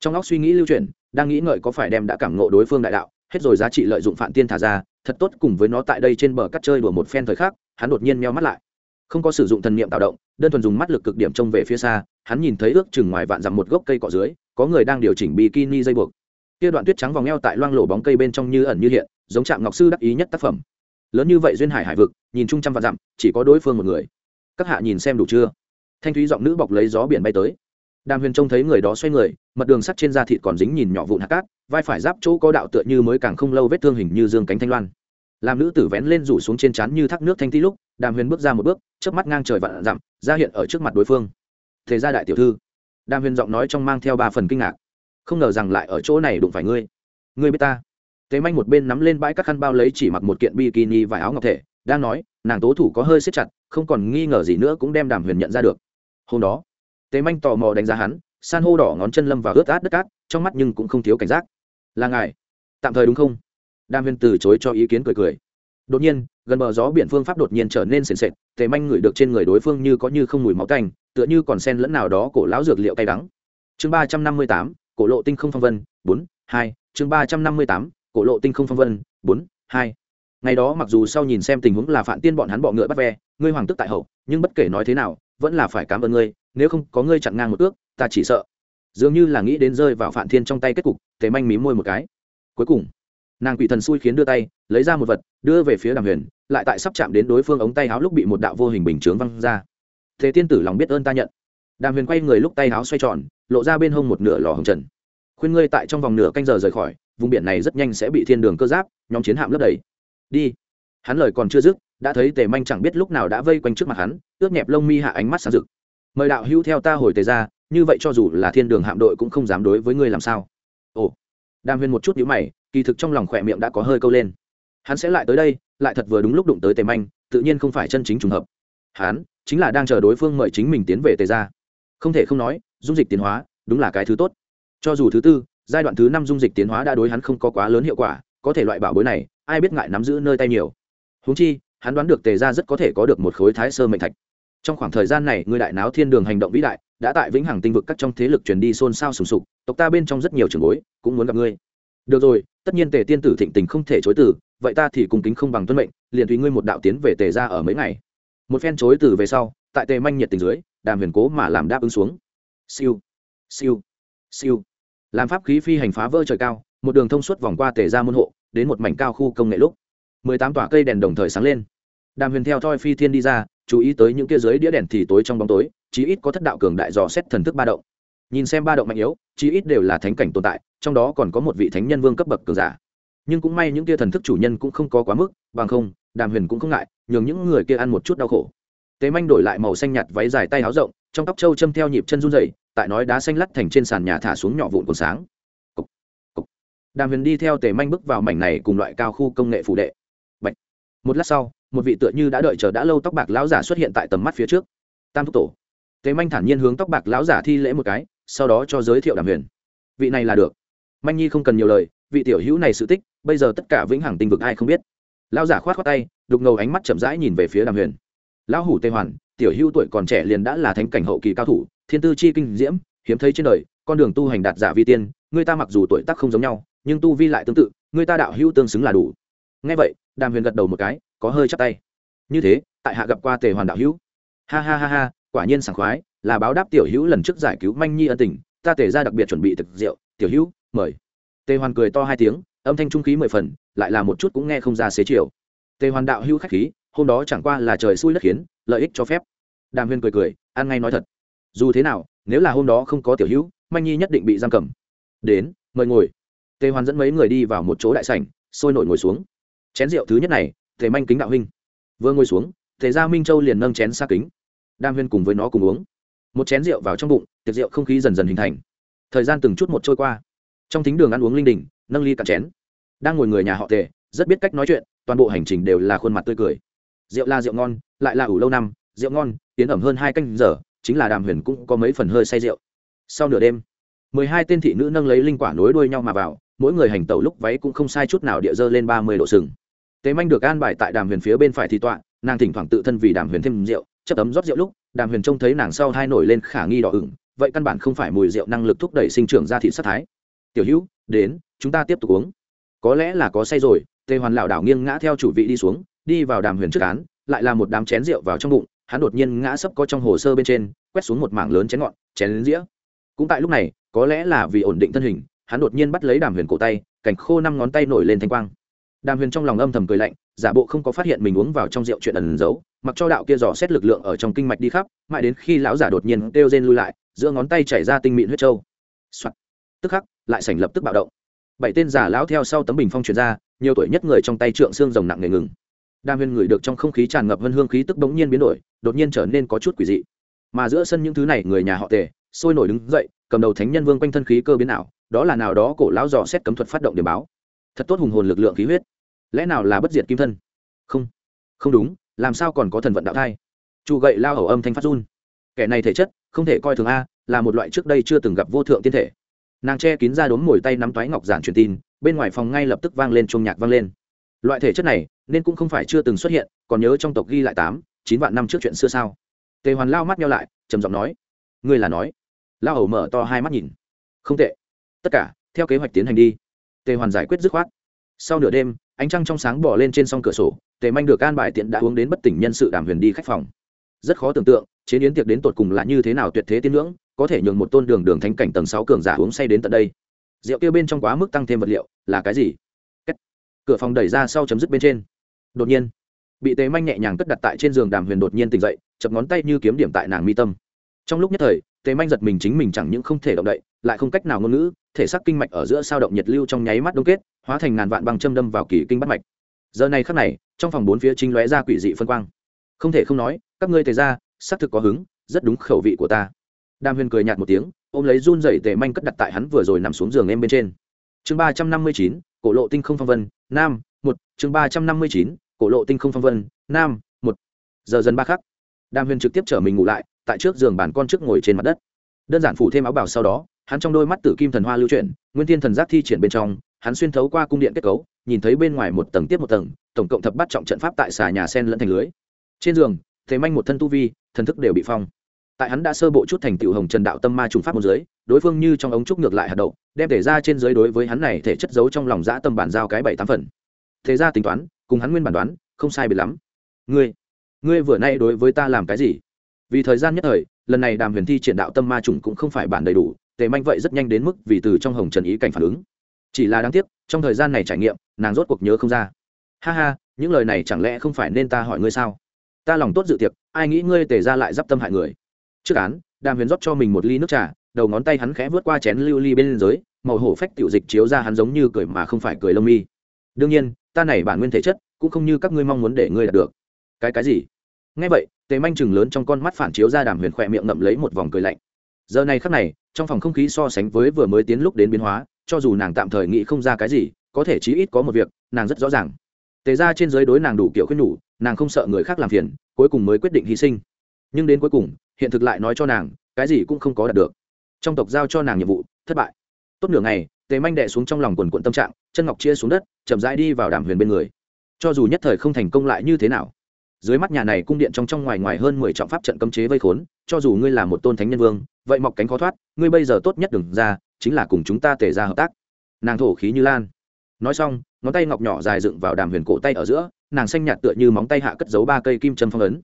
Trong óc suy nghĩ lưu chuyển, đang nghĩ ngợi có phải đem đã cảm ngộ đối phương đại đạo, hết rồi giá trị lợi dụng phạm tiên thả ra thật tốt cùng với nó tại đây trên bờ cắt chơi đùa một phen thời khắc, hắn đột nhiên meo mắt lại. Không có sử dụng thần niệm tạo động, đơn thuần dùng mắt lực cực điểm trông về phía xa, hắn nhìn thấy ước chừng ngoài vạn dặm một gốc cây cỏ dưới, có người đang điều chỉnh bikini dây buộc. Kia đoạn tuyết trắng vòng eo tại loang lổ bóng cây bên trong như ẩn như hiện, giống trạm ngọc sư đắc ý nhất tác phẩm. Lớn như vậy duyên hải hải vực, nhìn chung trăm vạn dặm, chỉ có đối phương một người. Các hạ nhìn xem đủ chưa? Thanh thúy giọng nữ bọc lấy gió biển bay tới. Đàm huyền trông thấy người đó xoay người, mật đường sắt trên da thịt còn dính nhìn nhỏ vụn hạt cát vai phải giáp chỗ có đạo tựa như mới càng không lâu vết thương hình như dương cánh thanh loan. Làm nữ tử vén lên rủ xuống trên trán như thác nước thanh tí lúc, đàm huyền bước ra một bước trước mắt ngang trời vạn dặm, ra hiện ở trước mặt đối phương. Thế gia đại tiểu thư. Đàm huyền giọng nói trong mang theo ba phần kinh ngạc. Không ngờ rằng lại ở chỗ này đụng phải ngươi. Ngươi biết ta. Tế manh một bên nắm lên bãi các khăn bao lấy chỉ mặc một kiện bikini và áo ngọc thể, đang nói, nàng tố thủ có hơi siết chặt, không còn nghi ngờ gì nữa cũng đem đàm huyền nhận ra được. Hôm đó tế manh tò mò đánh giá hắn san hô đỏ ngón chân lâm vào ướt át đất cát, trong mắt nhưng cũng không thiếu cảnh giác. Là ngài. Tạm thời đúng không? Đam huyên từ chối cho ý kiến cười cười. Đột nhiên, gần bờ gió biển phương pháp đột nhiên trở nên sền sệt, tề manh ngửi được trên người đối phương như có như không mùi máu canh tựa như còn sen lẫn nào đó cổ lão dược liệu cay đắng. Chương ba trăm năm mươi tám, cổ lộ tinh không phong vân, bốn, hai, chương ba trăm năm mươi tám, cổ lộ tinh không phong vân, bốn, hai. Ngày đó mặc dù sau nhìn xem tình huống là phản tiên bọn hắn bọ ngựa bắt ve, ngươi hoàng tức tại hậu, nhưng bất kể nói thế nào, vẫn là phải cảm ơn ngươi, nếu không có ngươi chặn ngang một ước ta chỉ sợ. Dường như là nghĩ đến rơi vào phạm thiên trong tay kết cục, tề manh mí môi một cái. Cuối cùng, nàng quỷ thần xui khiến đưa tay, lấy ra một vật, đưa về phía đàm huyền, lại tại sắp chạm đến đối phương ống tay háo lúc bị một đạo vô hình bình chướng văng ra. Thế tiên tử lòng biết ơn ta nhận. Đàm huyền quay người lúc tay háo xoay tròn, lộ ra bên hông một nửa lò hồng trần. Khuyên ngươi tại trong vòng nửa canh giờ rời khỏi, vùng biển này rất nhanh sẽ bị thiên đường cơ giáp, nhóm chiến hạm lấp đầy. Đi. Hắn lời còn chưa dứt, đã thấy tề manh chẳng biết lúc nào đã vây quanh trước mặt hắn, ướt nhẹp lông mi hạ ánh mắt sáng rực. Mời đạo hữu theo ta hồi tề ra như vậy cho dù là thiên đường hạm đội cũng không dám đối với ngươi làm sao. Ồ, đàm huyền một chút nhữ mày, kỳ thực trong lòng khỏe miệng đã có hơi câu lên. Hắn sẽ lại tới đây, lại thật vừa đúng lúc đụng tới tề manh, tự nhiên không phải chân chính trùng hợp. Hắn chính là đang chờ đối phương mời chính mình tiến về tề ra không thể không nói, dung dịch tiến hóa, đúng là cái thứ tốt. Cho dù thứ tư, giai đoạn thứ năm dung dịch tiến hóa đã đối hắn không có quá lớn hiệu quả, có thể loại bảo bối này, ai biết ngại nắm giữ nơi tay nhiều. Húng chi, hắn đoán được tề ra rất có thể có được một khối thái sơ mệnh thạch. Trong khoảng thời gian này, người đại náo thiên đường hành động vĩ đại đã tại vĩnh hằng tinh vực các trong thế lực truyền đi xôn xao sùng sục, tộc ta bên trong rất nhiều trường bối, cũng muốn gặp ngươi. Được rồi, tất nhiên tề tiên tử thịnh tình không thể chối từ, vậy ta thì cùng kính không bằng tuân mệnh, liền tùy ngươi một đạo tiến về tề ra ở mấy ngày. Một phen chối từ về sau, tại tề manh nhiệt tình dưới, đàm huyền cố mà làm đáp ứng xuống. Siêu siêu siêu. Làm pháp khí phi hành phá vỡ trời cao, một đường thông suốt vòng qua tề ra môn hộ, đến một mảnh cao khu công nghệ lúc. Mười tám tỏa cây đèn đồng thời sáng lên. Đàm huyền theo thoi phi thiên đi ra chú ý tới những kia dưới đĩa đèn thì tối trong bóng tối chí ít có thất đạo cường đại dò xét thần thức ba động. Nhìn xem ba động mạnh yếu chí ít đều là thánh cảnh tồn tại trong đó còn có một vị thánh nhân vương cấp bậc cường giả. Nhưng cũng may những kia thần thức chủ nhân cũng không có quá mức bằng không đàm huyền cũng không ngại nhường những người kia ăn một chút đau khổ. Tế manh đổi lại màu xanh nhạt váy dài tay áo rộng trong tóc trâu châm theo nhịp chân run dày tại nói đá xanh lắt thành trên sàn nhà thả xuống nhỏ vụn còn sáng. Cục, cục. đàm huyền đi theo tề manh bước vào mảnh này cùng loại cao khu công nghệ phụ đệ. Bạch. một lát sau một vị tựa như đã đợi chờ đã lâu tóc bạc lão giả xuất hiện tại tầm mắt phía trước. Tam thúc tổ. Thế manh thản nhiên hướng tóc bạc lão giả thi lễ một cái, sau đó cho giới thiệu đàm huyền. Vị này là được. Manh nhi không cần nhiều lời, vị tiểu hữu này sự tích, bây giờ tất cả vĩnh hằng tinh vực ai không biết. Lão giả khoát khoát tay, đục ngầu ánh mắt chậm rãi nhìn về phía đàm huyền. Lão hủ tề hoàn, tiểu hữu tuổi còn trẻ liền đã là thánh cảnh hậu kỳ cao thủ, thiên tư chi kinh diễm, hiếm thấy trên đời, con đường tu hành đạt giả vi tiên, người ta mặc dù tuổi tác không giống nhau, nhưng tu vi lại tương tự, người ta đạo hữu tương xứng là đủ. Ngay vậy, đàm huyền gật đầu một cái có hơi chắp tay. Như thế, tại hạ gặp qua tề hoàn đạo hữu. Ha ha ha ha, quả nhiên sảng khoái, là báo đáp tiểu hữu lần trước giải cứu manh nhi ân tình, ta tề ra đặc biệt chuẩn bị thực rượu. Tiểu hữu, mời. Tề hoàn cười to hai tiếng, âm thanh trung khí mười phần, lại là một chút cũng nghe không ra xế chiều. Tề hoàn đạo hữu khách khí, hôm đó chẳng qua là trời xui đất khiến, lợi ích cho phép. Đàm huyên cười cười, ăn ngay nói thật. Dù thế nào, nếu là hôm đó không có tiểu hữu, manh nhi nhất định bị giam cầm. Đến, mời ngồi. Tề hoàn dẫn mấy người đi vào một chỗ đại sảnh, sôi nổi ngồi xuống. Chén rượu thứ nhất này tề manh kính đạo huynh. Vừa ngồi xuống, tề gia minh châu liền nâng chén xa kính. Đam huyên cùng với nó cùng uống. Một chén rượu vào trong bụng, tiệc rượu không khí dần dần hình thành. Thời gian từng chút một trôi qua. Trong thính đường ăn uống linh đình, nâng ly cạn chén. Đang ngồi người nhà họ tề, rất biết cách nói chuyện, toàn bộ hành trình đều là khuôn mặt tươi cười. Rượu là rượu ngon, lại là ủ lâu năm. Rượu ngon, tiến ẩm hơn hai canh giờ, chính là đàm huyền cũng có mấy phần hơi say rượu. Sau nửa đêm, mười hai tên thị nữ nâng lấy linh quả nối đuôi nhau mà vào, mỗi người hành tẩu lúc váy cũng không sai chút nào địa dơ lên ba mươi độ sừng tế manh được an bài tại đàm huyền phía bên phải thì tọa, nàng thỉnh thoảng tự thân vì đàm huyền thêm rượu chấp ấm rót rượu lúc, đàm huyền trông thấy nàng sau hai nổi lên khả nghi đỏ ửng, vậy căn bản không phải mùi rượu năng lực thúc đẩy sinh trưởng ra thị sát thái. Tiểu hữu, đến, chúng ta tiếp tục uống. Có lẽ là có say rồi. Tề hoàn lảo đảo nghiêng ngã theo chủ vị đi xuống, đi vào đàm huyền trước án, lại là một đám chén rượu vào trong bụng, hắn đột nhiên ngã sấp có trong hồ sơ bên trên, quét xuống một mảng lớn chén ngọn chén đến dĩa. Cũng tại lúc này, có lẽ là vì ổn định thân hình, hắn đột nhiên bắt lấy đàm huyền cổ tay cảnh khô năm ngón tay nổi lên thanh quang đàm huyền trong lòng âm thầm cười lạnh, giả bộ không có phát hiện mình uống vào trong rượu chuyện ẩn giấu, mặc cho đạo kia dò xét lực lượng ở trong kinh mạch đi khắp, mãi đến khi lão giả đột nhiên kêu rên lui lại, giữa ngón tay chảy ra tinh mịn huyết trâu、Soạn. tức khắc, lại sảnh lập tức bạo động. Bảy tên giả lão theo sau tấm bình phong truyền ra, nhiều tuổi nhất người trong tay trượng xương rồng nặng nề ngừng. Đàm huyền ngửi được trong không khí tràn ngập vân hương khí tức bỗng nhiên biến đổi, đột nhiên trở nên có chút quỷ dị. Mà giữa sân những thứ này, người nhà họ tề, sôi nổi đứng dậy, cầm đầu thánh nhân vương quanh thân khí cơ biến ảo, đó là nào đó cổ lão dò xét cấm thuật phát động điểm báo. Thật tốt hùng hồn lực lượng khí huyết lẽ nào là bất diệt kim thân? Không. Không đúng, làm sao còn có thần vận đạo thai? Chu gậy lao hầu âm thanh phát run. Kẻ này thể chất, không thể coi thường a, là một loại trước đây chưa từng gặp vô thượng tiên thể. Nàng che kín ra đốn mồi tay nắm toái ngọc giản truyền tin, bên ngoài phòng ngay lập tức vang lên chuông nhạc vang lên. Loại thể chất này, nên cũng không phải chưa từng xuất hiện, còn nhớ trong tộc ghi lại tám, chín vạn năm trước chuyện xưa sao? Tề hoàn lao mắt nhau lại, trầm giọng nói, ngươi là nói? Lao hầu mở to hai mắt nhìn. Không tệ. Tất cả, theo kế hoạch tiến hành đi. Tề hoàn giải quyết dứt khoát. Sau nửa đêm ánh trăng trong sáng bỏ lên trên song cửa sổ, tề manh được an bài tiện đã uống đến bất tỉnh nhân sự đàm huyền đi khách phòng. Rất khó tưởng tượng, chế biến tiệc đến tột cùng là như thế nào tuyệt thế tiên ngưỡng có thể nhường một tôn đường đường thánh cảnh tầng sáu cường giả uống say đến tận đây. Rượu kia bên trong quá mức tăng thêm vật liệu, là cái gì? Kết. cửa phòng đẩy ra sau chấm dứt bên trên. Đột nhiên, bị Tề manh nhẹ nhàng cất đặt tại trên giường đàm huyền đột nhiên tỉnh dậy, chập ngón tay như kiếm điểm tại nàng mi tâm. Trong lúc nhất thời, Tề manh giật mình chính mình chẳng những không thể động đậy, lại không cách nào ngôn ngữ thể xác kinh mạch ở giữa sao động nhiệt lưu trong nháy mắt đông kết, hóa thành ngàn vạn băng châm đâm vào kỳ kinh bắt mạch. Giờ này khắc này, trong phòng bốn phía chính lóe ra quỷ dị phân quang. Không thể không nói, các ngươi tề ra xác thực có hứng, rất đúng khẩu vị của ta. Đam huyền cười nhạt một tiếng, ôm lấy run dậy tề manh cất đặt tại hắn vừa rồi nằm xuống giường em bên trên. Chương ba trăm năm mươi chín, cổ lộ tinh không phong vân, nam, một. Chương ba trăm năm mươi chín, cổ lộ tinh không phong vân, nam, một. Giờ dần ba khắc đam huyền trực tiếp chở mình ngủ lại, tại trước giường bàn con trước ngồi trên mặt đất. Đơn giản phủ thêm áo bào sau đó hắn trong đôi mắt tử kim thần hoa lưu chuyển, nguyên thiên thần giác thi triển bên trong, hắn xuyên thấu qua cung điện kết cấu, nhìn thấy bên ngoài một tầng tiếp một tầng, tổng cộng thập bắt trọng trận pháp tại xà nhà sen lẫn thành lưới. Trên giường, thế manh một thân tu vi, thần thức đều bị phong. Tại hắn đã sơ bộ chút thành tựu hồng trần đạo tâm ma trùng pháp một dưới đối phương như trong ống trúc ngược lại hạt đậu, đem thể ra trên dưới đối với hắn này thể chất giấu trong lòng dã tâm bản giao cái bảy tám phần. Thế ra tính toán, cùng hắn nguyên bản đoán, không sai biệt lắm. Ngươi ngươi vừa nay đối với ta làm cái gì? Vì thời gian nhất thời, lần này đàm huyền thi triển đạo tâm ma trùng cũng không phải bản đầy đủ tề manh vậy rất nhanh đến mức vì từ trong hồng trần ý cảnh phản ứng. Chỉ là đáng tiếc, trong thời gian này trải nghiệm, nàng rốt cuộc nhớ không ra. Ha ha, những lời này chẳng lẽ không phải nên ta hỏi ngươi sao? Ta lòng tốt dự tiệc, ai nghĩ ngươi tề ra lại d i p tâm hại người. Trước án, đàm huyền rót cho mình một ly nước trà, đầu ngón tay hắn khẽ vớt qua chén lưu ly bên dưới, màu hổ phách tiểu dịch chiếu ra hắn giống như cười mà không phải cười lông mi. Đương nhiên, ta này bản nguyên thể chất, cũng không như các ngươi mong muốn để ngươi đạt được. Cái cái gì? Ngay vậy, tề manh chừng lớn trong con mắt phản chiếu ra đàm huyền khỏe miệng ngậm lấy một vòng cười lạnh. Giờ này khắc này trong phòng không khí so sánh với vừa mới tiến lúc đến biến hóa, cho dù nàng tạm thời nghĩ không ra cái gì, có thể chí ít có một việc, nàng rất rõ ràng. Tề ra trên giới đối nàng đủ kiểu khuyên nhủ, nàng không sợ người khác làm phiền, cuối cùng mới quyết định hy sinh. Nhưng đến cuối cùng, hiện thực lại nói cho nàng, cái gì cũng không có đạt được. Trong tộc giao cho nàng nhiệm vụ, thất bại. Tốt nửa ngày, tề manh đệ xuống trong lòng quần quận tâm trạng, chân ngọc chia xuống đất, chậm rãi đi vào đàm huyền bên người. Cho dù nhất thời không thành công lại như thế nào, dưới mắt nhà này cung điện trong trong ngoài ngoài hơn mười trọng pháp trận cấm chế vây khốn cho dù ngươi là một tôn thánh nhân vương, vậy mọc cánh khó thoát, ngươi bây giờ tốt nhất đừng ra, chính là cùng chúng ta tề ra hợp tác. Nàng thổ khí như lan. Nói xong, ngón tay ngọc nhỏ dài dựng vào đàm huyền cổ tay ở giữa, nàng xanh nhạt tựa như móng tay hạ cất giấu ba cây kim châm phong ấn.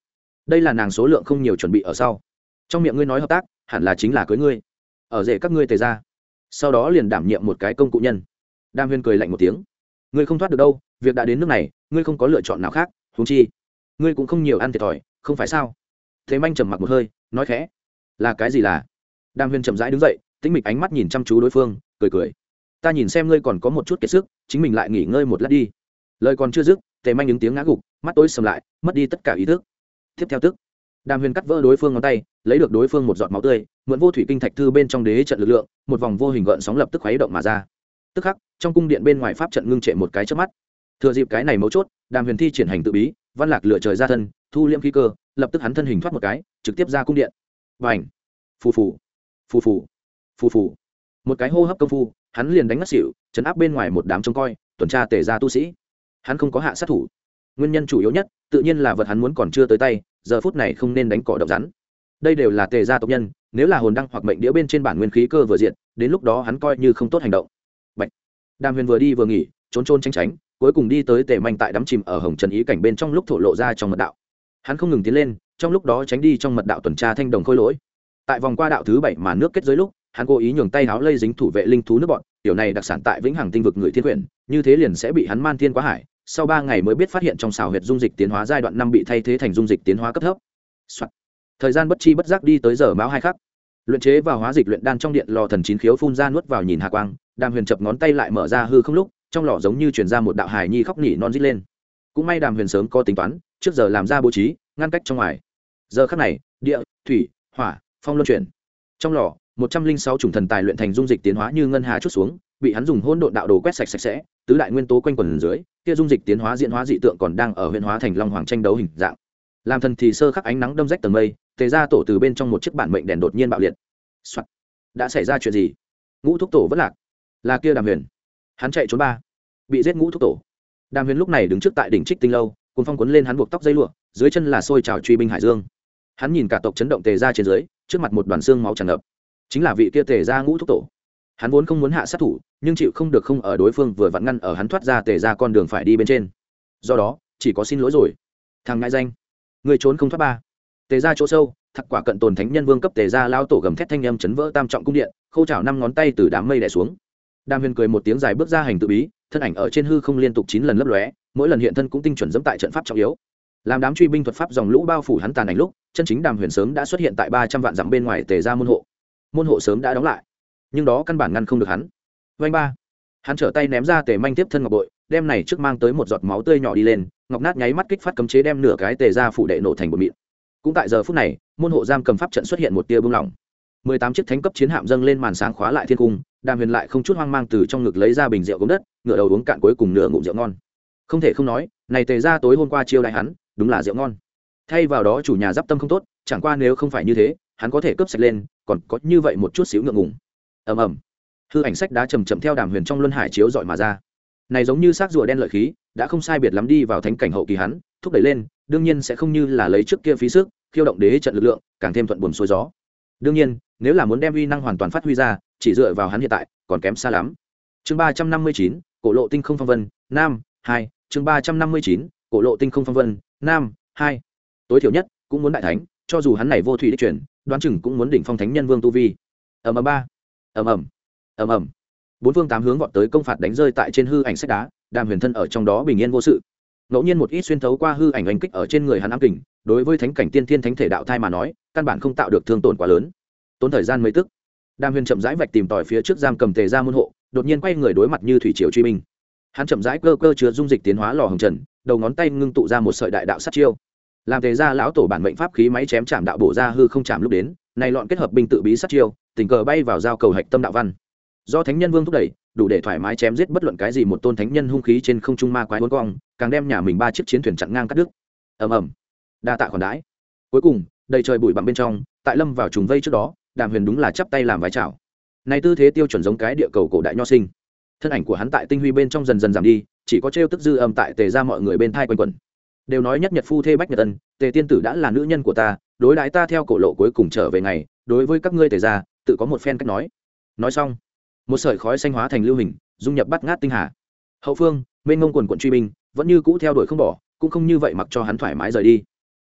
Đây là nàng số lượng không nhiều chuẩn bị ở sau. Trong miệng ngươi nói hợp tác, hẳn là chính là cưới ngươi. Ở rể các ngươi tề ra. Sau đó liền đảm nhiệm một cái công cụ nhân. Đam huyên cười lạnh một tiếng. Ngươi không thoát được đâu, việc đã đến nước này, ngươi không có lựa chọn nào khác húng chi, ngươi cũng không nhiều ăn thiệt thòi, không phải sao? Thế manh trầm mặc một hơi nói khẽ, là cái gì là? Đam huyên chậm rãi đứng dậy, tĩnh mịch ánh mắt nhìn chăm chú đối phương, cười cười. Ta nhìn xem ngươi còn có một chút kiệt sức, chính mình lại nghỉ ngơi một lát đi. Lời còn chưa dứt, tề manh những tiếng ngã gục, mắt tối sầm lại, mất đi tất cả ý thức. Tiếp theo tức, đàm huyền cắt vỡ đối phương ngón tay, lấy được đối phương một giọt máu tươi, mượn vô thủy kinh thạch thư bên trong đế trận lực lượng, một vòng vô hình gợn sóng lập tức khuấy động mà ra. Tức khắc, trong cung điện bên ngoài pháp trận ngưng trệ một cái trước mắt. Thừa dịp cái này mấu chốt, đàm huyền thi triển hành tự bí, văn lạc lựa trời ra thân, thu liễm khí cơ, lập tức hắn thân hình thoát một cái trực tiếp ra cung điện. Và phù phù! Phù phù! Phù phù! Một cái hô hấp công phu, hắn liền đánh ngất xỉu chấn áp bên ngoài một đám trông coi, tuần tra tể ra tu sĩ. Hắn không có hạ sát thủ. Nguyên nhân chủ yếu nhất, tự nhiên là vật hắn muốn còn chưa tới tay, giờ phút này không nên đánh cỏ độc rắn. Đây đều là tề gia tộc nhân, nếu là hồn đăng hoặc mệnh đĩa bên trên bản nguyên khí cơ vừa diện đến lúc đó hắn coi như không tốt hành động. Bạch. đàm huyền vừa đi vừa nghỉ, trốn trôn tránh tránh, cuối cùng đi tới tề manh tại đắm chìm ở hồng trần ý cảnh bên trong lúc thổ lộ ra trong mật đạo. Hắn không ngừng tiến lên trong lúc đó tránh đi trong mật đạo tuần tra thanh đồng khôi lỗi. Tại vòng qua đạo thứ bảy mà nước kết giới lúc, hắn cố ý nhường tay háo lây dính thủ vệ linh thú nước bọn, tiểu này đặc sản tại vĩnh hằng tinh vực người thiên quyển, như thế liền sẽ bị hắn man thiên quá hải, sau ba ngày mới biết phát hiện trong xào huyệt dung dịch tiến hóa giai đoạn năm bị thay thế thành dung dịch tiến hóa cấp thấp、Soạn. thời gian bất chi bất giác đi tới giờ máu hai khắc. Luyện chế và hóa dịch luyện đan trong điện lò thần chín khiếu phun ra nuốt vào nhìn hạ quang, đàm huyền chập ngón tay lại mở ra hư không lúc, trong lò giống như chuyển ra một đạo hài nhi khóc nỉ non rít lên. Cũng may đàm huyền sớm có tính toán, trước giờ làm ra bố trí, ngăn cách trong ngoài giờ khắc này, địa, thủy, hỏa, phong luân chuyển. Trong lò, một trăm linh sáu chủng thần tài luyện thành dung dịch tiến hóa như ngân hà chút xuống, bị hắn dùng hỗn độn đạo đồ quét sạch sạch sẽ, tứ đại nguyên tố quanh quần dưới, kia dung dịch tiến hóa diễn hóa dị tượng còn đang ở huyện hóa thành long hoàng tranh đấu hình dạng. Làm thần thì sơ khắc ánh nắng đâm rách tầng mây, tề ra tổ từ bên trong một chiếc bản mệnh đèn đột nhiên bạo liệt、Soạn. đã xảy ra chuyện gì? Ngũ thúc tổ vất lạc. Là kia đàm huyền. Hắn chạy trốn ba. Bị giết ngũ thúc tổ. Đàm huyền lúc này đứng trước tại đỉnh trích tinh lâu cùng phong quấn lên hắn buộc tóc dây lụa, dưới chân là xôi trào truy binh hải dương hắn nhìn cả tộc chấn động tề ra trên dưới, trước mặt một đoàn xương máu tràn ngập. Chính là vị kia tề ra ngũ thúc tổ. Hắn vốn không muốn hạ sát thủ, nhưng chịu không được không ở đối phương vừa vặn ngăn ở hắn thoát ra tề ra con đường phải đi bên trên. Do đó, chỉ có xin lỗi rồi. Thằng ngại danh, người trốn không thoát ba. Tề ra chỗ sâu, thặc quả cận tồn thánh nhân vương cấp tề ra lao tổ gầm thét thanh â m chấn vỡ tam trọng cung điện, khâu chảo năm ngón tay từ đám mây đẻ xuống. Đàm huyền cười một tiếng dài bước ra hành tự bí, thân ảnh ở trên hư không liên tục chín lần lấp lóe, mỗi lần hiện thân cũng tinh chuẩn dẫm tại trận pháp trọng yếu làm đám truy binh thuật pháp dòng lũ bao phủ hắn tàn ảnh lúc, chân chính đàm huyền sớm đã xuất hiện tại ba trăm vạn dặm bên ngoài tề ra môn hộ. Môn hộ sớm đã đóng lại, nhưng đó căn bản ngăn không được hắn. Vanh ba, hắn trở tay ném ra tề manh tiếp thân ngọc bội, đem này trước mang tới một giọt máu tươi nhỏ đi lên, ngọc nát nháy mắt kích phát cấm chế đem nửa cái tề ra phủ đệ nổ thành một mịn. Cũng tại giờ phút này, môn hộ giam cầm pháp trận xuất hiện một tia bưng lỏng. Mười tám chiếc thánh cấp chiến hạm dâng lên màn sáng khóa lại thiên cung, đàm huyền lại không chút hoang mang từ trong ngực lấy ra bình rượu gốm đất ngựa đầu uống cạn cuối cùng nửa ngụm rượu ngon. Không thể không nói, này tề ra tối hôm qua chiêu đại hắn đúng là rượu ngon. Thay vào đó chủ nhà d tâm không tốt, chẳng qua nếu không phải như thế, hắn có thể cướp sạch lên, còn có như vậy một chút xíu ngượng ngùng. Ầm ầm. Hư ảnh sách đá chầm chậm theo đàm huyền trong luân hải chiếu dọi mà ra. Này giống như xác rùa đen lợi khí, đã không sai biệt lắm đi vào thánh cảnh hậu kỳ hắn, thúc đẩy lên, đương nhiên sẽ không như là lấy trước kia phí sức, khiêu động đế trận lực lượng, càng thêm thuận buồn xuôi gió. Đương nhiên, nếu là muốn đem uy năng hoàn toàn phát huy ra, chỉ dựa vào hắn hiện tại, còn kém xa lắm. Chương ba trăm năm mươi chín, cổ lộ tinh không phong vân, nam, hai, chương ba trăm năm mươi chín, cổ lộ tinh không phong vân nam, hai. Tối thiểu nhất, cũng muốn đại thánh, cho dù hắn này vô thủy đích chuyển đoán chừng cũng muốn đỉnh phong thánh nhân vương tu vi. Ầm ầm ba. Ầm ầm. Ầm ầm. Bốn phương tám hướng vọt tới công phạt đánh rơi tại trên hư ảnh sách đá, đàm huyền thân ở trong đó bình yên vô sự. Ngẫu nhiên một ít xuyên thấu qua hư ảnh oanh kích ở trên người hắn ám kình, đối với thánh cảnh tiên thiên thánh thể đạo thai mà nói, căn bản không tạo được thương tổn quá lớn. Tốn thời gian mấy tức, đàm huyền chậm rãi vạch tìm tòi phía trước giam cầm tề ra môn hộ, đột nhiên quay người đối mặt như thủy triều truy minh hắn chậm rãi cơ cơ chứa dung dịch tiến hóa lò hồng trần đầu ngón tay ngưng tụ ra một sợi đại đạo sát chiêu. Làm tề ra lão tổ bản mệnh pháp khí máy chém chạm đạo bổ ra hư không chạm lúc đến, này lọn kết hợp binh tự bí sát chiêu, tình cờ bay vào giao cầu hạch tâm đạo văn. Do thánh nhân vương thúc đẩy, đủ để thoải mái chém giết bất luận cái gì một tôn thánh nhân hung khí trên không trung ma quái bốn cong, càng đem nhà mình ba chiếc chiến thuyền chặn ngang cắt đứt. Ầm ầm. Đa tạ khoản đãi. Cuối cùng, đầy trời bụi bặm bên trong, tại lâm vào trùng vây trước đó, đàm huyền đúng là chắp tay làm vái chào. Này tư thế tiêu chuẩn giống cái địa cầu cổ đại nho sinh. Thân ảnh của hắn tại tinh huy bên trong dần dần giảm đi chỉ có trêu tức dư âm tại tề ra mọi người bên thai quanh quẩn. Đều nói nhất nhật phu thê bách nhật ân, tề tiên tử đã là nữ nhân của ta, đối đãi ta theo cổ lộ cuối cùng trở về ngày, đối với các ngươi tề ra tự có một phen cách nói. Nói xong, một sợi khói xanh hóa thành lưu hình, dung nhập bắt ngát tinh hà. Hậu phương, mênh ngông quần quận truy binh, vẫn như cũ theo đuổi không bỏ, cũng không như vậy mặc cho hắn thoải mái rời đi.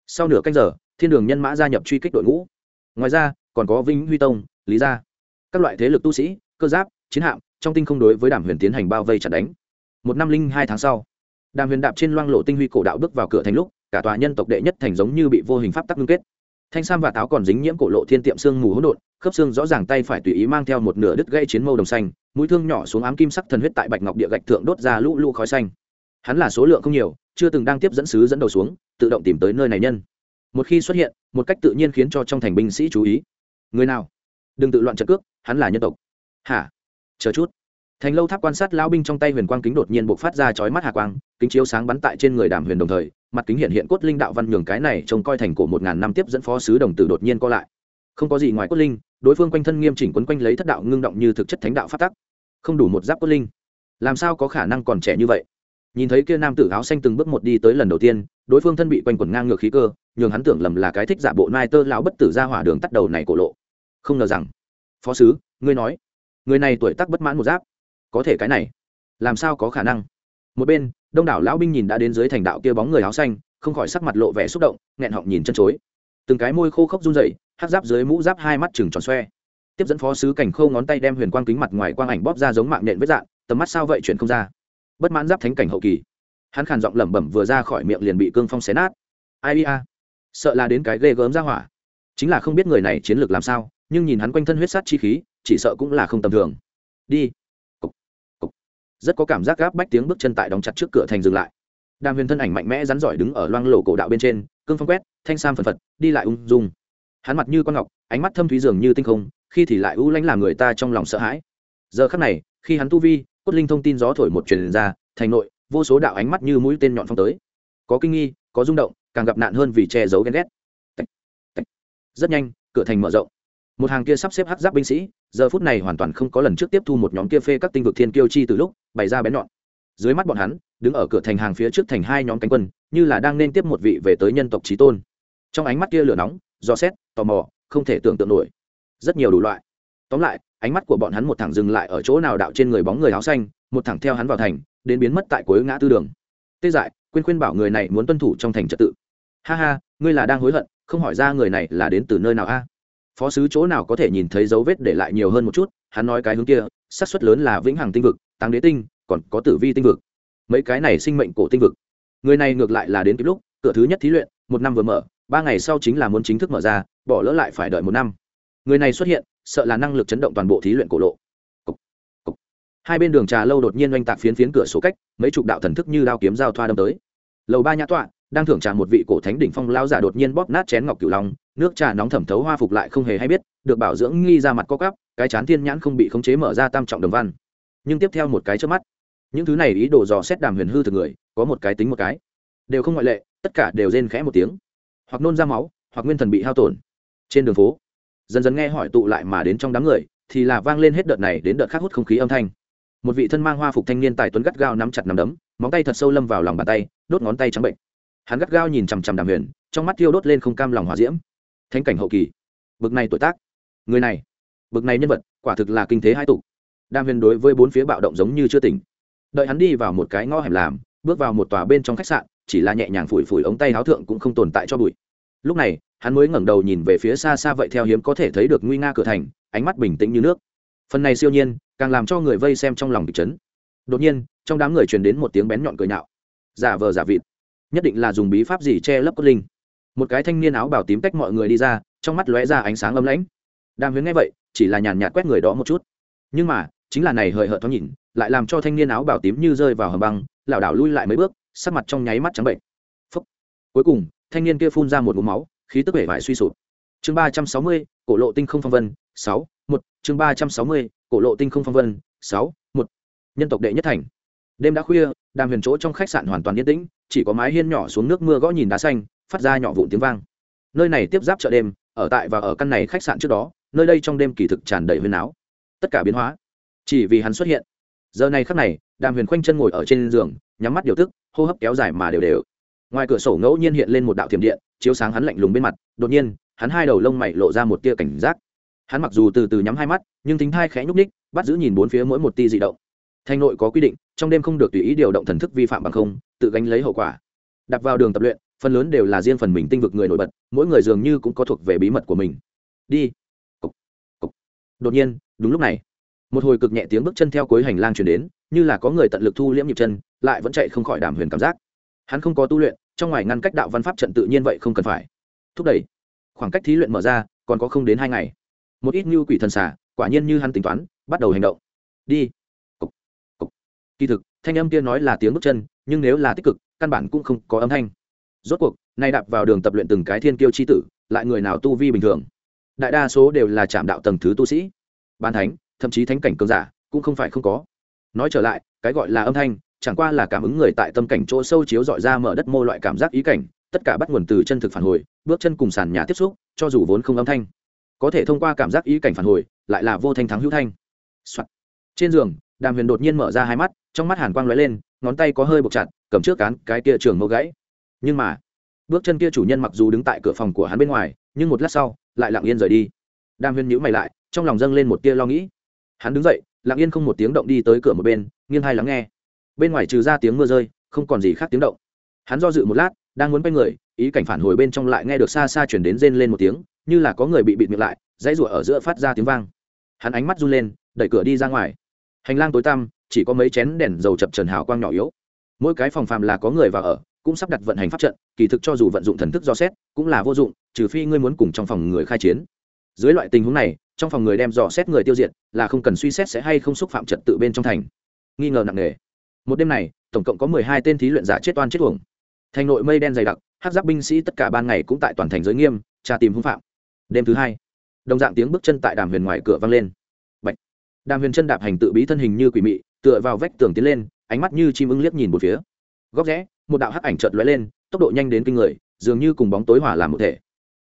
Sau nửa canh giờ, thiên đường nhân mã gia nhập truy kích đội ngũ. Ngoài ra, còn có vinh huy tông, lý gia. Các loại thế lực tu sĩ, cơ giáp, chiến hạm, trong tinh không đối với đàm huyền tiến hành bao vây chặt đánh một năm linh hai tháng sau, đàm huyền đạp trên loang lộ tinh huy cổ đạo bước vào cửa thành lúc, cả tòa nhân tộc đệ nhất thành giống như bị vô hình pháp tắc ngưng kết. Thanh sam và táo còn dính nhiễm cổ lộ thiên tiệm xương mù hỗn độn, khớp xương rõ ràng tay phải tùy ý mang theo một nửa đứt gây chiến mâu đồng xanh, mũi thương nhỏ xuống ám kim sắc thần huyết tại bạch ngọc địa gạch thượng đốt ra lũ lũ khói xanh. Hắn là số lượng không nhiều, chưa từng đang tiếp dẫn sứ dẫn đầu xuống, tự động tìm tới nơi này nhân. Một khi xuất hiện, một cách tự nhiên khiến cho trong thành binh sĩ chú ý. Người nào? Đừng tự loạn trận cước, hắn là nhân tộc. Hả? Chờ chút thành lâu tháp quan sát lão binh trong tay huyền quang kính đột nhiên bộc phát ra chói mắt hà quang, kính chiếu sáng bắn tại trên người đàm huyền đồng thời, mặt kính hiện hiện cốt linh đạo văn nhường cái này trông coi thành cổ một ngàn năm tiếp dẫn phó sứ đồng tử đột nhiên co lại. Không có gì ngoài cốt linh, đối phương quanh thân nghiêm chỉnh quấn quanh lấy thất đạo ngưng động như thực chất thánh đạo phát tắc. Không đủ một giáp cốt linh. Làm sao có khả năng còn trẻ như vậy? Nhìn thấy kia nam tử áo xanh từng bước một đi tới lần đầu tiên, đối phương thân bị quanh quẩn ngang ngược khí cơ, nhường hắn tưởng lầm là cái thích giả bộ nai tơ lão bất tử ra hỏa đường tắt đầu này cổ lộ. Không ngờ rằng, phó sứ, ngươi nói, người này tuổi tác bất mãn một giáp có thể cái này. Làm sao có khả năng? Một bên, đông đảo lão binh nhìn đã đến dưới thành đạo kia bóng người áo xanh, không khỏi sắc mặt lộ vẻ xúc động, nghẹn họng nhìn chân chối. Từng cái môi khô khốc run rẩy hát giáp dưới mũ giáp hai mắt chừng tròn xoe. Tiếp dẫn phó sứ cảnh khâu ngón tay đem huyền quang kính mặt ngoài quang ảnh bóp ra giống mạng nện vết dạng, tầm mắt sao vậy chuyển không ra. Bất mãn giáp thánh cảnh hậu kỳ. Hắn khàn giọng lẩm bẩm vừa ra khỏi miệng liền bị cương phong xé nát. Ai ia. Sợ là đến cái ghê gớm ra hỏa. Chính là không biết người này chiến lược làm sao, nhưng nhìn hắn quanh thân huyết sát chi khí, chỉ sợ cũng là không tầm thường. Đi rất có cảm giác gáp bách tiếng bước chân tại đóng chặt trước cửa thành dừng lại. Đàm huyền thân ảnh mạnh mẽ rắn giỏi đứng ở loang lổ cổ đạo bên trên, cương phong quét, thanh sam phần phật, đi lại ung dung. Hắn mặt như con ngọc, ánh mắt thâm thúy dường như tinh không, khi thì lại u lãnh làm người ta trong lòng sợ hãi. Giờ khắc này, khi hắn tu vi, cốt linh thông tin gió thổi một truyền ra, thành nội, vô số đạo ánh mắt như mũi tên nhọn phong tới. Có kinh nghi, có rung động, càng gặp nạn hơn vì che giấu ghen ghét. Rất nhanh, cửa thành mở rộng một hàng kia sắp xếp hắc giáp binh sĩ, giờ phút này hoàn toàn không có lần trước tiếp thu một nhóm kia phê các tinh vực thiên kiêu chi từ lúc, bày ra bén nhọn. Dưới mắt bọn hắn, đứng ở cửa thành hàng phía trước thành hai nhóm cánh quân, như là đang nên tiếp một vị về tới nhân tộc trí tôn. Trong ánh mắt kia lửa nóng, do xét, tò mò, không thể tưởng tượng nổi. Rất nhiều đủ loại. Tóm lại, ánh mắt của bọn hắn một thẳng dừng lại ở chỗ nào đạo trên người bóng người áo xanh, một thẳng theo hắn vào thành, đến biến mất tại cuối ngã tư đường. Tê dại, quên khuyên bảo người này muốn tuân thủ trong thành trật tự. Ha ha, ngươi là đang hối hận, không hỏi ra người này là đến từ nơi nào a? Phó sứ chỗ nào có thể nhìn thấy dấu vết để lại nhiều hơn một chút hắn nói cái hướng kia xác suất lớn là vĩnh hằng tinh vực tăng đế tinh còn có tử vi tinh vực. Mấy cái này sinh mệnh cổ tinh vực. Người này ngược lại là đến kịp lúc cửa thứ nhất thí luyện một năm vừa mở ba ngày sau chính là muốn chính thức mở ra bỏ lỡ lại phải đợi một năm. Người này xuất hiện sợ là năng lực chấn động toàn bộ thí luyện cổ lộ. Cục, cục. hai bên đường trà lâu đột nhiên oanh tạc phiến phiến cửa sổ cách mấy chục đạo thần thức như đao kiếm giao thoa đâm tới. Lầu ba nhã tọa đang thưởng trà một vị cổ thánh đỉnh phong lao giả đột nhiên bóp nát chén ngọc cửu long nước trà nóng thẩm thấu hoa phục lại không hề hay biết, được bảo dưỡng nghi ra mặt co cắp cái chán thiên nhãn không bị khống chế mở ra tam trọng đồng văn. Nhưng tiếp theo một cái trước mắt, những thứ này ý đồ dò xét đàm huyền hư thực người, có một cái tính một cái. Đều không ngoại lệ, tất cả đều rên khẽ một tiếng. Hoặc nôn ra máu, hoặc nguyên thần bị hao tổn. Trên đường phố, dần dần nghe hỏi tụ lại mà đến trong đám người, thì là vang lên hết đợt này đến đợt khác hút không khí âm thanh. Một vị thân mang hoa phục thanh niên tài tuấn gắt gao nắm chặt nắm đấm, móng tay thật sâu lâm vào lòng bàn tay, đốt ngón tay trắng bệnh. Hắn gắt gao nhìn chằm chằm đàm huyền, trong mắt thiêu đốt lên không cam lòng hòa diễm thánh cảnh hậu kỳ. Bực này tuổi tác. Người này, bực này nhân vật, quả thực là kinh thế hai tục đang huyền đối với bốn phía bạo động giống như chưa tỉnh. Đợi hắn đi vào một cái ngõ hẻm làm, bước vào một tòa bên trong khách sạn, chỉ là nhẹ nhàng phủi phủi ống tay háo thượng cũng không tồn tại cho bụi. Lúc này, hắn mới ngẩng đầu nhìn về phía xa xa vậy theo hiếm có thể thấy được nguy nga cửa thành, ánh mắt bình tĩnh như nước. Phần này siêu nhiên, càng làm cho người vây xem trong lòng kịch chấn. Đột nhiên, trong đám người truyền đến một tiếng bén nhọn cười nhạo. Giả vờ giả vịt. Nhất định là dùng bí pháp gì che lấp cốt linh một cái thanh niên áo bảo tím tách mọi người đi ra, trong mắt lóe ra ánh sáng âm lãnh. Đàm huyền nghe vậy, chỉ là nhàn nhạt quét người đó một chút. Nhưng mà, chính là này hời hợt thoáng nhìn, lại làm cho thanh niên áo bảo tím như rơi vào hầm băng, lảo đảo lui lại mấy bước, sắc mặt trong nháy mắt trắng bệnh. Phúc. cuối cùng, thanh niên kia phun ra một ngụm máu, khí tức vẻ vải suy sụp. Chương ba trăm sáu mươi, cổ lộ tinh không phong vân, sáu, một. Chương ba trăm sáu mươi, cổ lộ tinh không phong vân, sáu, một. Nhân tộc đệ nhất thành. Đêm đã khuya, đàm huyền chỗ trong khách sạn hoàn toàn yên tĩnh, chỉ có mái hiên nhỏ xuống nước mưa gõ nhìn đá xanh phát ra nhỏ vụn tiếng vang. Nơi này tiếp giáp chợ đêm, ở tại và ở căn này khách sạn trước đó, nơi đây trong đêm kỳ thực tràn đầy huyền áo tất cả biến hóa, chỉ vì hắn xuất hiện. Giờ này khắc này, đàm huyền khoanh chân ngồi ở trên giường, nhắm mắt điều tức, hô hấp kéo dài mà đều đều. Ngoài cửa sổ ngẫu nhiên hiện lên một đạo thiểm điện, chiếu sáng hắn lạnh lùng bên mặt, đột nhiên, hắn hai đầu lông mày lộ ra một tia cảnh giác. Hắn mặc dù từ từ nhắm hai mắt, nhưng thính thai khẽ nhúc ních bắt giữ nhìn bốn phía mỗi một tia dị động. Thanh nội có quy định, trong đêm không được tùy ý điều động thần thức vi phạm bằng không, tự gánh lấy hậu quả. Đặt vào đường tập luyện phần lớn đều là riêng phần mình tinh vực người nổi bật, mỗi người dường như cũng có thuộc về bí mật của mình. Đi. Cục. Cục. đột nhiên, đúng lúc này, một hồi cực nhẹ tiếng bước chân theo cuối hành lang chuyển đến, như là có người tận lực thu liễm nhịp chân, lại vẫn chạy không khỏi đàm huyền cảm giác. Hắn không có tu luyện, trong ngoài ngăn cách đạo văn pháp trận tự nhiên vậy không cần phải. Thúc đẩy. Khoảng cách thí luyện mở ra, còn có không đến hai ngày. Một ít như quỷ thần xả quả nhiên như hắn tính toán, bắt đầu hành động. Đi. Cục. Cục. kỳ thực, thanh âm kia nói là tiếng bước chân, nhưng nếu là tích cực, căn bản cũng không có âm thanh rốt cuộc, nay đạp vào đường tập luyện từng cái thiên kiêu chi tử, lại người nào tu vi bình thường? Đại đa số đều là trạm đạo tầng thứ tu sĩ. Ban thánh, thậm chí thánh cảnh cường giả, cũng không phải không có. Nói trở lại, cái gọi là âm thanh, chẳng qua là cảm ứng người tại tâm cảnh chỗ sâu chiếu dọi ra mở đất mô loại cảm giác ý cảnh, tất cả bắt nguồn từ chân thực phản hồi, bước chân cùng sàn nhà tiếp xúc, cho dù vốn không âm thanh, có thể thông qua cảm giác ý cảnh phản hồi, lại là vô thanh thắng hữu thanh、Soạn. trên giường, đàm huyền đột nhiên mở ra hai mắt, trong mắt hàn quang lóe lên, ngón tay có hơi buộc chặt, cầm trước cán cái kia trường mâu gãy nhưng mà, bước chân kia chủ nhân mặc dù đứng tại cửa phòng của hắn bên ngoài, nhưng một lát sau, lại lặng yên rời đi. Đàm huyên nhữ mày lại, trong lòng dâng lên một tia lo nghĩ. Hắn đứng dậy, lặng yên không một tiếng động đi tới cửa một bên, nghiêng hai lắng nghe. Bên ngoài trừ ra tiếng mưa rơi, không còn gì khác tiếng động. Hắn do dự một lát, đang muốn quay người, ý cảnh phản hồi bên trong lại nghe được xa xa chuyển đến rên lên một tiếng, như là có người bị bịt miệng lại, dãy rủa ở giữa phát ra tiếng vang. Hắn ánh mắt run lên, đẩy cửa đi ra ngoài. Hành lang tối tăm, chỉ có mấy chén đèn dầu chập trần hào quang nhỏ yếu. Mỗi cái phòng phàm là có người vào ở cũng sắp đặt vận hành pháp trận, kỳ thực cho dù vận dụng thần thức do xét, cũng là vô dụng, trừ phi ngươi muốn cùng trong phòng người khai chiến. Dưới loại tình huống này, trong phòng người đem dò xét người tiêu diệt, là không cần suy xét sẽ hay không xúc phạm trật tự bên trong thành. Nghi ngờ nặng nề. Một đêm này, tổng cộng có mười hai tên thí luyện giả chết oan chết uổng. Thành nội mây đen dày đặc, hát giáp binh sĩ tất cả ban ngày cũng tại toàn thành giới nghiêm, tra tìm hung phạm. Đêm thứ hai, đồng dạng tiếng bước chân tại đàm huyền ngoài cửa vang lên. Bạch. đàm huyền chân đạp hành tự bí thân hình như quỷ mị, tựa vào vách tường tiến lên, ánh mắt như chim ưng liếc nhìn một phía. Góc rẽ một đạo hắc ảnh chợt lóe lên, tốc độ nhanh đến kinh người, dường như cùng bóng tối hỏa làm một thể.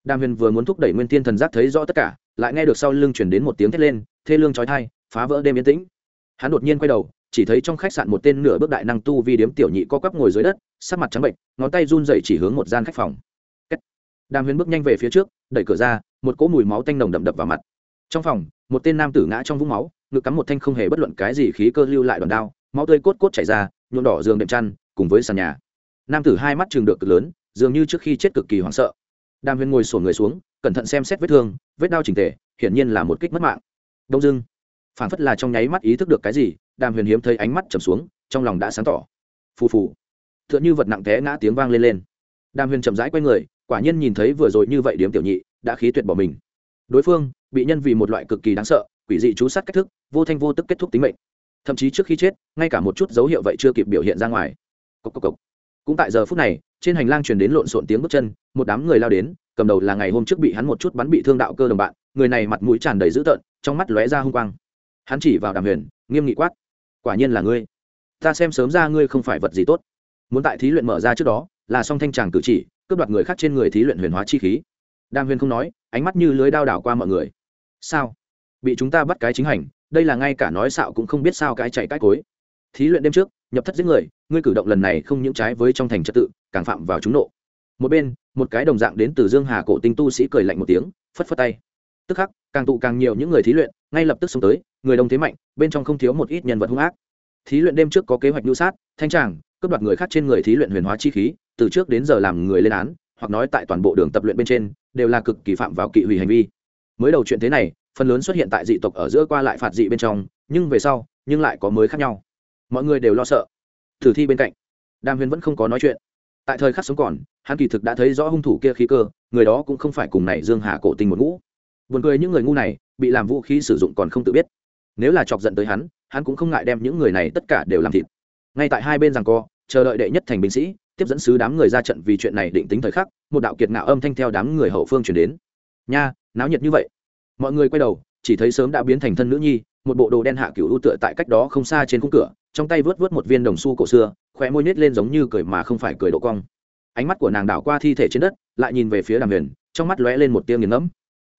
Đàm huyền vừa muốn thúc đẩy nguyên thiên thần giác thấy rõ tất cả, lại nghe được sau lưng chuyển đến một tiếng thét lên, thê lương trói thai phá vỡ đêm yên tĩnh. Hắn đột nhiên quay đầu, chỉ thấy trong khách sạn một tên nửa bước đại năng tu vi điếm tiểu nhị co quắp ngồi dưới đất, sắc mặt trắng bệnh ngón tay run dậy chỉ hướng một gian khách phòng. Đàm huyền bước nhanh về phía trước, đẩy cửa ra, một cỗ mùi máu tanh nồng đậm đập vào mặt. Trong phòng, một tên nam tử ngã trong vũng máu, ngực cắm một thanh không hề bất luận cái gì khí cơ lưu lại đòn đao, máu tươi cốt cốt chảy ra, nhuộm đỏ giường đệm chăn, cùng với sàn nhà nam tử hai mắt chừng được cực lớn, dường như trước khi chết cực kỳ hoảng sợ. Đàm huyền ngồi sổ người xuống, cẩn thận xem xét vết thương, vết đau trình tề, hiển nhiên là một kích mất mạng. Đông dưng phảng phất là trong nháy mắt ý thức được cái gì, đàm huyền hiếm thấy ánh mắt trầm xuống, trong lòng đã sáng tỏ. Phù phù. T h ư ợ n h ư vật nặng té ngã tiếng vang lên lên. Đàm huyền chậm rãi q u a y người, quả nhiên nhìn thấy vừa rồi như vậy điếm tiểu nhị, đã khí tuyệt bỏ mình. Đối phương, bị nhân vì một loại cực kỳ đáng sợ, quỷ dị chú sát cách thức, vô thanh vô tức kết thúc tính mệnh. Thậm chí trước khi chết, ngay cả một chút dấu hiệu vậy chưa kịp biểu hiện ra ngoài. Cốc cốc cốc cũng tại giờ phút này, trên hành lang truyền đến lộn xộn tiếng bước chân, một đám người lao đến, cầm đầu là ngày hôm trước bị hắn một chút bắn bị thương đạo cơ đồng bạn, người này mặt mũi tràn đầy dữ tợn, trong mắt lóe ra hung quang. Hắn chỉ vào đàm huyền, nghiêm nghị quát, quả nhiên là ngươi. Ta xem sớm ra ngươi không phải vật gì tốt. Muốn tại thí luyện mở ra trước đó, là song thanh tràng cử chỉ, cướp đoạt người khác trên người thí luyện huyền hóa chi khí. Đàm huyền không nói, ánh mắt như lưới đao đảo qua mọi người. Sao? Bị chúng ta bắt cái chính hành, đây là ngay cả nói xạo cũng không biết sao cái chạy cái cối. Thí luyện đêm trước nhập thất giết người, ngươi cử động lần này không những trái với trong thành trật tự, càng phạm vào chúng nộ. Một bên, một cái đồng dạng đến từ dương hà cổ tinh tu sĩ cười lạnh một tiếng, phất phất tay. Tức khắc, càng tụ càng nhiều những người thí luyện, ngay lập tức xông tới, người đông thế mạnh, bên trong không thiếu một ít nhân vật hung ác. Thí luyện đêm trước có kế hoạch lưu sát, thanh tràng, cướp đoạt người khác trên người thí luyện huyền hóa chi khí, từ trước đến giờ làm người lên án, hoặc nói tại toàn bộ đường tập luyện bên trên, đều là cực kỳ phạm vào kỵ hủy hành vi. Mới đầu chuyện thế này, phần lớn xuất hiện tại dị tộc ở giữa qua lại phạt dị bên trong, nhưng về sau, nhưng lại có mới khác nhau mọi người đều lo sợ. Thử thi bên cạnh, đàm huyền vẫn không có nói chuyện. Tại thời khắc sống còn, hắn kỳ thực đã thấy rõ hung thủ kia khí cơ, người đó cũng không phải cùng này dương hà cổ tình một ngũ. Buồn cười những người ngu này, bị làm vũ khí sử dụng còn không tự biết. Nếu là chọc giận tới hắn hắn cũng không ngại đem những người này tất cả đều làm thịt. Ngay tại hai bên rằng co, chờ đợi đệ nhất thành binh sĩ, tiếp dẫn sứ đám người ra trận vì chuyện này định tính thời khắc, một đạo kiệt ngạo âm thanh theo đám người hậu phương chuyển đến. Nha, náo nhiệt như vậy. Mọi người quay đầu, chỉ thấy sớm đã biến thành thân nữ nhi, một bộ đồ đen hạ cựu ưu tựa tại cách đó không xa trên khung cửa trong tay vớt vớt một viên đồng xu cổ xưa, khóe môi nhếch lên giống như cười mà không phải cười độ cong. Ánh mắt của nàng đảo qua thi thể trên đất, lại nhìn về phía đàm huyền, trong mắt lóe lên một tia nghiền ngẫm.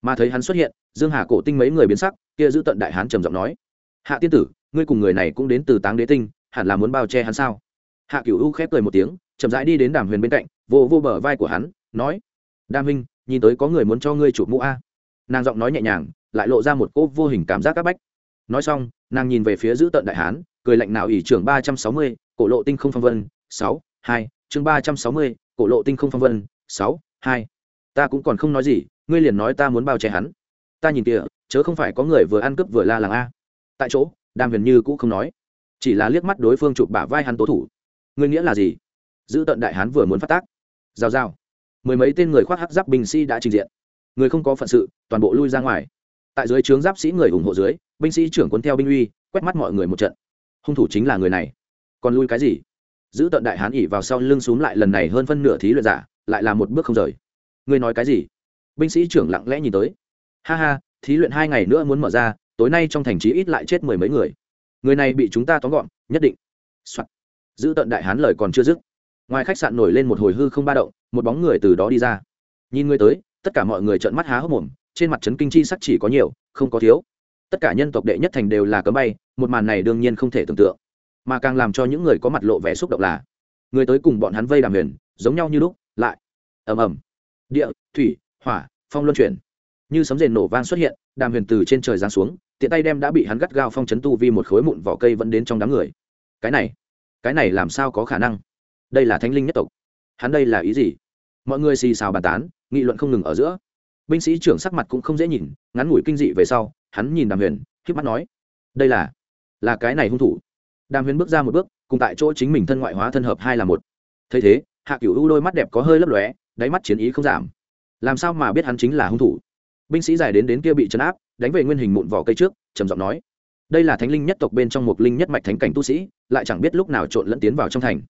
Mà thấy hắn xuất hiện, dương hà cổ tinh mấy người biến sắc, kia giữ tận đại hán trầm giọng nói, hạ tiên tử, ngươi cùng người này cũng đến từ táng đế tinh, hẳn là muốn bao che hắn sao? Hạ cửu u khép cười một tiếng, chậm rãi đi đến đàm huyền bên cạnh, vô vô bờ vai của hắn, nói đam huynh, nhìn tới có người muốn cho ngươi chụp mũ a. Nàng giọng nói nhẹ nhàng, lại lộ ra một cô vô hình cảm giác c áp bách. Nói xong, nàng nhìn về phía giữ tận đại hán cười lạnh nào ỷ trưởng ba trăm sáu mươi, cổ lộ tinh không phong vân, sáu, hai, chương ba trăm sáu mươi, cổ lộ tinh không phong vân, sáu, hai. Ta cũng còn không nói gì, ngươi liền nói ta muốn bao che hắn. Ta nhìn kìa, chớ không phải có người vừa ăn cướp vừa la làng a. Tại chỗ, đàm huyền như cũng không nói. Chỉ là liếc mắt đối phương chụp bả vai hắn tố thủ. Ngươi nghĩa là gì? Giữ tận đại hán vừa muốn phát tác. Giao giao mười mấy tên người khoác hắc giáp binh sĩ đã trình diện. Người không có phận sự, toàn bộ lui ra ngoài. Tại dưới trướng giáp sĩ người ủng hộ dưới, binh sĩ trưởng cuốn theo binh uy, quét mắt mọi người một trận hung thủ chính là người này. Còn lui cái gì? Giữ tận đại hán ỉ vào sau lưng xúm lại lần này hơn phân nửa thí luyện giả, lại là một bước không rời. Ngươi nói cái gì? Binh sĩ trưởng lặng lẽ nhìn tới. Ha ha, thí luyện hai ngày nữa muốn mở ra, tối nay trong thành trí ít lại chết mười mấy người. Người này bị chúng ta tóm gọn, nhất định、Soạn. giữ tận đại hán lời còn chưa dứt. Ngoài khách sạn nổi lên một hồi hư không ba động, một bóng người từ đó đi ra. Nhìn người tới, tất cả mọi người trợn mắt há hốc mồm, trên mặt trấn kinh chi sắc chỉ có nhiều, không có thiếu tất cả nhân tộc đệ nhất thành đều là cấm bay, một màn này đương nhiên không thể tưởng tượng. Mà càng làm cho những người có mặt lộ vẻ xúc động là, người tới cùng bọn hắn vây đàm huyền, giống nhau như lúc, lại, ầm ầm. Địa, thủy, hỏa, phong luân chuyển. Như sấm rền nổ vang xuất hiện, đàm huyền từ trên trời giáng xuống, tiện tay đem đã bị hắn gắt gao phong chấn tu vi một khối mụn vỏ cây vẫn đến trong đám người. Cái này cái này làm sao có khả năng? Đây là thánh linh nhất tộc. Hắn đây là ý gì? Mọi người xì xào bàn tán, nghị luận không ngừng ở giữa. Binh sĩ trưởng sắc mặt cũng không dễ nhìn, ngắn ngủi kinh dị về sau hắn nhìn đàm huyền, khiếp mắt nói, đây là là cái này hung thủ. Đàm huyền bước ra một bước, cùng tại chỗ chính mình thân ngoại hóa thân hợp hai là một. Thấy thế, hạ cửu u đôi mắt đẹp có hơi lấp lóe, đáy mắt chiến ý không giảm. Làm sao mà biết hắn chính là hung thủ? Binh sĩ dài đến đến kia bị chấn áp, đánh về nguyên hình mụn vỏ cây trước, trầm giọng nói, đây là thánh linh nhất tộc bên trong một linh nhất mạch thánh cảnh tu sĩ, lại chẳng biết lúc nào trộn lẫn tiến vào trong thành.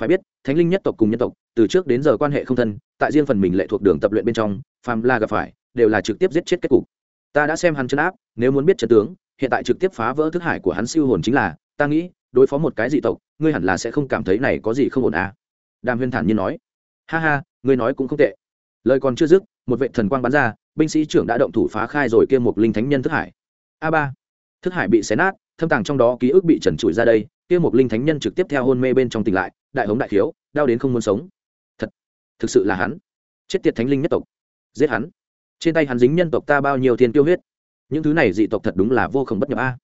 Phải biết, thánh linh nhất tộc cùng nhân tộc, từ trước đến giờ quan hệ không thân, tại riêng phần mình lệ thuộc đường tập luyện bên trong, phàm la gặp phải, đều là trực tiếp giết chết kết cục ta đã xem hắn chấn áp, nếu muốn biết trận tướng, hiện tại trực tiếp phá vỡ thức hải của hắn siêu hồn chính là, ta nghĩ, đối phó một cái dị tộc, ngươi hẳn là sẽ không cảm thấy này có gì không ổn à. Đàm huyên thản nhiên nói. Ha ha, ngươi nói cũng không tệ. Lời còn chưa dứt, một vệ thần quang bắn ra, binh sĩ trưởng đã động thủ phá khai rồi kia một linh thánh nhân thức hải. A ba. Thức hải bị xé nát, thâm tàng trong đó ký ức bị trần trụi ra đây, kia một linh thánh nhân trực tiếp theo hôn mê bên trong tỉnh lại, đại hống đại khiếu, đau đến không muốn sống. Thật, thực sự là hắn. Chết tiệt thánh linh nhất tộc. Giết hắn trên tay hắn dính nhân tộc ta bao nhiêu tiền tiêu huyết? Những thứ này dị tộc thật đúng là vô khổng bất nhập a.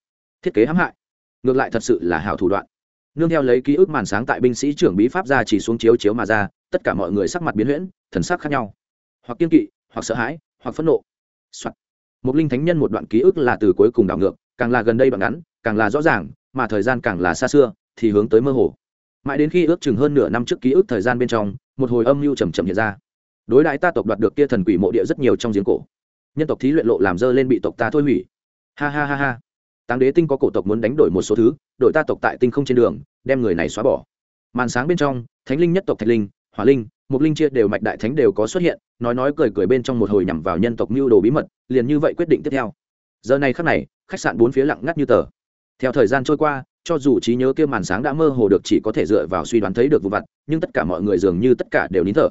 Thiết kế hãm hại. Ngược lại thật sự là hảo thủ đoạn. Nương theo lấy ký ức màn sáng tại binh sĩ trưởng bí pháp ra chỉ xuống chiếu chiếu mà ra, tất cả mọi người sắc mặt biến huyễn, thần sắc khác nhau. Hoặc kiên kỵ, hoặc sợ hãi, hoặc phẫn nộ、Soạn. một linh thánh nhân một đoạn ký ức là từ cuối cùng đảo ngược, càng là gần đây đoạn ngắn, càng là rõ ràng, mà thời gian càng là xa xưa, thì hướng tới mơ hồ. Mãi đến khi ước chừng hơn nửa năm trước ký ức thời gian bên trong, một hồi âm mưu trầm trầm hiện ra đối đại ta tộc đoạt được kia thần quỷ mộ địa rất nhiều trong giếng cổ. Nhân tộc thí luyện lộ làm dơ lên bị tộc ta thôi hủy. Ha ha ha ha. Táng đế tinh có cổ tộc muốn đánh đổi một số thứ đội ta tộc tại tinh không trên đường, đem người này xóa bỏ. Màn sáng bên trong, thánh linh nhất tộc thạch linh, hỏa linh, mục linh chia đều mạch đại thánh đều có xuất hiện, nói nói cười cười bên trong một hồi nhằm vào nhân tộc mưu đồ bí mật, liền như vậy quyết định tiếp theo. Giờ này khắc này, khách sạn bốn phía lặng ngắt như tờ. Theo thời gian trôi qua, cho dù trí nhớ kia màn sáng đã mơ hồ được chỉ có thể dựa vào suy đoán thấy được vụ vặt, nhưng tất cả mọi người dường như tất cả đều nín thở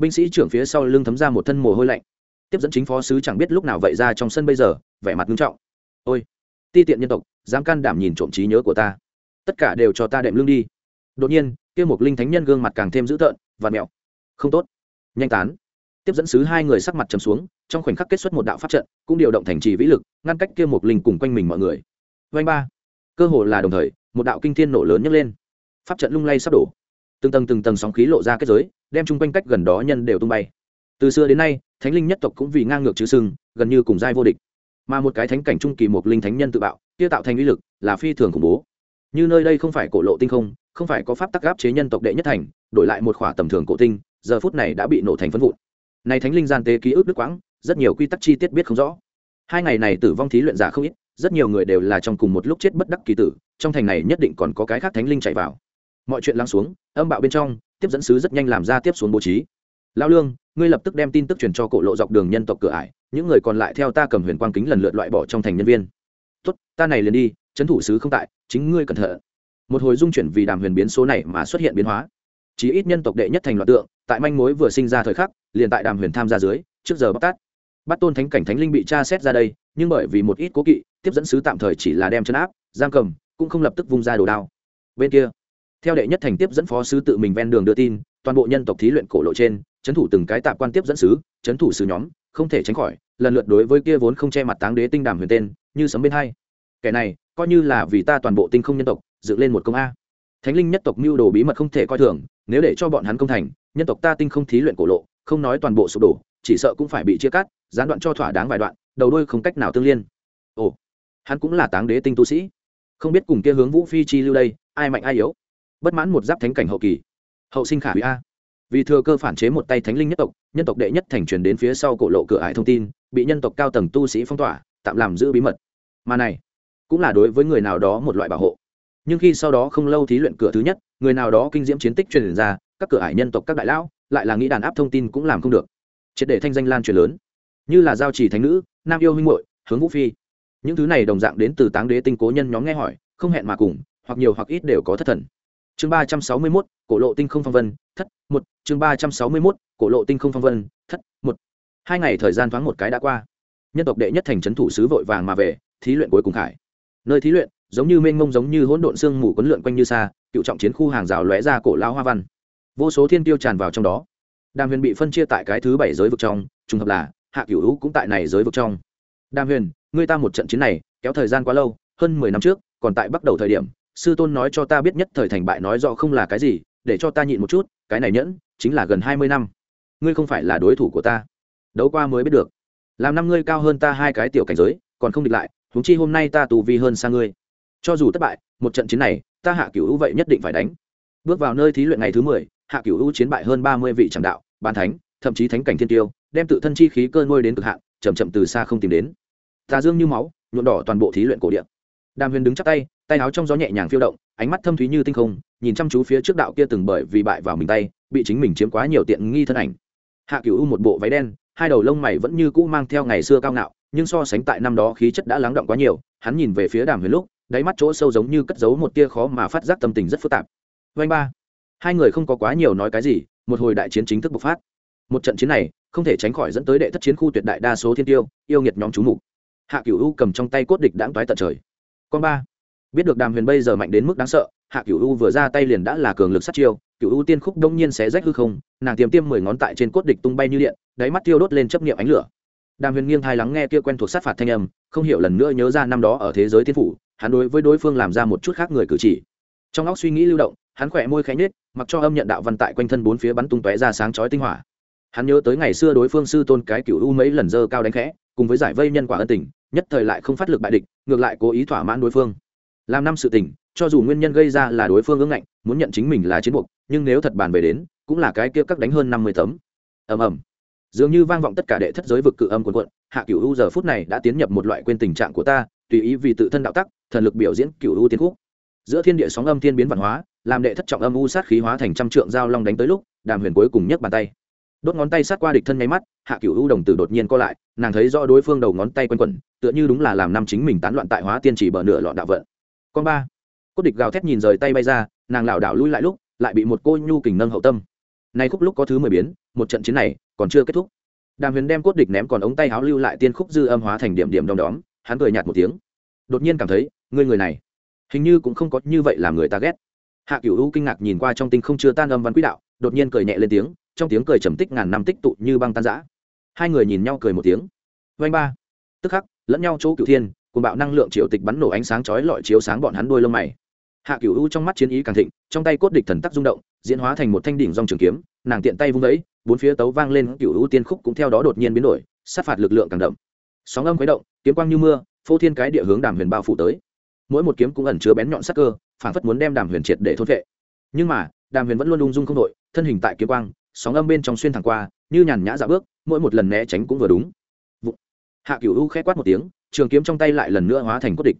binh sĩ trưởng phía sau lưng thấm ra một thân mồ hôi lạnh. Tiếp dẫn chính phó sứ chẳng biết lúc nào vậy ra trong sân bây giờ, vẻ mặt nghiêm trọng. Ôi, ti tiện nhân tộc, dám can đảm nhìn trộm trí nhớ của ta. Tất cả đều cho ta đệm lưng đi. Đột nhiên, kia một linh thánh nhân gương mặt càng thêm dữ tợn, và mẹo. Không tốt. Nhanh tán. Tiếp dẫn sứ hai người sắc mặt trầm xuống, trong khoảnh khắc kết xuất một đạo pháp trận, cũng điều động thành trì vĩ lực, ngăn cách kia một linh cùng quanh mình mọi người. Vanh ba. Cơ hồ là đồng thời, một đạo kinh thiên nổ lớn nhấc lên. Pháp trận lung lay sắp đổ từng tầng từng tầng sóng khí lộ ra kết giới, đem chung quanh cách gần đó nhân đều tung bay. Từ xưa đến nay, thánh linh nhất tộc cũng vì ngang ngược chứ sưng gần như cùng giai vô địch. Mà một cái thánh cảnh trung kỳ một linh thánh nhân tự bạo, kia tạo thành uy lực là phi thường khủng bố. Như nơi đây không phải cổ lộ tinh không không phải có pháp tắc gáp chế nhân tộc đệ nhất thành, đổi lại một khỏa tầm thường cổ tinh, giờ phút này đã bị nổ thành phân vụn. Này thánh linh gian tế ký ức đức quãng, rất nhiều quy tắc chi tiết biết không rõ. Hai ngày này tử vong thí luyện giả không ít, rất nhiều người đều là trong cùng một lúc chết bất đắc kỳ tử, trong thành này nhất định còn có cái khác thánh linh chạy vào. Mọi chuyện lắng xuống âm bạo bên trong, tiếp dẫn sứ rất nhanh làm ra tiếp xuống bố trí. Lao lương, ngươi lập tức đem tin tức truyền cho cổ lộ dọc đường nhân tộc cửa ải, những người còn lại theo ta cầm huyền quang kính lần lượt loại bỏ trong thành nhân viên. Tốt, ta này liền đi trấn thủ sứ không tại, chính ngươi cẩn thận. Một hồi dung chuyển vì đàm huyền biến số này mà xuất hiện biến hóa. Chỉ ít nhân tộc đệ nhất thành loạt tượng, tại manh mối vừa sinh ra thời khắc, liền tại đàm huyền tham gia dưới, trước giờ bắt tát. Bắt tôn thánh cảnh thánh linh bị tra xét ra đây, nhưng bởi vì một ít cố kỵ, tiếp dẫn sứ tạm thời chỉ là đem chân áp, giam cầm, cũng không lập tức vung ra đồ đao. Bên kia theo đệ nhất thành tiếp dẫn phó sứ tự mình ven đường đưa tin, toàn bộ nhân tộc thí luyện cổ lộ trên, chấn thủ từng cái tạp quan tiếp dẫn sứ, chấn thủ sứ nhóm, không thể tránh khỏi, lần lượt đối với kia vốn không che mặt táng đế tinh đàm huyền tên, như sấm bên hai. Kẻ này, coi như là vì ta toàn bộ tinh không nhân tộc, dựng lên một công a. Thánh linh nhất tộc mưu đồ bí mật không thể coi thường, nếu để cho bọn hắn công thành, nhân tộc ta tinh không thí luyện cổ lộ, không nói toàn bộ sụp đổ, chỉ sợ cũng phải bị chia cắt, gián đoạn cho thỏa đáng vài đoạn, đầu đôi không cách nào tương liên. Ồ, hắn cũng là táng đế tinh tu sĩ. Không biết cùng kia hướng vũ phi chi lưu đây, ai mạnh ai yếu bất mãn một giáp thánh cảnh hậu kỳ. Hậu sinh khả hủy a. Vì thừa cơ phản chế một tay thánh linh nhất tộc, nhân tộc đệ nhất thành truyền đến phía sau cổ lộ cửa ải thông tin, bị nhân tộc cao tầng tu sĩ phong tỏa, tạm làm giữ bí mật. Mà này, cũng là đối với người nào đó một loại bảo hộ. Nhưng khi sau đó không lâu thí luyện cửa thứ nhất, người nào đó kinh diễm chiến tích truyền ra, các cửa ải nhân tộc các đại lão, lại là nghĩ đàn áp thông tin cũng làm không được. Triệt để thanh danh lan truyền lớn. Như là giao trì thánh nữ, nam yêu huynh hội hướng vũ phi. Những thứ này đồng dạng đến từ táng đế tinh cố nhân nhóm nghe hỏi, không hẹn mà cùng, hoặc nhiều hoặc ít đều có thất thần chương ba trăm sáu mươi mốt, cổ lộ tinh không phong vân, thất một. Chương ba trăm sáu mươi mốt, cổ lộ tinh không phong vân, thất một. Hai ngày thời gian thoáng một cái đã qua. Nhân tộc đệ nhất thành trấn thủ sứ vội vàng mà về, thí luyện cuối cùng khải. Nơi thí luyện, giống như mênh mông giống như hỗn độn xương mù quấn lượn quanh như xa, cựu trọng chiến khu hàng rào lóe ra cổ lao hoa văn. Vô số thiên tiêu tràn vào trong đó. Đàm huyền bị phân chia tại cái thứ bảy giới vực trong, trùng hợp là, hạ cửu hữu cũng tại này giới vực trong. Đàm huyền, ngươi ta một trận chiến này, kéo thời gian quá lâu, hơn mười năm trước, còn tại bắt đầu thời điểm sư tôn nói cho ta biết nhất thời thành bại nói rõ không là cái gì, để cho ta nhịn một chút, cái này nhẫn, chính là gần hai mươi năm. Ngươi không phải là đối thủ của ta. Đấu qua mới biết được. Làm năm ngươi cao hơn ta hai cái tiểu cảnh giới, còn không địch lại, huống chi hôm nay ta tù vi hơn xa ngươi. Cho dù thất bại, một trận chiến này, ta hạ cửu hữu vậy nhất định phải đánh. Bước vào nơi thí luyện ngày thứ mười, hạ cửu hữu chiến bại hơn ba mươi vị tràng đạo, bàn thánh, thậm chí thánh cảnh thiên tiêu, đem tự thân chi khí cơ nuôi đến cực hạn, chậm chậm từ xa không tìm đến. Tà dương như máu, nhuộm đỏ toàn bộ thí luyện cổ điện đàm huyền đứng chắp tay tay áo trong gió nhẹ nhàng phiêu động, ánh mắt thâm thúy như tinh không, nhìn chăm chú phía trước đạo kia từng bởi vì bại vào mình tay, bị chính mình chiếm quá nhiều tiện nghi thân ảnh. Hạ cửu u một bộ váy đen, hai đầu lông mày vẫn như cũ mang theo ngày xưa cao ngạo, nhưng so sánh tại năm đó khí chất đã lắng động quá nhiều, hắn nhìn về phía đàm huyền lúc, đáy mắt chỗ sâu giống như cất giấu một tia khó mà phát giác tâm tình rất phức tạp. Vanh ba. Hai người không có quá nhiều nói cái gì, một hồi đại chiến chính thức bộc phát. Một trận chiến này, không thể tránh khỏi dẫn tới đệ thất chiến khu tuyệt đại đa số thiên tiêu, yêu nghiệt nhóm chú mục. Hạ cửu u cầm trong tay cốt địch đãng toái tận trời con ba. Biết được đàm huyền bây giờ mạnh đến mức đáng sợ, hạ cửu u vừa ra tay liền đã là cường lực sát chiêu, cửu u tiên khúc đông nhiên sẽ rách hư không, nàng tiềm tiêm mười ngón tại trên cốt địch tung bay như điện, đáy mắt tiêu đốt lên chấp niệm ánh lửa. Đàm huyền nghiêng thai lắng nghe kia quen thuộc sát phạt thanh âm, không hiểu lần nữa nhớ ra năm đó ở thế giới thiên phủ, hắn đối với đối phương làm ra một chút khác người cử chỉ. Trong óc suy nghĩ lưu động, hắn khỏe môi khẽ nhếch, mặc cho âm nhận đạo văn tại quanh thân bốn phía bắn tung tóe ra sáng chói tinh hỏa. Hắn nhớ tới ngày xưa đối phương sư tôn cái cửu u mấy lần dơ cao đánh khẽ, cùng với giải vây nhân quả ân tình nhất thời lại không phát lực bại địch, ngược lại cố ý thỏa mãn đối phương. Làm năm sự tình, cho dù nguyên nhân gây ra là đối phương ưng ngạnh, muốn nhận chính mình là chiến buộc, nhưng nếu thật bàn về đến, cũng là cái kia các đánh hơn năm mươi tấm. Ầm ầm. Dường như vang vọng tất cả đệ thất giới vực cự âm quần quận hạ cửu u giờ phút này đã tiến nhập một loại quên tình trạng của ta, tùy ý vì tự thân đạo tắc, thần lực biểu diễn cửu u tiến khúc. Giữa thiên địa sóng âm thiên biến văn hóa, làm đệ thất trọng âm u sát khí hóa thành trăm trượng giao long đánh tới lúc, đàm huyền cuối cùng nhấc bàn tay đốt ngón tay sát qua địch thân nháy mắt, hạ cựu u đồng tử đột nhiên co lại, nàng thấy rõ đối phương đầu ngón tay quanh quẩn, tựa như đúng là làm năm chính mình tán loạn tại hóa tiên chỉ bờ nửa lọn đạo vận. Con ba. Cốt địch gào thét nhìn rời tay bay ra, nàng lảo đảo lui lại lúc, lại bị một cô nhu kình nâng hậu tâm. Nay khúc lúc có thứ mười biến, một trận chiến này còn chưa kết thúc. Đàm huyền đem cốt địch ném còn ống tay háo lưu lại tiên khúc dư âm hóa thành điểm điểm đom đóm, hắn cười nhạt một tiếng. Đột nhiên cảm thấy, ngươi người này, hình như cũng không có như vậy làm người ta ghét. Hạ cựu u kinh ngạc nhìn qua trong tinh không chưa tan âm văn quỹ đạo, đột nhiên cười nhẹ lên tiếng trong tiếng cười trầm tích ngàn năm tích tụ như băng tan giã hai người nhìn nhau cười một tiếng. Vanh ba. Tức khắc, lẫn nhau chỗ cửu thiên cùng bạo năng lượng triệu tịch bắn nổ ánh sáng chói lọi chiếu sáng bọn hắn đuôi lông mày. Hạ cửu u trong mắt chiến ý càng thịnh, trong tay cốt địch thần tắc rung động, diễn hóa thành một thanh đỉnh dòng trường kiếm, nàng tiện tay vung vẫy bốn phía tấu vang lên, cửu u tiên khúc cũng theo đó đột nhiên biến đổi, sát phạt lực lượng càng đậm. Sóng âm khuấy động, kiếm quang như mưa, phô thiên cái địa hướng đàm huyền bao phủ tới. Mỗi một kiếm cũng ẩn chứa bén nhọn sắc cơ phản phất muốn đem đàm huyền triệt để thôn vệ nhưng mà, đàm huyền vẫn luôn ung dung không đội, thân hình tại kiếm quang sóng âm bên trong xuyên thẳng qua, như nhàn nhã dạ bước, mỗi một lần né tránh cũng vừa đúng. Vụ. hạ cựu u khẽ quát một tiếng, trường kiếm trong tay lại lần nữa hóa thành cốt địch.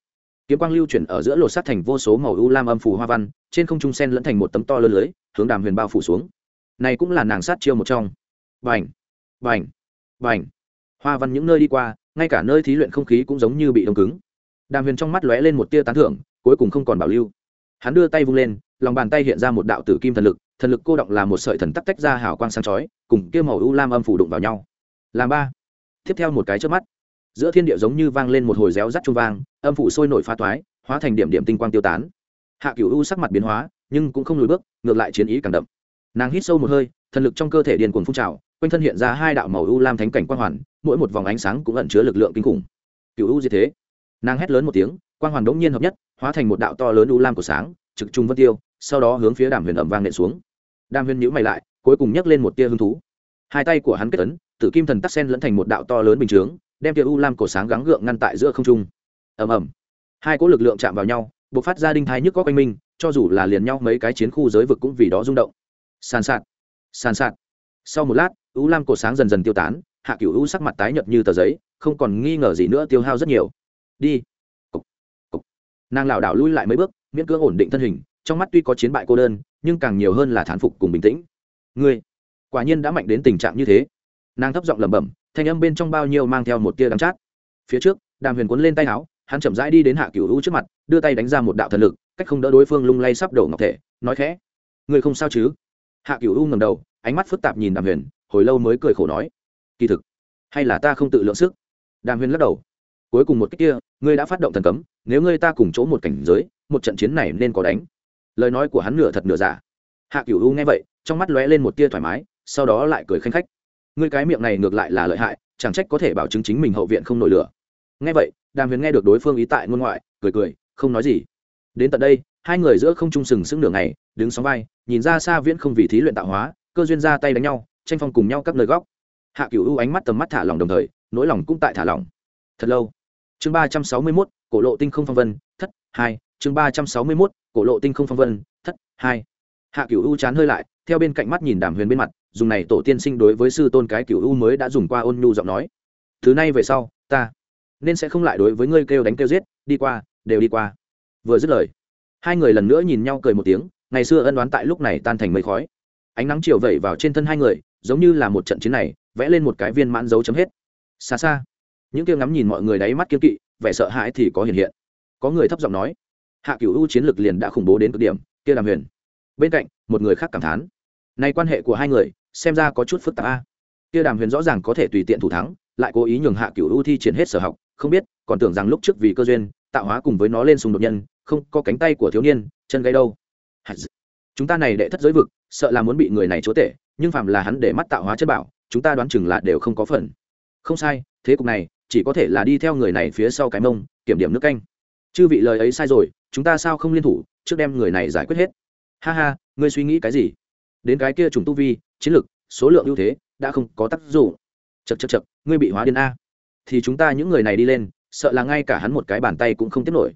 Kiếm quang lưu chuyển ở giữa lột sắt thành vô số màu u lam âm phù hoa văn, trên không trung sen lẫn thành một tấm to lớn lưới, hướng đàm huyền bao phủ xuống. Này cũng là nàng sát chiêu một trong. Vành vành vành hoa văn những nơi đi qua, ngay cả nơi thí luyện không khí cũng giống như bị đông cứng. Đàm huyền trong mắt lóe lên một tia tán thưởng, cuối cùng không còn bảo lưu. Hắn đưa tay vung lên, lòng bàn tay hiện ra một đạo tử kim thần lực thần lực cô động là một sợi thần tắc tách ra hào quang sáng chói, cùng kia màu u lam âm phủ đụng vào nhau. Làm ba. Tiếp theo một cái trước mắt, giữa thiên địa giống như vang lên một hồi réo rắt trung vang, âm phủ sôi nổi pha toái, hóa thành điểm điểm tinh quang tiêu tán. Hạ cửu u sắc mặt biến hóa, nhưng cũng không lùi bước, ngược lại chiến ý càng đậm. Nàng hít sâu một hơi, thần lực trong cơ thể điền cuồng phun trào, quanh thân hiện ra hai đạo màu u lam thánh cảnh quang hoàn, mỗi một vòng ánh sáng cũng ẩn chứa lực lượng kinh khủng. Cửu u như thế. Nàng hét lớn một tiếng, quang hoàn đống nhiên hợp nhất, hóa thành một đạo to lớn u lam của sáng, trực trung vân tiêu, sau đó hướng phía đàm huyền ẩm vang nện xuống đang huyên nhữ mày lại, cuối cùng nhấc lên một tia hứng thú. Hai tay của hắn kết ấn, tử kim thần tắc sen lẫn thành một đạo to lớn bình chướng, đem tia u lam cổ sáng gắng gượng ngăn tại giữa không trung. Ầm ầm. Hai cỗ lực lượng chạm vào nhau b ộ c phát ra đinh thái nhức có quanh minh cho dù là liền nhau mấy cái chiến khu giới vực cũng vì đó rung động. Sàn sạt sàn sạt. Sau một lát, u lam cổ sáng dần dần tiêu tán, hạ cửu u sắc mặt tái nhợt như tờ giấy, không còn nghi ngờ gì nữa tiêu hao rất nhiều. Đi. Cục. Cục. nàng lảo đảo lui lại mấy bước, miễn cưỡng ổn định thân hình trong mắt tuy có chiến bại cô đơn, nhưng càng nhiều hơn là thán phục cùng bình tĩnh. Ngươi, quả nhiên đã mạnh đến tình trạng như thế. Nàng thấp giọng lẩm bẩm, thanh âm bên trong bao nhiêu mang theo một tia đắng chát. Phía trước, đàm huyền cuốn lên tay áo, hắn chậm rãi đi đến hạ cửu u trước mặt, đưa tay đánh ra một đạo thần lực, cách không đỡ đối phương lung lay sắp đổ ngọc thể, nói khẽ. Ngươi không sao chứ? Hạ cửu u ngầm đầu, ánh mắt phức tạp nhìn đàm huyền, hồi lâu mới cười khổ nói. Kỳ thực, hay là ta không tự lượng sức? Đàm huyền lắc đầu. Cuối cùng một cách kia, ngươi đã phát động thần cấm, nếu ngươi ta cùng chỗ một cảnh giới, một trận chiến này nên có đánh lời nói của hắn nửa thật nửa giả. Hạ cửu u nghe vậy, trong mắt lóe lên một tia thoải mái, sau đó lại cười khanh khách. Ngươi cái miệng này ngược lại là lợi hại, chẳng trách có thể bảo chứng chính mình hậu viện không nổi lửa. Nghe vậy, đàm huyền nghe được đối phương ý tại ngôn ngoại, cười cười, không nói gì. Đến tận đây, hai người giữa không trung sừng sững nửa ngày, đứng sóng vai, nhìn ra xa viễn không vì thí luyện tạo hóa, cơ duyên ra tay đánh nhau, tranh phong cùng nhau các nơi góc. Hạ cửu u ánh mắt tầm mắt thả lỏng đồng thời, nỗi lòng cũng tại thả lỏng. Thật lâu. Chương ba trăm sáu mươi mốt, cổ lộ tinh không phong vân, thất hai chương ba trăm sáu mươi mốt, cổ lộ tinh không phong vân, thất, hai. Hạ cửu u chán hơi lại, theo bên cạnh mắt nhìn đàm huyền bên mặt, dùng này tổ tiên sinh đối với sư tôn cái cửu u mới đã dùng qua ôn nhu giọng nói. Thứ này về sau, ta nên sẽ không lại đối với ngươi kêu đánh kêu giết, đi qua, đều đi qua. Vừa dứt lời, hai người lần nữa nhìn nhau cười một tiếng, ngày xưa ân đoán tại lúc này tan thành mây khói. Ánh nắng chiều vẩy vào trên thân hai người, giống như là một trận chiến này, vẽ lên một cái viên mãn dấu chấm hết. Xa xa, những kia ngắm nhìn mọi người đáy mắt kiên kỵ, vẻ sợ hãi thì có hiện hiện. Có người thấp giọng nói hạ cửu u chiến lược liền đã khủng bố đến cực điểm, kia đàm huyền. Bên cạnh, một người khác cảm thán. Nay quan hệ của hai người, xem ra có chút phức tạp a. Kia đàm huyền rõ ràng có thể tùy tiện thủ thắng, lại cố ý nhường hạ cửu u thi triển hết sở học, không biết, còn tưởng rằng lúc trước vì cơ duyên, tạo hóa cùng với nó lên xung đột nhân, không có cánh tay của thiếu niên, chân gây đâu. Chúng ta này đệ thất giới vực, sợ là muốn bị người này chúa tể, nhưng phạm là hắn để mắt tạo hóa chất bảo, chúng ta đoán chừng là đều không có phần. Không sai, thế cục này, chỉ có thể là đi theo người này phía sau cái mông, kiểm điểm nước canh chư vị lời ấy sai rồi, chúng ta sao không liên thủ, trước đem người này giải quyết hết. Ha ha, ngươi suy nghĩ cái gì? Đến cái kia trùng tu vi, chiến lược số lượng ưu thế, đã không có tác dụng. Chật chật chật ngươi bị hóa điên a. Thì chúng ta những người này đi lên, sợ là ngay cả hắn một cái bàn tay cũng không tiếp nổi.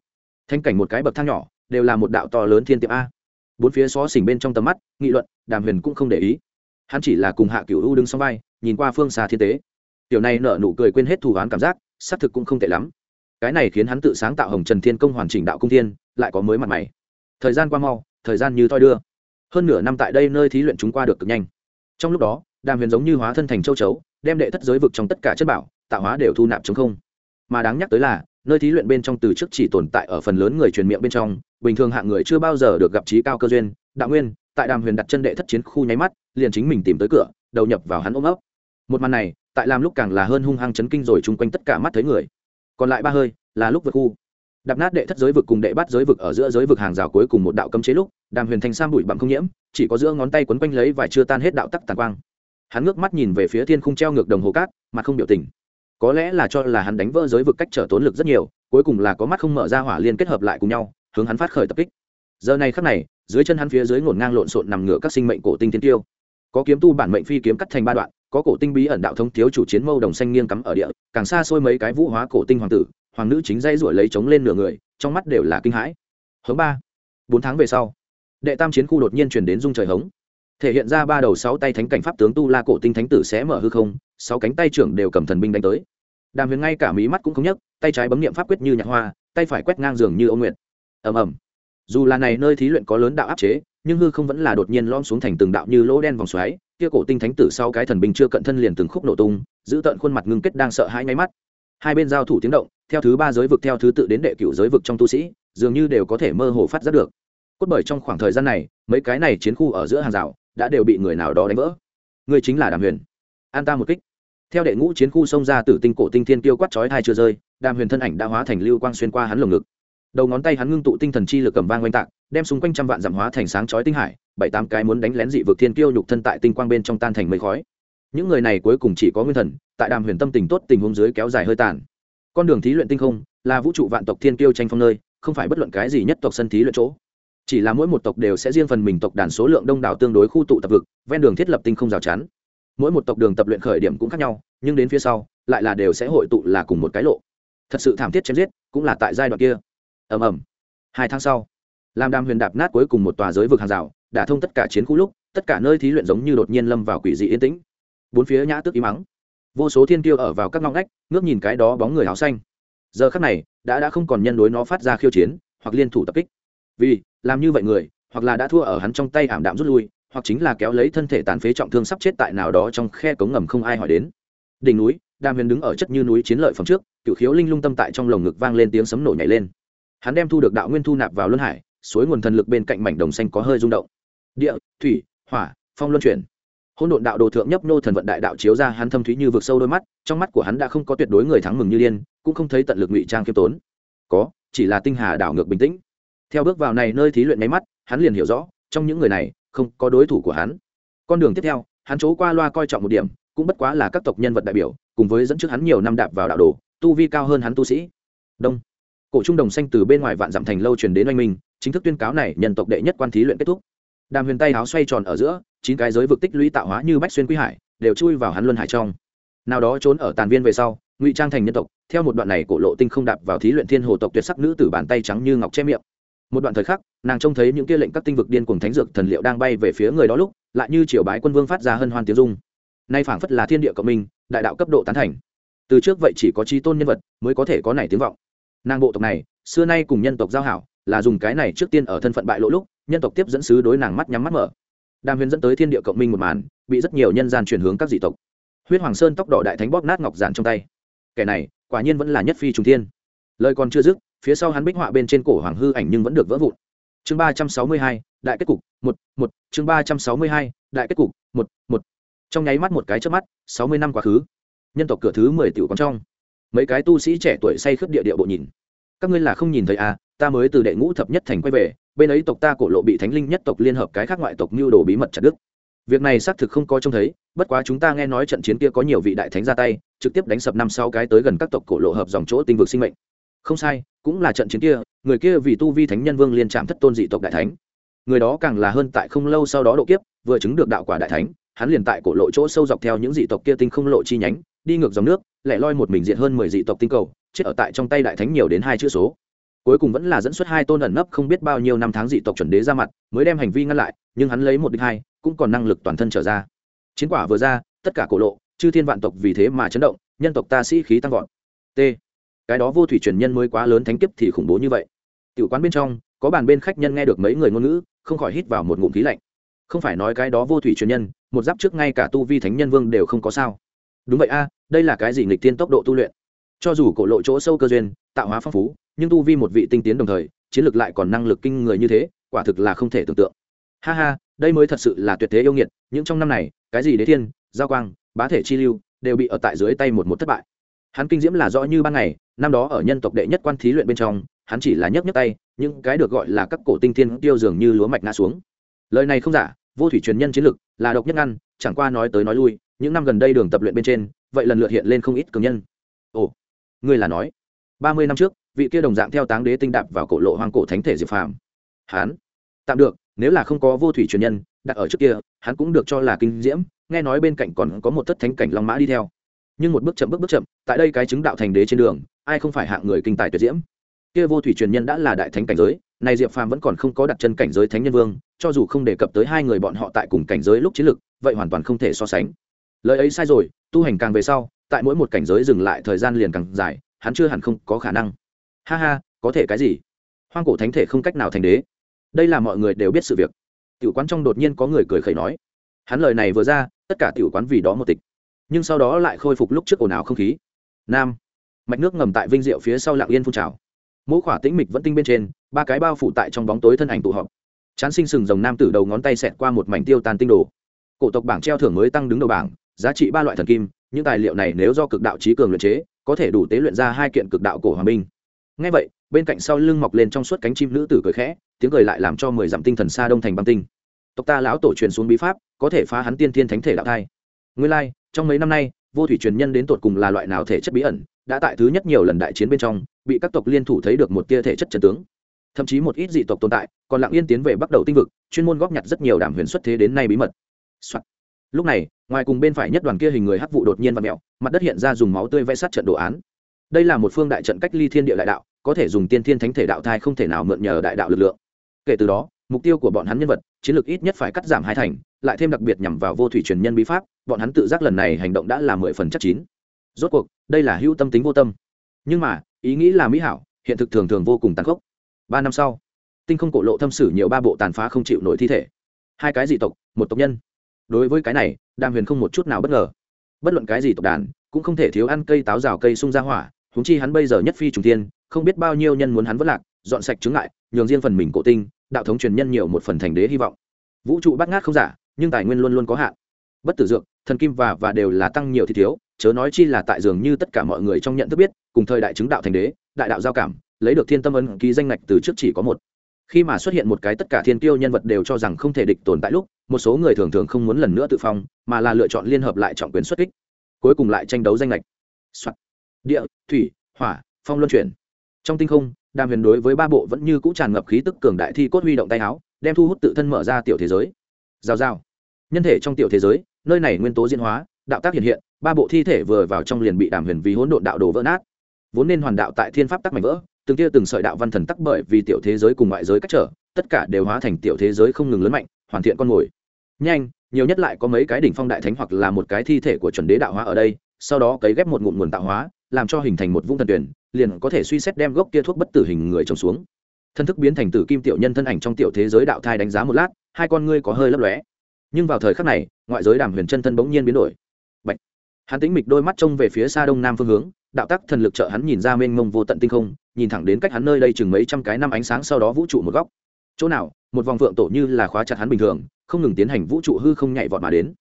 Thanh cảnh một cái bậc thang nhỏ, đều là một đạo to lớn thiên tiệm a. Bốn phía xó xỉnh bên trong tầm mắt, nghị luận, đàm huyền cũng không để ý. Hắn chỉ là cùng hạ cựu u đứng sau vai, nhìn qua phương xa thiên tế. Tiểu này nở nụ cười quên hết thù oán cảm giác, xác thực cũng không tệ lắm cái này khiến hắn tự sáng tạo hồng trần thiên công hoàn chỉnh đạo cung thiên, lại có mới mặt mày. Thời gian qua mau, thời gian như thoi đưa. Hơn nửa năm tại đây nơi thí luyện chúng qua được cực nhanh. Trong lúc đó, đàm huyền giống như hóa thân thành châu chấu, đem đệ thất giới vực trong tất cả chất bảo, tạo hóa đều thu nạp chống không. Mà đáng nhắc tới là, nơi thí luyện bên trong từ trước chỉ tồn tại ở phần lớn người truyền miệng bên trong, bình thường hạng người chưa bao giờ được gặp trí cao cơ duyên, đạo nguyên, tại đàm huyền đặt chân đệ thất chiến khu nháy mắt, liền chính mình tìm tới cửa, đầu nhập vào hắn ôm ấp. Một màn này, tại làm lúc càng là hơn hung hăng chấn kinh rồi chung quanh tất cả mắt thấy người còn lại ba hơi là lúc vượt khu. Đạp nát đệ thất giới vực cùng đệ bắt giới vực ở giữa giới vực hàng rào cuối cùng một đạo cấm chế lúc, đàm huyền thanh sam bụi bặm không nhiễm, chỉ có giữa ngón tay quấn quanh lấy và chưa tan hết đạo tắc tàn quang. Hắn ngước mắt nhìn về phía thiên khung treo ngược đồng hồ cát mà không biểu tình. Có lẽ là cho là hắn đánh vỡ giới vực cách trở tốn lực rất nhiều, cuối cùng là có mắt không mở ra hỏa liên kết hợp lại cùng nhau, hướng hắn phát khởi tập kích. Giờ này khắc này, dưới chân hắn phía dưới ngổn ngang lộn xộn nằm ngửa các sinh mệnh cổ tinh thiên tiêu. Có kiếm tu bản mệnh phi kiếm cắt thành ba đoạn có cổ tinh bí ẩn đạo thống thiếu chủ chiến mâu đồng xanh nghiêng cắm ở địa, càng xa xôi mấy cái vũ hóa cổ tinh hoàng tử, hoàng nữ chính dây ruổi lấy chống lên nửa người, trong mắt đều là kinh hãi. Hướng ba, bốn tháng về sau, đệ tam chiến khu đột nhiên chuyển đến dung trời hống. Thể hiện ra ba đầu sáu tay thánh cảnh pháp tướng tu la cổ tinh thánh tử sẽ mở hư không, sáu cánh tay trưởng đều cầm thần binh đánh tới. Đàm huyền ngay cả mí mắt cũng không nhấc, tay trái bấm niệm pháp quyết như nhạc hoa, tay phải quét ngang giường như ông nguyện ầm ầm dù là này nơi thí luyện có lớn đạo áp chế, nhưng hư không vẫn là đột nhiên lom xuống thành từng đạo như lỗ đen vòng xoáy, kia cổ tinh thánh tử sau cái thần binh chưa cận thân liền từng khúc nổ tung, giữ tận khuôn mặt ngưng kết đang sợ hãi nháy mắt. Hai bên giao thủ tiếng động, theo thứ ba giới vực theo thứ tự đến đệ cửu giới vực trong tu sĩ, dường như đều có thể mơ hồ phát giác được. Cốt bởi trong khoảng thời gian này, mấy cái này chiến khu ở giữa hàng rào đã đều bị người nào đó đánh vỡ. Người chính là đàm huyền. An ta một kích. Theo đệ ngũ chiến khu xông ra từ tinh cổ tinh thiên tiêu quát chói thai chưa rơi, đàm huyền thân ảnh đã hóa thành lưu quang xuyên qua hắn lồng ngực đầu ngón tay hắn ngưng tụ tinh thần chi lực cầm vang oanh tạc, đem xung quanh trăm vạn giảm hóa thành sáng chói tinh hải, bảy tám cái muốn đánh lén dị vực thiên kiêu nhục thân tại tinh quang bên trong tan thành mây khói. Những người này cuối cùng chỉ có nguyên thần, tại đàm huyền tâm tình tốt tình huống dưới kéo dài hơi tàn. Con đường thí luyện tinh không, là vũ trụ vạn tộc thiên kiêu tranh phong nơi, không phải bất luận cái gì nhất tộc sân thí luyện chỗ. Chỉ là mỗi một tộc đều sẽ riêng phần mình tộc đàn số lượng đông đảo tương đối khu tụ tập vực, ven đường thiết lập tinh không rào chắn. Mỗi một tộc đường tập luyện khởi điểm cũng khác nhau, nhưng đến phía sau, lại là đều sẽ hội tụ là cùng một cái lộ. Thật sự thảm thiết chém giết, cũng là tại giai đoạn kia ầm ầm. Hai tháng sau làm đàm huyền đạp nát cuối cùng một tòa giới vực hàng rào đã thông tất cả chiến khu lúc, tất cả nơi thí luyện giống như đột nhiên lâm vào quỷ dị yên tĩnh. Bốn phía nhã tước im mắng vô số thiên tiêu ở vào các ngõ ngách, ngước nhìn cái đó bóng người áo xanh. Giờ khắc này, đã đã không còn nhân đối nó phát ra khiêu chiến, hoặc liên thủ tập kích. Vì, làm như vậy người, hoặc là đã thua ở hắn trong tay ảm đạm rút lui, hoặc chính là kéo lấy thân thể tàn phế trọng thương sắp chết tại nào đó trong khe cống ngầm không ai hỏi đến. Đỉnh núi đàm huyền đứng ở chất như núi chiến lợi phẩm trước, cựu khiếu linh lung tâm tại trong lồng ngực vang lên tiếng sấm nổ nhảy lên hắn đem thu được đạo nguyên thu nạp vào luân hải, suối nguồn thần lực bên cạnh mảnh đồng xanh có hơi rung động. Địa, thủy, hỏa, phong luân chuyển. Hôn độn đạo đồ thượng nhấp nô thần vận đại đạo chiếu ra hắn thâm thúy như vực sâu đôi mắt, trong mắt của hắn đã không có tuyệt đối người thắng mừng như điên, cũng không thấy tận lực ngụy trang khiêm tốn. Có, chỉ là tinh hà đảo ngược bình tĩnh. Theo bước vào này nơi thí luyện máy mắt, hắn liền hiểu rõ, trong những người này, không có đối thủ của hắn. Con đường tiếp theo, hắn chỗ qua loa coi trọng một điểm, cũng bất quá là các tộc nhân vật đại biểu, cùng với dẫn trước hắn nhiều năm đạp vào đạo đồ, tu vi cao hơn hắn tu sĩ. Đông cổ trung đồng xanh từ bên ngoài vạn dặm thành lâu truyền đến oanh minh, chính thức tuyên cáo này nhân tộc đệ nhất quan thí luyện kết thúc. Đàm huyền tay áo xoay tròn ở giữa, chín cái giới vực tích lũy tạo hóa như bách xuyên quy hải, đều chui vào hắn luân hải trong. Nào đó trốn ở tàn viên về sau, ngụy trang thành nhân tộc, theo một đoạn này cổ lộ tinh không đạp vào thí luyện thiên hồ tộc tuyệt sắc nữ tử bàn tay trắng như ngọc che miệng. Một đoạn thời khắc, nàng trông thấy những kia lệnh các tinh vực điên cuồng thánh dược thần liệu đang bay về phía người đó lúc, lại như triều bái quân vương phát ra hân hoan tiếng dung nay phảng phất là thiên địa cộng minh, đại đạo cấp độ tán thành. Từ trước vậy chỉ có trí tôn nhân vật mới có thể có này tiếng vọng nàng bộ tộc này, xưa nay cùng nhân tộc giao hảo, là dùng cái này trước tiên ở thân phận bại lộ lúc, nhân tộc tiếp dẫn sứ đối nàng mắt nhắm mắt mở. Đàm huyền dẫn tới thiên địa cộng minh một màn, bị rất nhiều nhân gian chuyển hướng các dị tộc. Huyết hoàng sơn tóc đỏ đại thánh bóp nát ngọc giản trong tay. Kẻ này, quả nhiên vẫn là nhất phi trùng thiên. Lời còn chưa dứt, phía sau hắn bích họa bên trên cổ hoàng hư ảnh nhưng vẫn được vỡ vụn. Chương ba trăm sáu mươi hai, đại kết cục, một một. Chương ba trăm sáu mươi hai, đại kết cục, một một. Trong nháy mắt một cái trước mắt, sáu mươi năm quá khứ. Nhân tộc cửa thứ mười tiểu còn trong mấy cái tu sĩ trẻ tuổi say khướt địa địa bộ nhìn. Các ngươi là không nhìn thấy à ta mới từ đệ ngũ thập nhất thành quay về, bên ấy tộc ta cổ lộ bị thánh linh nhất tộc liên hợp cái khác ngoại tộc mưu đồ bí mật chặt đức việc này xác thực không có trông thấy, bất quá chúng ta nghe nói trận chiến kia có nhiều vị đại thánh ra tay, trực tiếp đánh sập năm sáu cái tới gần các tộc cổ lộ hợp dòng chỗ tinh vực sinh mệnh. Không sai, cũng là trận chiến kia, người kia vì tu vi thánh nhân vương liên trạm thất tôn dị tộc đại thánh. Người đó càng là hơn tại không lâu sau đó độ kiếp, vừa chứng được đạo quả đại thánh, hắn liền tại cổ lộ chỗ sâu dọc theo những dị tộc kia tinh không lộ chi nhánh đi ngược dòng nước lại loi một mình diện hơn mười dị tộc tinh cầu, chết ở tại trong tay đại thánh nhiều đến hai chữ số. Cuối cùng vẫn là dẫn xuất hai tôn ẩn nấp không biết bao nhiêu năm tháng dị tộc chuẩn đế ra mặt, mới đem hành vi ngăn lại, nhưng hắn lấy một đích hai, cũng còn năng lực toàn thân trở ra. Chiến quả vừa ra, tất cả cổ lộ, chư thiên vạn tộc vì thế mà chấn động, nhân tộc ta sĩ khí tăng vọt. T. Cái đó vô thủy truyền nhân mới quá lớn thánh kiếp thì khủng bố như vậy. Tiểu quán bên trong, có bàn bên khách nhân nghe được mấy người ngôn ngữ, không khỏi hít vào một ngụm khí lạnh. Không phải nói cái đó vô thủy truyền nhân, một giáp trước ngay cả tu vi thánh nhân vương đều không có sao đúng vậy a, đây là cái gì nghịch tiên tốc độ tu luyện? Cho dù cổ lộ chỗ sâu cơ duyên, tạo hóa phong phú, nhưng tu vi một vị tinh tiến đồng thời, chiến lược lại còn năng lực kinh người như thế, quả thực là không thể tưởng tượng. Ha ha, đây mới thật sự là tuyệt thế yêu nghiệt, những trong năm này, cái gì đế thiên, giao quang, bá thể chi lưu, đều bị ở tại dưới tay một một thất bại. Hắn kinh diễm là rõ như ban ngày, năm đó ở nhân tộc đệ nhất quan thí luyện bên trong, hắn chỉ là nhấc nhấc tay, những cái được gọi là các cổ tinh thiên tiêu dường như lúa mạch ngã xuống. Lời này không giả, vô thủy truyền nhân chiến lực là độc nhất ngăn, chẳng qua nói tới nói lui những năm gần đây đường tập luyện bên trên, vậy lần lượt hiện lên không ít cường nhân. Ồ, ngươi là nói, ba mươi năm trước, vị kia đồng dạng theo táng đế tinh đạp vào cổ lộ hoang cổ thánh thể diệp phàm. Hán tạm được, nếu là không có vô thủy truyền nhân, đặt ở trước kia, hắn cũng được cho là kinh diễm, nghe nói bên cạnh còn có một thất thánh cảnh long mã đi theo. Nhưng một bước chậm bước bước chậm, tại đây cái chứng đạo thành đế trên đường, ai không phải hạng người kinh tài tuyệt diễm. Kia vô thủy truyền nhân đã là đại thánh cảnh giới này diệp phàm vẫn còn không có đặt chân cảnh giới thánh nhân vương, cho dù không đề cập tới hai người bọn họ tại cùng cảnh giới lúc chiến lực, vậy hoàn toàn không thể so sánh lời ấy sai rồi, tu hành càng về sau, tại mỗi một cảnh giới dừng lại thời gian liền càng dài, hắn chưa hẳn không có khả năng. Ha ha, có thể cái gì? Hoang cổ thánh thể không cách nào thành đế. Đây là mọi người đều biết sự việc. Tiểu quán trong đột nhiên có người cười khẩy nói. Hắn lời này vừa ra, tất cả tiểu quán vì đó một tịch. Nhưng sau đó lại khôi phục lúc trước ồn ào không khí. Nam. Mạch nước ngầm tại vinh diệu phía sau lạng yên phun trào. Mỗi khỏa tĩnh mịch vẫn tinh bên trên, ba cái bao phủ tại trong bóng tối thân ảnh tụ họp. Chán sinh sừng rồng nam tử đầu ngón tay xẹt qua một mảnh tiêu tan tinh đồ. Cổ tộc bảng treo thưởng mới tăng đứng đầu bảng giá trị ba loại thần kim, những tài liệu này nếu do cực đạo trí cường luyện chế, có thể đủ tế luyện ra hai kiện cực đạo cổ hòa minh. Ngay vậy, bên cạnh sau lưng mọc lên trong suốt cánh chim nữ tử cười khẽ, tiếng cười lại làm cho mười dặm tinh thần xa đông thành băng tinh. Tộc ta lão tổ truyền xuống bí pháp, có thể phá hắn tiên thiên thánh thể đạo thai. Nguyên lai, trong mấy năm nay, vô thủy truyền nhân đến tột cùng là loại nào thể chất bí ẩn, đã tại thứ nhất nhiều lần đại chiến bên trong, bị các tộc liên thủ thấy được một tia thể chất trần tướng. Thậm chí một ít dị tộc tồn tại, còn lặng yên tiến về bắt đầu tinh vực, chuyên môn góp nhặt rất nhiều đảm huyền xuất thế đến nay bí mật、Soạn. lúc này ngoài cùng bên phải nhất đoàn kia hình người hắc vụ đột nhiên và mẹo mặt đất hiện ra dùng máu tươi vẽ sát trận đồ án. Đây là một phương đại trận cách ly thiên địa đại đạo, có thể dùng tiên thiên thánh thể đạo thai không thể nào mượn nhờ đại đạo lực lượng. Kể từ đó, mục tiêu của bọn hắn nhân vật, chiến lược ít nhất phải cắt giảm hai thành, lại thêm đặc biệt nhằm vào vô thủy truyền nhân bí pháp, bọn hắn tự giác lần này hành động đã là mười phần chắc chín. Rốt cuộc, đây là hữu tâm tính vô tâm. Nhưng mà, ý nghĩ là mỹ hảo, hiện thực thường thường vô cùng tàn khốc. Ba năm sau, tinh không cổ lộ thâm sử nhiều ba bộ tàn phá không chịu nổi thi thể. Hai cái dị tộc, một tộc nhân đối với cái này, đàm huyền không một chút nào bất ngờ. Bất luận cái gì tộc đàn, cũng không thể thiếu ăn cây táo rào cây sung ra hỏa húng chi hắn bây giờ nhất phi trùng tiên không biết bao nhiêu nhân muốn hắn vất lạc, dọn sạch chứng lại nhường riêng phần mình cổ tinh, đạo thống truyền nhân nhiều một phần thành đế hy vọng. Vũ trụ bắt ngát không giả, nhưng tài nguyên luôn luôn có hạn. Bất tử dược, thần kim và và đều là tăng nhiều thì thiếu, chớ nói chi là tại dường như tất cả mọi người trong nhận thức biết, cùng thời đại chứng đạo thành đế, đại đạo giao cảm, lấy được thiên tâm ân ký danh ngạch từ trước chỉ có một khi mà xuất hiện một cái tất cả thiên tiêu nhân vật đều cho rằng không thể địch tồn tại lúc, một số người thường thường không muốn lần nữa tự phong, mà là lựa chọn liên hợp lại trọng quyền xuất kích. Cuối cùng lại tranh đấu danh lệch、Soạn. địa, thủy, hỏa, phong luân chuyển. Trong tinh không, đàm huyền đối với ba bộ vẫn như cũ tràn ngập khí tức cường đại thi cốt huy động tay áo, đem thu hút tự thân mở ra tiểu thế giới. Giao giao. Nhân thể trong tiểu thế giới, nơi này nguyên tố diễn hóa, đạo tác hiện hiện, ba bộ thi thể vừa vào trong liền bị đàm huyền vì hỗn độn đạo đồ vỡ nát. Vốn nên hoàn đạo tại thiên pháp tắc mảnh vỡ từng tia từng sợi đạo văn thần tắc bởi vì tiểu thế giới cùng ngoại giới cách trở, tất cả đều hóa thành tiểu thế giới không ngừng lớn mạnh, hoàn thiện con mồi. Nhanh, nhiều nhất lại có mấy cái đỉnh phong đại thánh hoặc là một cái thi thể của chuẩn đế đạo hóa ở đây, sau đó cấy ghép một ngụm nguồn tạo hóa, làm cho hình thành một vũng thần tuyển liền có thể suy xét đem gốc kia thuốc bất tử hình người trồng xuống. Thân thức biến thành tử kim tiểu nhân thân ảnh trong tiểu thế giới đạo thai đánh giá một lát, hai con ngươi có hơi lấp lóe. Nhưng vào thời khắc này, ngoại giới đàm huyền chân thân bỗng nhiên biến đổi. Bạch. hắn tĩnh mịch đôi mắt trông về phía xa đông nam phương hướng đạo tắc thần lực trợ hắn nhìn ra mênh mông vô tận tinh không, nhìn thẳng đến cách hắn nơi đây chừng mấy trăm cái năm ánh sáng sau đó vũ trụ một góc. Chỗ nào, một vòng phượng tổ như là khóa chặt hắn bình thường, không ngừng tiến hành vũ trụ hư không nhảy vọt mà đến.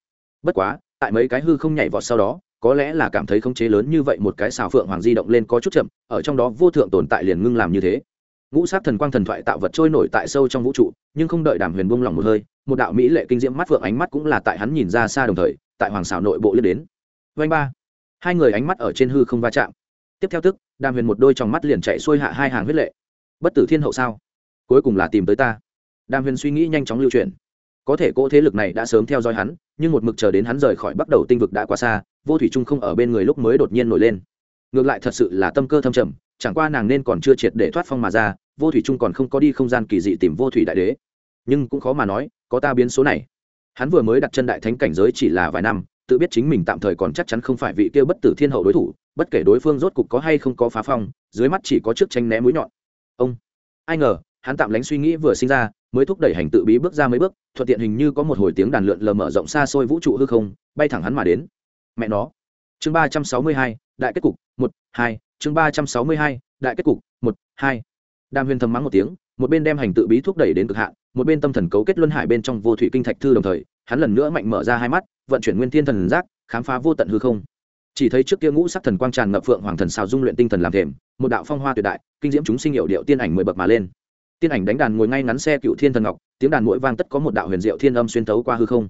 Bất quá, tại mấy cái hư không nhảy vọt sau đó, có lẽ là cảm thấy khống chế lớn như vậy một cái xào phượng hoàng di động lên có chút chậm, ở trong đó vô thượng tồn tại liền ngưng làm như thế. Ngũ sát thần quang thần thoại tạo vật trôi nổi tại sâu trong vũ trụ, nhưng không đợi đàm huyền buông lỏng một hơi, một đạo mỹ lệ kinh diễm mắt phượng ánh mắt cũng là tại hắn nhìn ra xa đồng thời, tại hoàng xào nội bộ liên đến. Vanh ba hai người ánh mắt ở trên hư không va chạm. Tiếp theo tức, đàm huyền một đôi trong mắt liền chạy xuôi hạ hai hàng huyết lệ. Bất tử thiên hậu sao? Cuối cùng là tìm tới ta. Đàm huyền suy nghĩ nhanh chóng lưu truyền có thể cỗ thế lực này đã sớm theo dõi hắn, nhưng một mực chờ đến hắn rời khỏi bắt đầu tinh vực đã quá xa, vô thủy trung không ở bên người lúc mới đột nhiên nổi lên. Ngược lại thật sự là tâm cơ thâm trầm, chẳng qua nàng nên còn chưa triệt để thoát phong mà ra, vô thủy trung còn không có đi không gian kỳ dị tìm vô thủy đại đế. Nhưng cũng khó mà nói, có ta biến số này. Hắn vừa mới đặt chân đại thánh cảnh giới chỉ là vài năm tự biết chính mình tạm thời còn chắc chắn không phải vị kia bất tử thiên hậu đối thủ, bất kể đối phương rốt cục có hay không có phá phong, dưới mắt chỉ có trước tranh né mũi nhọn. Ông, ai ngờ, hắn tạm lánh suy nghĩ vừa sinh ra, mới thúc đẩy hành tự bí bước ra mấy bước, thuận tiện hình như có một hồi tiếng đàn lượn lờ mở rộng xa xôi vũ trụ hư không, bay thẳng hắn mà đến. Mẹ nó. Chương ba trăm sáu mươi hai, đại kết cục, một, hai. Chương ba trăm sáu mươi hai, đại kết cục, một, hai. Đàm huyền thầm mắng một tiếng, một bên đem hành tự bí thúc đẩy đến cực hạn, một bên tâm thần cấu kết luân hải bên trong vô thủy kinh thạch thư đồng thời, hắn lần nữa mạnh mở ra hai mắt vận chuyển nguyên thiên thần giác, khám phá vô tận hư không. Chỉ thấy trước kia ngũ sắc thần quang tràn ngập phượng hoàng thần xào dung luyện tinh thần làm thềm, một đạo phong hoa tuyệt đại, kinh diễm chúng sinh hiệu điệu tiên ảnh mười bậc mà lên. Tiên ảnh đánh đàn ngồi ngay ngắn xe cựu thiên thần ngọc, tiếng đàn mỗi vang tất có một đạo huyền diệu thiên âm xuyên tấu qua hư không.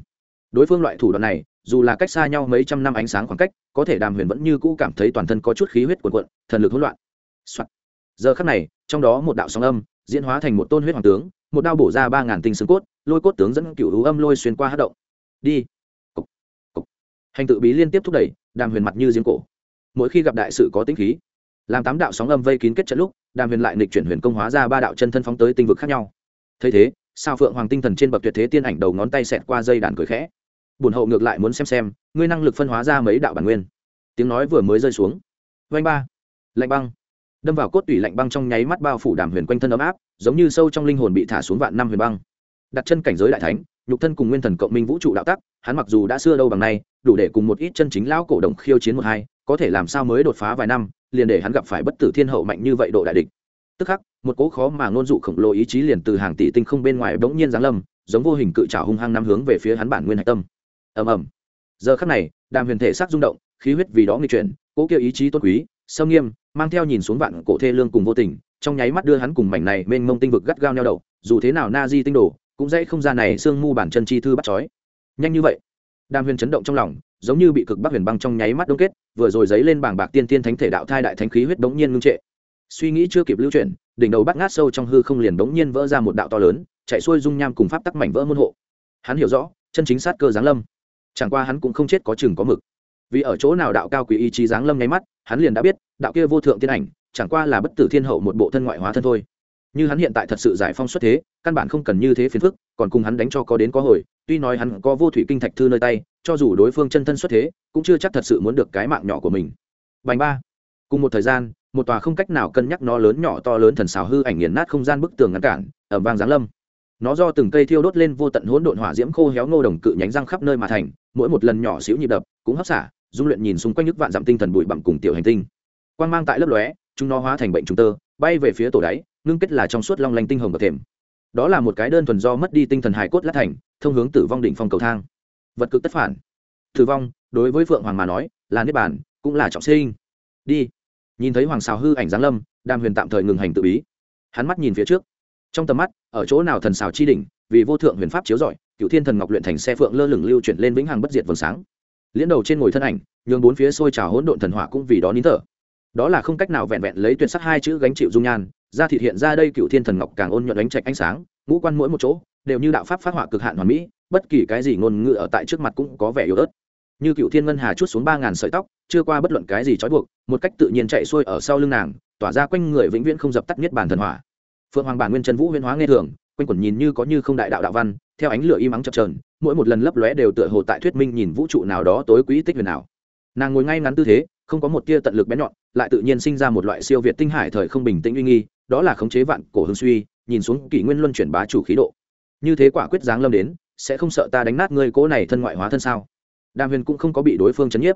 Đối phương loại thủ đoạn này, dù là cách xa nhau mấy trăm năm ánh sáng khoảng cách, có thể đàm huyền vẫn như cũ cảm thấy toàn thân có chút khí huyết cuồn cuộn, thần lực hỗn loạn、Soạn. giờ khắc này, trong đó một đạo sóng âm, diễn hóa thành một tôn huyết hoàng tướng, một đao bổ ra ba ngàn tinh xương cốt, lôi cốt tướng dẫn cựu hữu âm lôi xuyên qua hát động. Đi hành tự bí liên tiếp thúc đẩy, đàm huyền mặt như giếng cổ. Mỗi khi gặp đại sự có tính khí, làm tám đạo sóng âm vây kín kết trận lúc, đàm huyền lại nịch chuyển huyền công hóa ra ba đạo chân thân phóng tới tinh vực khác nhau. Thấy thế, sao phượng hoàng tinh thần trên bậc tuyệt thế tiên ảnh đầu ngón tay xẹt qua dây đàn cười khẽ. Bùn hậu ngược lại muốn xem xem, ngươi năng lực phân hóa ra mấy đạo bản nguyên. Tiếng nói vừa mới rơi xuống. Vanh ba. Lạnh băng. Đâm vào cốt tủy lạnh băng trong nháy mắt bao phủ đàm huyền quanh thân ấm áp, giống như sâu trong linh hồn bị thả xuống vạn năm huyền băng. Đặt chân cảnh giới đại thánh nhục thân cùng nguyên thần cộng minh vũ trụ đạo tắc, hắn mặc dù đã xưa đâu bằng nay, đủ để cùng một ít chân chính lão cổ đồng khiêu chiến một hai, có thể làm sao mới đột phá vài năm, liền để hắn gặp phải bất tử thiên hậu mạnh như vậy độ đại địch. Tức khắc, một cỗ khó mà ngôn dụ khổng lồ ý chí liền từ hàng tỷ tinh không bên ngoài bỗng nhiên giáng lâm, giống vô hình cự trào hung hăng năm hướng về phía hắn bản nguyên hạch tâm. Ầm ầm. Giờ khắc này, đàm huyền thể sắc rung động, khí huyết vì đó nghi chuyển, cố kia ý chí tôn quý, sâm nghiêm, mang theo nhìn xuống vạn cổ thê lương cùng vô tình, trong nháy mắt đưa hắn cùng mảnh này mênh mông tinh vực gắt gao neo đầu dù thế nào na di tinh đồ cũng dễ không gian này xương mu bản chân chi thư bắt chói. Nhanh như vậy, đàm huyền chấn động trong lòng, giống như bị cực bắc huyền băng trong nháy mắt đông kết, vừa rồi giấy lên bảng bạc tiên tiên thánh thể đạo thai đại thánh khí huyết đống nhiên ngưng trệ. Suy nghĩ chưa kịp lưu chuyển, đỉnh đầu bắt ngát sâu trong hư không liền đống nhiên vỡ ra một đạo to lớn, chạy xuôi dung nham cùng pháp tắc mảnh vỡ môn hộ. Hắn hiểu rõ, chân chính sát cơ giáng lâm. Chẳng qua hắn cũng không chết có chừng có mực. Vì ở chỗ nào đạo cao quý ý chí giáng lâm nháy mắt, hắn liền đã biết, đạo kia vô thượng tiên ảnh, chẳng qua là bất tử thiên hậu một bộ thân ngoại hóa thân thôi như hắn hiện tại thật sự giải phong xuất thế, căn bản không cần như thế phiền phức, còn cùng hắn đánh cho có đến có hồi, tuy nói hắn có vô thủy kinh thạch thư nơi tay, cho dù đối phương chân thân xuất thế, cũng chưa chắc thật sự muốn được cái mạng nhỏ của mình. Bành ba. Cùng một thời gian, một tòa không cách nào cân nhắc nó lớn nhỏ to lớn thần xào hư ảnh nghiền nát không gian bức tường ngăn cản ở vang giáng lâm. Nó do từng cây thiêu đốt lên vô tận hỗn độn hỏa diễm khô héo ngô đồng cự nhánh răng khắp nơi mà thành, mỗi một lần nhỏ xíu nhịp đập, cũng hấp xả, dung luyện nhìn xung quanh nước vạn dặm tinh thần bụi bặm cùng tiểu hành tinh. Quan mang tại lớp lóe, chúng nó hóa thành bệnh chúng tơ, bay về phía tổ đáy ngưng kết là trong suốt long lanh tinh hồng bậc thềm. Đó là một cái đơn thuần do mất đi tinh thần hài cốt lát thành, thông hướng tử vong đỉnh phong cầu thang. Vật cực tất phản. Tử vong, đối với phượng hoàng mà nói, là niết bản cũng là trọng sinh. Đi. Nhìn thấy hoàng xào hư ảnh giáng lâm, đàm huyền tạm thời ngừng hành tự bí. Hắn mắt nhìn phía trước. Trong tầm mắt, ở chỗ nào thần xào chi đỉnh, vì vô thượng huyền pháp chiếu rọi cựu thiên thần ngọc luyện thành xe phượng lơ lửng lưu chuyển lên vĩnh hằng bất diệt vầng sáng. Liễn đầu trên ngồi thân ảnh, nhường bốn phía sôi trào hỗn độn thần hỏa cũng vì đó nín thở. Đó là không cách nào vẹn vẹn lấy tuyệt sắc hai chữ gánh chịu dung nhan ra thịt hiện ra đây cựu thiên thần ngọc càng ôn nhuận đánh trạch ánh sáng, ngũ quan mỗi một chỗ, đều như đạo pháp phát họa cực hạn hoàn mỹ, bất kỳ cái gì ngôn ngữ ở tại trước mặt cũng có vẻ yếu ớt. Như cựu thiên ngân hà chút xuống ba ngàn sợi tóc, chưa qua bất luận cái gì trói buộc, một cách tự nhiên chạy xuôi ở sau lưng nàng, tỏa ra quanh người vĩnh viễn không dập tắt nhất bản thần hỏa. Phượng hoàng bản nguyên chân vũ huyên hóa nghe thường, quanh quẩn nhìn như có như không đại đạo đạo văn, theo ánh lửa im ắng chập trờn mỗi một lần lấp lóe đều tựa hồ tại thuyết minh nhìn vũ trụ nào đó tối quý tích huyền nào. Nàng ngồi ngay ngắn tư thế, không có một tia tận lực bén nhọn, lại tự nhiên sinh ra một loại siêu việt tinh hải thời không bình tĩnh uy nghi đó là khống chế vạn cổ hương suy, nhìn xuống kỷ nguyên luân chuyển bá chủ khí độ. Như thế quả quyết giáng lâm đến, sẽ không sợ ta đánh nát ngươi cố này thân ngoại hóa thân sao? Đàm huyền cũng không có bị đối phương chấn nhiếp.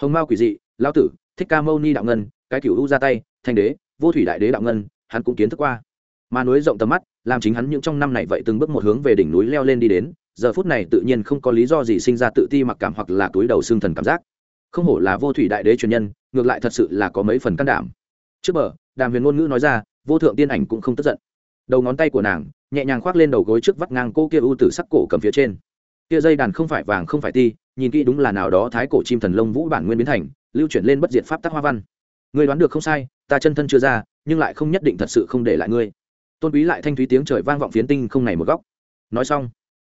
Hồng mao quỷ dị lao tử, thích ca mâu ni đạo ngân, cái cựu u ra tay, thanh đế, vô thủy đại đế đạo ngân, hắn cũng kiến thức qua. Mà núi rộng tầm mắt, làm chính hắn những trong năm này vậy từng bước một hướng về đỉnh núi leo lên đi đến, giờ phút này tự nhiên không có lý do gì sinh ra tự ti mặc cảm hoặc là túi đầu xương thần cảm giác. Không hổ là vô thủy đại đế truyền nhân, ngược lại thật sự là có mấy phần can đảm. Trước bờ, đàm huyền ngôn ngữ nói ra vô thượng tiên ảnh cũng không tức giận. Đầu ngón tay của nàng nhẹ nhàng khoác lên đầu gối trước vắt ngang cô kia u tử sắc cổ cầm phía trên. Kia dây đàn không phải vàng không phải ti, nhìn kỹ đúng là nào đó thái cổ chim thần lông vũ bản nguyên biến thành, lưu chuyển lên bất diệt pháp tắc hoa văn. Ngươi đoán được không sai, ta chân thân chưa ra, nhưng lại không nhất định thật sự không để lại ngươi. Tôn quý lại thanh thúy tiếng trời vang vọng phiến tinh không này một góc. Nói xong,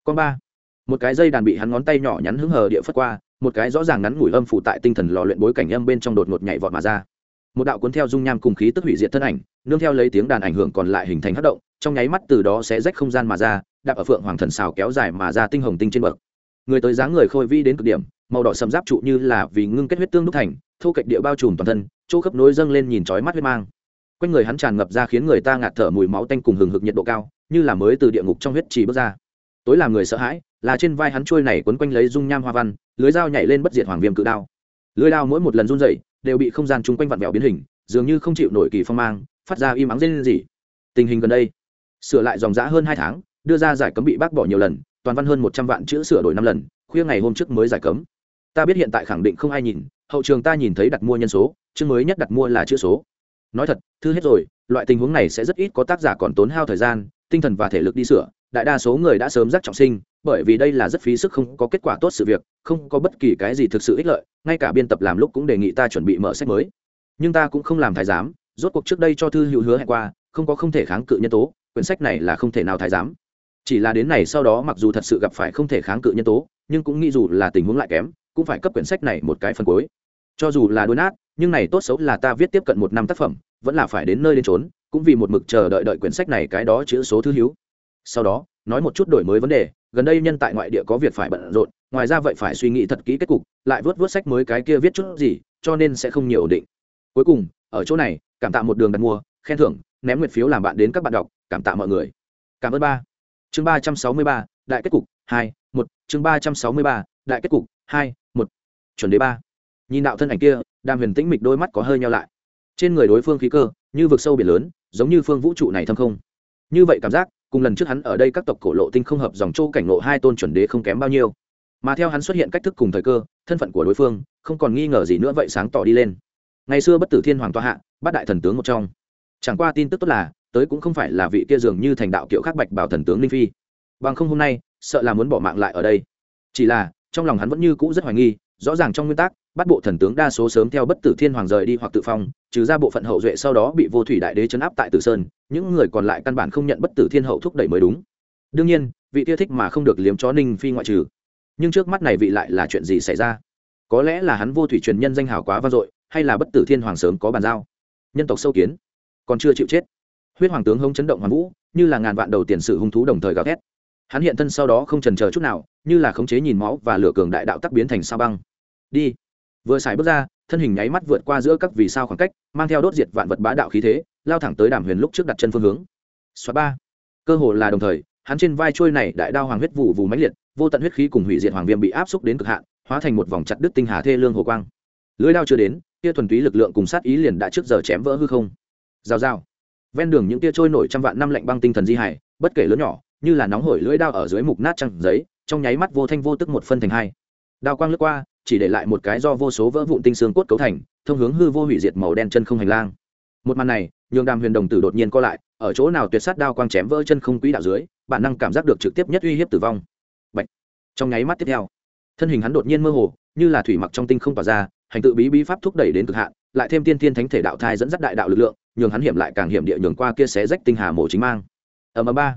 con ba, một cái dây đàn bị hắn ngón tay nhỏ nhắn hứng hờ địa phất qua, một cái rõ ràng ngắn ngủi âm phủ tại tinh thần lò luyện bối cảnh âm bên trong đột ngột nhảy vọt mà ra một đạo cuốn theo dung nham cùng khí tức hủy diệt thân ảnh, nương theo lấy tiếng đàn ảnh hưởng còn lại hình thành hất động, trong nháy mắt từ đó sẽ rách không gian mà ra, đạp ở phượng hoàng thần xào kéo dài mà ra tinh hồng tinh trên bậc. Người tới dáng người khôi vi đến cực điểm, màu đỏ sầm giáp trụ như là vì ngưng kết huyết tương đúc thành, thô cạnh địa bao trùm toàn thân, chỗ khớp nối dâng lên nhìn chói mắt huyết mang. Quanh người hắn tràn ngập ra khiến người ta ngạt thở mùi máu tanh cùng hừng hực nhiệt độ cao, như là mới từ địa ngục trong huyết trì bước ra. Tối làm người sợ hãi, là trên vai hắn trôi này quấn quanh lấy dung nham hoa văn, lưới dao nhảy lên bất diệt hoàng viêm cự đao. Lưới đao mỗi một lần run dậy đều bị không gian chung quanh vặn vẹo biến hình, dường như không chịu nổi kỳ phong mang, phát ra im ắng dây lên gì tình hình gần đây, sửa lại dòng giã hơn hai tháng, đưa ra giải cấm bị bác bỏ nhiều lần, toàn văn hơn một trăm vạn chữ sửa đổi năm lần, khuya ngày hôm trước mới giải cấm. Ta biết hiện tại khẳng định không ai nhìn, hậu trường ta nhìn thấy đặt mua nhân số, chương mới nhất đặt mua là chữ số. Nói thật, thư hết rồi, loại tình huống này sẽ rất ít có tác giả còn tốn hao thời gian, tinh thần và thể lực đi sửa đại đa số người đã sớm giác trọng sinh, bởi vì đây là rất phí sức không có kết quả tốt sự việc, không có bất kỳ cái gì thực sự ích lợi, ngay cả biên tập làm lúc cũng đề nghị ta chuẩn bị mở sách mới. Nhưng ta cũng không làm thái giám, rốt cuộc trước đây cho thư hữu hứa hẹn qua, không có không thể kháng cự nhân tố, quyển sách này là không thể nào thái giám. Chỉ là đến này sau đó mặc dù thật sự gặp phải không thể kháng cự nhân tố, nhưng cũng nghĩ dù là tình huống lại kém, cũng phải cấp quyển sách này một cái phần cuối. Cho dù là đôi nát, nhưng này tốt xấu là ta viết tiếp cận một năm tác phẩm, vẫn là phải đến nơi đến trốn cũng vì một mực chờ đợi đợi quyển sách này cái đó chữ số thứ hiếu sau đó, nói một chút đổi mới vấn đề, gần đây nhân tại ngoại địa có việc phải bận rộn, ngoài ra vậy phải suy nghĩ thật kỹ kết cục, lại vớt vớt sách mới cái kia viết chút gì, cho nên sẽ không nhiều ổn định. Cuối cùng, ở chỗ này, cảm tạ một đường đặt mua, khen thưởng, ném nguyệt phiếu làm bạn đến các bạn đọc, cảm tạ mọi người. Cảm ơn ba. Chương ba trăm sáu mươi ba, đại kết cục, hai, một. Chương ba trăm sáu mươi ba, đại kết cục, hai, một. Chuẩn đề ba. Nhìn đạo thân ảnh kia, đàm huyền tĩnh mịch đôi mắt có hơi nhau lại. Trên người đối phương khí cơ, như vực sâu biển lớn, giống như phương vũ trụ này thâm không. Như vậy cảm giác cùng lần trước hắn ở đây các tộc cổ lộ tinh không hợp dòng châu cảnh ngộ hai tôn chuẩn đế không kém bao nhiêu. Mà theo hắn xuất hiện cách thức cùng thời cơ, thân phận của đối phương, không còn nghi ngờ gì nữa vậy sáng tỏ đi lên. Ngày xưa bất tử thiên hoàng toa hạ, bát đại thần tướng một trong. Chẳng qua tin tức tốt là, tới cũng không phải là vị kia dường như thành đạo kiệu khắc bạch bảo thần tướng linh phi. Bằng không hôm nay, sợ là muốn bỏ mạng lại ở đây. Chỉ là, trong lòng hắn vẫn như cũ rất hoài nghi, rõ ràng trong nguyên tắc bắt bộ thần tướng đa số sớm theo bất tử thiên hoàng rời đi hoặc tự phong, trừ ra bộ phận hậu duệ sau đó bị vô thủy đại đế chấn áp tại tử sơn, những người còn lại căn bản không nhận bất tử thiên hậu thúc đẩy mới đúng. Đương nhiên, vị tia thích mà không được liếm chó ninh phi ngoại trừ. Nhưng trước mắt này vị lại là chuyện gì xảy ra? Có lẽ là hắn vô thủy truyền nhân danh hào quá vang dội, hay là bất tử thiên hoàng sớm có bàn giao? Nhân tộc sâu kiến, còn chưa chịu chết. Huyết hoàng tướng hông chấn động hoàn vũ, như là ngàn vạn đầu tiền sự hung thú đồng thời gào thét. Hắn hiện thân sau đó không trần chờ chút nào, như là khống chế nhìn máu và lửa cường đại đạo tắc biến thành sao băng. Đi vừa xài bước ra, thân hình nháy mắt vượt qua giữa các vì sao khoảng cách, mang theo đốt diệt vạn vật bá đạo khí thế, lao thẳng tới đàm huyền lúc trước đặt chân phương hướng. Xóa ba. Cơ hồ là đồng thời, hắn trên vai trôi này đại đao hoàng huyết vụ vù mãnh liệt, vô tận huyết khí cùng hủy diệt hoàng viêm bị áp xúc đến cực hạn, hóa thành một vòng chặt đứt tinh hà thê lương hồ quang. Lưới đao chưa đến tia thuần túy lực lượng cùng sát ý liền đã trước giờ chém vỡ hư không. Rào rào. Ven đường những tia trôi nổi trăm vạn năm lạnh băng tinh thần di hải, bất kể lớn nhỏ, như là nóng hổi lưỡi đao ở dưới mục nát trăng giấy, trong nháy mắt vô thanh vô tức một phân thành hai. Đao quang lướt qua chỉ để lại một cái do vô số vỡ vụn tinh xương cốt cấu thành, thông hướng hư vô hủy diệt màu đen chân không hành lang. Một màn này, nhường đàm huyền đồng tử đột nhiên co lại, ở chỗ nào tuyệt sát đao quang chém vỡ chân không quỹ đạo dưới, bản năng cảm giác được trực tiếp nhất uy hiếp tử vong. Bạch. trong nháy mắt tiếp theo, thân hình hắn đột nhiên mơ hồ, như là thủy mặc trong tinh không tỏa ra, hành tự bí bí pháp thúc đẩy đến cực hạn, lại thêm tiên tiên thánh thể đạo thai dẫn dắt đại đạo lực lượng, nhường hắn hiểm lại càng hiểm địa nhường qua kia xé rách tinh hà mổ chính mang. Ở ầm ba.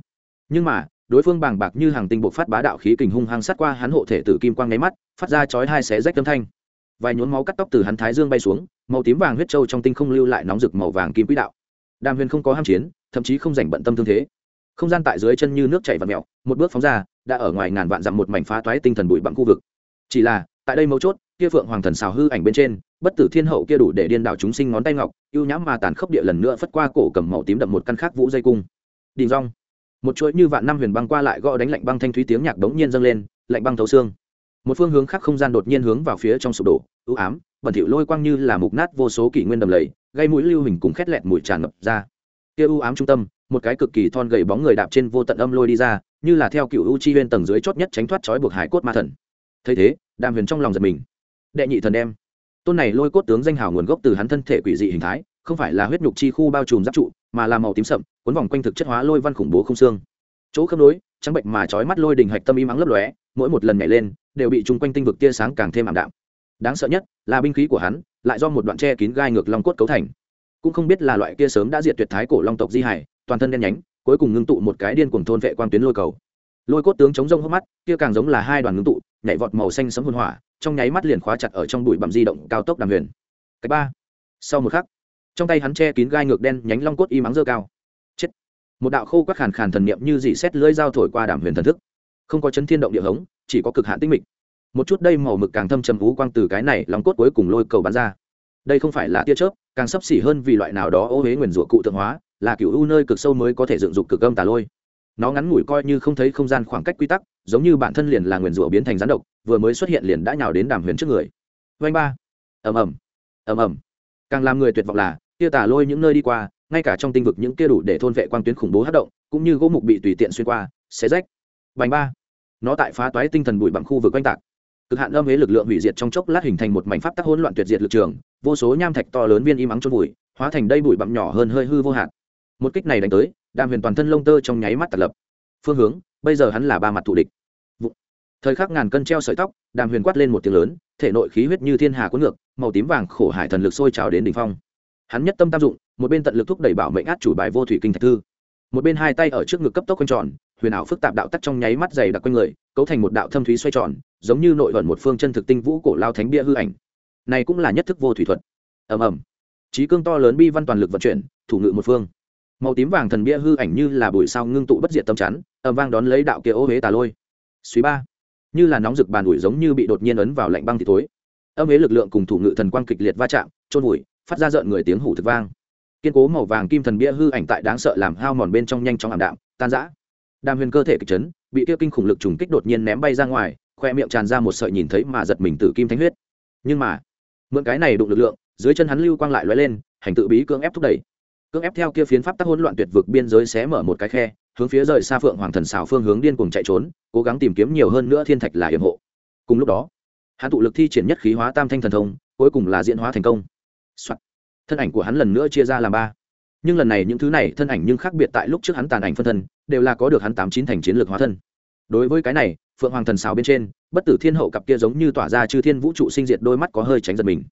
Nhưng mà đối phương bàng bạc như hàng tinh bộc phát bá đạo khí kình hung hăng sát qua hắn hộ thể tử kim quang nháy mắt, phát ra chói hai xé rách âm thanh. Vài nhốn máu cắt tóc từ hắn thái dương bay xuống, màu tím vàng huyết trâu trong tinh không lưu lại nóng rực màu vàng kim quỹ đạo. Đàm huyền không có ham chiến, thậm chí không dành bận tâm thương thế. Không gian tại dưới chân như nước chảy và mèo, một bước phóng ra, đã ở ngoài ngàn vạn dặm một mảnh phá toái tinh thần bụi bặm khu vực. Chỉ là, tại đây mấu chốt, kia phượng hoàng thần xào hư ảnh bên trên, bất tử thiên hậu kia đủ để điên đảo chúng sinh ngón tay ngọc, ưu nhãm mà tàn khốc địa lần nữa phất qua cổ cầm màu tím đậm một căn khác vũ dây cung. Đình rong một chuỗi như vạn năm huyền băng qua lại gõ đánh lạnh băng thanh thúy tiếng nhạc đống nhiên dâng lên, lạnh băng thấu xương. Một phương hướng khác không gian đột nhiên hướng vào phía trong sụp đổ ưu ám, bẩn thỉu lôi quang như là mục nát vô số kỷ nguyên đầm lầy, gây mũi lưu hình cùng khét lẹt mũi tràn ngập ra. Kia ưu ám trung tâm, một cái cực kỳ thon gầy bóng người đạp trên vô tận âm lôi đi ra, như là theo cựu u chi huyên tầng dưới chót nhất tránh thoát trói buộc hải cốt ma thần. Thấy thế, đàm huyền trong lòng giật mình. Đệ nhị thần đem. Tôn này lôi cốt tướng danh hào nguồn gốc từ hắn thân thể quỷ dị hình thái, không phải là huyết nhục chi khu bao trùm giáp trụ mà là màu tím sậm, cuốn vòng quanh thực chất hóa lôi văn khủng bố không xương. Chỗ khớp nối, trắng bệnh mà trói mắt lôi đình hạch tâm im ắng lấp lóe, mỗi một lần nhảy lên, đều bị chung quanh tinh vực tia sáng càng thêm ảm đạm. Đáng sợ nhất là binh khí của hắn, lại do một đoạn tre kín gai ngược long cốt cấu thành. Cũng không biết là loại kia sớm đã diệt tuyệt thái cổ long tộc di hải, toàn thân đen nhánh, cuối cùng ngưng tụ một cái điên cuồng thôn vệ quan tuyến lôi cầu. Lôi cốt tướng chống rông hốc mắt, kia càng giống là hai đoàn ngưng tụ, nhảy vọt màu xanh sấm hồn hỏa, trong nháy mắt liền khóa chặt ở trong bụi bặm di động cao tốc đàm huyền. Cái ba. Sau một khắc trong tay hắn che kín gai ngược đen nhánh long cốt y mắng dơ cao. Chết. Một đạo khô các khàn khàn thần niệm như dị xét lưỡi dao thổi qua đàm huyền thần thức. Không có chấn thiên động địa hống, chỉ có cực hạn tinh mịch. Một chút đây màu mực càng thâm trầm vũ quang từ cái này long cốt cuối cùng lôi cầu bắn ra. Đây không phải là tia chớp, càng sấp xỉ hơn vì loại nào đó ô huế nguyền rủa cụ tượng hóa, là cựu u nơi cực sâu mới có thể dựng dục cực âm tà lôi. Nó ngắn ngủi coi như không thấy không gian khoảng cách quy tắc, giống như bản thân liền là nguyền rủa biến thành rắn độc, vừa mới xuất hiện liền đã nhào đến đàm huyền trước người. Vanh ba. Ầm ầm. Ầm ầm càng làm người tuyệt vọng là, kia tà lôi những nơi đi qua, ngay cả trong tinh vực những kia đủ để thôn vệ quang tuyến khủng bố hát động, cũng như gỗ mục bị tùy tiện xuyên qua, xé rách. Bành ba. Nó tại phá toái tinh thần bụi bằng khu vực quanh tạc. Cực hạn âm ế lực lượng hủy diệt trong chốc lát hình thành một mảnh pháp tắc hỗn loạn tuyệt diệt lực trường, vô số nham thạch to lớn viên im ắng trôn bụi hóa thành đây bụi bặm nhỏ hơn hơi hư vô hạn. Một kích này đánh tới, đàm huyền toàn thân lông tơ trong nháy mắt tạt lập. Phương hướng, bây giờ hắn là ba mặt thủ địch thời khắc ngàn cân treo sợi tóc, đàm huyền quát lên một tiếng lớn, thể nội khí huyết như thiên hà cuốn ngược, màu tím vàng khổ hải thần lực sôi trào đến đỉnh phong. Hắn nhất tâm tam dụng, một bên tận lực thúc đẩy bảo mệnh át chủ bài vô thủy kinh thạch thư. Một bên hai tay ở trước ngực cấp tốc quanh tròn, huyền ảo phức tạp đạo tắc trong nháy mắt dày đặc quanh người, cấu thành một đạo thâm thúy xoay tròn, giống như nội vận một phương chân thực tinh vũ cổ lao thánh bia hư ảnh. Này cũng là nhất thức vô thủy thuật. Ầm ầm. Trí cương to lớn bi văn toàn lực vận chuyển, thủ ngự một phương. Màu tím vàng thần bia hư ảnh như là bụi sao ngưng tụ bất diệt tâm chắn, ầm vang đón lấy đạo kia ô huế tà lôi. Suý ba như là nóng rực bàn ủi giống như bị đột nhiên ấn vào lạnh băng thì tối âm ế lực lượng cùng thủ ngự thần quang kịch liệt va chạm trôn vùi, phát ra rợn người tiếng hủ thực vang. Kiên cố màu vàng kim thần bia hư ảnh tại đáng sợ làm hao mòn bên trong nhanh chóng ảm đạm, tan rã. Đàm huyền cơ thể kịch chấn, bị kia kinh khủng lực trùng kích đột nhiên ném bay ra ngoài, khoe miệng tràn ra một sợi nhìn thấy mà giật mình từ kim thánh huyết. Nhưng mà, mượn cái này đụng lực lượng, dưới chân hắn lưu quang lại lóe lên, hành tự bí cưỡng ép thúc đẩy. Cưỡng ép theo kia phiến pháp tắc hỗn loạn tuyệt vực biên giới xé mở một cái khe hướng phía rời xa phượng hoàng thần xào phương hướng điên cùng chạy trốn, cố gắng tìm kiếm nhiều hơn nữa thiên thạch là yểm hộ. Cùng lúc đó, hắn tụ lực thi triển nhất khí hóa tam thanh thần thông, cuối cùng là diễn hóa thành công、Soạn. thân ảnh của hắn lần nữa chia ra làm ba. Nhưng lần này những thứ này thân ảnh nhưng khác biệt tại lúc trước hắn tàn ảnh phân thân, đều là có được hắn tám chín thành chiến lược hóa thân. Đối với cái này, phượng hoàng thần xào bên trên, bất tử thiên hậu cặp kia giống như tỏa ra chư thiên vũ trụ sinh diệt đôi mắt có hơi tránh giật mình.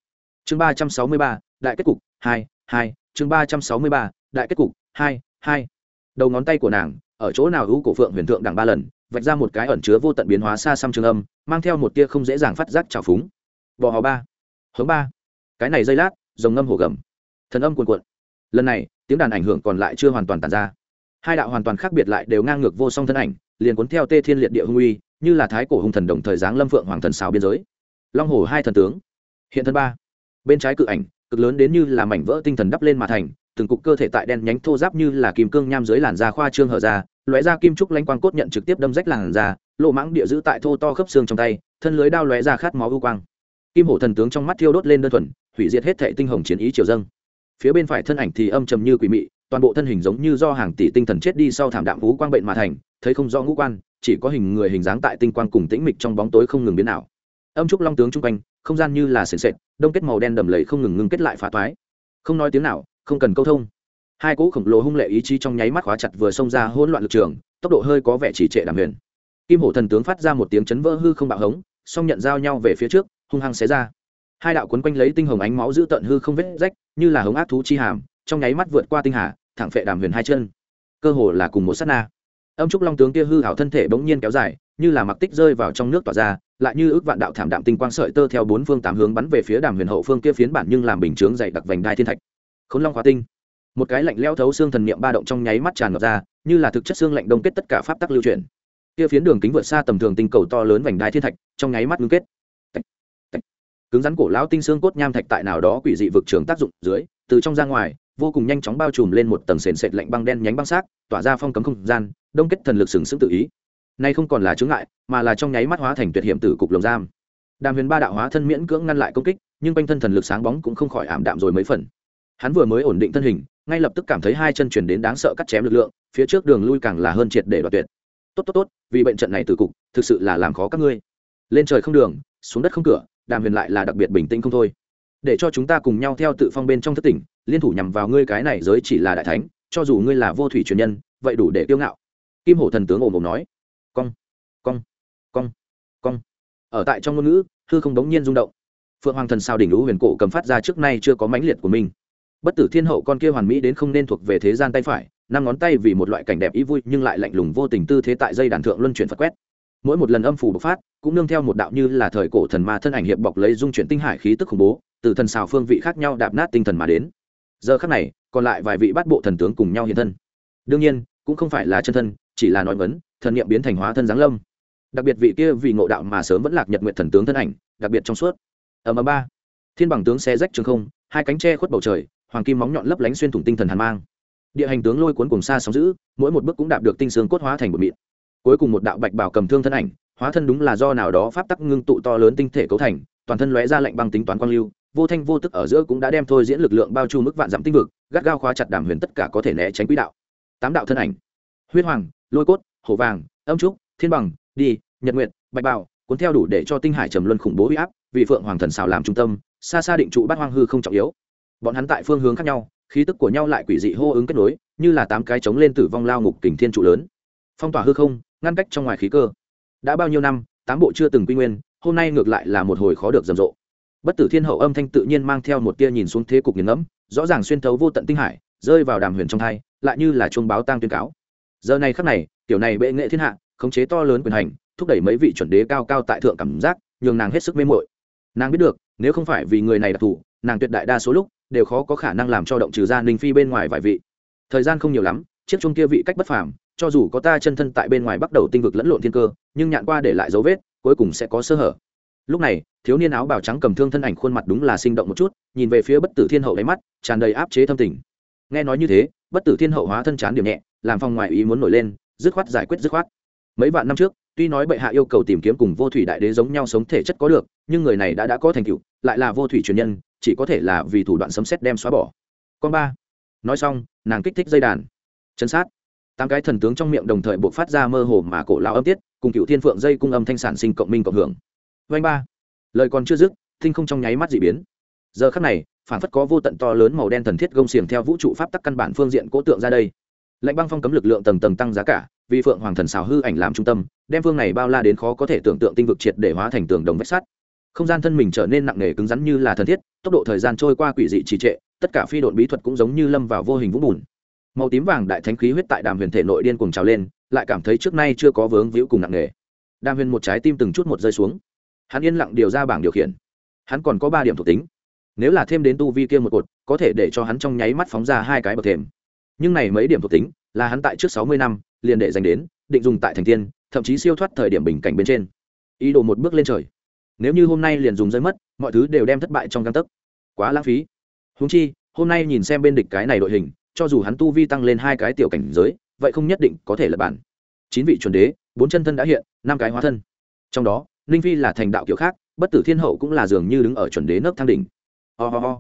Chương ba trăm sáu mươi ba, đại kết cục, hai hai, chương ba trăm sáu mươi ba, đại kết cục, hai hai đầu ngón tay của nàng, ở chỗ nào hữu cổ phượng huyền thượng đẳng ba lần, vạch ra một cái ẩn chứa vô tận biến hóa xa xăm trường âm, mang theo một tia không dễ dàng phát giác trào phúng. Bò hò ba hướng ba. Cái này dây lát dòng ngâm hồ gầm. Thần âm cuồn cuộn. Lần này, tiếng đàn ảnh hưởng còn lại chưa hoàn toàn tàn ra. Hai đạo hoàn toàn khác biệt lại đều ngang ngược vô song thân ảnh, liền cuốn theo tê thiên liệt địa hung uy, như là thái cổ hung thần đồng thời giáng lâm phượng hoàng thần xào biên giới. Long hồ hai thần tướng. Hiện thân ba. Bên trái cự ảnh, cực lớn đến như là mảnh vỡ tinh thần đắp lên mà thành từng cục cơ thể tại đen nhánh thô giáp như là kim cương nham dưới làn da khoa trương hở ra, lóe ra kim trúc lanh quang cốt nhận trực tiếp đâm rách làn da, lộ mãng địa giữ tại thô to khớp xương trong tay, thân lưới đao lóe ra khát máu ưu quang. Kim hổ thần tướng trong mắt thiêu đốt lên đơn thuần, hủy diệt hết thệ tinh hồng chiến ý triều dâng. Phía bên phải thân ảnh thì âm trầm như quỷ mị, toàn bộ thân hình giống như do hàng tỷ tinh thần chết đi sau thảm đạm vũ quang bệnh mà thành, thấy không rõ ngũ quan, chỉ có hình người hình dáng tại tinh quang cùng tĩnh mịch trong bóng tối không ngừng biến ảo. Âm trúc long tướng chung quanh, không gian như là sền sệt, đông kết màu đen đầm lầy không ngừng ngưng kết lại phá toái. Không nói tiếng nào không cần câu thông. Hai cỗ khổng lồ hung lệ ý chí trong nháy mắt khóa chặt vừa xông ra hỗn loạn lực trường, tốc độ hơi có vẻ chỉ trệ đàm huyền. Kim hổ thần tướng phát ra một tiếng chấn vỡ hư không bạo hống, song nhận giao nhau về phía trước, hung hăng xé ra. Hai đạo quấn quanh lấy tinh hồng ánh máu giữ tận hư không vết rách, như là hống ác thú chi hàm, trong nháy mắt vượt qua tinh hà, thẳng phệ đàm huyền hai chân. Cơ hồ là cùng một sát na. Âm trúc long tướng kia hư hảo thân thể bỗng nhiên kéo dài, như là mặc tích rơi vào trong nước tỏa ra, lại như ước vạn đạo thảm đạm tinh quang sợi tơ theo bốn phương tám hướng bắn về phía đàm huyền hậu phương kia phiến bản nhưng làm bình chướng dày đặc vành đai thiên thạch khốn long khóa tinh. Một cái lạnh leo thấu xương thần niệm ba động trong nháy mắt tràn ngập ra, như là thực chất xương lạnh đông kết tất cả pháp tắc lưu chuyển. Kia phiến đường kính vượt xa tầm thường tinh cầu to lớn vành đai thiên thạch, trong nháy mắt ngưng kết. Cứng rắn cổ lão tinh xương cốt nham thạch tại nào đó quỷ dị vực trường tác dụng dưới, từ trong ra ngoài, vô cùng nhanh chóng bao trùm lên một tầng sền sệt lạnh băng đen nhánh băng xác, tỏa ra phong cấm không gian, đông kết thần lực sừng sững tự ý. Nay không còn là chướng ngại, mà là trong nháy mắt hóa thành tuyệt hiểm tử cục lồng giam. Đàm huyền ba đạo hóa thân miễn cưỡng ngăn lại công kích, nhưng quanh thân thần lực sáng bóng cũng không khỏi ảm đạm rồi mấy phần hắn vừa mới ổn định thân hình, ngay lập tức cảm thấy hai chân chuyển đến đáng sợ cắt chém lực lượng, phía trước đường lui càng là hơn triệt để đoạt tuyệt. Tốt tốt tốt, vì bệnh trận này từ cục, thực sự là làm khó các ngươi. Lên trời không đường, xuống đất không cửa, đàm huyền lại là đặc biệt bình tĩnh không thôi. Để cho chúng ta cùng nhau theo tự phong bên trong thất tỉnh, liên thủ nhằm vào ngươi cái này giới chỉ là đại thánh, cho dù ngươi là vô thủy truyền nhân, vậy đủ để kiêu ngạo. Kim hổ thần tướng ồm ồm nói. Cong cong cong cong. Ở tại trong ngôn ngữ, hư không đống nhiên rung động. Phượng hoàng thần sao đỉnh lũ huyền cổ cầm phát ra trước nay chưa có mãnh liệt của mình bất tử thiên hậu con kia hoàn mỹ đến không nên thuộc về thế gian tay phải, năm ngón tay vì một loại cảnh đẹp ý vui nhưng lại lạnh lùng vô tình tư thế tại dây đàn thượng luân chuyển phật quét. Mỗi một lần âm phủ bộc phát, cũng nương theo một đạo như là thời cổ thần ma thân ảnh hiệp bọc lấy dung chuyển tinh hải khí tức khủng bố, từ thần xào phương vị khác nhau đạp nát tinh thần mà đến. Giờ khác này, còn lại vài vị bát bộ thần tướng cùng nhau hiện thân. Đương nhiên, cũng không phải là chân thân, chỉ là nói vấn, thần niệm biến thành hóa thân giáng lâm. Đặc biệt vị kia vì ngộ đạo mà sớm vẫn lạc nhật nguyện thần tướng thân ảnh, đặc biệt trong suốt. Ở mờ ba. Thiên bằng tướng xe rách trường không, hai cánh tre khuất bầu trời hoàng kim móng nhọn lấp lánh xuyên thủng tinh thần hàn mang. Địa hành tướng lôi cuốn cùng xa sóng giữ mỗi một bước cũng đạp được tinh xương cốt hóa thành một mịn. Cuối cùng một đạo bạch bảo cầm thương thân ảnh, hóa thân đúng là do nào đó pháp tắc ngưng tụ to lớn tinh thể cấu thành, toàn thân lóe ra lệnh băng tính toán quang lưu, vô thanh vô tức ở giữa cũng đã đem thôi diễn lực lượng bao trù mức vạn dặm tinh vực, gắt gao khóa chặt đàm huyền tất cả có thể né tránh quỹ đạo. Tám đạo thân ảnh. Huyết hoàng, lôi cốt, hổ vàng, âm trúc, thiên bằng, đi, nhật nguyện bạch bảo, cuốn theo đủ để cho tinh hải trầm luân khủng bố huy áp, vì phượng hoàng thần xào làm trung tâm, xa xa định trụ bát hoang hư không trọng yếu bọn hắn tại phương hướng khác nhau, khí tức của nhau lại quỷ dị hô ứng kết nối, như là tám cái trống lên tử vong lao ngục kình thiên trụ lớn. Phong tỏa hư không, ngăn cách trong ngoài khí cơ. Đã bao nhiêu năm, tám bộ chưa từng quy nguyên, hôm nay ngược lại là một hồi khó được rầm rộ. Bất tử thiên hậu âm thanh tự nhiên mang theo một tia nhìn xuống thế cục nghiền ngẫm, rõ ràng xuyên thấu vô tận tinh hải, rơi vào đàm huyền trong thai, lại như là chuông báo tang tuyên cáo. Giờ này khắc này tiểu này bệ nghệ thiên hạ, khống chế to lớn quyền hành, thúc đẩy mấy vị chuẩn đế cao cao tại thượng cảm giác, nhường nàng hết sức mê mội nàng biết được, nếu không phải vì người này đặc thù, nàng tuyệt đại đa số lúc đều khó có khả năng làm cho động trừ ra ninh phi bên ngoài vài vị. Thời gian không nhiều lắm, chiếc chung kia vị cách bất phàm, cho dù có ta chân thân tại bên ngoài bắt đầu tinh vực lẫn lộn thiên cơ, nhưng nhạn qua để lại dấu vết, cuối cùng sẽ có sơ hở. Lúc này, thiếu niên áo bào trắng cầm thương thân ảnh khuôn mặt đúng là sinh động một chút, nhìn về phía bất tử thiên hậu đáy mắt, tràn đầy áp chế thâm tình. Nghe nói như thế, bất tử thiên hậu hóa thân chán điểm nhẹ, làm phòng ngoại ý muốn nổi lên, dứt khoát giải quyết dứt khoát. Mấy vạn năm trước, tuy nói bệ hạ yêu cầu tìm kiếm cùng vô thủy đại đế giống nhau sống thể chất có được, nhưng người này đã đã có thành tựu, lại là vô thủy truyền nhân chỉ có thể là vì thủ đoạn sấm xét đem xóa bỏ. Con ba. Nói xong, nàng kích thích dây đàn. Chân sát. Tám cái thần tướng trong miệng đồng thời buộc phát ra mơ hồ mà cổ lao âm tiết, cùng cựu thiên phượng dây cung âm thanh sản sinh cộng minh cộng hưởng. Vanh ba. Lời còn chưa dứt, thinh không trong nháy mắt d ị biến. Giờ khắc này phản phất có vô tận to lớn màu đen thần thiết gông xiềng theo vũ trụ pháp tắc căn bản phương diện cố tượng ra đây. Lệnh băng phong cấm lực lượng tầng tầng tăng giá cả, vì phượng hoàng thần xào hư ảnh làm trung tâm, đem phương này bao la đến khó có thể tưởng tượng tinh vực triệt để hóa thành tường đồng vách sắt không gian thân mình trở nên nặng nề cứng rắn như là thần thiết, tốc độ thời gian trôi qua quỷ dị trì trệ, tất cả phi độn bí thuật cũng giống như lâm vào vô hình vũng bùn. Màu tím vàng đại thánh khí huyết tại đàm huyền thể nội điên cùng trào lên, lại cảm thấy trước nay chưa có vướng víu cùng nặng nề. Đàm huyền một trái tim từng chút một rơi xuống. Hắn yên lặng điều ra bảng điều khiển. Hắn còn có ba điểm thuộc tính. Nếu là thêm đến tu vi kia một cột, có thể để cho hắn trong nháy mắt phóng ra hai cái bậc thềm. Nhưng này mấy điểm thuộc tính, là hắn tại trước sáu mươi năm, liền để dành đến, định dùng tại thành tiên, thậm chí siêu thoát thời điểm bình cảnh bên trên. Ý đồ một bước lên trời nếu như hôm nay liền dùng rơi mất, mọi thứ đều đem thất bại trong căn tấc. Quá lãng phí. Húng chi, hôm nay nhìn xem bên địch cái này đội hình, cho dù hắn tu vi tăng lên hai cái tiểu cảnh giới, vậy không nhất định có thể là bản. Chín vị chuẩn đế, bốn chân thân đã hiện, năm cái hóa thân. Trong đó, ninh phi là thành đạo kiểu khác, bất tử thiên hậu cũng là dường như đứng ở chuẩn đế nấc thang đỉnh. Ho、oh ho ho.